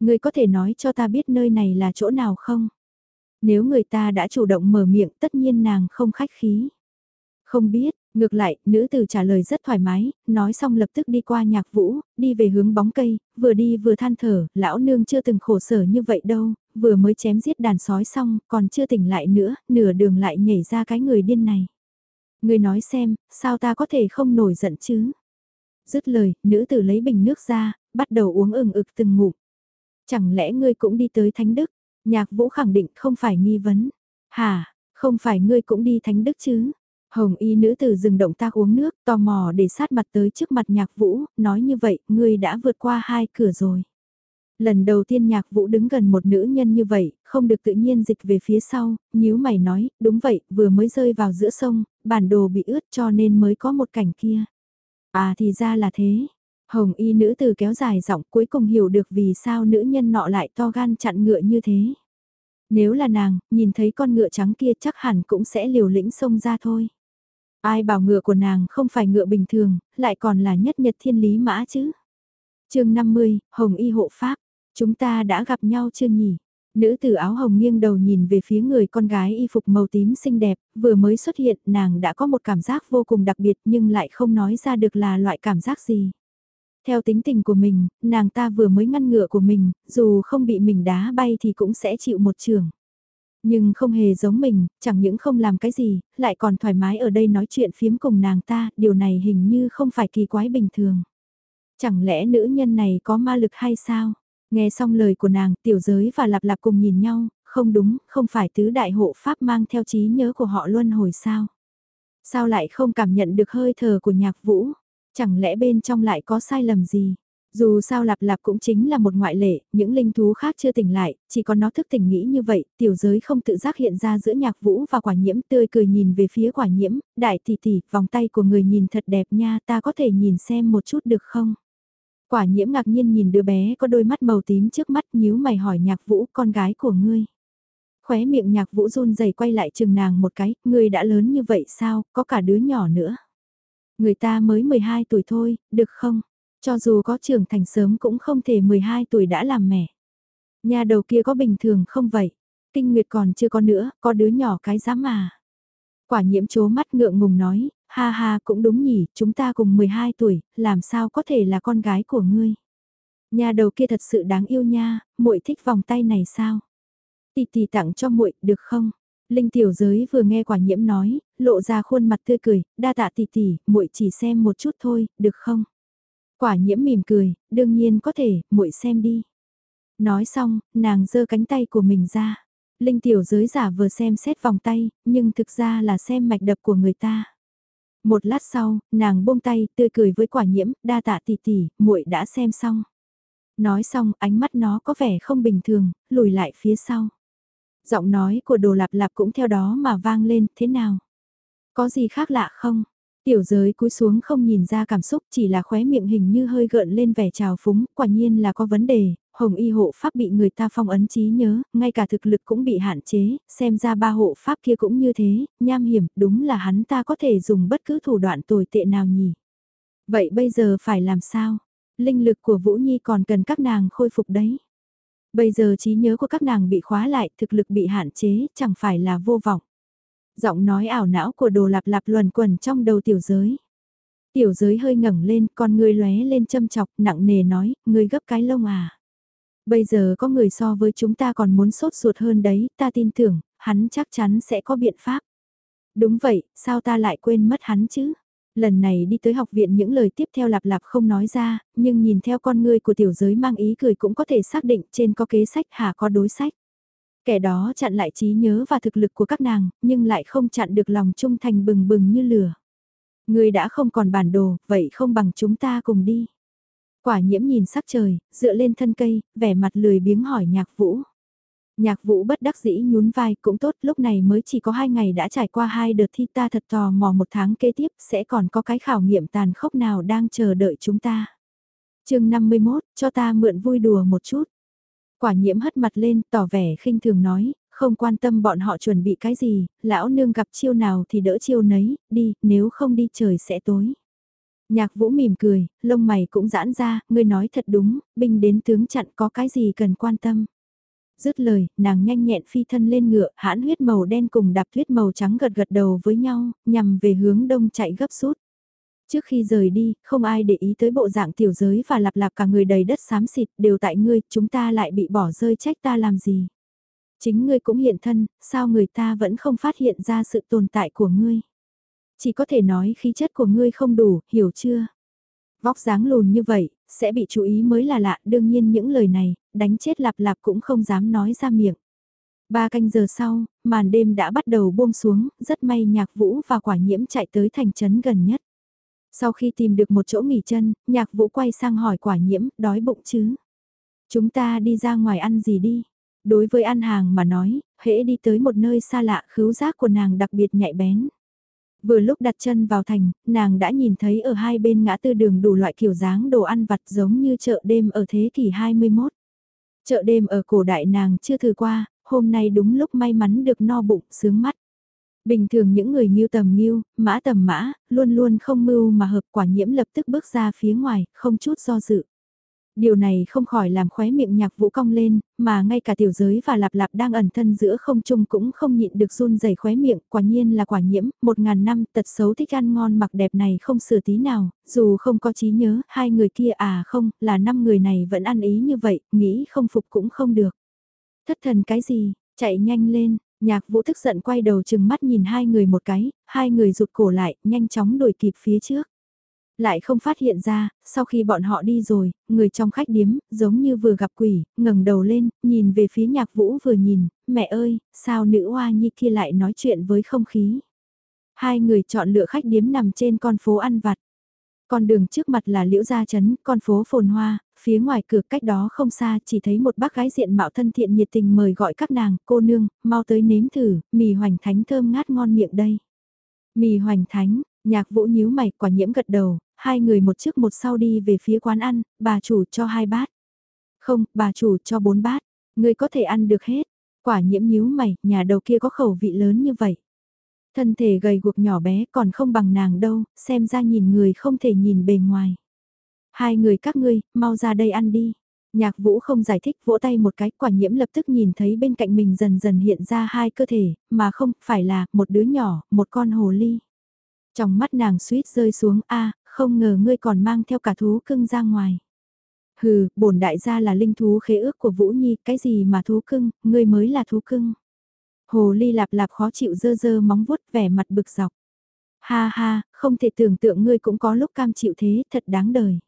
Ngươi có thể nói cho ta biết nơi này là chỗ nào không? Nếu người ta đã chủ động mở miệng tất nhiên nàng không khách khí. Không biết, Ngược lại, nữ tử trả lời rất thoải mái, nói xong lập tức đi qua nhạc vũ, đi về hướng bóng cây, vừa đi vừa than thở, lão nương chưa từng khổ sở như vậy đâu, vừa mới chém giết đàn sói xong, còn chưa tỉnh lại nữa, nửa đường lại nhảy ra cái người điên này. Người nói xem, sao ta có thể không nổi giận chứ? Dứt lời, nữ tử lấy bình nước ra, bắt đầu uống ừng ực từng ngụm. Chẳng lẽ ngươi cũng đi tới Thánh Đức? Nhạc vũ khẳng định không phải nghi vấn. Hả, không phải ngươi cũng đi Thánh Đức chứ? Hồng y nữ tử dừng động tác uống nước, tò mò để sát mặt tới trước mặt nhạc vũ, nói như vậy, ngươi đã vượt qua hai cửa rồi. Lần đầu tiên nhạc vũ đứng gần một nữ nhân như vậy, không được tự nhiên dịch về phía sau, nhíu mày nói, đúng vậy, vừa mới rơi vào giữa sông, bản đồ bị ướt cho nên mới có một cảnh kia. À thì ra là thế. Hồng y nữ tử kéo dài giọng cuối cùng hiểu được vì sao nữ nhân nọ lại to gan chặn ngựa như thế. Nếu là nàng, nhìn thấy con ngựa trắng kia chắc hẳn cũng sẽ liều lĩnh xông ra thôi. Ai bảo ngựa của nàng không phải ngựa bình thường, lại còn là nhất nhật thiên lý mã chứ. chương 50, Hồng y hộ pháp, chúng ta đã gặp nhau chưa nhỉ? Nữ tử áo hồng nghiêng đầu nhìn về phía người con gái y phục màu tím xinh đẹp, vừa mới xuất hiện nàng đã có một cảm giác vô cùng đặc biệt nhưng lại không nói ra được là loại cảm giác gì. Theo tính tình của mình, nàng ta vừa mới ngăn ngựa của mình, dù không bị mình đá bay thì cũng sẽ chịu một trường. Nhưng không hề giống mình, chẳng những không làm cái gì, lại còn thoải mái ở đây nói chuyện phiếm cùng nàng ta, điều này hình như không phải kỳ quái bình thường. Chẳng lẽ nữ nhân này có ma lực hay sao? Nghe xong lời của nàng, tiểu giới và lạp lạp cùng nhìn nhau, không đúng, không phải tứ đại hộ pháp mang theo trí nhớ của họ luân hồi sao? Sao lại không cảm nhận được hơi thở của nhạc vũ? Chẳng lẽ bên trong lại có sai lầm gì? Dù sao lạp lạp cũng chính là một ngoại lệ, những linh thú khác chưa tỉnh lại, chỉ có nó thức tỉnh nghĩ như vậy, tiểu giới không tự giác hiện ra giữa nhạc vũ và quả nhiễm tươi cười nhìn về phía quả nhiễm, đại tỷ tỷ, vòng tay của người nhìn thật đẹp nha, ta có thể nhìn xem một chút được không? Quả nhiễm ngạc nhiên nhìn đứa bé có đôi mắt màu tím trước mắt nhíu mày hỏi nhạc vũ con gái của ngươi. Khóe miệng nhạc vũ run rẩy quay lại chừng nàng một cái, ngươi đã lớn như vậy sao, có cả đứa nhỏ nữa. Người ta mới 12 tuổi thôi, được không? Cho dù có trưởng thành sớm cũng không thể 12 tuổi đã làm mẹ. Nhà đầu kia có bình thường không vậy? Kinh Nguyệt còn chưa có nữa, có đứa nhỏ cái dám mà. Quả nhiễm chố mắt ngượng ngùng nói, ha ha cũng đúng nhỉ, chúng ta cùng 12 tuổi, làm sao có thể là con gái của ngươi. Nhà đầu kia thật sự đáng yêu nha, muội thích vòng tay này sao? tì tì tặng cho muội, được không? Linh tiểu giới vừa nghe quả nhiễm nói, lộ ra khuôn mặt tươi cười, đa tạ tì tì, muội chỉ xem một chút thôi, được không? Quả nhiễm mỉm cười, đương nhiên có thể, muội xem đi. Nói xong, nàng giơ cánh tay của mình ra. Linh tiểu giới giả vừa xem xét vòng tay, nhưng thực ra là xem mạch đập của người ta. Một lát sau, nàng buông tay, tươi cười với quả nhiễm, đa tạ tỷ tỷ, muội đã xem xong. Nói xong, ánh mắt nó có vẻ không bình thường, lùi lại phía sau. Giọng nói của đồ lạp lạp cũng theo đó mà vang lên, thế nào? Có gì khác lạ không? Tiểu giới cúi xuống không nhìn ra cảm xúc chỉ là khóe miệng hình như hơi gợn lên vẻ trào phúng, quả nhiên là có vấn đề, hồng y hộ pháp bị người ta phong ấn trí nhớ, ngay cả thực lực cũng bị hạn chế, xem ra ba hộ pháp kia cũng như thế, nham hiểm, đúng là hắn ta có thể dùng bất cứ thủ đoạn tồi tệ nào nhỉ. Vậy bây giờ phải làm sao? Linh lực của Vũ Nhi còn cần các nàng khôi phục đấy. Bây giờ trí nhớ của các nàng bị khóa lại, thực lực bị hạn chế, chẳng phải là vô vọng. Giọng nói ảo não của đồ lạp lạp luẩn quẩn trong đầu tiểu giới. Tiểu giới hơi ngẩng lên, con người lóe lên châm chọc, nặng nề nói, ngươi gấp cái lông à. Bây giờ có người so với chúng ta còn muốn sốt ruột hơn đấy, ta tin tưởng, hắn chắc chắn sẽ có biện pháp. Đúng vậy, sao ta lại quên mất hắn chứ? Lần này đi tới học viện những lời tiếp theo lạp lạp không nói ra, nhưng nhìn theo con ngươi của tiểu giới mang ý cười cũng có thể xác định trên có kế sách hà có đối sách. Kẻ đó chặn lại trí nhớ và thực lực của các nàng, nhưng lại không chặn được lòng trung thành bừng bừng như lửa. Người đã không còn bản đồ, vậy không bằng chúng ta cùng đi. Quả nhiễm nhìn sắc trời, dựa lên thân cây, vẻ mặt lười biếng hỏi nhạc vũ. Nhạc vũ bất đắc dĩ nhún vai cũng tốt lúc này mới chỉ có hai ngày đã trải qua hai đợt thi ta thật tò mò một tháng kế tiếp sẽ còn có cái khảo nghiệm tàn khốc nào đang chờ đợi chúng ta. chương 51, cho ta mượn vui đùa một chút. Quả nhiễm hất mặt lên tỏ vẻ khinh thường nói, không quan tâm bọn họ chuẩn bị cái gì, lão nương gặp chiêu nào thì đỡ chiêu nấy, đi, nếu không đi trời sẽ tối. Nhạc vũ mỉm cười, lông mày cũng giãn ra, ngươi nói thật đúng, binh đến tướng chặn có cái gì cần quan tâm. Dứt lời, nàng nhanh nhẹn phi thân lên ngựa, hãn huyết màu đen cùng đạp huyết màu trắng gật gật đầu với nhau, nhằm về hướng đông chạy gấp rút. Trước khi rời đi, không ai để ý tới bộ dạng tiểu giới và lặp lặp cả người đầy đất xám xịt đều tại ngươi, chúng ta lại bị bỏ rơi trách ta làm gì. Chính ngươi cũng hiện thân, sao người ta vẫn không phát hiện ra sự tồn tại của ngươi. Chỉ có thể nói khí chất của ngươi không đủ, hiểu chưa? Vóc dáng lùn như vậy, sẽ bị chú ý mới là lạ, đương nhiên những lời này, đánh chết lạp lạp cũng không dám nói ra miệng. Ba canh giờ sau, màn đêm đã bắt đầu buông xuống, rất may nhạc vũ và quả nhiễm chạy tới thành trấn gần nhất. Sau khi tìm được một chỗ nghỉ chân, nhạc vũ quay sang hỏi quả nhiễm, đói bụng chứ? Chúng ta đi ra ngoài ăn gì đi? Đối với ăn hàng mà nói, hễ đi tới một nơi xa lạ khứu giác của nàng đặc biệt nhạy bén. Vừa lúc đặt chân vào thành, nàng đã nhìn thấy ở hai bên ngã tư đường đủ loại kiểu dáng đồ ăn vặt giống như chợ đêm ở thế kỷ 21. Chợ đêm ở cổ đại nàng chưa thử qua, hôm nay đúng lúc may mắn được no bụng, sướng mắt. Bình thường những người nghiêu tầm nghiêu, mã tầm mã, luôn luôn không mưu mà hợp quả nhiễm lập tức bước ra phía ngoài, không chút do dự. Điều này không khỏi làm khóe miệng nhạc vũ cong lên, mà ngay cả tiểu giới và lạp lạp đang ẩn thân giữa không trung cũng không nhịn được run rẩy khóe miệng, quả nhiên là quả nhiễm, một ngàn năm tật xấu thích ăn ngon mặc đẹp này không sửa tí nào, dù không có trí nhớ, hai người kia à không, là năm người này vẫn ăn ý như vậy, nghĩ không phục cũng không được. Thất thần cái gì, chạy nhanh lên, nhạc vũ tức giận quay đầu chừng mắt nhìn hai người một cái, hai người rụt cổ lại, nhanh chóng đuổi kịp phía trước. Lại không phát hiện ra, sau khi bọn họ đi rồi, người trong khách điếm, giống như vừa gặp quỷ, ngẩng đầu lên, nhìn về phía nhạc vũ vừa nhìn, mẹ ơi, sao nữ hoa nhi kia lại nói chuyện với không khí. Hai người chọn lựa khách điếm nằm trên con phố ăn vặt. Con đường trước mặt là liễu gia trấn, con phố phồn hoa, phía ngoài cửa cách đó không xa chỉ thấy một bác gái diện mạo thân thiện nhiệt tình mời gọi các nàng, cô nương, mau tới nếm thử, mì hoành thánh thơm ngát ngon miệng đây. Mì hoành thánh, nhạc vũ nhíu mày quả nhiễm gật đầu, hai người một trước một sau đi về phía quán ăn, bà chủ cho hai bát. Không, bà chủ cho bốn bát, người có thể ăn được hết. Quả nhiễm nhíu mày, nhà đầu kia có khẩu vị lớn như vậy. Thân thể gầy guộc nhỏ bé còn không bằng nàng đâu, xem ra nhìn người không thể nhìn bề ngoài. Hai người các ngươi, mau ra đây ăn đi. Nhạc vũ không giải thích vỗ tay một cái, quả nhiễm lập tức nhìn thấy bên cạnh mình dần dần hiện ra hai cơ thể, mà không phải là một đứa nhỏ, một con hồ ly. Trong mắt nàng suýt rơi xuống a không ngờ ngươi còn mang theo cả thú cưng ra ngoài. Hừ, bổn đại gia là linh thú khế ước của Vũ Nhi, cái gì mà thú cưng, ngươi mới là thú cưng. Hồ ly lạp lạp khó chịu dơ dơ móng vuốt vẻ mặt bực dọc. Ha ha, không thể tưởng tượng ngươi cũng có lúc cam chịu thế, thật đáng đời.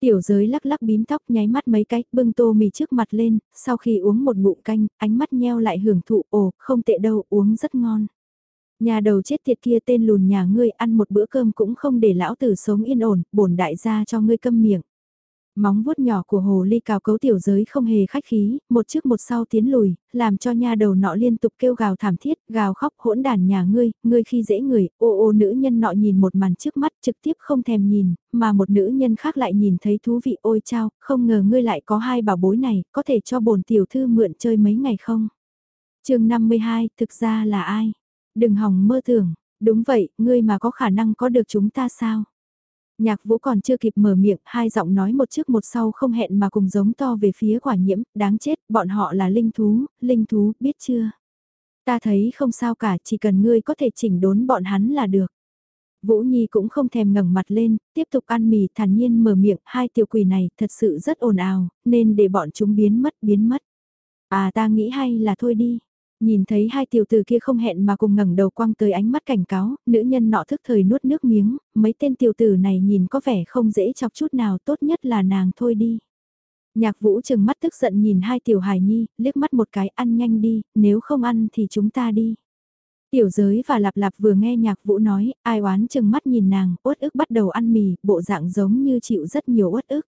Tiểu giới lắc lắc bím tóc nháy mắt mấy cái, bưng tô mì trước mặt lên, sau khi uống một ngụm canh, ánh mắt nheo lại hưởng thụ, ồ, không tệ đâu, uống rất ngon. Nhà đầu chết tiệt kia tên lùn nhà ngươi ăn một bữa cơm cũng không để lão tử sống yên ổn, bổn đại gia cho ngươi câm miệng. Móng vuốt nhỏ của hồ ly cào cấu tiểu giới không hề khách khí, một trước một sau tiến lùi, làm cho nha đầu nọ liên tục kêu gào thảm thiết, gào khóc hỗn đàn nhà ngươi, ngươi khi dễ người, ô ô nữ nhân nọ nhìn một màn trước mắt trực tiếp không thèm nhìn, mà một nữ nhân khác lại nhìn thấy thú vị ôi chao, không ngờ ngươi lại có hai bảo bối này, có thể cho bổn tiểu thư mượn chơi mấy ngày không? chương 52, thực ra là ai? Đừng hòng mơ tưởng, đúng vậy, ngươi mà có khả năng có được chúng ta sao? Nhạc vũ còn chưa kịp mở miệng, hai giọng nói một trước một sau không hẹn mà cùng giống to về phía quả nhiễm, đáng chết, bọn họ là linh thú, linh thú, biết chưa? Ta thấy không sao cả, chỉ cần ngươi có thể chỉnh đốn bọn hắn là được. Vũ Nhi cũng không thèm ngẩng mặt lên, tiếp tục ăn mì thản nhiên mở miệng, hai tiểu quỷ này thật sự rất ồn ào, nên để bọn chúng biến mất biến mất. À ta nghĩ hay là thôi đi, Nhìn thấy hai tiểu tử kia không hẹn mà cùng ngẩng đầu quăng tới ánh mắt cảnh cáo, nữ nhân nọ thức thời nuốt nước miếng, mấy tên tiểu tử này nhìn có vẻ không dễ chọc chút nào tốt nhất là nàng thôi đi. Nhạc vũ chừng mắt tức giận nhìn hai tiểu hài nhi, liếc mắt một cái ăn nhanh đi, nếu không ăn thì chúng ta đi. Tiểu giới và lạp lạp vừa nghe nhạc vũ nói, ai oán chừng mắt nhìn nàng, uất ức bắt đầu ăn mì, bộ dạng giống như chịu rất nhiều uất ức.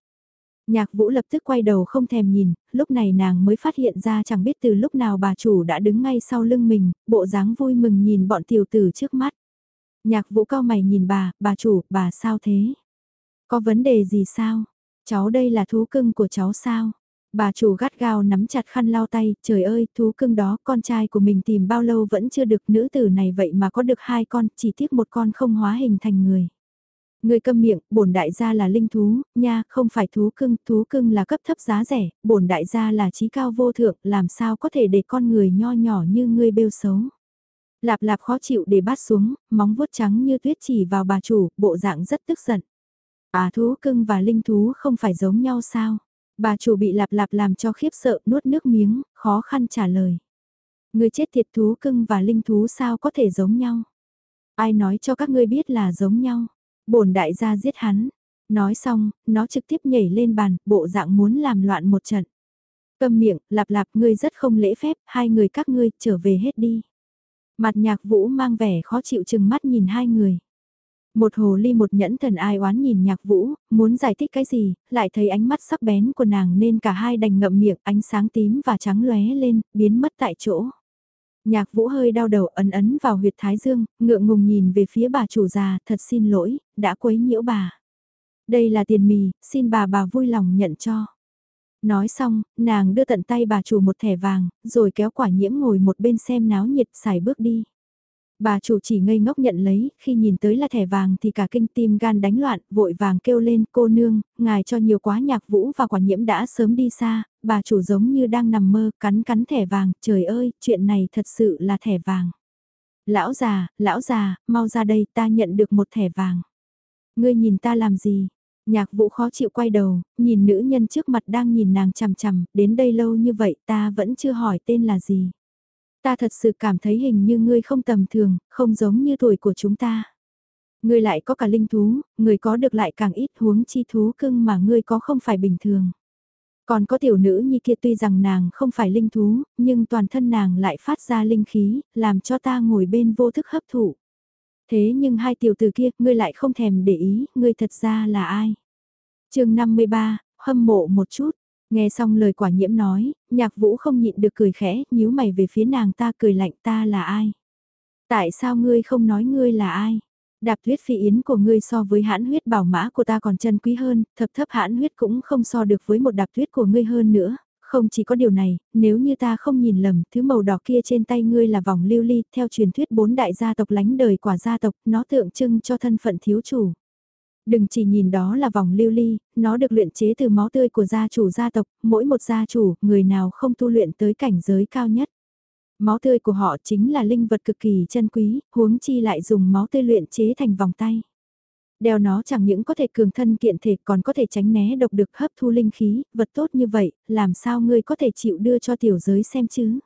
Nhạc vũ lập tức quay đầu không thèm nhìn, lúc này nàng mới phát hiện ra chẳng biết từ lúc nào bà chủ đã đứng ngay sau lưng mình, bộ dáng vui mừng nhìn bọn tiểu tử trước mắt. Nhạc vũ cao mày nhìn bà, bà chủ, bà sao thế? Có vấn đề gì sao? Cháu đây là thú cưng của cháu sao? Bà chủ gắt gao nắm chặt khăn lau tay, trời ơi, thú cưng đó, con trai của mình tìm bao lâu vẫn chưa được nữ tử này vậy mà có được hai con, chỉ tiếc một con không hóa hình thành người. Người câm miệng, bổn đại gia là linh thú, nha, không phải thú cưng, thú cưng là cấp thấp giá rẻ, bổn đại gia là trí cao vô thượng, làm sao có thể để con người nho nhỏ như ngươi bêu xấu. Lạp lạp khó chịu để bắt xuống, móng vuốt trắng như tuyết chỉ vào bà chủ, bộ dạng rất tức giận. À thú cưng và linh thú không phải giống nhau sao? Bà chủ bị lạp lạp làm cho khiếp sợ, nuốt nước miếng, khó khăn trả lời. Người chết thiệt thú cưng và linh thú sao có thể giống nhau? Ai nói cho các ngươi biết là giống nhau? Bổn đại gia giết hắn. Nói xong, nó trực tiếp nhảy lên bàn, bộ dạng muốn làm loạn một trận. Cầm miệng, lạp lạp ngươi rất không lễ phép, hai người các ngươi trở về hết đi. Mặt nhạc vũ mang vẻ khó chịu chừng mắt nhìn hai người. Một hồ ly một nhẫn thần ai oán nhìn nhạc vũ, muốn giải thích cái gì, lại thấy ánh mắt sắc bén của nàng nên cả hai đành ngậm miệng ánh sáng tím và trắng lóe lên, biến mất tại chỗ. Nhạc vũ hơi đau đầu ấn ấn vào huyệt thái dương, ngượng ngùng nhìn về phía bà chủ già, thật xin lỗi, đã quấy nhiễu bà. Đây là tiền mì, xin bà bà vui lòng nhận cho. Nói xong, nàng đưa tận tay bà chủ một thẻ vàng, rồi kéo quả nhiễm ngồi một bên xem náo nhiệt xài bước đi. Bà chủ chỉ ngây ngốc nhận lấy, khi nhìn tới là thẻ vàng thì cả kinh tim gan đánh loạn, vội vàng kêu lên cô nương, ngài cho nhiều quá nhạc vũ và quả nhiễm đã sớm đi xa, bà chủ giống như đang nằm mơ, cắn cắn thẻ vàng, trời ơi, chuyện này thật sự là thẻ vàng. Lão già, lão già, mau ra đây ta nhận được một thẻ vàng. Ngươi nhìn ta làm gì? Nhạc vũ khó chịu quay đầu, nhìn nữ nhân trước mặt đang nhìn nàng chằm chằm, đến đây lâu như vậy ta vẫn chưa hỏi tên là gì. Ta thật sự cảm thấy hình như ngươi không tầm thường, không giống như tuổi của chúng ta. Ngươi lại có cả linh thú, ngươi có được lại càng ít huống chi thú cưng mà ngươi có không phải bình thường. Còn có tiểu nữ như kia tuy rằng nàng không phải linh thú, nhưng toàn thân nàng lại phát ra linh khí, làm cho ta ngồi bên vô thức hấp thụ. Thế nhưng hai tiểu tử kia, ngươi lại không thèm để ý, ngươi thật ra là ai? chương 53, hâm mộ một chút. Nghe xong lời quả nhiễm nói, nhạc vũ không nhịn được cười khẽ, nhíu mày về phía nàng ta cười lạnh ta là ai? Tại sao ngươi không nói ngươi là ai? Đạp huyết phi yến của ngươi so với hãn huyết bảo mã của ta còn chân quý hơn, thập thấp hãn huyết cũng không so được với một đạp huyết của ngươi hơn nữa. Không chỉ có điều này, nếu như ta không nhìn lầm, thứ màu đỏ kia trên tay ngươi là vòng lưu ly, theo truyền thuyết bốn đại gia tộc lánh đời quả gia tộc, nó tượng trưng cho thân phận thiếu chủ. Đừng chỉ nhìn đó là vòng lưu ly, nó được luyện chế từ máu tươi của gia chủ gia tộc, mỗi một gia chủ, người nào không tu luyện tới cảnh giới cao nhất. Máu tươi của họ chính là linh vật cực kỳ chân quý, huống chi lại dùng máu tươi luyện chế thành vòng tay. Đeo nó chẳng những có thể cường thân kiện thể còn có thể tránh né độc được hấp thu linh khí, vật tốt như vậy, làm sao ngươi có thể chịu đưa cho tiểu giới xem chứ?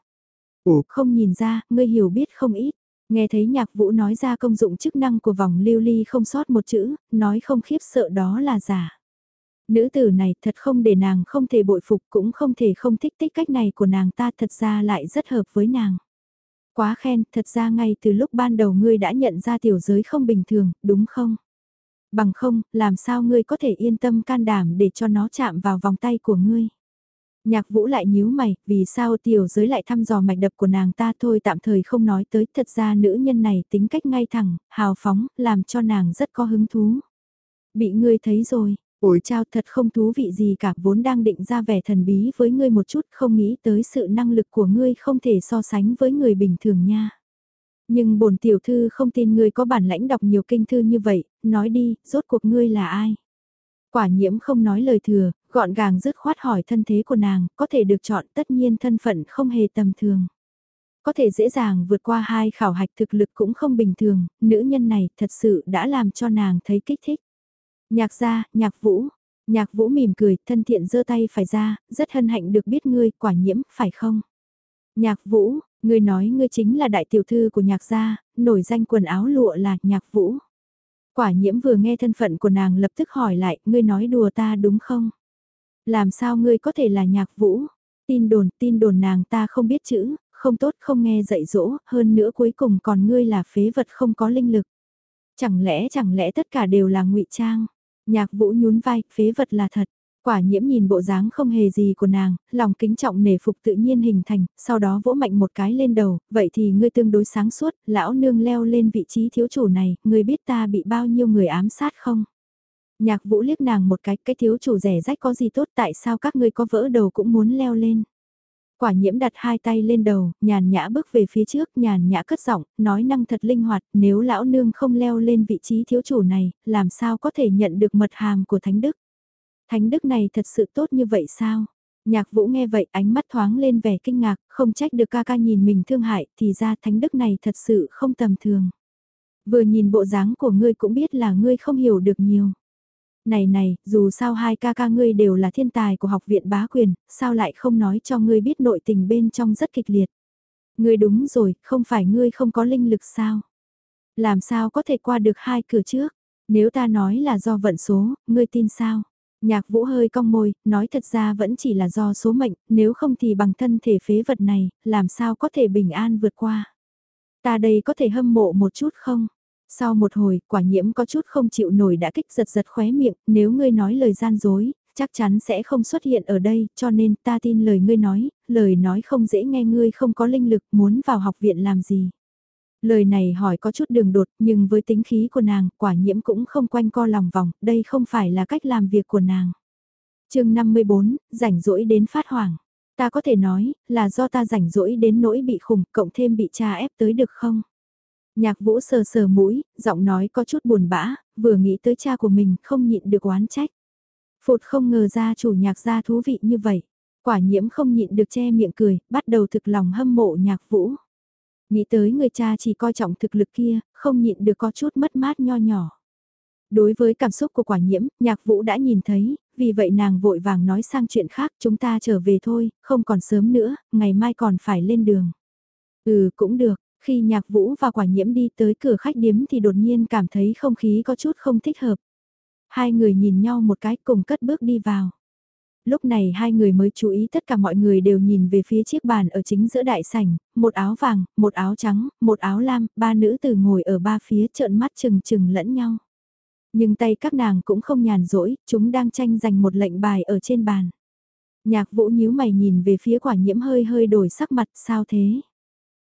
Ủa, không nhìn ra, ngươi hiểu biết không ít. Nghe thấy nhạc vũ nói ra công dụng chức năng của vòng lưu ly không sót một chữ, nói không khiếp sợ đó là giả. Nữ tử này thật không để nàng không thể bội phục cũng không thể không thích tích cách này của nàng ta thật ra lại rất hợp với nàng. Quá khen, thật ra ngay từ lúc ban đầu ngươi đã nhận ra tiểu giới không bình thường, đúng không? Bằng không, làm sao ngươi có thể yên tâm can đảm để cho nó chạm vào vòng tay của ngươi? Nhạc vũ lại nhíu mày, vì sao tiểu giới lại thăm dò mạch đập của nàng ta thôi tạm thời không nói tới, thật ra nữ nhân này tính cách ngay thẳng, hào phóng, làm cho nàng rất có hứng thú. Bị ngươi thấy rồi, ủi trao thật không thú vị gì cả, vốn đang định ra vẻ thần bí với ngươi một chút, không nghĩ tới sự năng lực của ngươi không thể so sánh với người bình thường nha. Nhưng bổn tiểu thư không tin ngươi có bản lãnh đọc nhiều kinh thư như vậy, nói đi, rốt cuộc ngươi là ai? Quả nhiễm không nói lời thừa, gọn gàng dứt khoát hỏi thân thế của nàng, có thể được chọn tất nhiên thân phận không hề tầm thường. Có thể dễ dàng vượt qua hai khảo hạch thực lực cũng không bình thường, nữ nhân này thật sự đã làm cho nàng thấy kích thích. Nhạc gia, nhạc vũ, nhạc vũ mỉm cười, thân thiện giơ tay phải ra, rất hân hạnh được biết ngươi, quả nhiễm, phải không? Nhạc vũ, ngươi nói ngươi chính là đại tiểu thư của nhạc gia, nổi danh quần áo lụa là nhạc vũ. Quả nhiễm vừa nghe thân phận của nàng lập tức hỏi lại, ngươi nói đùa ta đúng không? Làm sao ngươi có thể là nhạc vũ? Tin đồn, tin đồn nàng ta không biết chữ, không tốt không nghe dạy dỗ, hơn nữa cuối cùng còn ngươi là phế vật không có linh lực. Chẳng lẽ chẳng lẽ tất cả đều là ngụy trang? Nhạc vũ nhún vai, phế vật là thật. Quả nhiễm nhìn bộ dáng không hề gì của nàng, lòng kính trọng nể phục tự nhiên hình thành, sau đó vỗ mạnh một cái lên đầu, vậy thì ngươi tương đối sáng suốt, lão nương leo lên vị trí thiếu chủ này, ngươi biết ta bị bao nhiêu người ám sát không? Nhạc vũ liếc nàng một cái, cái thiếu chủ rẻ rách có gì tốt tại sao các ngươi có vỡ đầu cũng muốn leo lên? Quả nhiễm đặt hai tay lên đầu, nhàn nhã bước về phía trước, nhàn nhã cất giọng, nói năng thật linh hoạt, nếu lão nương không leo lên vị trí thiếu chủ này, làm sao có thể nhận được mật hàm của thánh đức? Thánh đức này thật sự tốt như vậy sao? Nhạc vũ nghe vậy ánh mắt thoáng lên vẻ kinh ngạc, không trách được ca ca nhìn mình thương hại, thì ra thánh đức này thật sự không tầm thường. Vừa nhìn bộ dáng của ngươi cũng biết là ngươi không hiểu được nhiều. Này này, dù sao hai ca ca ngươi đều là thiên tài của học viện bá quyền, sao lại không nói cho ngươi biết nội tình bên trong rất kịch liệt. Ngươi đúng rồi, không phải ngươi không có linh lực sao? Làm sao có thể qua được hai cửa trước? Nếu ta nói là do vận số, ngươi tin sao? Nhạc vũ hơi cong môi, nói thật ra vẫn chỉ là do số mệnh, nếu không thì bằng thân thể phế vật này, làm sao có thể bình an vượt qua. Ta đây có thể hâm mộ một chút không? Sau một hồi, quả nhiễm có chút không chịu nổi đã kích giật giật khóe miệng, nếu ngươi nói lời gian dối, chắc chắn sẽ không xuất hiện ở đây, cho nên ta tin lời ngươi nói, lời nói không dễ nghe ngươi không có linh lực muốn vào học viện làm gì. Lời này hỏi có chút đường đột nhưng với tính khí của nàng, quả nhiễm cũng không quanh co lòng vòng, đây không phải là cách làm việc của nàng. chương 54, rảnh rỗi đến phát hoảng. Ta có thể nói, là do ta rảnh rỗi đến nỗi bị khủng, cộng thêm bị cha ép tới được không? Nhạc vũ sờ sờ mũi, giọng nói có chút buồn bã, vừa nghĩ tới cha của mình không nhịn được oán trách. Phụt không ngờ ra chủ nhạc gia thú vị như vậy. Quả nhiễm không nhịn được che miệng cười, bắt đầu thực lòng hâm mộ nhạc vũ. Nghĩ tới người cha chỉ coi trọng thực lực kia, không nhịn được có chút mất mát nho nhỏ. Đối với cảm xúc của quả nhiễm, nhạc vũ đã nhìn thấy, vì vậy nàng vội vàng nói sang chuyện khác chúng ta trở về thôi, không còn sớm nữa, ngày mai còn phải lên đường. Ừ cũng được, khi nhạc vũ và quả nhiễm đi tới cửa khách điếm thì đột nhiên cảm thấy không khí có chút không thích hợp. Hai người nhìn nhau một cái cùng cất bước đi vào. Lúc này hai người mới chú ý tất cả mọi người đều nhìn về phía chiếc bàn ở chính giữa đại sảnh, một áo vàng, một áo trắng, một áo lam, ba nữ tử ngồi ở ba phía trợn mắt chừng chừng lẫn nhau. Nhưng tay các nàng cũng không nhàn rỗi, chúng đang tranh giành một lệnh bài ở trên bàn. Nhạc vũ nhíu mày nhìn về phía quả nhiễm hơi hơi đổi sắc mặt, sao thế?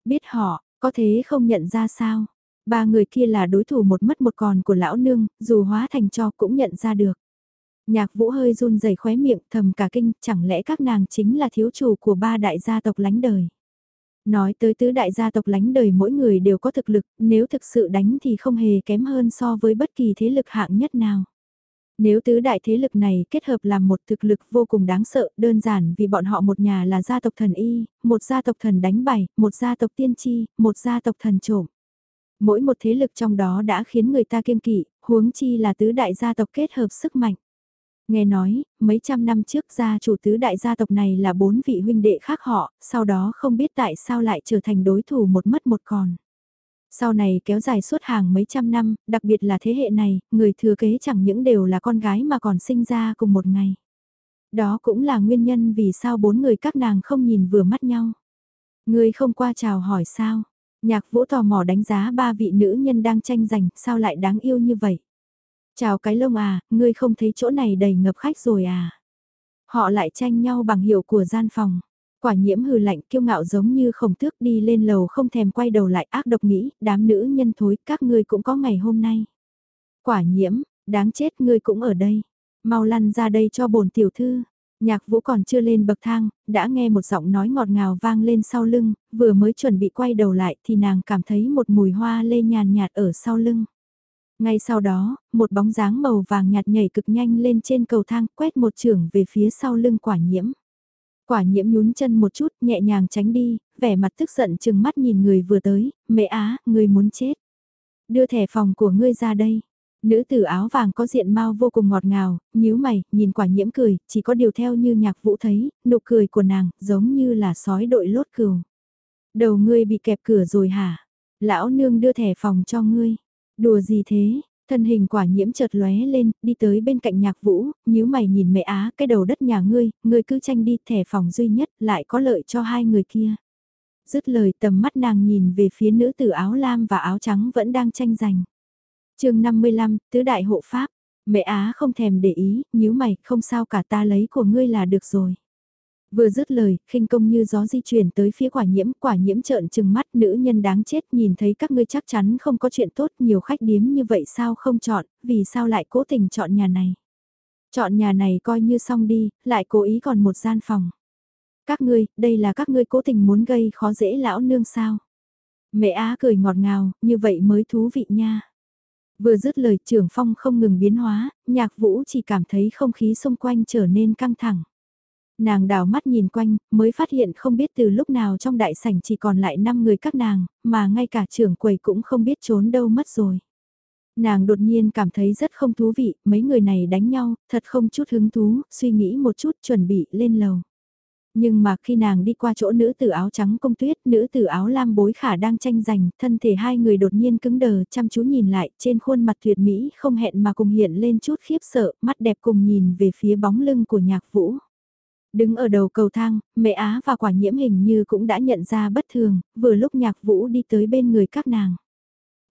Biết họ, có thế không nhận ra sao? Ba người kia là đối thủ một mất một còn của lão nương, dù hóa thành cho cũng nhận ra được. Nhạc vũ hơi run rẩy khóe miệng thầm cả kinh, chẳng lẽ các nàng chính là thiếu chủ của ba đại gia tộc lánh đời. Nói tới tứ đại gia tộc lánh đời mỗi người đều có thực lực, nếu thực sự đánh thì không hề kém hơn so với bất kỳ thế lực hạng nhất nào. Nếu tứ đại thế lực này kết hợp làm một thực lực vô cùng đáng sợ, đơn giản vì bọn họ một nhà là gia tộc thần y, một gia tộc thần đánh bày, một gia tộc tiên tri, một gia tộc thần trộm. Mỗi một thế lực trong đó đã khiến người ta kiêng kỵ, huống chi là tứ đại gia tộc kết hợp sức mạnh. Nghe nói, mấy trăm năm trước gia chủ tứ đại gia tộc này là bốn vị huynh đệ khác họ, sau đó không biết tại sao lại trở thành đối thủ một mất một còn. Sau này kéo dài suốt hàng mấy trăm năm, đặc biệt là thế hệ này, người thừa kế chẳng những đều là con gái mà còn sinh ra cùng một ngày. Đó cũng là nguyên nhân vì sao bốn người các nàng không nhìn vừa mắt nhau. Người không qua chào hỏi sao, nhạc vũ tò mò đánh giá ba vị nữ nhân đang tranh giành, sao lại đáng yêu như vậy. Chào cái lông à, ngươi không thấy chỗ này đầy ngập khách rồi à. Họ lại tranh nhau bằng hiệu của gian phòng. Quả nhiễm hừ lạnh kiêu ngạo giống như khổng tước đi lên lầu không thèm quay đầu lại ác độc nghĩ, đám nữ nhân thối, các ngươi cũng có ngày hôm nay. Quả nhiễm, đáng chết ngươi cũng ở đây. Mau lăn ra đây cho bổn tiểu thư. Nhạc vũ còn chưa lên bậc thang, đã nghe một giọng nói ngọt ngào vang lên sau lưng, vừa mới chuẩn bị quay đầu lại thì nàng cảm thấy một mùi hoa lê nhàn nhạt ở sau lưng. Ngay sau đó, một bóng dáng màu vàng nhạt nhảy cực nhanh lên trên cầu thang quét một trưởng về phía sau lưng quả nhiễm. Quả nhiễm nhún chân một chút nhẹ nhàng tránh đi, vẻ mặt tức giận chừng mắt nhìn người vừa tới, mẹ á, người muốn chết. Đưa thẻ phòng của ngươi ra đây. Nữ tử áo vàng có diện mau vô cùng ngọt ngào, nhíu mày, nhìn quả nhiễm cười, chỉ có điều theo như nhạc vũ thấy, nụ cười của nàng, giống như là sói đội lốt cừu. Đầu ngươi bị kẹp cửa rồi hả? Lão nương đưa thẻ phòng cho ngươi. Đùa gì thế? Thân hình quả nhiễm chợt lóe lên, đi tới bên cạnh nhạc vũ, nhíu mày nhìn mẹ á cái đầu đất nhà ngươi, ngươi cứ tranh đi thẻ phòng duy nhất lại có lợi cho hai người kia. Dứt lời tầm mắt nàng nhìn về phía nữ tử áo lam và áo trắng vẫn đang tranh giành. chương 55, tứ đại hộ pháp, mẹ á không thèm để ý, nhíu mày, không sao cả ta lấy của ngươi là được rồi. Vừa dứt lời, khinh công như gió di chuyển tới phía quả nhiễm, quả nhiễm trợn trừng mắt nữ nhân đáng chết nhìn thấy các ngươi chắc chắn không có chuyện tốt nhiều khách điếm như vậy sao không chọn, vì sao lại cố tình chọn nhà này. Chọn nhà này coi như xong đi, lại cố ý còn một gian phòng. Các ngươi, đây là các ngươi cố tình muốn gây khó dễ lão nương sao. Mẹ Á cười ngọt ngào, như vậy mới thú vị nha. Vừa dứt lời trưởng phong không ngừng biến hóa, nhạc vũ chỉ cảm thấy không khí xung quanh trở nên căng thẳng. Nàng đào mắt nhìn quanh, mới phát hiện không biết từ lúc nào trong đại sảnh chỉ còn lại 5 người các nàng, mà ngay cả trưởng quầy cũng không biết trốn đâu mất rồi. Nàng đột nhiên cảm thấy rất không thú vị, mấy người này đánh nhau, thật không chút hứng thú, suy nghĩ một chút chuẩn bị lên lầu. Nhưng mà khi nàng đi qua chỗ nữ tử áo trắng công tuyết, nữ tử áo lam bối khả đang tranh giành, thân thể hai người đột nhiên cứng đờ, chăm chú nhìn lại, trên khuôn mặt tuyệt mỹ không hẹn mà cùng hiện lên chút khiếp sợ, mắt đẹp cùng nhìn về phía bóng lưng của nhạc vũ. Đứng ở đầu cầu thang, mẹ Á và quả nhiễm hình như cũng đã nhận ra bất thường, vừa lúc nhạc vũ đi tới bên người các nàng.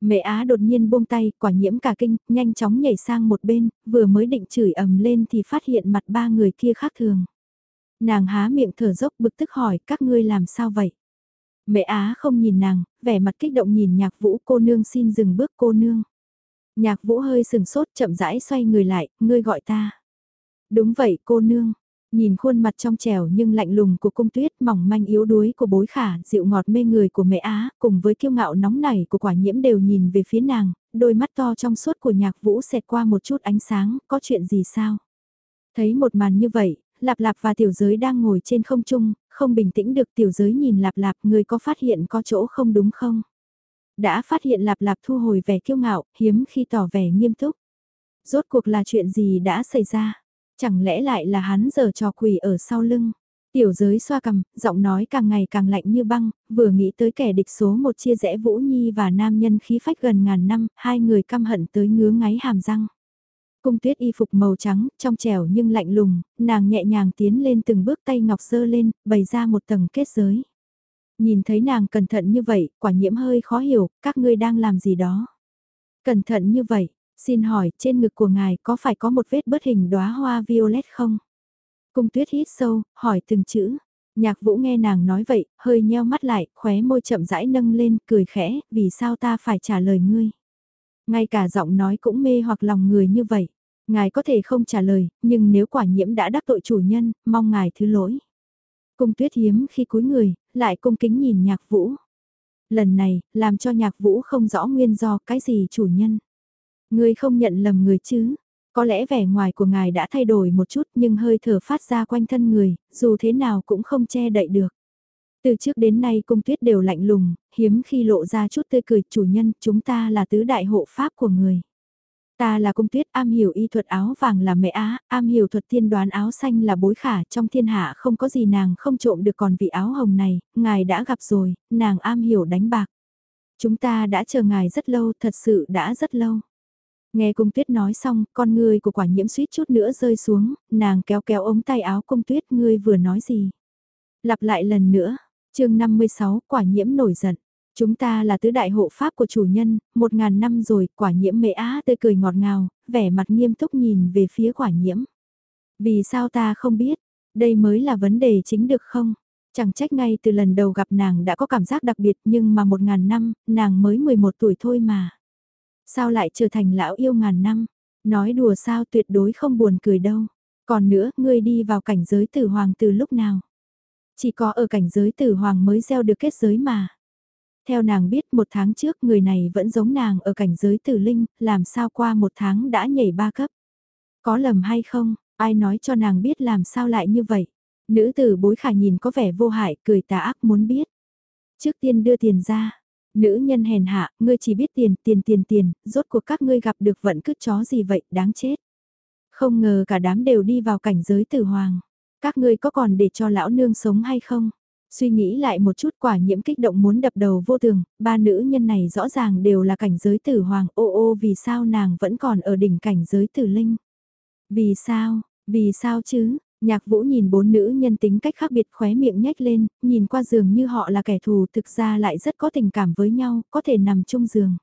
Mẹ Á đột nhiên buông tay, quả nhiễm cả kinh, nhanh chóng nhảy sang một bên, vừa mới định chửi ầm lên thì phát hiện mặt ba người kia khác thường. Nàng há miệng thở dốc bực tức hỏi các ngươi làm sao vậy? Mẹ Á không nhìn nàng, vẻ mặt kích động nhìn nhạc vũ cô nương xin dừng bước cô nương. Nhạc vũ hơi sừng sốt chậm rãi xoay người lại, ngươi gọi ta. Đúng vậy cô nương, nhìn khuôn mặt trong trẻo nhưng lạnh lùng của cung tuyết mỏng manh yếu đuối của bối khả, dịu ngọt mê người của mẹ Á, cùng với kiêu ngạo nóng nảy của quả nhiễm đều nhìn về phía nàng, đôi mắt to trong suốt của nhạc vũ xẹt qua một chút ánh sáng, có chuyện gì sao? Thấy một màn như vậy, Lạp Lạp và tiểu giới đang ngồi trên không trung, không bình tĩnh được tiểu giới nhìn Lạp Lạp người có phát hiện có chỗ không đúng không? Đã phát hiện Lạp Lạp thu hồi vẻ kiêu ngạo, hiếm khi tỏ vẻ nghiêm túc. Rốt cuộc là chuyện gì đã xảy ra? Chẳng lẽ lại là hắn giờ trò quỷ ở sau lưng? Tiểu giới xoa cầm, giọng nói càng ngày càng lạnh như băng, vừa nghĩ tới kẻ địch số một chia rẽ Vũ Nhi và nam nhân khí phách gần ngàn năm, hai người căm hận tới ngứa ngáy hàm răng. Cung tuyết y phục màu trắng, trong trẻo nhưng lạnh lùng, nàng nhẹ nhàng tiến lên từng bước tay ngọc sơ lên, bày ra một tầng kết giới. Nhìn thấy nàng cẩn thận như vậy, quả nhiễm hơi khó hiểu, các ngươi đang làm gì đó. Cẩn thận như vậy, xin hỏi, trên ngực của ngài có phải có một vết bất hình đóa hoa violet không? Cung tuyết hít sâu, hỏi từng chữ. Nhạc vũ nghe nàng nói vậy, hơi nheo mắt lại, khóe môi chậm rãi nâng lên, cười khẽ, vì sao ta phải trả lời ngươi? Ngay cả giọng nói cũng mê hoặc lòng người như vậy. Ngài có thể không trả lời, nhưng nếu quả nhiễm đã đắc tội chủ nhân, mong ngài thứ lỗi. Cung tuyết hiếm khi cúi người, lại cung kính nhìn nhạc vũ. Lần này, làm cho nhạc vũ không rõ nguyên do cái gì chủ nhân. Người không nhận lầm người chứ. Có lẽ vẻ ngoài của ngài đã thay đổi một chút nhưng hơi thở phát ra quanh thân người, dù thế nào cũng không che đậy được. Từ trước đến nay cung tuyết đều lạnh lùng, hiếm khi lộ ra chút tươi cười chủ nhân chúng ta là tứ đại hộ pháp của người. Ta là cung tuyết am hiểu y thuật áo vàng là mẹ á, am hiểu thuật thiên đoán áo xanh là bối khả trong thiên hạ không có gì nàng không trộm được còn vị áo hồng này, ngài đã gặp rồi, nàng am hiểu đánh bạc. Chúng ta đã chờ ngài rất lâu, thật sự đã rất lâu. Nghe cung tuyết nói xong, con người của quả nhiễm suýt chút nữa rơi xuống, nàng kéo kéo ống tay áo cung tuyết ngươi vừa nói gì. Lặp lại lần nữa, chương 56 quả nhiễm nổi giận. Chúng ta là tứ đại hộ pháp của chủ nhân, một ngàn năm rồi, quả nhiễm mẹ á tươi cười ngọt ngào, vẻ mặt nghiêm túc nhìn về phía quả nhiễm. Vì sao ta không biết, đây mới là vấn đề chính được không? Chẳng trách ngay từ lần đầu gặp nàng đã có cảm giác đặc biệt nhưng mà một ngàn năm, nàng mới 11 tuổi thôi mà. Sao lại trở thành lão yêu ngàn năm? Nói đùa sao tuyệt đối không buồn cười đâu. Còn nữa, ngươi đi vào cảnh giới tử hoàng từ lúc nào? Chỉ có ở cảnh giới tử hoàng mới gieo được kết giới mà. Theo nàng biết một tháng trước người này vẫn giống nàng ở cảnh giới tử linh, làm sao qua một tháng đã nhảy ba cấp. Có lầm hay không, ai nói cho nàng biết làm sao lại như vậy. Nữ tử bối khả nhìn có vẻ vô hại, cười tà ác muốn biết. Trước tiên đưa tiền ra. Nữ nhân hèn hạ, ngươi chỉ biết tiền, tiền tiền tiền, rốt cuộc các ngươi gặp được vận cứ chó gì vậy, đáng chết. Không ngờ cả đám đều đi vào cảnh giới tử hoàng. Các ngươi có còn để cho lão nương sống hay không? Suy nghĩ lại một chút quả nhiễm kích động muốn đập đầu vô tường, ba nữ nhân này rõ ràng đều là cảnh giới tử hoàng ô ô vì sao nàng vẫn còn ở đỉnh cảnh giới tử linh. Vì sao, vì sao chứ, nhạc vũ nhìn bốn nữ nhân tính cách khác biệt khóe miệng nhếch lên, nhìn qua giường như họ là kẻ thù thực ra lại rất có tình cảm với nhau, có thể nằm chung giường.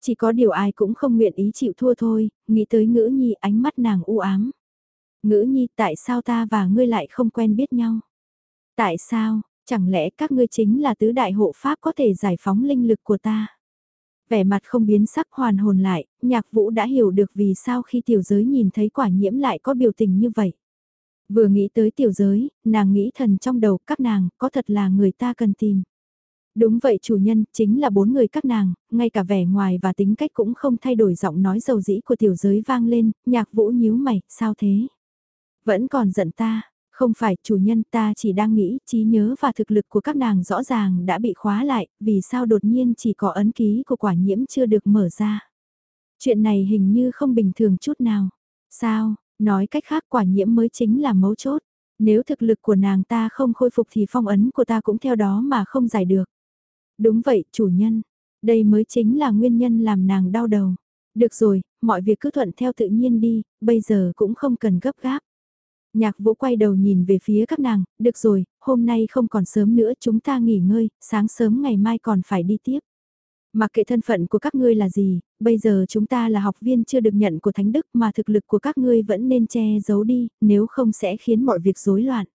Chỉ có điều ai cũng không nguyện ý chịu thua thôi, nghĩ tới ngữ nhi ánh mắt nàng u ám. Ngữ nhi tại sao ta và ngươi lại không quen biết nhau? Tại sao, chẳng lẽ các ngươi chính là tứ đại hộ pháp có thể giải phóng linh lực của ta? Vẻ mặt không biến sắc hoàn hồn lại, nhạc vũ đã hiểu được vì sao khi tiểu giới nhìn thấy quả nhiễm lại có biểu tình như vậy. Vừa nghĩ tới tiểu giới, nàng nghĩ thần trong đầu các nàng có thật là người ta cần tìm. Đúng vậy chủ nhân, chính là bốn người các nàng, ngay cả vẻ ngoài và tính cách cũng không thay đổi giọng nói dầu dĩ của tiểu giới vang lên, nhạc vũ nhíu mày, sao thế? Vẫn còn giận ta, không phải chủ nhân ta chỉ đang nghĩ trí nhớ và thực lực của các nàng rõ ràng đã bị khóa lại, vì sao đột nhiên chỉ có ấn ký của quả nhiễm chưa được mở ra. Chuyện này hình như không bình thường chút nào. Sao, nói cách khác quả nhiễm mới chính là mấu chốt. Nếu thực lực của nàng ta không khôi phục thì phong ấn của ta cũng theo đó mà không giải được. Đúng vậy, chủ nhân. Đây mới chính là nguyên nhân làm nàng đau đầu. Được rồi, mọi việc cứ thuận theo tự nhiên đi, bây giờ cũng không cần gấp gáp. Nhạc vũ quay đầu nhìn về phía các nàng, được rồi, hôm nay không còn sớm nữa chúng ta nghỉ ngơi, sáng sớm ngày mai còn phải đi tiếp. Mặc kệ thân phận của các ngươi là gì, bây giờ chúng ta là học viên chưa được nhận của Thánh Đức mà thực lực của các ngươi vẫn nên che giấu đi, nếu không sẽ khiến mọi việc rối loạn.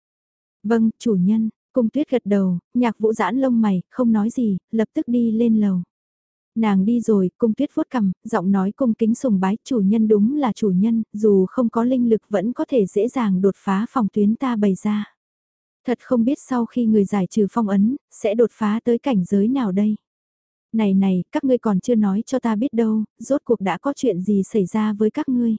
Vâng, chủ nhân, cung tuyết gật đầu, nhạc vũ giãn lông mày, không nói gì, lập tức đi lên lầu. Nàng đi rồi, cung tuyết vuốt cầm, giọng nói cung kính sùng bái, chủ nhân đúng là chủ nhân, dù không có linh lực vẫn có thể dễ dàng đột phá phòng tuyến ta bày ra. Thật không biết sau khi người giải trừ phong ấn, sẽ đột phá tới cảnh giới nào đây. Này này, các ngươi còn chưa nói cho ta biết đâu, rốt cuộc đã có chuyện gì xảy ra với các ngươi.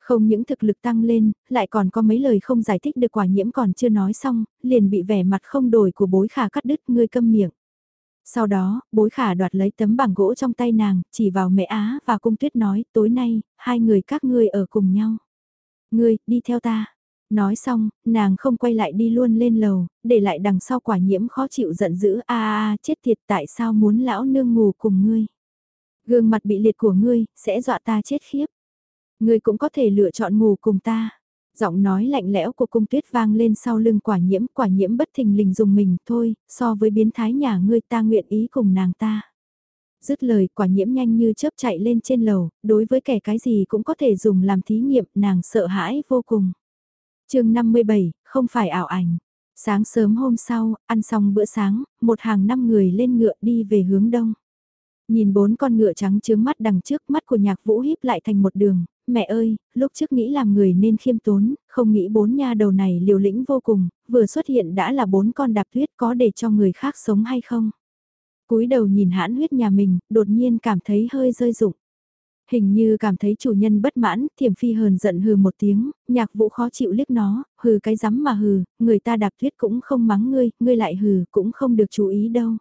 Không những thực lực tăng lên, lại còn có mấy lời không giải thích được quả nhiễm còn chưa nói xong, liền bị vẻ mặt không đổi của bối khả cắt đứt ngươi câm miệng. Sau đó, bối khả đoạt lấy tấm bảng gỗ trong tay nàng, chỉ vào mẹ Á và cung tuyết nói, tối nay, hai người các ngươi ở cùng nhau. Ngươi, đi theo ta. Nói xong, nàng không quay lại đi luôn lên lầu, để lại đằng sau quả nhiễm khó chịu giận dữ a a chết thiệt tại sao muốn lão nương ngủ cùng ngươi. Gương mặt bị liệt của ngươi, sẽ dọa ta chết khiếp. Ngươi cũng có thể lựa chọn ngủ cùng ta. Giọng nói lạnh lẽo của cung tuyết vang lên sau lưng quả nhiễm, quả nhiễm bất thình lình dùng mình thôi, so với biến thái nhà ngươi ta nguyện ý cùng nàng ta. Dứt lời quả nhiễm nhanh như chớp chạy lên trên lầu, đối với kẻ cái gì cũng có thể dùng làm thí nghiệm, nàng sợ hãi vô cùng chương 57, không phải ảo ảnh. Sáng sớm hôm sau, ăn xong bữa sáng, một hàng năm người lên ngựa đi về hướng đông. Nhìn bốn con ngựa trắng trướng mắt đằng trước mắt của nhạc vũ híp lại thành một đường, mẹ ơi, lúc trước nghĩ làm người nên khiêm tốn, không nghĩ bốn nha đầu này liều lĩnh vô cùng, vừa xuất hiện đã là bốn con đạp tuyết có để cho người khác sống hay không. cúi đầu nhìn hãn huyết nhà mình, đột nhiên cảm thấy hơi rơi rụng. Hình như cảm thấy chủ nhân bất mãn, thiểm phi hờn giận hừ một tiếng, nhạc vũ khó chịu liếc nó, hừ cái rắm mà hừ, người ta đạp tuyết cũng không mắng ngươi, ngươi lại hừ cũng không được chú ý đâu.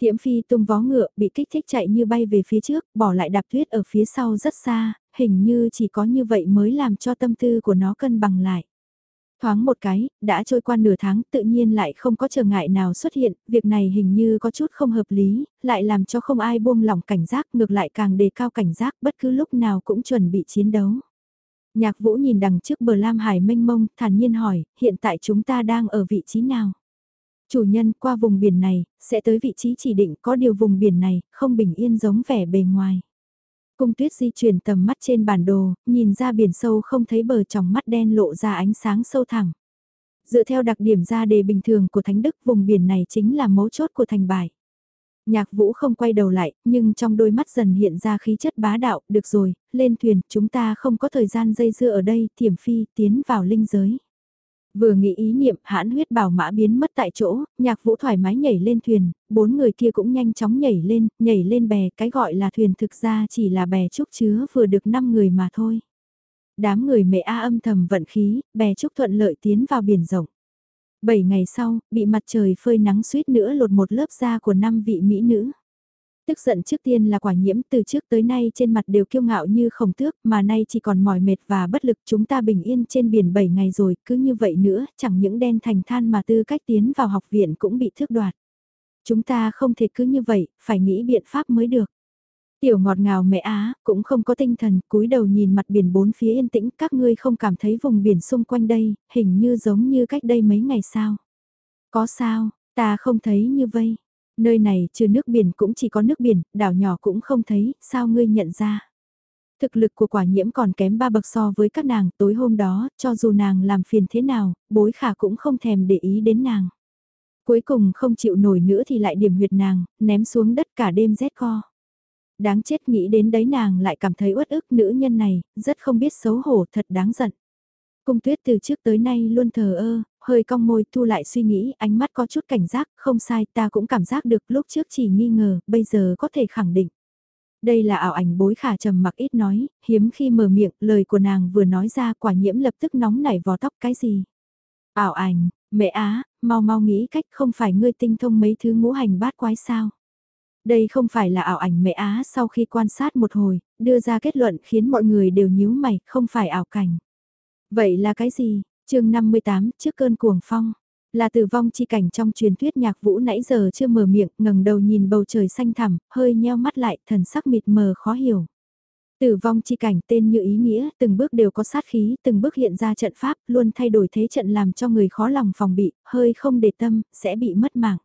Thiểm phi tung vó ngựa, bị kích thích chạy như bay về phía trước, bỏ lại đạp tuyết ở phía sau rất xa, hình như chỉ có như vậy mới làm cho tâm tư của nó cân bằng lại. Thoáng một cái, đã trôi qua nửa tháng tự nhiên lại không có trở ngại nào xuất hiện, việc này hình như có chút không hợp lý, lại làm cho không ai buông lỏng cảnh giác ngược lại càng đề cao cảnh giác bất cứ lúc nào cũng chuẩn bị chiến đấu. Nhạc vũ nhìn đằng trước bờ Lam Hải mênh mông, thản nhiên hỏi, hiện tại chúng ta đang ở vị trí nào? Chủ nhân qua vùng biển này, sẽ tới vị trí chỉ định có điều vùng biển này, không bình yên giống vẻ bề ngoài. Cung tuyết di chuyển tầm mắt trên bản đồ, nhìn ra biển sâu không thấy bờ trong mắt đen lộ ra ánh sáng sâu thẳng. Dựa theo đặc điểm ra đề bình thường của Thánh Đức vùng biển này chính là mấu chốt của thành bài. Nhạc vũ không quay đầu lại, nhưng trong đôi mắt dần hiện ra khí chất bá đạo, được rồi, lên thuyền, chúng ta không có thời gian dây dưa ở đây, thiểm phi, tiến vào linh giới. Vừa nghĩ ý niệm hãn huyết bảo mã biến mất tại chỗ, nhạc vũ thoải mái nhảy lên thuyền, bốn người kia cũng nhanh chóng nhảy lên, nhảy lên bè, cái gọi là thuyền thực ra chỉ là bè trúc chứa vừa được 5 người mà thôi. Đám người mẹ A âm thầm vận khí, bè trúc thuận lợi tiến vào biển rộng. 7 ngày sau, bị mặt trời phơi nắng suýt nữa lột một lớp da của năm vị mỹ nữ. Tức giận trước tiên là quả nhiễm từ trước tới nay trên mặt đều kiêu ngạo như khổng tước mà nay chỉ còn mỏi mệt và bất lực chúng ta bình yên trên biển 7 ngày rồi cứ như vậy nữa chẳng những đen thành than mà tư cách tiến vào học viện cũng bị thước đoạt. Chúng ta không thể cứ như vậy, phải nghĩ biện pháp mới được. Tiểu ngọt ngào mẹ Á, cũng không có tinh thần, cúi đầu nhìn mặt biển bốn phía yên tĩnh, các ngươi không cảm thấy vùng biển xung quanh đây, hình như giống như cách đây mấy ngày sao. Có sao, ta không thấy như vây. Nơi này trừ nước biển cũng chỉ có nước biển, đảo nhỏ cũng không thấy, sao ngươi nhận ra. Thực lực của quả nhiễm còn kém ba bậc so với các nàng, tối hôm đó, cho dù nàng làm phiền thế nào, bối khả cũng không thèm để ý đến nàng. Cuối cùng không chịu nổi nữa thì lại điểm huyệt nàng, ném xuống đất cả đêm rét co. Đáng chết nghĩ đến đấy nàng lại cảm thấy uất ức nữ nhân này, rất không biết xấu hổ thật đáng giận. Cung tuyết từ trước tới nay luôn thờ ơ, hơi cong môi thu lại suy nghĩ, ánh mắt có chút cảnh giác, không sai ta cũng cảm giác được lúc trước chỉ nghi ngờ, bây giờ có thể khẳng định. Đây là ảo ảnh bối khả trầm mặc ít nói, hiếm khi mở miệng, lời của nàng vừa nói ra quả nhiễm lập tức nóng nảy vò tóc cái gì. Ảo ảnh, mẹ á, mau mau nghĩ cách không phải ngươi tinh thông mấy thứ ngũ hành bát quái sao. Đây không phải là ảo ảnh mẹ á sau khi quan sát một hồi, đưa ra kết luận khiến mọi người đều nhíu mày, không phải ảo cảnh. Vậy là cái gì? Chương 58 trước cơn cuồng phong. Là tử vong chi cảnh trong truyền thuyết nhạc vũ nãy giờ chưa mở miệng, ngẩng đầu nhìn bầu trời xanh thẳm, hơi nheo mắt lại, thần sắc mịt mờ khó hiểu. Tử vong chi cảnh tên như ý nghĩa, từng bước đều có sát khí, từng bước hiện ra trận pháp, luôn thay đổi thế trận làm cho người khó lòng phòng bị, hơi không để tâm, sẽ bị mất mạng.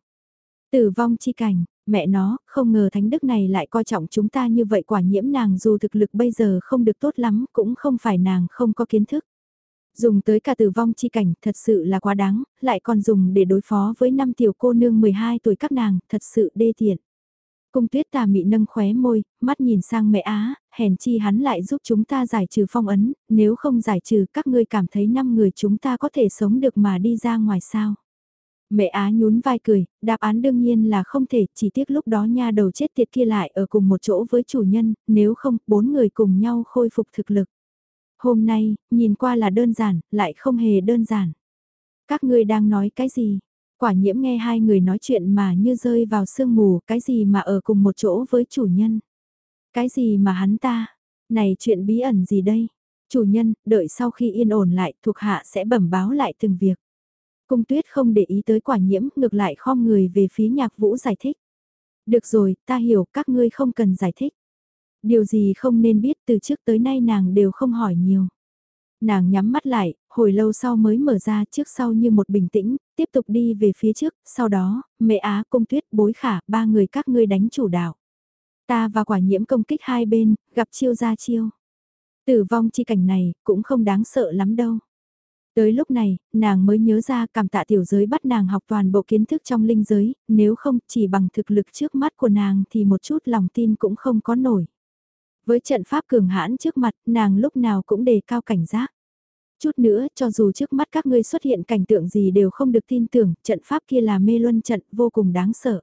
Tử vong chi cảnh, Mẹ nó, không ngờ thánh đức này lại coi trọng chúng ta như vậy quả nhiễm nàng dù thực lực bây giờ không được tốt lắm cũng không phải nàng không có kiến thức. Dùng tới cả tử vong chi cảnh thật sự là quá đáng, lại còn dùng để đối phó với năm tiểu cô nương 12 tuổi các nàng, thật sự đê tiện. Cung tuyết tà mị nâng khóe môi, mắt nhìn sang mẹ Á, hèn chi hắn lại giúp chúng ta giải trừ phong ấn, nếu không giải trừ các ngươi cảm thấy năm người chúng ta có thể sống được mà đi ra ngoài sao. Mẹ Á nhún vai cười, đáp án đương nhiên là không thể, chỉ tiếc lúc đó nha đầu chết tiệt kia lại ở cùng một chỗ với chủ nhân, nếu không, bốn người cùng nhau khôi phục thực lực. Hôm nay, nhìn qua là đơn giản, lại không hề đơn giản. Các ngươi đang nói cái gì? Quả nhiễm nghe hai người nói chuyện mà như rơi vào sương mù, cái gì mà ở cùng một chỗ với chủ nhân? Cái gì mà hắn ta? Này chuyện bí ẩn gì đây? Chủ nhân, đợi sau khi yên ổn lại, thuộc hạ sẽ bẩm báo lại từng việc. Cung tuyết không để ý tới quả nhiễm, ngược lại khom người về phía nhạc vũ giải thích. Được rồi, ta hiểu, các ngươi không cần giải thích. Điều gì không nên biết từ trước tới nay nàng đều không hỏi nhiều. Nàng nhắm mắt lại, hồi lâu sau mới mở ra trước sau như một bình tĩnh, tiếp tục đi về phía trước, sau đó, mẹ Á công tuyết bối khả, ba người các ngươi đánh chủ đạo. Ta và quả nhiễm công kích hai bên, gặp chiêu ra chiêu. Tử vong chi cảnh này, cũng không đáng sợ lắm đâu. Tới lúc này, nàng mới nhớ ra cảm tạ tiểu giới bắt nàng học toàn bộ kiến thức trong linh giới, nếu không chỉ bằng thực lực trước mắt của nàng thì một chút lòng tin cũng không có nổi. Với trận pháp cường hãn trước mặt, nàng lúc nào cũng đề cao cảnh giác. Chút nữa, cho dù trước mắt các ngươi xuất hiện cảnh tượng gì đều không được tin tưởng, trận pháp kia là mê luân trận vô cùng đáng sợ.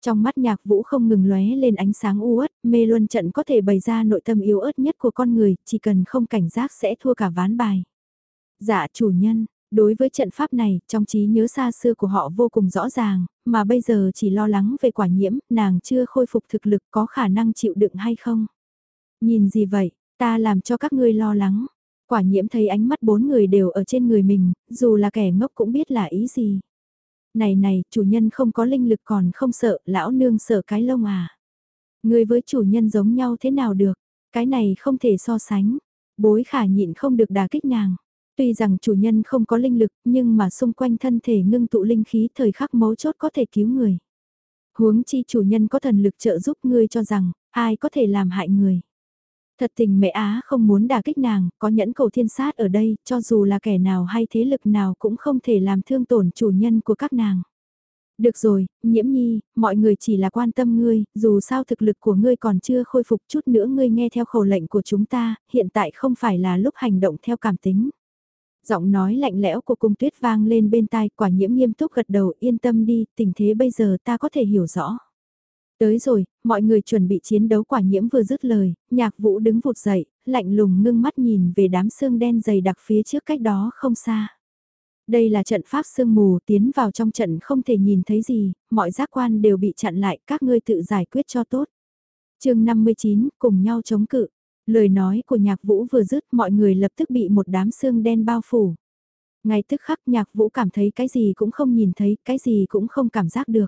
Trong mắt nhạc vũ không ngừng lóe lên ánh sáng u ớt, mê luân trận có thể bày ra nội tâm yếu ớt nhất của con người, chỉ cần không cảnh giác sẽ thua cả ván bài. Dạ chủ nhân, đối với trận pháp này, trong trí nhớ xa xưa của họ vô cùng rõ ràng, mà bây giờ chỉ lo lắng về quả nhiễm, nàng chưa khôi phục thực lực có khả năng chịu đựng hay không. Nhìn gì vậy, ta làm cho các ngươi lo lắng. Quả nhiễm thấy ánh mắt bốn người đều ở trên người mình, dù là kẻ ngốc cũng biết là ý gì. Này này, chủ nhân không có linh lực còn không sợ, lão nương sợ cái lông à. Người với chủ nhân giống nhau thế nào được, cái này không thể so sánh. Bối khả nhịn không được đà kích nàng. Tuy rằng chủ nhân không có linh lực, nhưng mà xung quanh thân thể ngưng tụ linh khí thời khắc mấu chốt có thể cứu người. Huống chi chủ nhân có thần lực trợ giúp ngươi cho rằng, ai có thể làm hại người. Thật tình mẹ Á không muốn đả kích nàng, có nhẫn cầu thiên sát ở đây, cho dù là kẻ nào hay thế lực nào cũng không thể làm thương tổn chủ nhân của các nàng. Được rồi, nhiễm nhi, mọi người chỉ là quan tâm ngươi, dù sao thực lực của ngươi còn chưa khôi phục chút nữa ngươi nghe theo khẩu lệnh của chúng ta, hiện tại không phải là lúc hành động theo cảm tính. Giọng nói lạnh lẽo của cung tuyết vang lên bên tai quả nhiễm nghiêm túc gật đầu yên tâm đi, tình thế bây giờ ta có thể hiểu rõ. Tới rồi, mọi người chuẩn bị chiến đấu quả nhiễm vừa dứt lời, nhạc vũ đứng vụt dậy, lạnh lùng ngưng mắt nhìn về đám xương đen dày đặc phía trước cách đó không xa. Đây là trận pháp sương mù tiến vào trong trận không thể nhìn thấy gì, mọi giác quan đều bị chặn lại các ngươi tự giải quyết cho tốt. chương 59, cùng nhau chống cự. Lời nói của nhạc vũ vừa dứt mọi người lập tức bị một đám xương đen bao phủ. Ngay tức khắc nhạc vũ cảm thấy cái gì cũng không nhìn thấy, cái gì cũng không cảm giác được.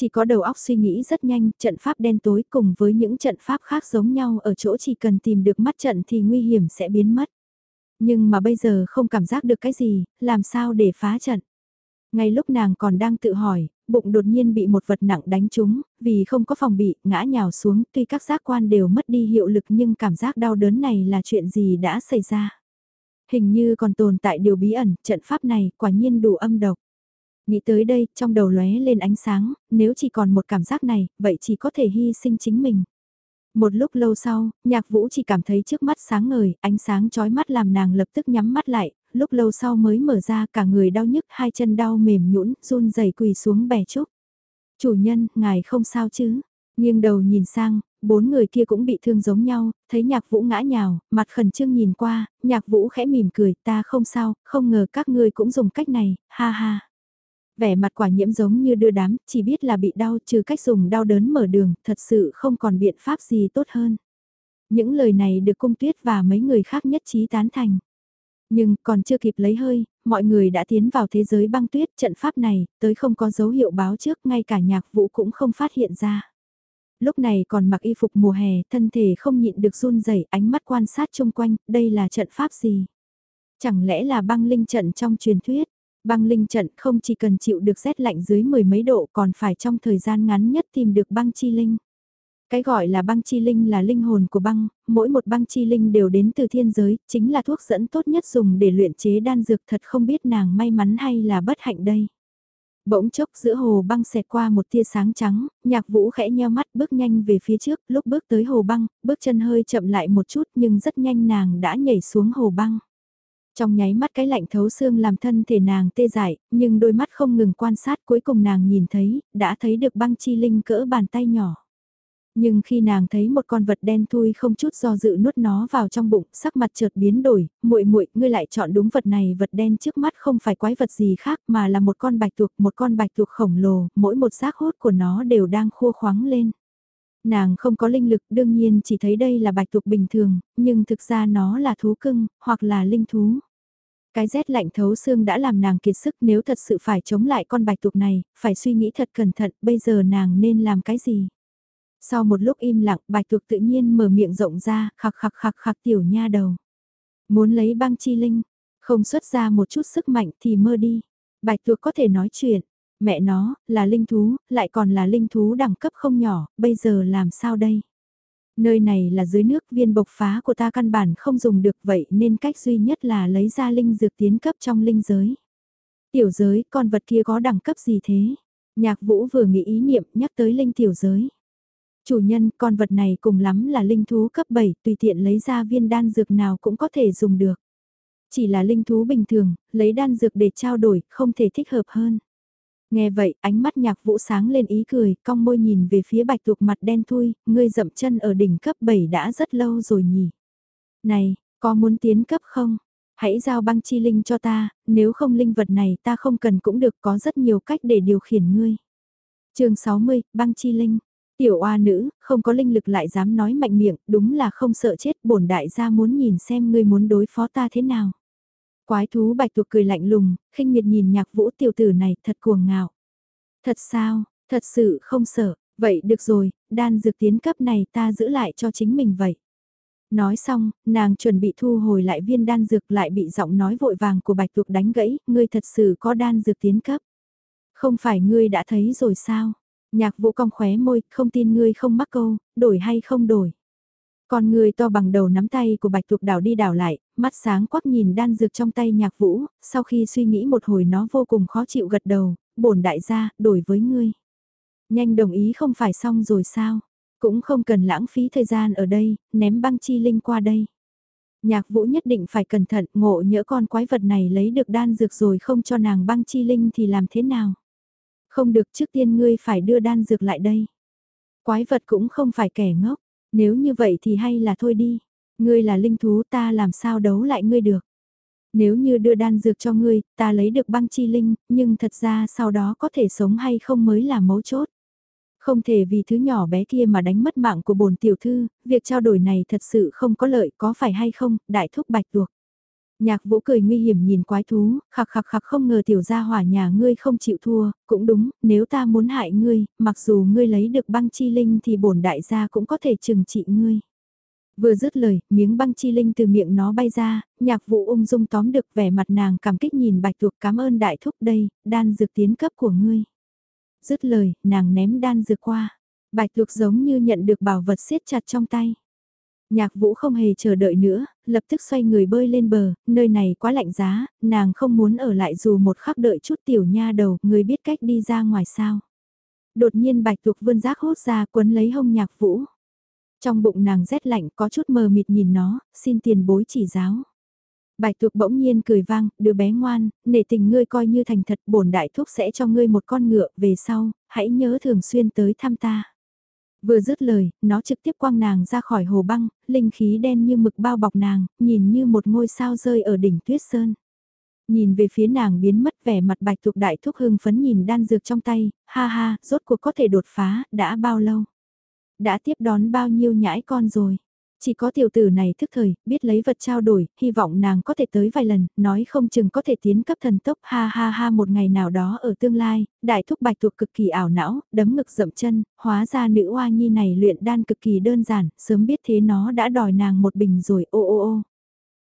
Chỉ có đầu óc suy nghĩ rất nhanh, trận pháp đen tối cùng với những trận pháp khác giống nhau ở chỗ chỉ cần tìm được mắt trận thì nguy hiểm sẽ biến mất. Nhưng mà bây giờ không cảm giác được cái gì, làm sao để phá trận. Ngay lúc nàng còn đang tự hỏi, bụng đột nhiên bị một vật nặng đánh trúng, vì không có phòng bị, ngã nhào xuống, tuy các giác quan đều mất đi hiệu lực nhưng cảm giác đau đớn này là chuyện gì đã xảy ra. Hình như còn tồn tại điều bí ẩn, trận pháp này quả nhiên đủ âm độc. Nghĩ tới đây, trong đầu lóe lên ánh sáng, nếu chỉ còn một cảm giác này, vậy chỉ có thể hy sinh chính mình. Một lúc lâu sau, nhạc vũ chỉ cảm thấy trước mắt sáng ngời, ánh sáng chói mắt làm nàng lập tức nhắm mắt lại, lúc lâu sau mới mở ra cả người đau nhức hai chân đau mềm nhũn run rẩy quỳ xuống bè chúc Chủ nhân, ngài không sao chứ? Nghiêng đầu nhìn sang, bốn người kia cũng bị thương giống nhau, thấy nhạc vũ ngã nhào, mặt khẩn trương nhìn qua, nhạc vũ khẽ mỉm cười, ta không sao, không ngờ các ngươi cũng dùng cách này, ha ha. Vẻ mặt quả nhiễm giống như đưa đám, chỉ biết là bị đau trừ cách dùng đau đớn mở đường, thật sự không còn biện pháp gì tốt hơn. Những lời này được cung tuyết và mấy người khác nhất trí tán thành. Nhưng còn chưa kịp lấy hơi, mọi người đã tiến vào thế giới băng tuyết trận pháp này, tới không có dấu hiệu báo trước ngay cả nhạc vũ cũng không phát hiện ra. Lúc này còn mặc y phục mùa hè, thân thể không nhịn được run rẩy ánh mắt quan sát chung quanh, đây là trận pháp gì? Chẳng lẽ là băng linh trận trong truyền thuyết? Băng linh trận không chỉ cần chịu được rét lạnh dưới mười mấy độ còn phải trong thời gian ngắn nhất tìm được băng chi linh. Cái gọi là băng chi linh là linh hồn của băng, mỗi một băng chi linh đều đến từ thiên giới, chính là thuốc dẫn tốt nhất dùng để luyện chế đan dược thật không biết nàng may mắn hay là bất hạnh đây. Bỗng chốc giữa hồ băng xẹt qua một tia sáng trắng, nhạc vũ khẽ nheo mắt bước nhanh về phía trước, lúc bước tới hồ băng, bước chân hơi chậm lại một chút nhưng rất nhanh nàng đã nhảy xuống hồ băng. Trong nháy mắt cái lạnh thấu xương làm thân thể nàng tê dại, nhưng đôi mắt không ngừng quan sát cuối cùng nàng nhìn thấy, đã thấy được băng chi linh cỡ bàn tay nhỏ. Nhưng khi nàng thấy một con vật đen thui không chút do dự nuốt nó vào trong bụng, sắc mặt chợt biến đổi, muội muội, ngươi lại chọn đúng vật này, vật đen trước mắt không phải quái vật gì khác mà là một con bạch tuộc, một con bạch tuộc khổng lồ, mỗi một xác hốt của nó đều đang khô khoáng lên. Nàng không có linh lực đương nhiên chỉ thấy đây là bạch tuộc bình thường, nhưng thực ra nó là thú cưng, hoặc là linh thú. Cái rét lạnh thấu xương đã làm nàng kiệt sức nếu thật sự phải chống lại con bạch tuộc này, phải suy nghĩ thật cẩn thận bây giờ nàng nên làm cái gì. Sau một lúc im lặng, bạch tuộc tự nhiên mở miệng rộng ra, khạc khạc khạc khạc tiểu nha đầu. Muốn lấy băng chi linh, không xuất ra một chút sức mạnh thì mơ đi. Bạch tuộc có thể nói chuyện, mẹ nó, là linh thú, lại còn là linh thú đẳng cấp không nhỏ, bây giờ làm sao đây? Nơi này là dưới nước viên bộc phá của ta căn bản không dùng được vậy nên cách duy nhất là lấy ra linh dược tiến cấp trong linh giới. Tiểu giới, con vật kia có đẳng cấp gì thế? Nhạc vũ vừa nghĩ ý niệm nhắc tới linh tiểu giới. Chủ nhân, con vật này cùng lắm là linh thú cấp 7, tùy tiện lấy ra viên đan dược nào cũng có thể dùng được. Chỉ là linh thú bình thường, lấy đan dược để trao đổi, không thể thích hợp hơn. Nghe vậy, ánh mắt nhạc vũ sáng lên ý cười, cong môi nhìn về phía bạch tuộc mặt đen thui, ngươi dậm chân ở đỉnh cấp 7 đã rất lâu rồi nhỉ. Này, có muốn tiến cấp không? Hãy giao băng chi linh cho ta, nếu không linh vật này ta không cần cũng được có rất nhiều cách để điều khiển ngươi. chương 60, băng chi linh. Tiểu oa nữ, không có linh lực lại dám nói mạnh miệng, đúng là không sợ chết, bổn đại gia muốn nhìn xem ngươi muốn đối phó ta thế nào. Quái thú bạch tuộc cười lạnh lùng, khinh miệt nhìn nhạc vũ tiểu tử này thật cuồng ngạo. Thật sao, thật sự không sợ, vậy được rồi, đan dược tiến cấp này ta giữ lại cho chính mình vậy. Nói xong, nàng chuẩn bị thu hồi lại viên đan dược lại bị giọng nói vội vàng của bạch tuộc đánh gãy, ngươi thật sự có đan dược tiến cấp. Không phải ngươi đã thấy rồi sao? Nhạc vũ cong khóe môi, không tin ngươi không mắc câu, đổi hay không đổi. Con người to bằng đầu nắm tay của bạch tuộc đảo đi đảo lại, mắt sáng quắc nhìn đan dược trong tay nhạc vũ, sau khi suy nghĩ một hồi nó vô cùng khó chịu gật đầu, bổn đại gia, đổi với ngươi. Nhanh đồng ý không phải xong rồi sao, cũng không cần lãng phí thời gian ở đây, ném băng chi linh qua đây. Nhạc vũ nhất định phải cẩn thận, ngộ nhỡ con quái vật này lấy được đan dược rồi không cho nàng băng chi linh thì làm thế nào? Không được trước tiên ngươi phải đưa đan dược lại đây. Quái vật cũng không phải kẻ ngốc, nếu như vậy thì hay là thôi đi. Ngươi là linh thú ta làm sao đấu lại ngươi được. Nếu như đưa đan dược cho ngươi, ta lấy được băng chi linh, nhưng thật ra sau đó có thể sống hay không mới là mấu chốt. Không thể vì thứ nhỏ bé kia mà đánh mất mạng của bồn tiểu thư, việc trao đổi này thật sự không có lợi có phải hay không, đại thúc bạch tuộc. Nhạc vũ cười nguy hiểm nhìn quái thú, khạc khạc khạc không ngờ tiểu gia hỏa nhà ngươi không chịu thua, cũng đúng, nếu ta muốn hại ngươi, mặc dù ngươi lấy được băng chi linh thì bổn đại gia cũng có thể trừng trị ngươi. Vừa dứt lời, miếng băng chi linh từ miệng nó bay ra, nhạc vụ ung dung tóm được vẻ mặt nàng cảm kích nhìn bạch tuộc cảm ơn đại thúc đây, đan dược tiến cấp của ngươi. Dứt lời, nàng ném đan dược qua. Bạch tuộc giống như nhận được bảo vật siết chặt trong tay. Nhạc vũ không hề chờ đợi nữa, lập tức xoay người bơi lên bờ, nơi này quá lạnh giá, nàng không muốn ở lại dù một khắc đợi chút tiểu nha đầu, người biết cách đi ra ngoài sao. Đột nhiên bạch tuộc vươn rác hốt ra quấn lấy hông nhạc vũ. Trong bụng nàng rét lạnh có chút mờ mịt nhìn nó, xin tiền bối chỉ giáo. Bạch tuộc bỗng nhiên cười vang, đứa bé ngoan, nể tình ngươi coi như thành thật bổn đại thuốc sẽ cho ngươi một con ngựa, về sau, hãy nhớ thường xuyên tới thăm ta. Vừa dứt lời, nó trực tiếp quăng nàng ra khỏi hồ băng, linh khí đen như mực bao bọc nàng, nhìn như một ngôi sao rơi ở đỉnh tuyết sơn. Nhìn về phía nàng biến mất vẻ mặt bạch thuộc đại thúc hưng phấn nhìn đan dược trong tay, ha ha, rốt cuộc có thể đột phá, đã bao lâu? Đã tiếp đón bao nhiêu nhãi con rồi? Chỉ có tiểu tử này thức thời, biết lấy vật trao đổi, hy vọng nàng có thể tới vài lần, nói không chừng có thể tiến cấp thần tốc ha ha ha một ngày nào đó ở tương lai, đại thúc bạch thuộc cực kỳ ảo não, đấm ngực dậm chân, hóa ra nữ oa nhi này luyện đan cực kỳ đơn giản, sớm biết thế nó đã đòi nàng một bình rồi ô ô ô.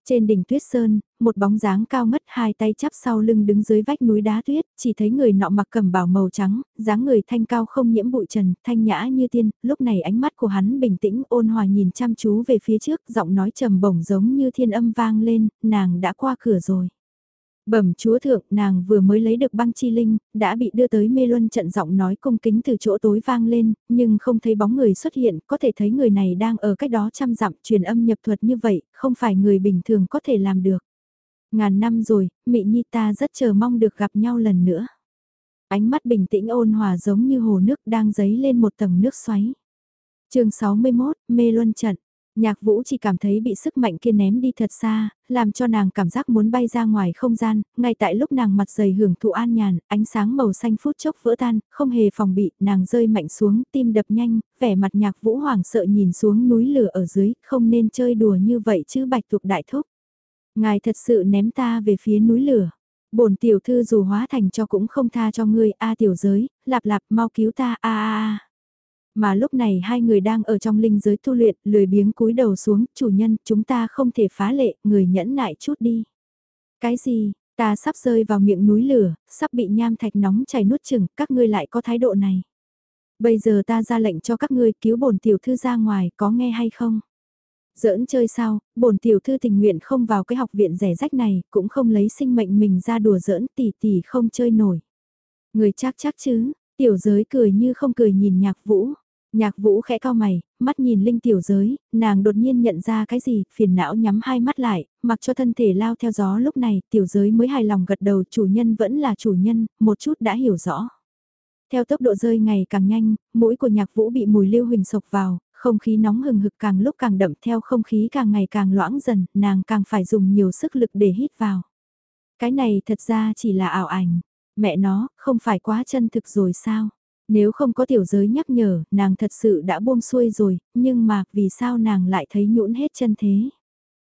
Trên đỉnh tuyết sơn, một bóng dáng cao ngất hai tay chắp sau lưng đứng dưới vách núi đá tuyết, chỉ thấy người nọ mặc cẩm bảo màu trắng, dáng người thanh cao không nhiễm bụi trần, thanh nhã như tiên, lúc này ánh mắt của hắn bình tĩnh ôn hòa nhìn chăm chú về phía trước, giọng nói trầm bổng giống như thiên âm vang lên, nàng đã qua cửa rồi. Bẩm chúa thượng, nàng vừa mới lấy được băng chi linh, đã bị đưa tới mê luân trận giọng nói cung kính từ chỗ tối vang lên, nhưng không thấy bóng người xuất hiện, có thể thấy người này đang ở cách đó trăm dặm truyền âm nhập thuật như vậy, không phải người bình thường có thể làm được. Ngàn năm rồi, Mị Nhi ta rất chờ mong được gặp nhau lần nữa. Ánh mắt bình tĩnh ôn hòa giống như hồ nước đang dấy lên một tầng nước xoáy. chương 61, Mê Luân Trận. Nhạc vũ chỉ cảm thấy bị sức mạnh kia ném đi thật xa, làm cho nàng cảm giác muốn bay ra ngoài không gian, ngay tại lúc nàng mặt dày hưởng thụ an nhàn, ánh sáng màu xanh phút chốc vỡ tan, không hề phòng bị, nàng rơi mạnh xuống, tim đập nhanh, vẻ mặt nhạc vũ hoảng sợ nhìn xuống núi lửa ở dưới, không nên chơi đùa như vậy chứ bạch thuộc đại thúc. Ngài thật sự ném ta về phía núi lửa. bổn tiểu thư dù hóa thành cho cũng không tha cho ngươi, a tiểu giới, lạp lạp mau cứu ta, a a a. Mà lúc này hai người đang ở trong linh giới tu luyện, lười biếng cúi đầu xuống, chủ nhân, chúng ta không thể phá lệ, người nhẫn nại chút đi. Cái gì, ta sắp rơi vào miệng núi lửa, sắp bị nham thạch nóng chảy nuốt chừng, các ngươi lại có thái độ này. Bây giờ ta ra lệnh cho các ngươi cứu bổn tiểu thư ra ngoài, có nghe hay không? Giỡn chơi sao, bổn tiểu thư tình nguyện không vào cái học viện rẻ rách này, cũng không lấy sinh mệnh mình ra đùa giỡn tỷ tỷ không chơi nổi. Người chắc chắc chứ, tiểu giới cười như không cười nhìn nhạc vũ. Nhạc vũ khẽ cao mày, mắt nhìn linh tiểu giới, nàng đột nhiên nhận ra cái gì, phiền não nhắm hai mắt lại, mặc cho thân thể lao theo gió lúc này, tiểu giới mới hài lòng gật đầu chủ nhân vẫn là chủ nhân, một chút đã hiểu rõ. Theo tốc độ rơi ngày càng nhanh, mũi của nhạc vũ bị mùi lưu huỳnh sộc vào, không khí nóng hừng hực càng lúc càng đậm theo không khí càng ngày càng loãng dần, nàng càng phải dùng nhiều sức lực để hít vào. Cái này thật ra chỉ là ảo ảnh, mẹ nó, không phải quá chân thực rồi sao? Nếu không có tiểu giới nhắc nhở, nàng thật sự đã buông xuôi rồi, nhưng mà vì sao nàng lại thấy nhũn hết chân thế?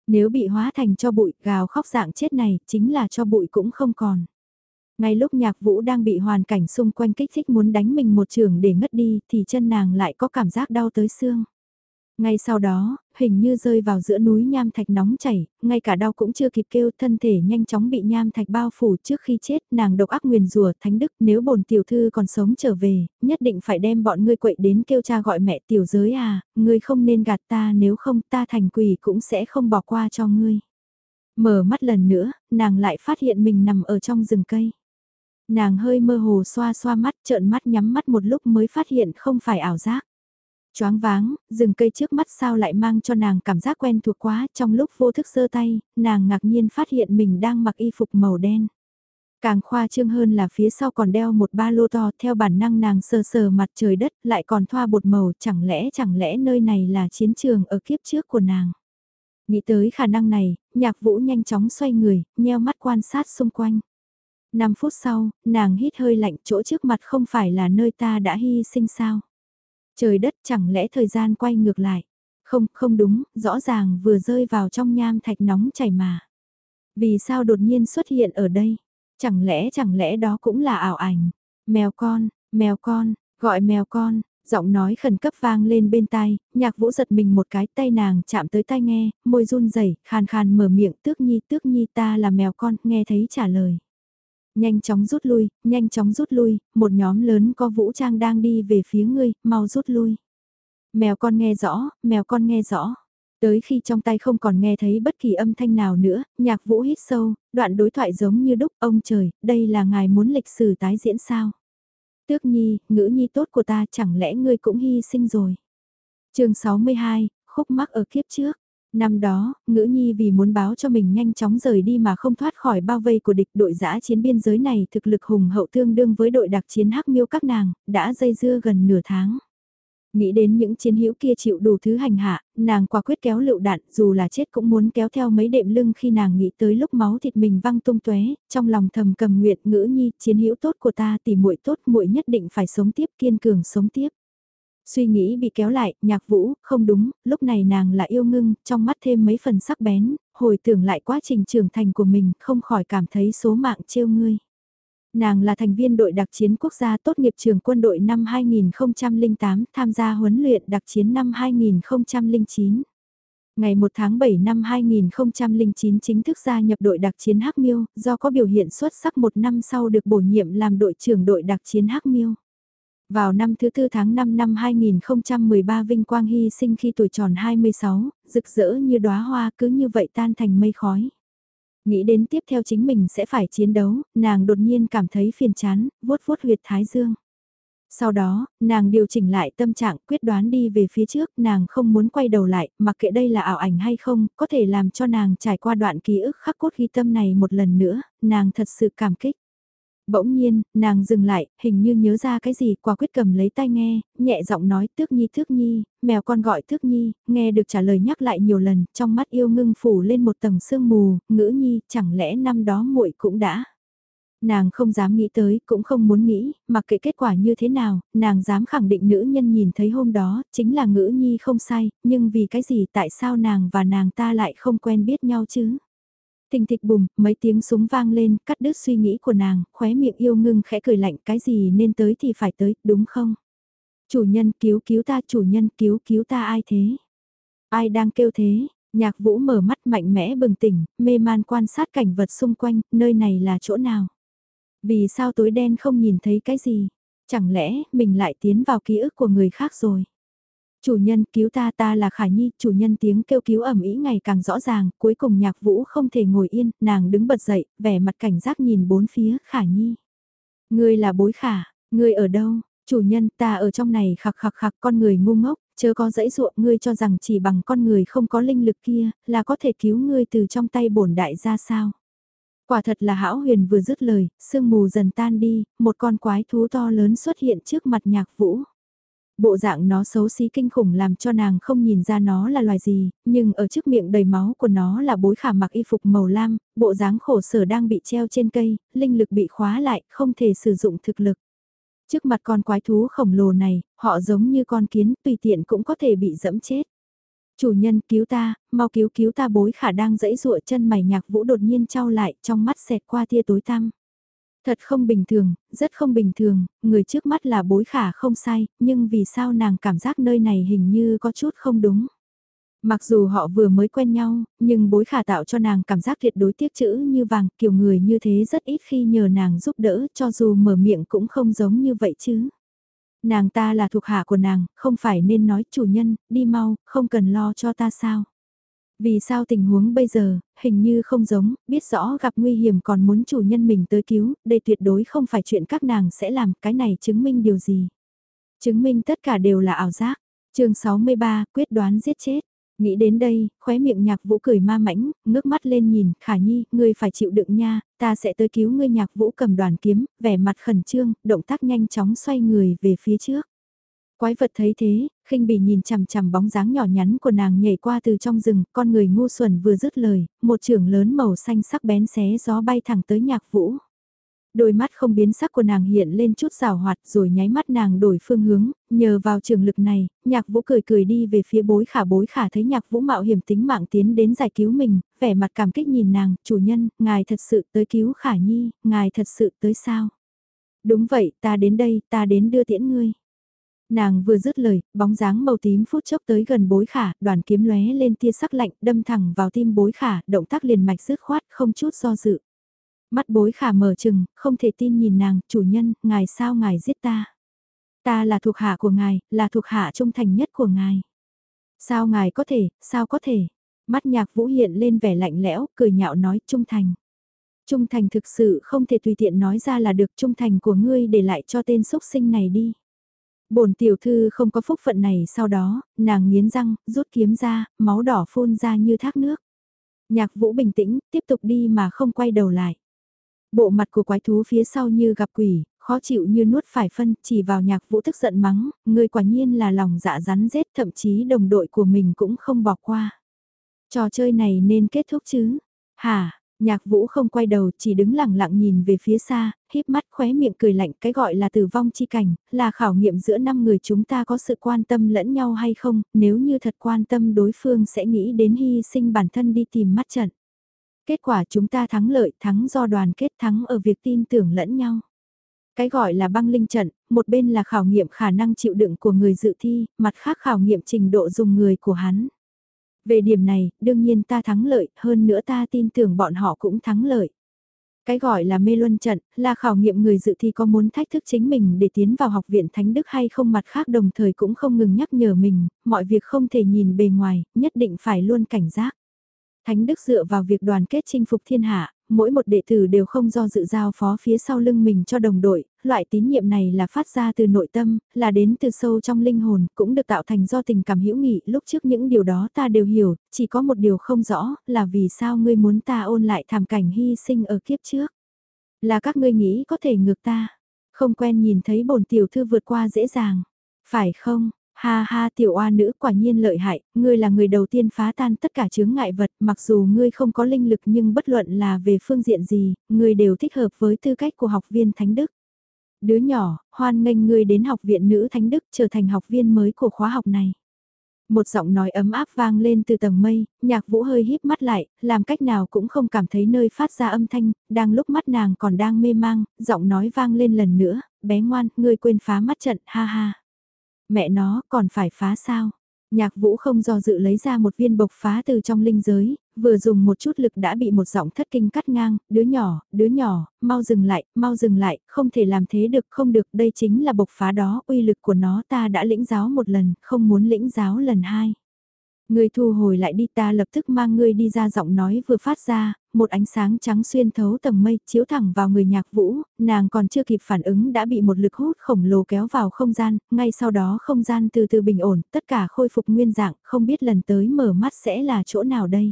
Nếu bị hóa thành cho bụi gào khóc dạng chết này, chính là cho bụi cũng không còn. Ngay lúc nhạc vũ đang bị hoàn cảnh xung quanh kích thích muốn đánh mình một trường để ngất đi thì chân nàng lại có cảm giác đau tới xương. Ngay sau đó, hình như rơi vào giữa núi nham thạch nóng chảy, ngay cả đau cũng chưa kịp kêu thân thể nhanh chóng bị nham thạch bao phủ trước khi chết nàng độc ác nguyền rùa thánh đức nếu bổn tiểu thư còn sống trở về, nhất định phải đem bọn ngươi quậy đến kêu cha gọi mẹ tiểu giới à, ngươi không nên gạt ta nếu không ta thành quỷ cũng sẽ không bỏ qua cho ngươi. Mở mắt lần nữa, nàng lại phát hiện mình nằm ở trong rừng cây. Nàng hơi mơ hồ xoa xoa mắt trợn mắt nhắm mắt một lúc mới phát hiện không phải ảo giác. Choáng váng, rừng cây trước mắt sao lại mang cho nàng cảm giác quen thuộc quá trong lúc vô thức sơ tay, nàng ngạc nhiên phát hiện mình đang mặc y phục màu đen. Càng khoa trương hơn là phía sau còn đeo một ba lô to theo bản năng nàng sờ sờ mặt trời đất lại còn thoa bột màu chẳng lẽ chẳng lẽ nơi này là chiến trường ở kiếp trước của nàng. Nghĩ tới khả năng này, nhạc vũ nhanh chóng xoay người, nheo mắt quan sát xung quanh. 5 phút sau, nàng hít hơi lạnh chỗ trước mặt không phải là nơi ta đã hy sinh sao. Trời đất chẳng lẽ thời gian quay ngược lại. Không, không đúng, rõ ràng vừa rơi vào trong nham thạch nóng chảy mà. Vì sao đột nhiên xuất hiện ở đây? Chẳng lẽ chẳng lẽ đó cũng là ảo ảnh? Mèo con, mèo con, gọi mèo con, giọng nói khẩn cấp vang lên bên tai, nhạc vũ giật mình một cái tay nàng chạm tới tai nghe, môi run rẩy khàn khàn mở miệng tước nhi tước nhi ta là mèo con, nghe thấy trả lời. Nhanh chóng rút lui, nhanh chóng rút lui, một nhóm lớn có vũ trang đang đi về phía ngươi, mau rút lui. Mèo con nghe rõ, mèo con nghe rõ. Tới khi trong tay không còn nghe thấy bất kỳ âm thanh nào nữa, nhạc vũ hít sâu, đoạn đối thoại giống như đúc ông trời, đây là ngài muốn lịch sử tái diễn sao? Tước nhi, ngữ nhi tốt của ta chẳng lẽ ngươi cũng hy sinh rồi? chương 62, khúc mắc ở kiếp trước. Năm đó, ngữ nhi vì muốn báo cho mình nhanh chóng rời đi mà không thoát khỏi bao vây của địch đội giã chiến biên giới này thực lực hùng hậu tương đương với đội đặc chiến hắc miêu các nàng, đã dây dưa gần nửa tháng. Nghĩ đến những chiến hữu kia chịu đủ thứ hành hạ, nàng quả quyết kéo lựu đạn dù là chết cũng muốn kéo theo mấy đệm lưng khi nàng nghĩ tới lúc máu thịt mình văng tung tóe trong lòng thầm cầm nguyện ngữ nhi chiến hữu tốt của ta thì muội tốt muội nhất định phải sống tiếp kiên cường sống tiếp. Suy nghĩ bị kéo lại, nhạc vũ, không đúng, lúc này nàng là yêu ngưng, trong mắt thêm mấy phần sắc bén, hồi tưởng lại quá trình trưởng thành của mình, không khỏi cảm thấy số mạng trêu ngươi. Nàng là thành viên đội đặc chiến quốc gia tốt nghiệp trường quân đội năm 2008, tham gia huấn luyện đặc chiến năm 2009. Ngày 1 tháng 7 năm 2009 chính thức gia nhập đội đặc chiến Hắc Miêu, do có biểu hiện xuất sắc một năm sau được bổ nhiệm làm đội trưởng đội đặc chiến Hắc Miêu. Vào năm thứ tư tháng 5 năm 2013 Vinh Quang hy sinh khi tuổi tròn 26, rực rỡ như đóa hoa cứ như vậy tan thành mây khói. Nghĩ đến tiếp theo chính mình sẽ phải chiến đấu, nàng đột nhiên cảm thấy phiền chán, vuốt vuốt huyệt thái dương. Sau đó, nàng điều chỉnh lại tâm trạng quyết đoán đi về phía trước, nàng không muốn quay đầu lại, mặc kệ đây là ảo ảnh hay không, có thể làm cho nàng trải qua đoạn ký ức khắc cốt ghi tâm này một lần nữa, nàng thật sự cảm kích. Bỗng nhiên, nàng dừng lại, hình như nhớ ra cái gì, quả quyết cầm lấy tai nghe, nhẹ giọng nói tước nhi tước nhi, mèo con gọi tước nhi, nghe được trả lời nhắc lại nhiều lần, trong mắt yêu ngưng phủ lên một tầng sương mù, ngữ nhi, chẳng lẽ năm đó muội cũng đã? Nàng không dám nghĩ tới, cũng không muốn nghĩ, mặc kệ kết quả như thế nào, nàng dám khẳng định nữ nhân nhìn thấy hôm đó, chính là ngữ nhi không sai, nhưng vì cái gì tại sao nàng và nàng ta lại không quen biết nhau chứ? Tình thịch bùm, mấy tiếng súng vang lên, cắt đứt suy nghĩ của nàng, khóe miệng yêu ngưng khẽ cười lạnh, cái gì nên tới thì phải tới, đúng không? Chủ nhân cứu cứu ta, chủ nhân cứu cứu ta ai thế? Ai đang kêu thế? Nhạc vũ mở mắt mạnh mẽ bừng tỉnh, mê man quan sát cảnh vật xung quanh, nơi này là chỗ nào? Vì sao tối đen không nhìn thấy cái gì? Chẳng lẽ mình lại tiến vào ký ức của người khác rồi? Chủ nhân cứu ta ta là Khả Nhi, chủ nhân tiếng kêu cứu ẩm ý ngày càng rõ ràng, cuối cùng nhạc vũ không thể ngồi yên, nàng đứng bật dậy, vẻ mặt cảnh giác nhìn bốn phía Khả Nhi. Ngươi là bối khả, ngươi ở đâu? Chủ nhân ta ở trong này khạc khạc khạc con người ngu ngốc, chớ có dãy ruộng ngươi cho rằng chỉ bằng con người không có linh lực kia là có thể cứu ngươi từ trong tay bổn đại ra sao? Quả thật là hão huyền vừa dứt lời, sương mù dần tan đi, một con quái thú to lớn xuất hiện trước mặt nhạc vũ. Bộ dạng nó xấu xí kinh khủng làm cho nàng không nhìn ra nó là loài gì, nhưng ở trước miệng đầy máu của nó là bối khả mặc y phục màu lam, bộ dáng khổ sở đang bị treo trên cây, linh lực bị khóa lại, không thể sử dụng thực lực. Trước mặt con quái thú khổng lồ này, họ giống như con kiến, tùy tiện cũng có thể bị dẫm chết. Chủ nhân cứu ta, mau cứu cứu ta bối khả đang dẫy dụa chân mày nhạc vũ đột nhiên trao lại trong mắt xẹt qua tia tối tăm. Thật không bình thường, rất không bình thường, người trước mắt là bối khả không sai, nhưng vì sao nàng cảm giác nơi này hình như có chút không đúng. Mặc dù họ vừa mới quen nhau, nhưng bối khả tạo cho nàng cảm giác tuyệt đối tiếc chữ như vàng, kiểu người như thế rất ít khi nhờ nàng giúp đỡ, cho dù mở miệng cũng không giống như vậy chứ. Nàng ta là thuộc hạ của nàng, không phải nên nói chủ nhân, đi mau, không cần lo cho ta sao. Vì sao tình huống bây giờ, hình như không giống, biết rõ gặp nguy hiểm còn muốn chủ nhân mình tới cứu, đây tuyệt đối không phải chuyện các nàng sẽ làm, cái này chứng minh điều gì. Chứng minh tất cả đều là ảo giác. chương 63, quyết đoán giết chết. Nghĩ đến đây, khóe miệng nhạc vũ cười ma mãnh, ngước mắt lên nhìn, khả nhi, ngươi phải chịu đựng nha, ta sẽ tới cứu ngươi nhạc vũ cầm đoàn kiếm, vẻ mặt khẩn trương, động tác nhanh chóng xoay người về phía trước. Quái vật thấy thế, khinh bỉ nhìn chằm chằm bóng dáng nhỏ nhắn của nàng nhảy qua từ trong rừng, con người ngu xuẩn vừa dứt lời, một trường lớn màu xanh sắc bén xé gió bay thẳng tới nhạc vũ. Đôi mắt không biến sắc của nàng hiện lên chút rào hoạt rồi nháy mắt nàng đổi phương hướng, nhờ vào trường lực này, nhạc vũ cười cười đi về phía bối khả bối khả thấy nhạc vũ mạo hiểm tính mạng tiến đến giải cứu mình, vẻ mặt cảm kích nhìn nàng, chủ nhân, ngài thật sự tới cứu khả nhi, ngài thật sự tới sao? Đúng vậy, ta đến đây, ta đến đưa tiễn ngươi. Nàng vừa dứt lời, bóng dáng màu tím phút chốc tới gần bối khả, đoàn kiếm lóe lên tia sắc lạnh, đâm thẳng vào tim bối khả, động tác liền mạch dứt khoát, không chút do dự. Mắt bối khả mở chừng, không thể tin nhìn nàng, chủ nhân, ngài sao ngài giết ta? Ta là thuộc hạ của ngài, là thuộc hạ trung thành nhất của ngài. Sao ngài có thể, sao có thể? Mắt nhạc vũ hiện lên vẻ lạnh lẽo, cười nhạo nói trung thành. Trung thành thực sự không thể tùy tiện nói ra là được trung thành của ngươi để lại cho tên xúc sinh này đi bồn tiểu thư không có phúc phận này sau đó, nàng nghiến răng, rút kiếm ra, máu đỏ phun ra như thác nước. Nhạc vũ bình tĩnh, tiếp tục đi mà không quay đầu lại. Bộ mặt của quái thú phía sau như gặp quỷ, khó chịu như nuốt phải phân, chỉ vào nhạc vũ tức giận mắng, người quả nhiên là lòng dạ rắn rết thậm chí đồng đội của mình cũng không bỏ qua. Trò chơi này nên kết thúc chứ? Hả, nhạc vũ không quay đầu chỉ đứng lặng lặng nhìn về phía xa, híp mắt khóe miệng cười lạnh cái gọi là tử vong chi cảnh, là khảo nghiệm giữa năm người chúng ta có sự quan tâm lẫn nhau hay không, nếu như thật quan tâm đối phương sẽ nghĩ đến hy sinh bản thân đi tìm mắt trận. Kết quả chúng ta thắng lợi, thắng do đoàn kết thắng ở việc tin tưởng lẫn nhau. Cái gọi là băng linh trận, một bên là khảo nghiệm khả năng chịu đựng của người dự thi, mặt khác khảo nghiệm trình độ dùng người của hắn. Về điểm này, đương nhiên ta thắng lợi, hơn nữa ta tin tưởng bọn họ cũng thắng lợi. Cái gọi là mê luân trận, là khảo nghiệm người dự thi có muốn thách thức chính mình để tiến vào học viện Thánh Đức hay không mặt khác đồng thời cũng không ngừng nhắc nhở mình, mọi việc không thể nhìn bề ngoài, nhất định phải luôn cảnh giác. Thánh Đức dựa vào việc đoàn kết chinh phục thiên hạ, mỗi một đệ tử đều không do dự giao phó phía sau lưng mình cho đồng đội, loại tín nhiệm này là phát ra từ nội tâm, là đến từ sâu trong linh hồn, cũng được tạo thành do tình cảm hữu nghị, lúc trước những điều đó ta đều hiểu, chỉ có một điều không rõ, là vì sao ngươi muốn ta ôn lại thảm cảnh hy sinh ở kiếp trước. Là các ngươi nghĩ có thể ngược ta, không quen nhìn thấy bổn tiểu thư vượt qua dễ dàng, phải không? Ha ha tiểu oa nữ quả nhiên lợi hại, ngươi là người đầu tiên phá tan tất cả chướng ngại vật, mặc dù ngươi không có linh lực nhưng bất luận là về phương diện gì, ngươi đều thích hợp với tư cách của học viên Thánh Đức. Đứa nhỏ, hoan nghênh ngươi đến học viện nữ Thánh Đức trở thành học viên mới của khóa học này. Một giọng nói ấm áp vang lên từ tầng mây, nhạc vũ hơi híp mắt lại, làm cách nào cũng không cảm thấy nơi phát ra âm thanh, đang lúc mắt nàng còn đang mê mang, giọng nói vang lên lần nữa, bé ngoan, ngươi quên phá mắt trận, ha ha. Mẹ nó còn phải phá sao? Nhạc vũ không do dự lấy ra một viên bộc phá từ trong linh giới, vừa dùng một chút lực đã bị một giọng thất kinh cắt ngang, đứa nhỏ, đứa nhỏ, mau dừng lại, mau dừng lại, không thể làm thế được, không được, đây chính là bộc phá đó, uy lực của nó ta đã lĩnh giáo một lần, không muốn lĩnh giáo lần hai. Ngươi thu hồi lại đi ta lập tức mang ngươi đi ra giọng nói vừa phát ra, một ánh sáng trắng xuyên thấu tầng mây chiếu thẳng vào người nhạc vũ, nàng còn chưa kịp phản ứng đã bị một lực hút khổng lồ kéo vào không gian, ngay sau đó không gian từ từ bình ổn, tất cả khôi phục nguyên dạng, không biết lần tới mở mắt sẽ là chỗ nào đây.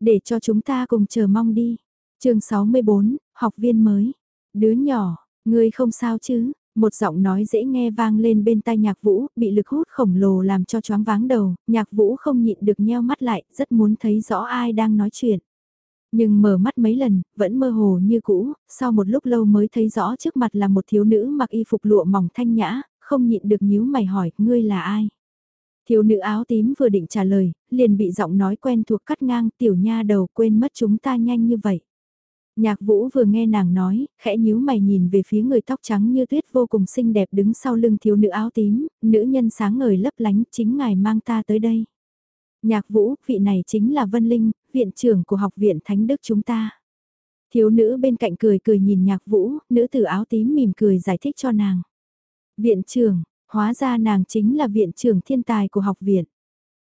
Để cho chúng ta cùng chờ mong đi. chương 64, học viên mới. Đứa nhỏ, ngươi không sao chứ, một giọng nói dễ nghe vang lên bên tai nhạc vũ, bị lực hút khổng lồ làm cho choáng váng đầu, nhạc vũ không nhịn được nheo mắt lại, rất muốn thấy rõ ai đang nói chuyện. Nhưng mở mắt mấy lần, vẫn mơ hồ như cũ, sau một lúc lâu mới thấy rõ trước mặt là một thiếu nữ mặc y phục lụa mỏng thanh nhã, không nhịn được nhíu mày hỏi, ngươi là ai? Thiếu nữ áo tím vừa định trả lời, liền bị giọng nói quen thuộc cắt ngang tiểu nha đầu quên mất chúng ta nhanh như vậy. Nhạc vũ vừa nghe nàng nói, khẽ nhíu mày nhìn về phía người tóc trắng như tuyết vô cùng xinh đẹp đứng sau lưng thiếu nữ áo tím, nữ nhân sáng ngời lấp lánh chính ngài mang ta tới đây. Nhạc vũ, vị này chính là Vân Linh, viện trưởng của học viện Thánh Đức chúng ta. Thiếu nữ bên cạnh cười cười nhìn nhạc vũ, nữ tử áo tím mỉm cười giải thích cho nàng. Viện trưởng, hóa ra nàng chính là viện trưởng thiên tài của học viện.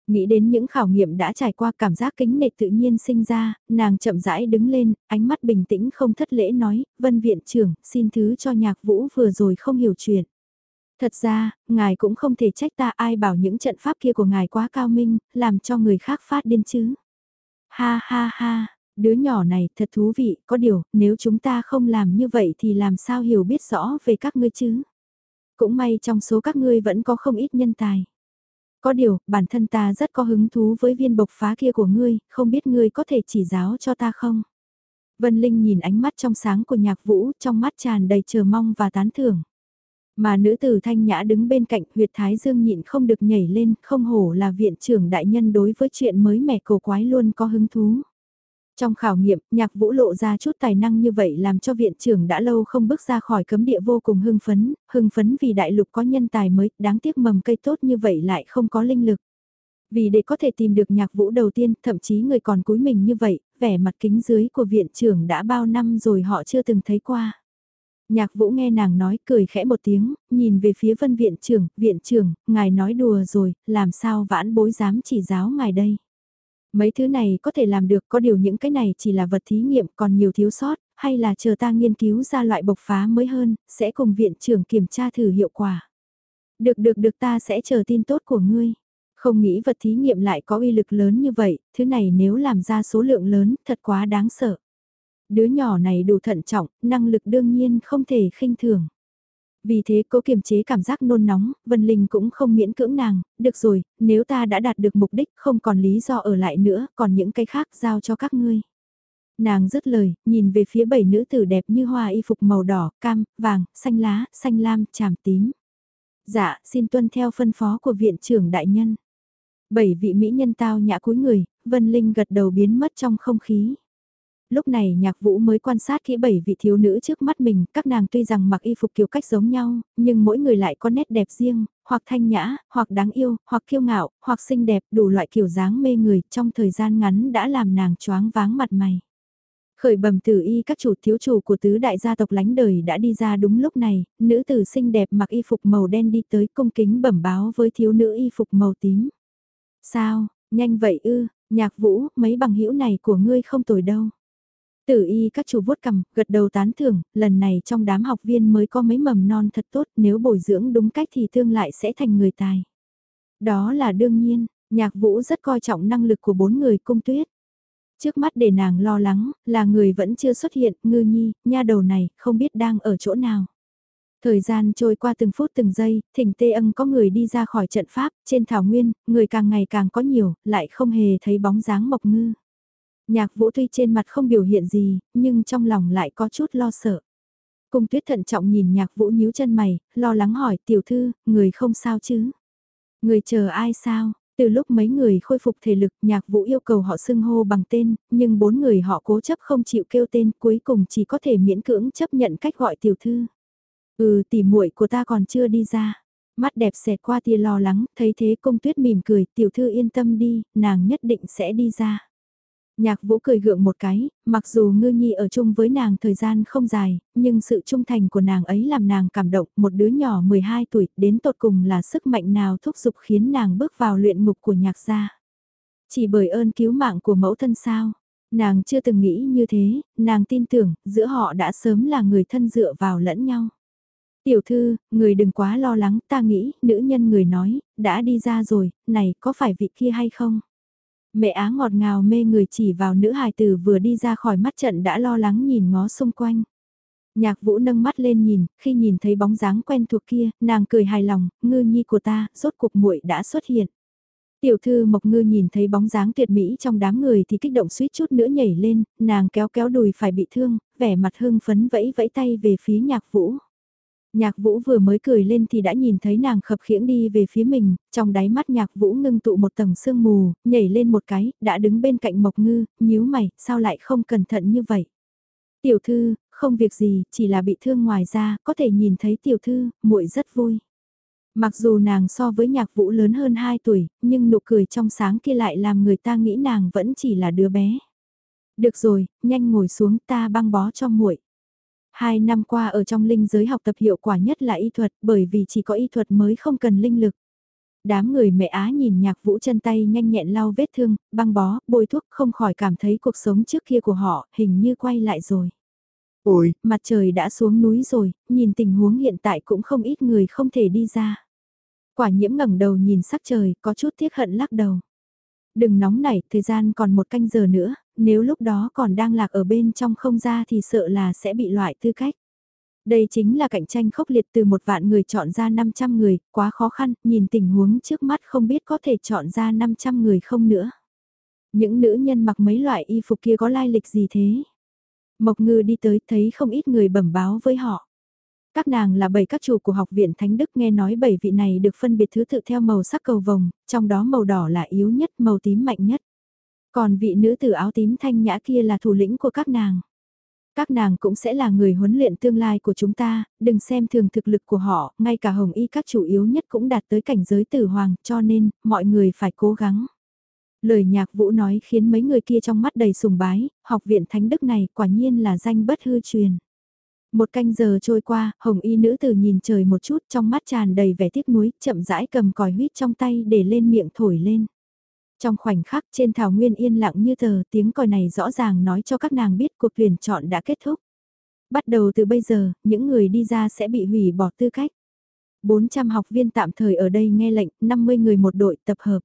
Nghĩ đến những khảo nghiệm đã trải qua cảm giác kính nệ tự nhiên sinh ra, nàng chậm rãi đứng lên, ánh mắt bình tĩnh không thất lễ nói, vân viện trưởng, xin thứ cho nhạc vũ vừa rồi không hiểu chuyện. Thật ra, ngài cũng không thể trách ta ai bảo những trận pháp kia của ngài quá cao minh, làm cho người khác phát điên chứ. Ha ha ha, đứa nhỏ này thật thú vị, có điều, nếu chúng ta không làm như vậy thì làm sao hiểu biết rõ về các ngươi chứ. Cũng may trong số các ngươi vẫn có không ít nhân tài. Có điều, bản thân ta rất có hứng thú với viên bộc phá kia của ngươi, không biết ngươi có thể chỉ giáo cho ta không? Vân Linh nhìn ánh mắt trong sáng của nhạc vũ, trong mắt tràn đầy chờ mong và tán thưởng. Mà nữ tử thanh nhã đứng bên cạnh huyệt thái dương nhịn không được nhảy lên, không hổ là viện trưởng đại nhân đối với chuyện mới mẻ cổ quái luôn có hứng thú. Trong khảo nghiệm, nhạc vũ lộ ra chút tài năng như vậy làm cho viện trưởng đã lâu không bước ra khỏi cấm địa vô cùng hưng phấn, hưng phấn vì đại lục có nhân tài mới, đáng tiếc mầm cây tốt như vậy lại không có linh lực. Vì để có thể tìm được nhạc vũ đầu tiên, thậm chí người còn cúi mình như vậy, vẻ mặt kính dưới của viện trưởng đã bao năm rồi họ chưa từng thấy qua. Nhạc vũ nghe nàng nói cười khẽ một tiếng, nhìn về phía vân viện trưởng, viện trưởng, ngài nói đùa rồi, làm sao vãn bối dám chỉ giáo ngài đây. Mấy thứ này có thể làm được có điều những cái này chỉ là vật thí nghiệm còn nhiều thiếu sót, hay là chờ ta nghiên cứu ra loại bộc phá mới hơn, sẽ cùng viện trưởng kiểm tra thử hiệu quả. Được được được ta sẽ chờ tin tốt của ngươi. Không nghĩ vật thí nghiệm lại có uy lực lớn như vậy, thứ này nếu làm ra số lượng lớn thật quá đáng sợ. Đứa nhỏ này đủ thận trọng, năng lực đương nhiên không thể khinh thường. Vì thế cố kiềm chế cảm giác nôn nóng, Vân Linh cũng không miễn cưỡng nàng, được rồi, nếu ta đã đạt được mục đích không còn lý do ở lại nữa, còn những cái khác giao cho các ngươi. Nàng dứt lời, nhìn về phía bảy nữ tử đẹp như hoa y phục màu đỏ, cam, vàng, xanh lá, xanh lam, tràm tím. Dạ, xin tuân theo phân phó của viện trưởng đại nhân. Bảy vị mỹ nhân tao nhã cúi người, Vân Linh gật đầu biến mất trong không khí. Lúc này nhạc vũ mới quan sát kỹ bảy vị thiếu nữ trước mắt mình, các nàng tuy rằng mặc y phục kiểu cách giống nhau, nhưng mỗi người lại có nét đẹp riêng, hoặc thanh nhã, hoặc đáng yêu, hoặc kiêu ngạo, hoặc xinh đẹp, đủ loại kiểu dáng mê người, trong thời gian ngắn đã làm nàng choáng váng mặt mày. Khởi bẩm tử y các chủ thiếu chủ của tứ đại gia tộc lánh đời đã đi ra đúng lúc này, nữ tử xinh đẹp mặc y phục màu đen đi tới cung kính bẩm báo với thiếu nữ y phục màu tím. Sao, nhanh vậy ư, nhạc vũ, mấy bằng hữu này của ngươi không tồi đâu. Tử y các chủ vuốt cầm, gật đầu tán thưởng, lần này trong đám học viên mới có mấy mầm non thật tốt, nếu bồi dưỡng đúng cách thì tương lại sẽ thành người tài. Đó là đương nhiên, nhạc vũ rất coi trọng năng lực của bốn người cung tuyết. Trước mắt để nàng lo lắng, là người vẫn chưa xuất hiện, ngư nhi, nha đầu này, không biết đang ở chỗ nào. Thời gian trôi qua từng phút từng giây, thỉnh tê ân có người đi ra khỏi trận pháp, trên thảo nguyên, người càng ngày càng có nhiều, lại không hề thấy bóng dáng mộc ngư. Nhạc vũ tuy trên mặt không biểu hiện gì, nhưng trong lòng lại có chút lo sợ. Cung tuyết thận trọng nhìn nhạc vũ nhíu chân mày, lo lắng hỏi tiểu thư, người không sao chứ? Người chờ ai sao? Từ lúc mấy người khôi phục thể lực nhạc vũ yêu cầu họ xưng hô bằng tên, nhưng bốn người họ cố chấp không chịu kêu tên cuối cùng chỉ có thể miễn cưỡng chấp nhận cách gọi tiểu thư. Ừ tỉ muội của ta còn chưa đi ra. Mắt đẹp xẹt qua tia lo lắng, thấy thế công tuyết mỉm cười, tiểu thư yên tâm đi, nàng nhất định sẽ đi ra. Nhạc vũ cười gượng một cái, mặc dù ngư nhi ở chung với nàng thời gian không dài, nhưng sự trung thành của nàng ấy làm nàng cảm động, một đứa nhỏ 12 tuổi, đến tột cùng là sức mạnh nào thúc giục khiến nàng bước vào luyện ngục của nhạc gia. Chỉ bởi ơn cứu mạng của mẫu thân sao, nàng chưa từng nghĩ như thế, nàng tin tưởng, giữa họ đã sớm là người thân dựa vào lẫn nhau. Tiểu thư, người đừng quá lo lắng, ta nghĩ, nữ nhân người nói, đã đi ra rồi, này, có phải vị kia hay không? Mẹ á ngọt ngào mê người chỉ vào nữ hài tử vừa đi ra khỏi mắt trận đã lo lắng nhìn ngó xung quanh. Nhạc vũ nâng mắt lên nhìn, khi nhìn thấy bóng dáng quen thuộc kia, nàng cười hài lòng, ngư nhi của ta, rốt cuộc muội đã xuất hiện. Tiểu thư Mộc Ngư nhìn thấy bóng dáng tuyệt mỹ trong đám người thì kích động suýt chút nữa nhảy lên, nàng kéo kéo đùi phải bị thương, vẻ mặt hưng phấn vẫy vẫy tay về phía nhạc vũ. Nhạc vũ vừa mới cười lên thì đã nhìn thấy nàng khập khiễng đi về phía mình, trong đáy mắt nhạc vũ ngưng tụ một tầng sương mù, nhảy lên một cái, đã đứng bên cạnh mộc ngư, nhíu mày, sao lại không cẩn thận như vậy. Tiểu thư, không việc gì, chỉ là bị thương ngoài ra, có thể nhìn thấy tiểu thư, muội rất vui. Mặc dù nàng so với nhạc vũ lớn hơn 2 tuổi, nhưng nụ cười trong sáng kia lại làm người ta nghĩ nàng vẫn chỉ là đứa bé. Được rồi, nhanh ngồi xuống ta băng bó cho muội. Hai năm qua ở trong linh giới học tập hiệu quả nhất là y thuật bởi vì chỉ có y thuật mới không cần linh lực. Đám người mẹ Á nhìn nhạc vũ chân tay nhanh nhẹn lau vết thương, băng bó, bôi thuốc không khỏi cảm thấy cuộc sống trước kia của họ hình như quay lại rồi. Ôi, mặt trời đã xuống núi rồi, nhìn tình huống hiện tại cũng không ít người không thể đi ra. Quả nhiễm ngẩng đầu nhìn sắc trời, có chút tiếc hận lắc đầu. Đừng nóng nảy, thời gian còn một canh giờ nữa, nếu lúc đó còn đang lạc ở bên trong không ra thì sợ là sẽ bị loại tư cách. Đây chính là cạnh tranh khốc liệt từ một vạn người chọn ra 500 người, quá khó khăn, nhìn tình huống trước mắt không biết có thể chọn ra 500 người không nữa. Những nữ nhân mặc mấy loại y phục kia có lai lịch gì thế? Mộc ngư đi tới thấy không ít người bẩm báo với họ. Các nàng là bảy các chủ của học viện Thánh Đức nghe nói bảy vị này được phân biệt thứ tự theo màu sắc cầu vồng, trong đó màu đỏ là yếu nhất, màu tím mạnh nhất. Còn vị nữ tử áo tím thanh nhã kia là thủ lĩnh của các nàng. Các nàng cũng sẽ là người huấn luyện tương lai của chúng ta, đừng xem thường thực lực của họ, ngay cả hồng y các chủ yếu nhất cũng đạt tới cảnh giới tử hoàng, cho nên, mọi người phải cố gắng. Lời nhạc vũ nói khiến mấy người kia trong mắt đầy sùng bái, học viện thánh đức này quả nhiên là danh bất hư truyền. Một canh giờ trôi qua, hồng y nữ tử nhìn trời một chút trong mắt tràn đầy vẻ tiếc nuối, chậm rãi cầm còi huyết trong tay để lên miệng thổi lên. Trong khoảnh khắc trên thảo nguyên yên lặng như tờ tiếng còi này rõ ràng nói cho các nàng biết cuộc tuyển chọn đã kết thúc. Bắt đầu từ bây giờ, những người đi ra sẽ bị hủy bỏ tư cách. 400 học viên tạm thời ở đây nghe lệnh, 50 người một đội tập hợp.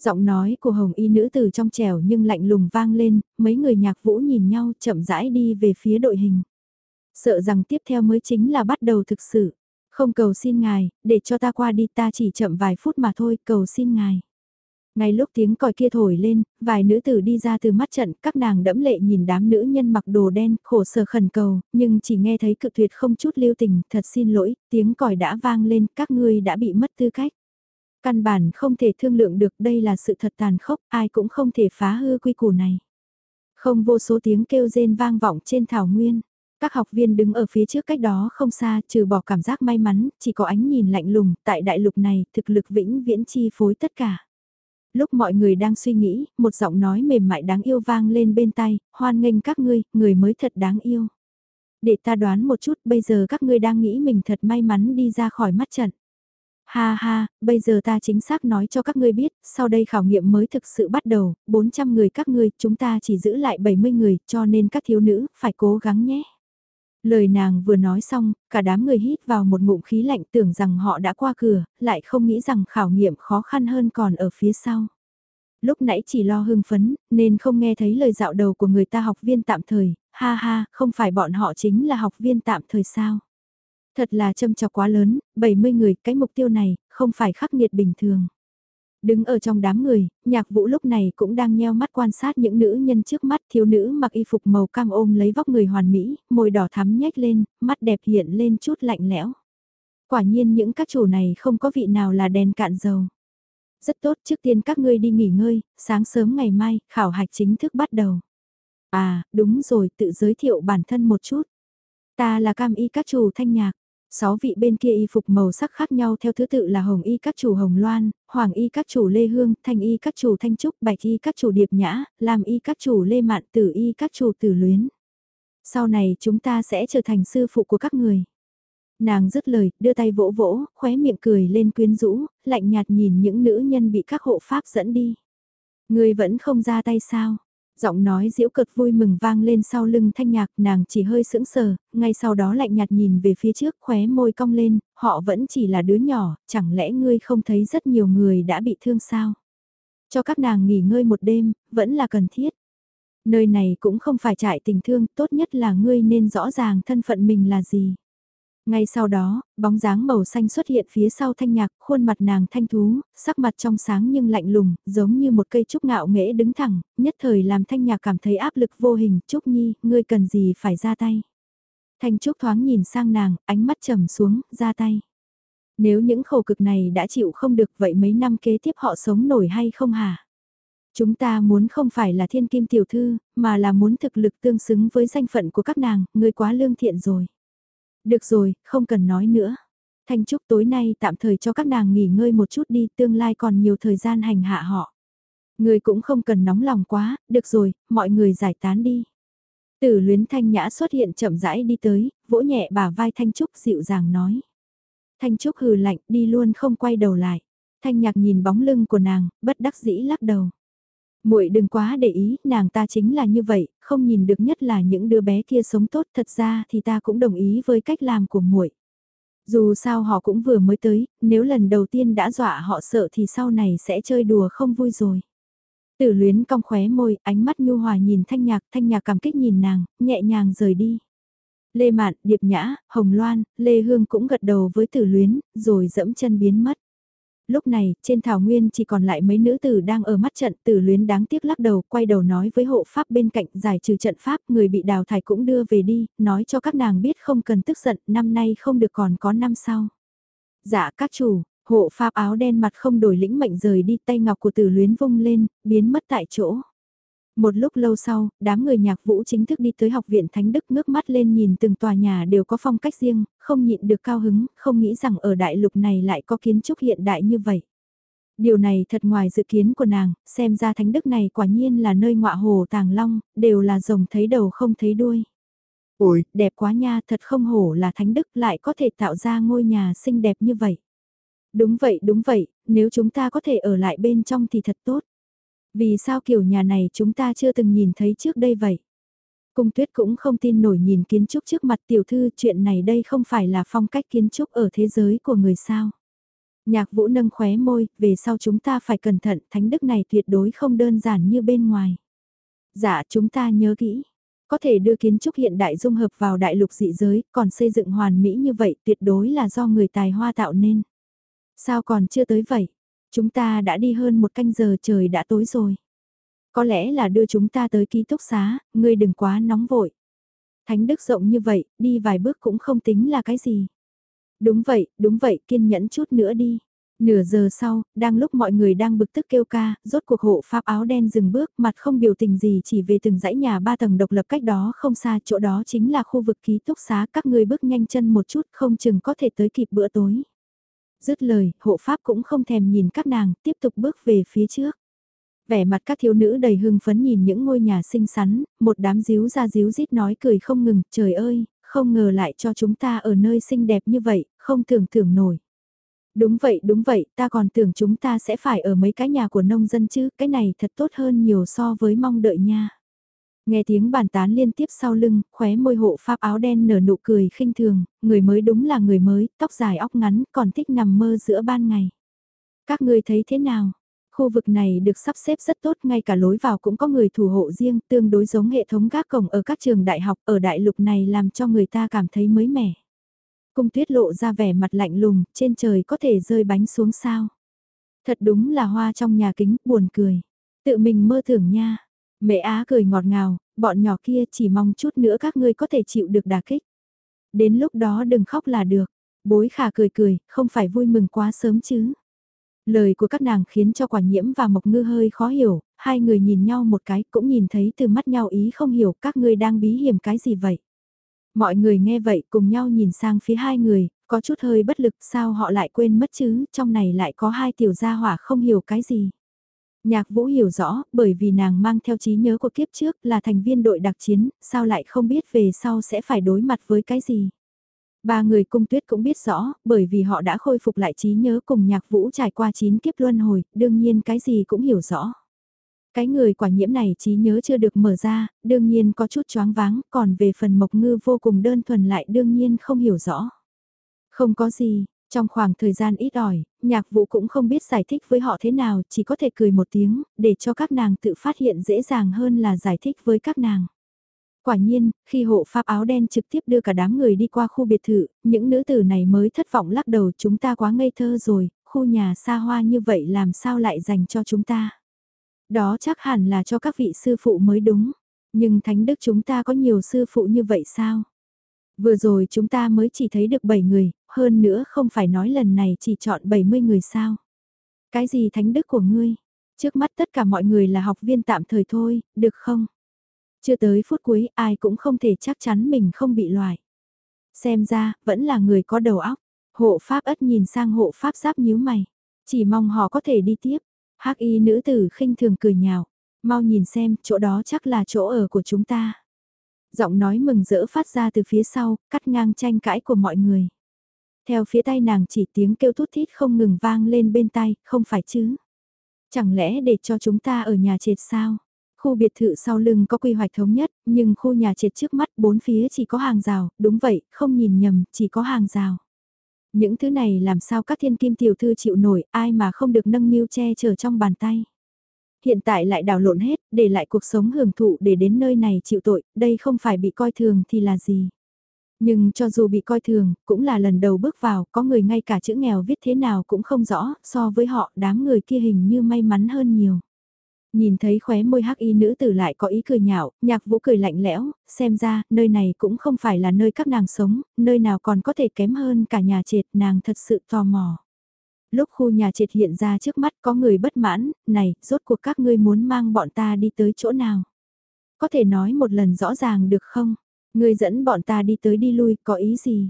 Giọng nói của hồng y nữ từ trong trẻo nhưng lạnh lùng vang lên, mấy người nhạc vũ nhìn nhau chậm rãi đi về phía đội hình. Sợ rằng tiếp theo mới chính là bắt đầu thực sự. Không cầu xin ngài, để cho ta qua đi ta chỉ chậm vài phút mà thôi, cầu xin ngài. Ngay lúc tiếng còi kia thổi lên, vài nữ tử đi ra từ mắt trận, các nàng đẫm lệ nhìn đám nữ nhân mặc đồ đen, khổ sở khẩn cầu, nhưng chỉ nghe thấy cự tuyệt không chút lưu tình, thật xin lỗi, tiếng còi đã vang lên, các ngươi đã bị mất tư cách. Căn bản không thể thương lượng được đây là sự thật tàn khốc, ai cũng không thể phá hư quy củ này. Không vô số tiếng kêu rên vang vọng trên thảo nguyên. Các học viên đứng ở phía trước cách đó không xa, trừ bỏ cảm giác may mắn, chỉ có ánh nhìn lạnh lùng, tại đại lục này, thực lực vĩnh viễn chi phối tất cả. Lúc mọi người đang suy nghĩ, một giọng nói mềm mại đáng yêu vang lên bên tay, hoan nghênh các ngươi, người mới thật đáng yêu. Để ta đoán một chút, bây giờ các ngươi đang nghĩ mình thật may mắn đi ra khỏi mắt trận. Ha ha, bây giờ ta chính xác nói cho các ngươi biết, sau đây khảo nghiệm mới thực sự bắt đầu, 400 người các ngươi, chúng ta chỉ giữ lại 70 người, cho nên các thiếu nữ, phải cố gắng nhé. Lời nàng vừa nói xong, cả đám người hít vào một ngụm khí lạnh tưởng rằng họ đã qua cửa, lại không nghĩ rằng khảo nghiệm khó khăn hơn còn ở phía sau. Lúc nãy chỉ lo hưng phấn, nên không nghe thấy lời dạo đầu của người ta học viên tạm thời, ha ha, không phải bọn họ chính là học viên tạm thời sao. Thật là châm chọc quá lớn, 70 người, cái mục tiêu này, không phải khắc nghiệt bình thường. Đứng ở trong đám người, nhạc vũ lúc này cũng đang nheo mắt quan sát những nữ nhân trước mắt thiếu nữ mặc y phục màu cam ôm lấy vóc người hoàn mỹ, môi đỏ thắm nhếch lên, mắt đẹp hiện lên chút lạnh lẽo. Quả nhiên những các chủ này không có vị nào là đèn cạn dầu. Rất tốt trước tiên các ngươi đi nghỉ ngơi, sáng sớm ngày mai, khảo hạch chính thức bắt đầu. À, đúng rồi, tự giới thiệu bản thân một chút. Ta là cam y các chủ thanh nhạc. Sáu vị bên kia y phục màu sắc khác nhau theo thứ tự là hồng y các chủ hồng loan, hoàng y các chủ lê hương, thanh y các chủ thanh trúc, bạch y các chủ điệp nhã, làm y các chủ lê mạn, tử y các chủ tử luyến. Sau này chúng ta sẽ trở thành sư phụ của các người. Nàng dứt lời, đưa tay vỗ vỗ, khóe miệng cười lên quyến rũ, lạnh nhạt nhìn những nữ nhân bị các hộ pháp dẫn đi. Người vẫn không ra tay sao? Giọng nói diễu cực vui mừng vang lên sau lưng thanh nhạc nàng chỉ hơi sững sờ, ngay sau đó lạnh nhạt nhìn về phía trước khóe môi cong lên, họ vẫn chỉ là đứa nhỏ, chẳng lẽ ngươi không thấy rất nhiều người đã bị thương sao? Cho các nàng nghỉ ngơi một đêm, vẫn là cần thiết. Nơi này cũng không phải trại tình thương, tốt nhất là ngươi nên rõ ràng thân phận mình là gì. Ngay sau đó, bóng dáng màu xanh xuất hiện phía sau thanh nhạc, khuôn mặt nàng thanh thú, sắc mặt trong sáng nhưng lạnh lùng, giống như một cây trúc ngạo nghễ đứng thẳng, nhất thời làm thanh nhạc cảm thấy áp lực vô hình, Trúc Nhi, ngươi cần gì phải ra tay. Thanh Trúc thoáng nhìn sang nàng, ánh mắt trầm xuống, ra tay. Nếu những khổ cực này đã chịu không được vậy mấy năm kế tiếp họ sống nổi hay không hả? Chúng ta muốn không phải là thiên kim tiểu thư, mà là muốn thực lực tương xứng với danh phận của các nàng, ngươi quá lương thiện rồi. Được rồi, không cần nói nữa. Thanh Trúc tối nay tạm thời cho các nàng nghỉ ngơi một chút đi, tương lai còn nhiều thời gian hành hạ họ. Người cũng không cần nóng lòng quá, được rồi, mọi người giải tán đi. Tử luyến Thanh Nhã xuất hiện chậm rãi đi tới, vỗ nhẹ bả vai Thanh Trúc dịu dàng nói. Thanh Trúc hừ lạnh, đi luôn không quay đầu lại. Thanh Nhạc nhìn bóng lưng của nàng, bất đắc dĩ lắc đầu muội đừng quá để ý, nàng ta chính là như vậy, không nhìn được nhất là những đứa bé kia sống tốt, thật ra thì ta cũng đồng ý với cách làm của muội. Dù sao họ cũng vừa mới tới, nếu lần đầu tiên đã dọa họ sợ thì sau này sẽ chơi đùa không vui rồi. Tử luyến cong khóe môi, ánh mắt nhu hòa nhìn thanh nhạc, thanh nhạc cảm kích nhìn nàng, nhẹ nhàng rời đi. Lê Mạn, Điệp Nhã, Hồng Loan, Lê Hương cũng gật đầu với tử luyến, rồi dẫm chân biến mất lúc này, trên thảo nguyên chỉ còn lại mấy nữ tử đang ở mắt trận tử luyến đáng tiếc lắc đầu, quay đầu nói với hộ pháp bên cạnh giải trừ trận pháp, người bị đào thải cũng đưa về đi, nói cho các nàng biết không cần tức giận, năm nay không được còn có năm sau. Dạ các chủ, hộ pháp áo đen mặt không đổi lĩnh mệnh rời đi tay ngọc của tử luyến vung lên, biến mất tại chỗ. Một lúc lâu sau, đám người nhạc vũ chính thức đi tới học viện Thánh Đức ngước mắt lên nhìn từng tòa nhà đều có phong cách riêng, không nhịn được cao hứng, không nghĩ rằng ở đại lục này lại có kiến trúc hiện đại như vậy. Điều này thật ngoài dự kiến của nàng, xem ra Thánh Đức này quả nhiên là nơi ngọa hồ tàng long, đều là rồng thấy đầu không thấy đuôi. Ôi, đẹp quá nha, thật không hổ là Thánh Đức lại có thể tạo ra ngôi nhà xinh đẹp như vậy. Đúng vậy, đúng vậy, nếu chúng ta có thể ở lại bên trong thì thật tốt. Vì sao kiểu nhà này chúng ta chưa từng nhìn thấy trước đây vậy? Cung tuyết cũng không tin nổi nhìn kiến trúc trước mặt tiểu thư chuyện này đây không phải là phong cách kiến trúc ở thế giới của người sao. Nhạc vũ nâng khóe môi, về sau chúng ta phải cẩn thận, thánh đức này tuyệt đối không đơn giản như bên ngoài. Dạ chúng ta nhớ kỹ, có thể đưa kiến trúc hiện đại dung hợp vào đại lục dị giới, còn xây dựng hoàn mỹ như vậy tuyệt đối là do người tài hoa tạo nên. Sao còn chưa tới vậy? Chúng ta đã đi hơn một canh giờ trời đã tối rồi. Có lẽ là đưa chúng ta tới ký túc xá, ngươi đừng quá nóng vội. Thánh đức rộng như vậy, đi vài bước cũng không tính là cái gì. Đúng vậy, đúng vậy, kiên nhẫn chút nữa đi. Nửa giờ sau, đang lúc mọi người đang bực tức kêu ca, rốt cuộc hộ pháp áo đen dừng bước, mặt không biểu tình gì chỉ về từng dãy nhà ba tầng độc lập cách đó không xa, chỗ đó chính là khu vực ký túc xá, các ngươi bước nhanh chân một chút không chừng có thể tới kịp bữa tối. Dứt lời, hộ pháp cũng không thèm nhìn các nàng, tiếp tục bước về phía trước. Vẻ mặt các thiếu nữ đầy hưng phấn nhìn những ngôi nhà xinh xắn, một đám díu ra díu rít nói cười không ngừng, trời ơi, không ngờ lại cho chúng ta ở nơi xinh đẹp như vậy, không tưởng tưởng nổi. Đúng vậy, đúng vậy, ta còn tưởng chúng ta sẽ phải ở mấy cái nhà của nông dân chứ, cái này thật tốt hơn nhiều so với mong đợi nha. Nghe tiếng bàn tán liên tiếp sau lưng, khóe môi hộ pháp áo đen nở nụ cười khinh thường, người mới đúng là người mới, tóc dài óc ngắn, còn thích nằm mơ giữa ban ngày. Các người thấy thế nào? Khu vực này được sắp xếp rất tốt, ngay cả lối vào cũng có người thủ hộ riêng, tương đối giống hệ thống gác cổng ở các trường đại học ở đại lục này làm cho người ta cảm thấy mới mẻ. Cung tuyết lộ ra vẻ mặt lạnh lùng, trên trời có thể rơi bánh xuống sao. Thật đúng là hoa trong nhà kính, buồn cười. Tự mình mơ tưởng nha. Mẹ Á cười ngọt ngào, bọn nhỏ kia chỉ mong chút nữa các ngươi có thể chịu được đả kích. Đến lúc đó đừng khóc là được. Bối khả cười cười, không phải vui mừng quá sớm chứ. Lời của các nàng khiến cho quả nhiễm và mộc ngư hơi khó hiểu, hai người nhìn nhau một cái cũng nhìn thấy từ mắt nhau ý không hiểu các ngươi đang bí hiểm cái gì vậy. Mọi người nghe vậy cùng nhau nhìn sang phía hai người, có chút hơi bất lực sao họ lại quên mất chứ, trong này lại có hai tiểu gia hỏa không hiểu cái gì. Nhạc vũ hiểu rõ, bởi vì nàng mang theo trí nhớ của kiếp trước là thành viên đội đặc chiến, sao lại không biết về sau sẽ phải đối mặt với cái gì. Ba người cung tuyết cũng biết rõ, bởi vì họ đã khôi phục lại trí nhớ cùng nhạc vũ trải qua chín kiếp luân hồi, đương nhiên cái gì cũng hiểu rõ. Cái người quả nhiễm này trí nhớ chưa được mở ra, đương nhiên có chút choáng váng, còn về phần mộc ngư vô cùng đơn thuần lại đương nhiên không hiểu rõ. Không có gì, trong khoảng thời gian ít ỏi, nhạc vụ cũng không biết giải thích với họ thế nào, chỉ có thể cười một tiếng, để cho các nàng tự phát hiện dễ dàng hơn là giải thích với các nàng. Quả nhiên, khi hộ pháp áo đen trực tiếp đưa cả đám người đi qua khu biệt thự, những nữ tử này mới thất vọng lắc đầu chúng ta quá ngây thơ rồi, khu nhà xa hoa như vậy làm sao lại dành cho chúng ta. Đó chắc hẳn là cho các vị sư phụ mới đúng, nhưng thánh đức chúng ta có nhiều sư phụ như vậy sao? Vừa rồi chúng ta mới chỉ thấy được 7 người, hơn nữa không phải nói lần này chỉ chọn 70 người sao. Cái gì thánh đức của ngươi? Trước mắt tất cả mọi người là học viên tạm thời thôi, được không? Chưa tới phút cuối ai cũng không thể chắc chắn mình không bị loại. Xem ra, vẫn là người có đầu óc. Hộ pháp ất nhìn sang hộ pháp giáp nhíu mày. Chỉ mong họ có thể đi tiếp. hắc y nữ tử khinh thường cười nhạo. Mau nhìn xem, chỗ đó chắc là chỗ ở của chúng ta. Giọng nói mừng rỡ phát ra từ phía sau, cắt ngang tranh cãi của mọi người. Theo phía tay nàng chỉ tiếng kêu thút thít không ngừng vang lên bên tay, không phải chứ. Chẳng lẽ để cho chúng ta ở nhà trệt sao? Khu biệt thự sau lưng có quy hoạch thống nhất, nhưng khu nhà trệt trước mắt bốn phía chỉ có hàng rào, đúng vậy, không nhìn nhầm, chỉ có hàng rào. Những thứ này làm sao các thiên kim tiểu thư chịu nổi, ai mà không được nâng niu che chở trong bàn tay. Hiện tại lại đảo lộn hết, để lại cuộc sống hưởng thụ để đến nơi này chịu tội, đây không phải bị coi thường thì là gì. Nhưng cho dù bị coi thường, cũng là lần đầu bước vào, có người ngay cả chữ nghèo viết thế nào cũng không rõ, so với họ đám người kia hình như may mắn hơn nhiều. Nhìn thấy khóe môi hắc y nữ tử lại có ý cười nhạo, nhạc vũ cười lạnh lẽo, xem ra, nơi này cũng không phải là nơi các nàng sống, nơi nào còn có thể kém hơn cả nhà trệt, nàng thật sự tò mò. Lúc khu nhà trệt hiện ra trước mắt có người bất mãn, này, rốt cuộc các ngươi muốn mang bọn ta đi tới chỗ nào? Có thể nói một lần rõ ràng được không? Ngươi dẫn bọn ta đi tới đi lui, có ý gì?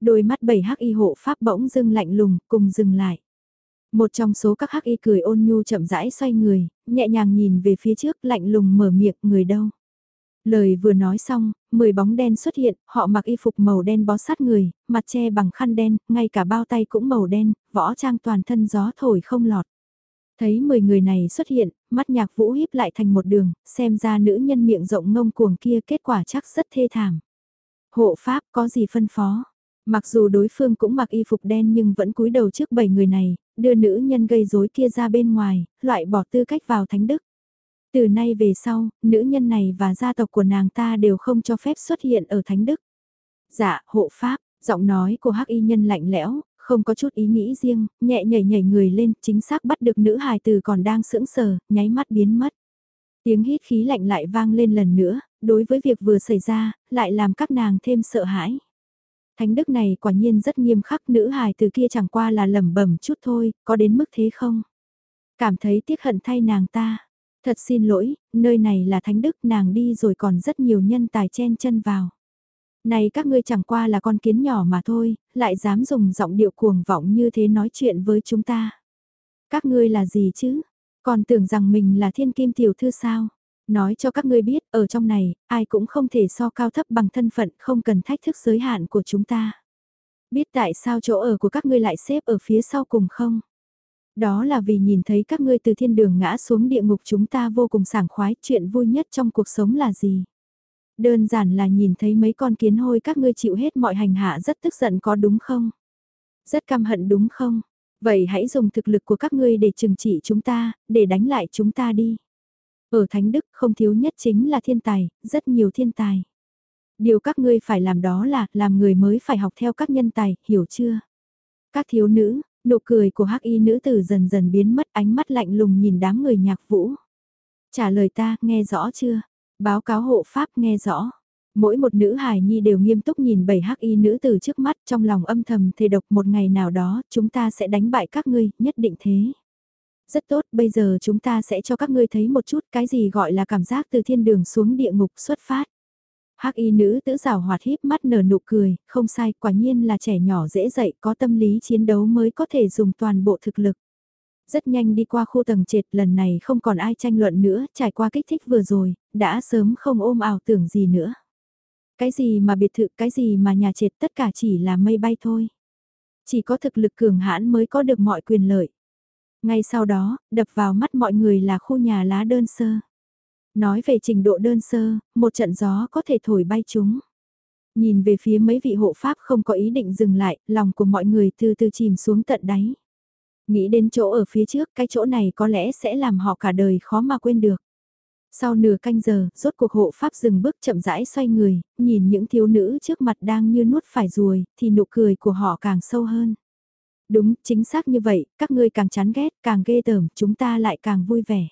Đôi mắt bảy hắc y hộ pháp bỗng dưng lạnh lùng, cùng dừng lại. Một trong số các hắc y cười ôn nhu chậm rãi xoay người, nhẹ nhàng nhìn về phía trước lạnh lùng mở miệng người đâu. Lời vừa nói xong, mười bóng đen xuất hiện, họ mặc y phục màu đen bó sát người, mặt che bằng khăn đen, ngay cả bao tay cũng màu đen, võ trang toàn thân gió thổi không lọt. Thấy mười người này xuất hiện, mắt nhạc vũ híp lại thành một đường, xem ra nữ nhân miệng rộng ngông cuồng kia kết quả chắc rất thê thảm. Hộ pháp có gì phân phó? Mặc dù đối phương cũng mặc y phục đen nhưng vẫn cúi đầu trước bảy người này, đưa nữ nhân gây rối kia ra bên ngoài, loại bỏ tư cách vào thánh đức. Từ nay về sau, nữ nhân này và gia tộc của nàng ta đều không cho phép xuất hiện ở thánh đức. Dạ, hộ pháp, giọng nói của hắc y nhân lạnh lẽo, không có chút ý nghĩ riêng, nhẹ nhảy nhảy người lên, chính xác bắt được nữ hài từ còn đang sững sờ, nháy mắt biến mất. Tiếng hít khí lạnh lại vang lên lần nữa, đối với việc vừa xảy ra, lại làm các nàng thêm sợ hãi. Thánh đức này quả nhiên rất nghiêm khắc nữ hài từ kia chẳng qua là lẩm bẩm chút thôi, có đến mức thế không? Cảm thấy tiếc hận thay nàng ta. Thật xin lỗi, nơi này là thánh đức nàng đi rồi còn rất nhiều nhân tài chen chân vào. Này các ngươi chẳng qua là con kiến nhỏ mà thôi, lại dám dùng giọng điệu cuồng vọng như thế nói chuyện với chúng ta. Các ngươi là gì chứ? Còn tưởng rằng mình là thiên kim tiểu thư sao? Nói cho các ngươi biết, ở trong này, ai cũng không thể so cao thấp bằng thân phận, không cần thách thức giới hạn của chúng ta. Biết tại sao chỗ ở của các ngươi lại xếp ở phía sau cùng không? Đó là vì nhìn thấy các ngươi từ thiên đường ngã xuống địa ngục chúng ta vô cùng sảng khoái, chuyện vui nhất trong cuộc sống là gì? Đơn giản là nhìn thấy mấy con kiến hôi các ngươi chịu hết mọi hành hạ rất tức giận có đúng không? Rất căm hận đúng không? Vậy hãy dùng thực lực của các ngươi để trừng trị chúng ta, để đánh lại chúng ta đi. Ở Thánh Đức không thiếu nhất chính là thiên tài, rất nhiều thiên tài. Điều các ngươi phải làm đó là làm người mới phải học theo các nhân tài, hiểu chưa? Các thiếu nữ, nụ cười của hắc y nữ tử dần dần biến mất ánh mắt lạnh lùng nhìn đám người nhạc vũ. Trả lời ta, nghe rõ chưa? Báo cáo hộ pháp nghe rõ. Mỗi một nữ hài nhi đều nghiêm túc nhìn bảy hắc y nữ tử trước mắt trong lòng âm thầm thề độc một ngày nào đó chúng ta sẽ đánh bại các ngươi, nhất định thế. Rất tốt, bây giờ chúng ta sẽ cho các ngươi thấy một chút cái gì gọi là cảm giác từ thiên đường xuống địa ngục xuất phát. Hắc y nữ tử rào hoạt híp mắt nở nụ cười, không sai, quả nhiên là trẻ nhỏ dễ dạy, có tâm lý chiến đấu mới có thể dùng toàn bộ thực lực. Rất nhanh đi qua khu tầng trệt lần này không còn ai tranh luận nữa, trải qua kích thích vừa rồi, đã sớm không ôm ảo tưởng gì nữa. Cái gì mà biệt thự, cái gì mà nhà trệt tất cả chỉ là mây bay thôi. Chỉ có thực lực cường hãn mới có được mọi quyền lợi. Ngay sau đó, đập vào mắt mọi người là khu nhà lá đơn sơ. Nói về trình độ đơn sơ, một trận gió có thể thổi bay chúng. Nhìn về phía mấy vị hộ pháp không có ý định dừng lại, lòng của mọi người từ từ chìm xuống tận đáy. Nghĩ đến chỗ ở phía trước, cái chỗ này có lẽ sẽ làm họ cả đời khó mà quên được. Sau nửa canh giờ, rốt cuộc hộ pháp dừng bước chậm rãi xoay người, nhìn những thiếu nữ trước mặt đang như nuốt phải ruồi, thì nụ cười của họ càng sâu hơn. Đúng, chính xác như vậy, các ngươi càng chán ghét, càng ghê tởm, chúng ta lại càng vui vẻ.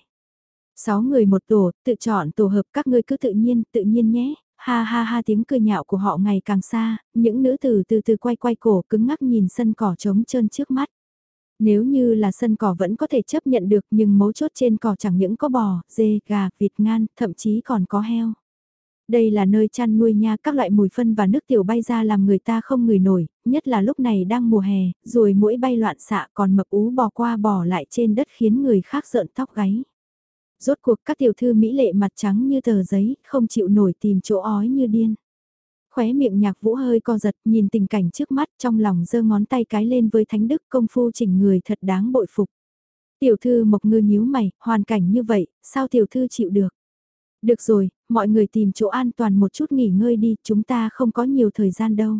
Sáu người một tổ, tự chọn tổ hợp các ngươi cứ tự nhiên, tự nhiên nhé. Ha ha ha tiếng cười nhạo của họ ngày càng xa, những nữ tử từ từ quay quay cổ cứng ngắc nhìn sân cỏ trống trơn trước mắt. Nếu như là sân cỏ vẫn có thể chấp nhận được nhưng mấu chốt trên cỏ chẳng những có bò, dê, gà, vịt ngan, thậm chí còn có heo. Đây là nơi chăn nuôi nha các loại mùi phân và nước tiểu bay ra làm người ta không ngửi nổi, nhất là lúc này đang mùa hè, rồi mũi bay loạn xạ còn mập ú bò qua bò lại trên đất khiến người khác rợn tóc gáy. Rốt cuộc các tiểu thư mỹ lệ mặt trắng như tờ giấy, không chịu nổi tìm chỗ ói như điên. Khóe miệng nhạc vũ hơi co giật nhìn tình cảnh trước mắt trong lòng giơ ngón tay cái lên với thánh đức công phu chỉnh người thật đáng bội phục. Tiểu thư mộc ngư nhíu mày, hoàn cảnh như vậy, sao tiểu thư chịu được? Được rồi, mọi người tìm chỗ an toàn một chút nghỉ ngơi đi, chúng ta không có nhiều thời gian đâu.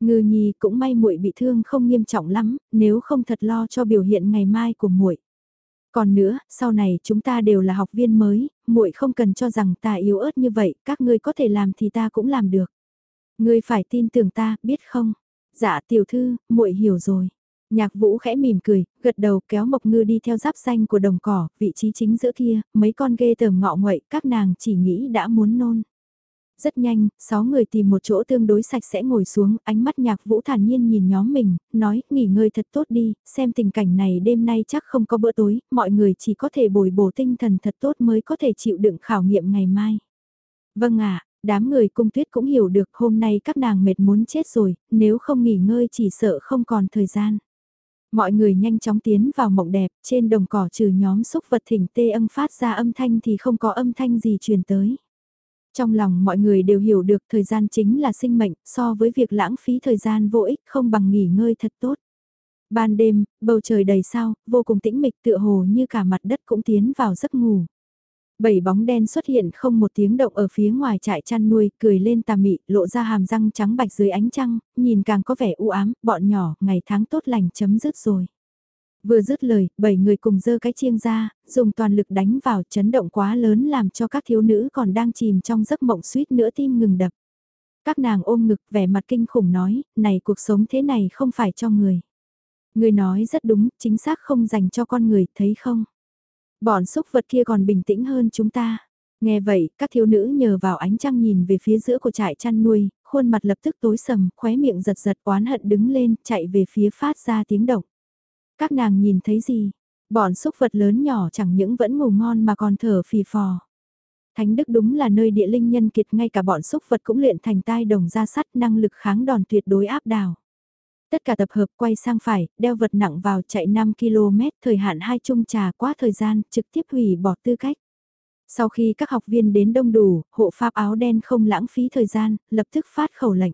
Ngư nhi cũng may muội bị thương không nghiêm trọng lắm, nếu không thật lo cho biểu hiện ngày mai của muội. Còn nữa, sau này chúng ta đều là học viên mới, muội không cần cho rằng ta yếu ớt như vậy, các ngươi có thể làm thì ta cũng làm được. Ngươi phải tin tưởng ta, biết không? Dạ tiểu thư, muội hiểu rồi. Nhạc vũ khẽ mỉm cười, gật đầu kéo mộc ngư đi theo giáp xanh của đồng cỏ, vị trí chính giữa kia, mấy con ghê tởm ngọ nguậy, các nàng chỉ nghĩ đã muốn nôn. Rất nhanh, sáu người tìm một chỗ tương đối sạch sẽ ngồi xuống, ánh mắt nhạc vũ thản nhiên nhìn nhóm mình, nói, nghỉ ngơi thật tốt đi, xem tình cảnh này đêm nay chắc không có bữa tối, mọi người chỉ có thể bồi bổ tinh thần thật tốt mới có thể chịu đựng khảo nghiệm ngày mai. Vâng ạ, đám người cung tuyết cũng hiểu được hôm nay các nàng mệt muốn chết rồi, nếu không nghỉ ngơi chỉ sợ không còn thời gian. Mọi người nhanh chóng tiến vào mộng đẹp, trên đồng cỏ trừ nhóm xúc vật thỉnh tê âm phát ra âm thanh thì không có âm thanh gì truyền tới. Trong lòng mọi người đều hiểu được thời gian chính là sinh mệnh, so với việc lãng phí thời gian vô ích không bằng nghỉ ngơi thật tốt. Ban đêm, bầu trời đầy sao, vô cùng tĩnh mịch tựa hồ như cả mặt đất cũng tiến vào giấc ngủ. Bảy bóng đen xuất hiện không một tiếng động ở phía ngoài trại chăn nuôi, cười lên tà mị, lộ ra hàm răng trắng bạch dưới ánh trăng, nhìn càng có vẻ u ám, bọn nhỏ, ngày tháng tốt lành chấm dứt rồi. Vừa dứt lời, bảy người cùng dơ cái chiêng ra, dùng toàn lực đánh vào chấn động quá lớn làm cho các thiếu nữ còn đang chìm trong giấc mộng suýt nữa tim ngừng đập. Các nàng ôm ngực vẻ mặt kinh khủng nói, này cuộc sống thế này không phải cho người. Người nói rất đúng, chính xác không dành cho con người, thấy không? Bọn xúc vật kia còn bình tĩnh hơn chúng ta. Nghe vậy, các thiếu nữ nhờ vào ánh trăng nhìn về phía giữa của trại chăn nuôi, khuôn mặt lập tức tối sầm, khóe miệng giật giật oán hận đứng lên, chạy về phía phát ra tiếng động. Các nàng nhìn thấy gì? Bọn xúc vật lớn nhỏ chẳng những vẫn ngủ ngon mà còn thở phì phò. Thánh Đức đúng là nơi địa linh nhân kiệt ngay cả bọn xúc vật cũng luyện thành tai đồng ra sắt năng lực kháng đòn tuyệt đối áp đảo. Tất cả tập hợp quay sang phải, đeo vật nặng vào chạy 5 km, thời hạn hai chung trà quá thời gian, trực tiếp hủy bỏ tư cách. Sau khi các học viên đến đông đủ, hộ pháp áo đen không lãng phí thời gian, lập tức phát khẩu lệnh.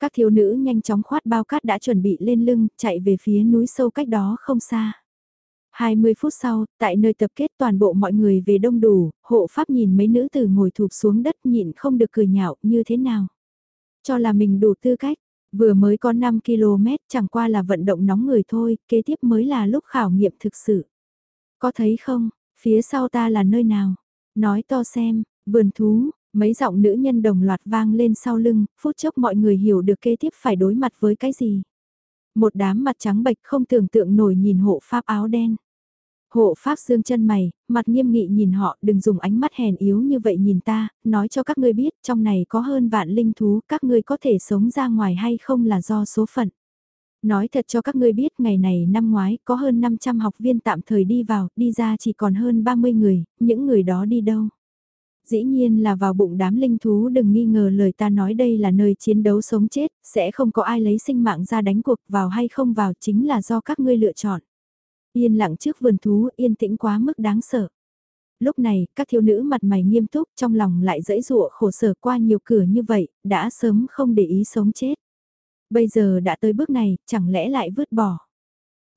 Các thiếu nữ nhanh chóng khoát bao cát đã chuẩn bị lên lưng, chạy về phía núi sâu cách đó không xa. 20 phút sau, tại nơi tập kết toàn bộ mọi người về đông đủ, hộ pháp nhìn mấy nữ tử ngồi thụp xuống đất nhịn không được cười nhạo như thế nào. Cho là mình đủ tư cách, vừa mới có 5 km chẳng qua là vận động nóng người thôi, kế tiếp mới là lúc khảo nghiệm thực sự. Có thấy không, phía sau ta là nơi nào? Nói to xem, vườn thú, mấy giọng nữ nhân đồng loạt vang lên sau lưng, phút chốc mọi người hiểu được kế tiếp phải đối mặt với cái gì. Một đám mặt trắng bệch không tưởng tượng nổi nhìn hộ pháp áo đen. Hộ pháp dương chân mày, mặt nghiêm nghị nhìn họ, đừng dùng ánh mắt hèn yếu như vậy nhìn ta, nói cho các ngươi biết, trong này có hơn vạn linh thú, các ngươi có thể sống ra ngoài hay không là do số phận. Nói thật cho các ngươi biết, ngày này năm ngoái, có hơn 500 học viên tạm thời đi vào, đi ra chỉ còn hơn 30 người, những người đó đi đâu? Dĩ nhiên là vào bụng đám linh thú đừng nghi ngờ lời ta nói đây là nơi chiến đấu sống chết, sẽ không có ai lấy sinh mạng ra đánh cuộc vào hay không vào chính là do các ngươi lựa chọn. Yên lặng trước vườn thú, yên tĩnh quá mức đáng sợ. Lúc này, các thiếu nữ mặt mày nghiêm túc trong lòng lại dẫy dụa khổ sở qua nhiều cửa như vậy, đã sớm không để ý sống chết. Bây giờ đã tới bước này, chẳng lẽ lại vứt bỏ.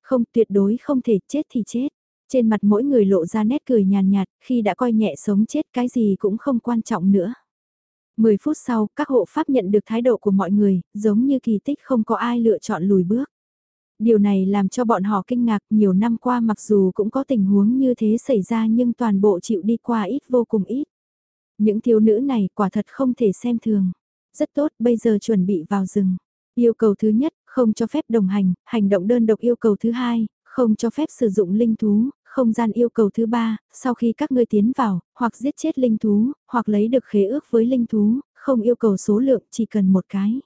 Không tuyệt đối không thể chết thì chết. Trên mặt mỗi người lộ ra nét cười nhàn nhạt, khi đã coi nhẹ sống chết cái gì cũng không quan trọng nữa. 10 phút sau, các hộ pháp nhận được thái độ của mọi người, giống như kỳ tích không có ai lựa chọn lùi bước. Điều này làm cho bọn họ kinh ngạc nhiều năm qua mặc dù cũng có tình huống như thế xảy ra nhưng toàn bộ chịu đi qua ít vô cùng ít. Những thiếu nữ này quả thật không thể xem thường. Rất tốt, bây giờ chuẩn bị vào rừng. Yêu cầu thứ nhất, không cho phép đồng hành, hành động đơn độc yêu cầu thứ hai, không cho phép sử dụng linh thú, không gian yêu cầu thứ ba, sau khi các ngươi tiến vào, hoặc giết chết linh thú, hoặc lấy được khế ước với linh thú, không yêu cầu số lượng, chỉ cần một cái.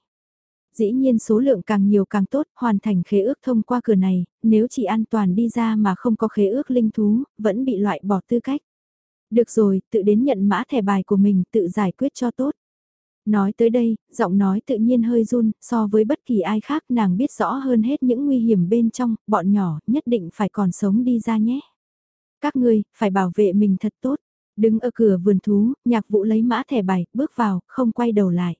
Dĩ nhiên số lượng càng nhiều càng tốt, hoàn thành khế ước thông qua cửa này, nếu chỉ an toàn đi ra mà không có khế ước linh thú, vẫn bị loại bỏ tư cách. Được rồi, tự đến nhận mã thẻ bài của mình, tự giải quyết cho tốt. Nói tới đây, giọng nói tự nhiên hơi run, so với bất kỳ ai khác nàng biết rõ hơn hết những nguy hiểm bên trong, bọn nhỏ nhất định phải còn sống đi ra nhé. Các ngươi, phải bảo vệ mình thật tốt. Đứng ở cửa vườn thú, nhạc vũ lấy mã thẻ bài, bước vào, không quay đầu lại.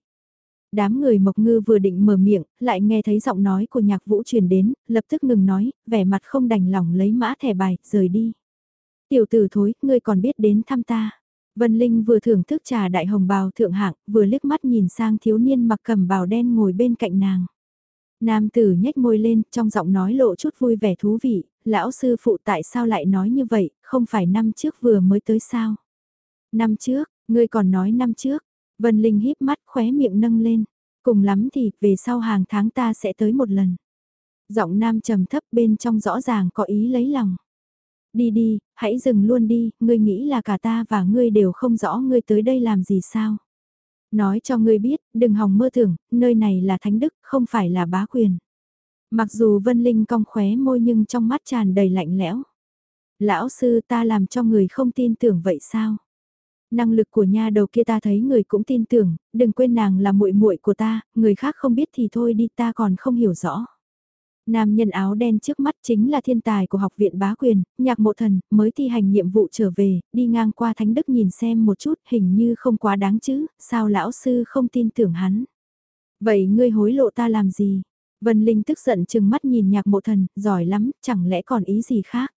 Đám người mộc ngư vừa định mở miệng, lại nghe thấy giọng nói của nhạc vũ truyền đến, lập tức ngừng nói, vẻ mặt không đành lòng lấy mã thẻ bài, rời đi. Tiểu tử thối, ngươi còn biết đến thăm ta. Vân Linh vừa thưởng thức trà đại hồng bào thượng hạng, vừa liếc mắt nhìn sang thiếu niên mặc cầm bào đen ngồi bên cạnh nàng. Nam tử nhếch môi lên, trong giọng nói lộ chút vui vẻ thú vị, lão sư phụ tại sao lại nói như vậy, không phải năm trước vừa mới tới sao? Năm trước, ngươi còn nói năm trước, Vân Linh híp mắt khóe miệng nâng lên, cùng lắm thì về sau hàng tháng ta sẽ tới một lần. Giọng nam trầm thấp bên trong rõ ràng có ý lấy lòng. Đi đi, hãy dừng luôn đi, ngươi nghĩ là cả ta và ngươi đều không rõ ngươi tới đây làm gì sao. Nói cho ngươi biết, đừng hòng mơ tưởng, nơi này là thánh đức, không phải là bá quyền. Mặc dù Vân Linh cong khóe môi nhưng trong mắt tràn đầy lạnh lẽo. Lão sư ta làm cho người không tin tưởng vậy sao? Năng lực của nha đầu kia ta thấy người cũng tin tưởng, đừng quên nàng là muội muội của ta, người khác không biết thì thôi đi ta còn không hiểu rõ. Nam nhân áo đen trước mắt chính là thiên tài của học viện bá quyền, nhạc mộ thần, mới thi hành nhiệm vụ trở về, đi ngang qua thánh đức nhìn xem một chút, hình như không quá đáng chứ, sao lão sư không tin tưởng hắn. Vậy ngươi hối lộ ta làm gì? Vân Linh tức giận chừng mắt nhìn nhạc mộ thần, giỏi lắm, chẳng lẽ còn ý gì khác?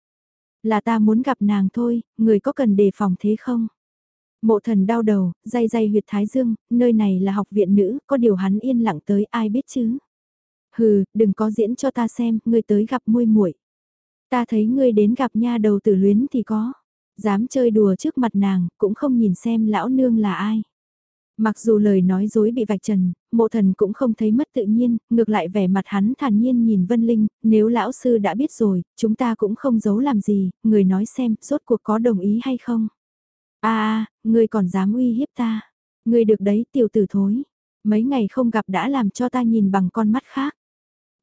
Là ta muốn gặp nàng thôi, người có cần đề phòng thế không? Mộ thần đau đầu, day day huyệt thái dương, nơi này là học viện nữ, có điều hắn yên lặng tới ai biết chứ? Hừ, đừng có diễn cho ta xem, ngươi tới gặp muôi muội. Ta thấy ngươi đến gặp nha đầu tử luyến thì có. Dám chơi đùa trước mặt nàng, cũng không nhìn xem lão nương là ai. Mặc dù lời nói dối bị vạch trần, mộ thần cũng không thấy mất tự nhiên, ngược lại vẻ mặt hắn thản nhiên nhìn Vân Linh, nếu lão sư đã biết rồi, chúng ta cũng không giấu làm gì, người nói xem, rốt cuộc có đồng ý hay không a à, ngươi còn dám uy hiếp ta, Ngươi được đấy tiểu tử thối. Mấy ngày không gặp đã làm cho ta nhìn bằng con mắt khác.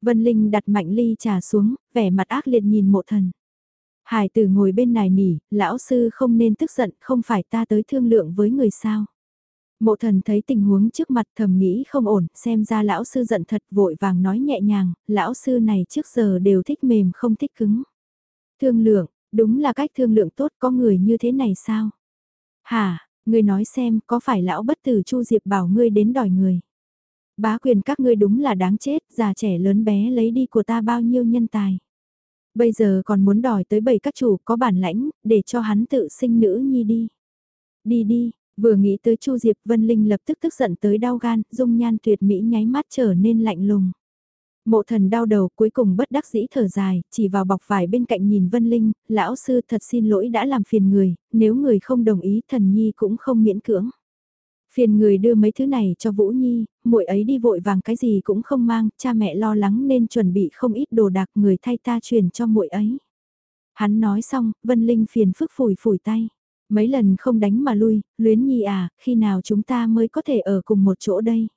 Vân Linh đặt mạnh ly trà xuống, vẻ mặt ác liệt nhìn mộ thần. Hải tử ngồi bên này nỉ, lão sư không nên tức giận, không phải ta tới thương lượng với người sao. Mộ thần thấy tình huống trước mặt thầm nghĩ không ổn, xem ra lão sư giận thật vội vàng nói nhẹ nhàng, lão sư này trước giờ đều thích mềm không thích cứng. Thương lượng, đúng là cách thương lượng tốt có người như thế này sao? Hả, ngươi nói xem có phải lão bất tử Chu Diệp bảo ngươi đến đòi người? Bá quyền các ngươi đúng là đáng chết, già trẻ lớn bé lấy đi của ta bao nhiêu nhân tài. Bây giờ còn muốn đòi tới bảy các chủ có bản lãnh, để cho hắn tự sinh nữ nhi đi. Đi đi, vừa nghĩ tới Chu Diệp Vân Linh lập tức tức giận tới đau gan, dung nhan tuyệt mỹ nháy mắt trở nên lạnh lùng. Mộ thần đau đầu cuối cùng bất đắc dĩ thở dài, chỉ vào bọc vải bên cạnh nhìn Vân Linh, lão sư thật xin lỗi đã làm phiền người, nếu người không đồng ý thần nhi cũng không miễn cưỡng. Phiền người đưa mấy thứ này cho Vũ Nhi, muội ấy đi vội vàng cái gì cũng không mang, cha mẹ lo lắng nên chuẩn bị không ít đồ đạc người thay ta truyền cho muội ấy. Hắn nói xong, Vân Linh phiền phức phủi phủi tay. Mấy lần không đánh mà lui, luyến nhi à, khi nào chúng ta mới có thể ở cùng một chỗ đây?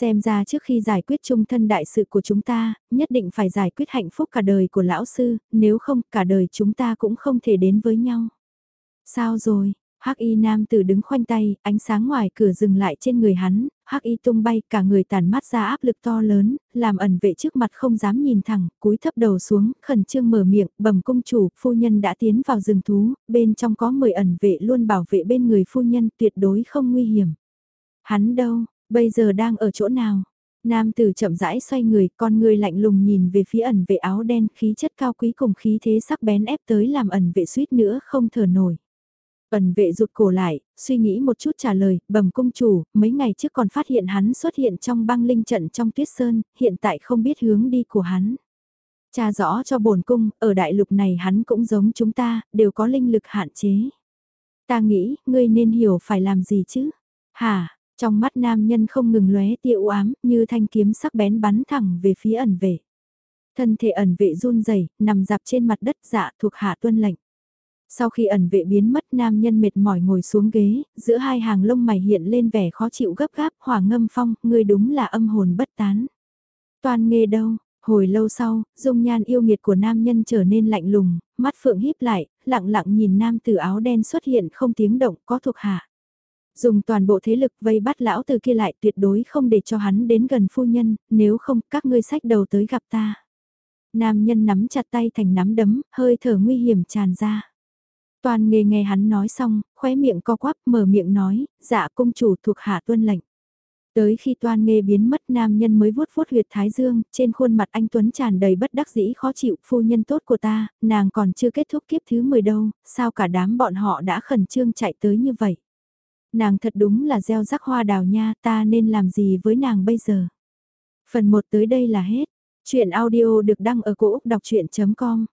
Xem ra trước khi giải quyết chung thân đại sự của chúng ta, nhất định phải giải quyết hạnh phúc cả đời của lão sư, nếu không cả đời chúng ta cũng không thể đến với nhau. Sao rồi, Hắc y nam tử đứng khoanh tay, ánh sáng ngoài cửa dừng lại trên người hắn, hắc y tung bay, cả người tàn mắt ra áp lực to lớn, làm ẩn vệ trước mặt không dám nhìn thẳng, cúi thấp đầu xuống, khẩn trương mở miệng, bẩm công chủ, phu nhân đã tiến vào rừng thú, bên trong có 10 ẩn vệ luôn bảo vệ bên người phu nhân, tuyệt đối không nguy hiểm. Hắn đâu, bây giờ đang ở chỗ nào? Nam tử chậm rãi xoay người, con người lạnh lùng nhìn về phía ẩn vệ áo đen, khí chất cao quý cùng khí thế sắc bén ép tới làm ẩn vệ suýt nữa không thở nổi. Ẩn vệ rụt cổ lại, suy nghĩ một chút trả lời, bẩm cung chủ, mấy ngày trước còn phát hiện hắn xuất hiện trong băng linh trận trong tuyết sơn, hiện tại không biết hướng đi của hắn. Cha rõ cho bổn cung, ở đại lục này hắn cũng giống chúng ta, đều có linh lực hạn chế. Ta nghĩ, ngươi nên hiểu phải làm gì chứ? Hả, trong mắt nam nhân không ngừng lóe tia u ám, như thanh kiếm sắc bén bắn thẳng về phía ẩn vệ. Thân thể ẩn vệ run rẩy nằm dạp trên mặt đất dạ thuộc hạ tuân lệnh. Sau khi ẩn vệ biến mất nam nhân mệt mỏi ngồi xuống ghế, giữa hai hàng lông mày hiện lên vẻ khó chịu gấp gáp, hỏa ngâm phong, người đúng là âm hồn bất tán. Toàn nghề đâu, hồi lâu sau, dung nhan yêu nghiệt của nam nhân trở nên lạnh lùng, mắt phượng híp lại, lặng lặng nhìn nam tử áo đen xuất hiện không tiếng động có thuộc hạ. Dùng toàn bộ thế lực vây bắt lão từ kia lại tuyệt đối không để cho hắn đến gần phu nhân, nếu không các ngươi sách đầu tới gặp ta. Nam nhân nắm chặt tay thành nắm đấm, hơi thở nguy hiểm tràn ra. Toàn nghề nghe hắn nói xong, khóe miệng co quắp mở miệng nói, dạ công chủ thuộc hạ tuân lệnh. Tới khi toan nghê biến mất nam nhân mới vuốt vuốt huyệt thái dương, trên khuôn mặt anh Tuấn tràn đầy bất đắc dĩ khó chịu, phu nhân tốt của ta, nàng còn chưa kết thúc kiếp thứ 10 đâu, sao cả đám bọn họ đã khẩn trương chạy tới như vậy. Nàng thật đúng là gieo rắc hoa đào nha, ta nên làm gì với nàng bây giờ. Phần 1 tới đây là hết. Chuyện audio được đăng ở cổ Úc đọc chuyện.com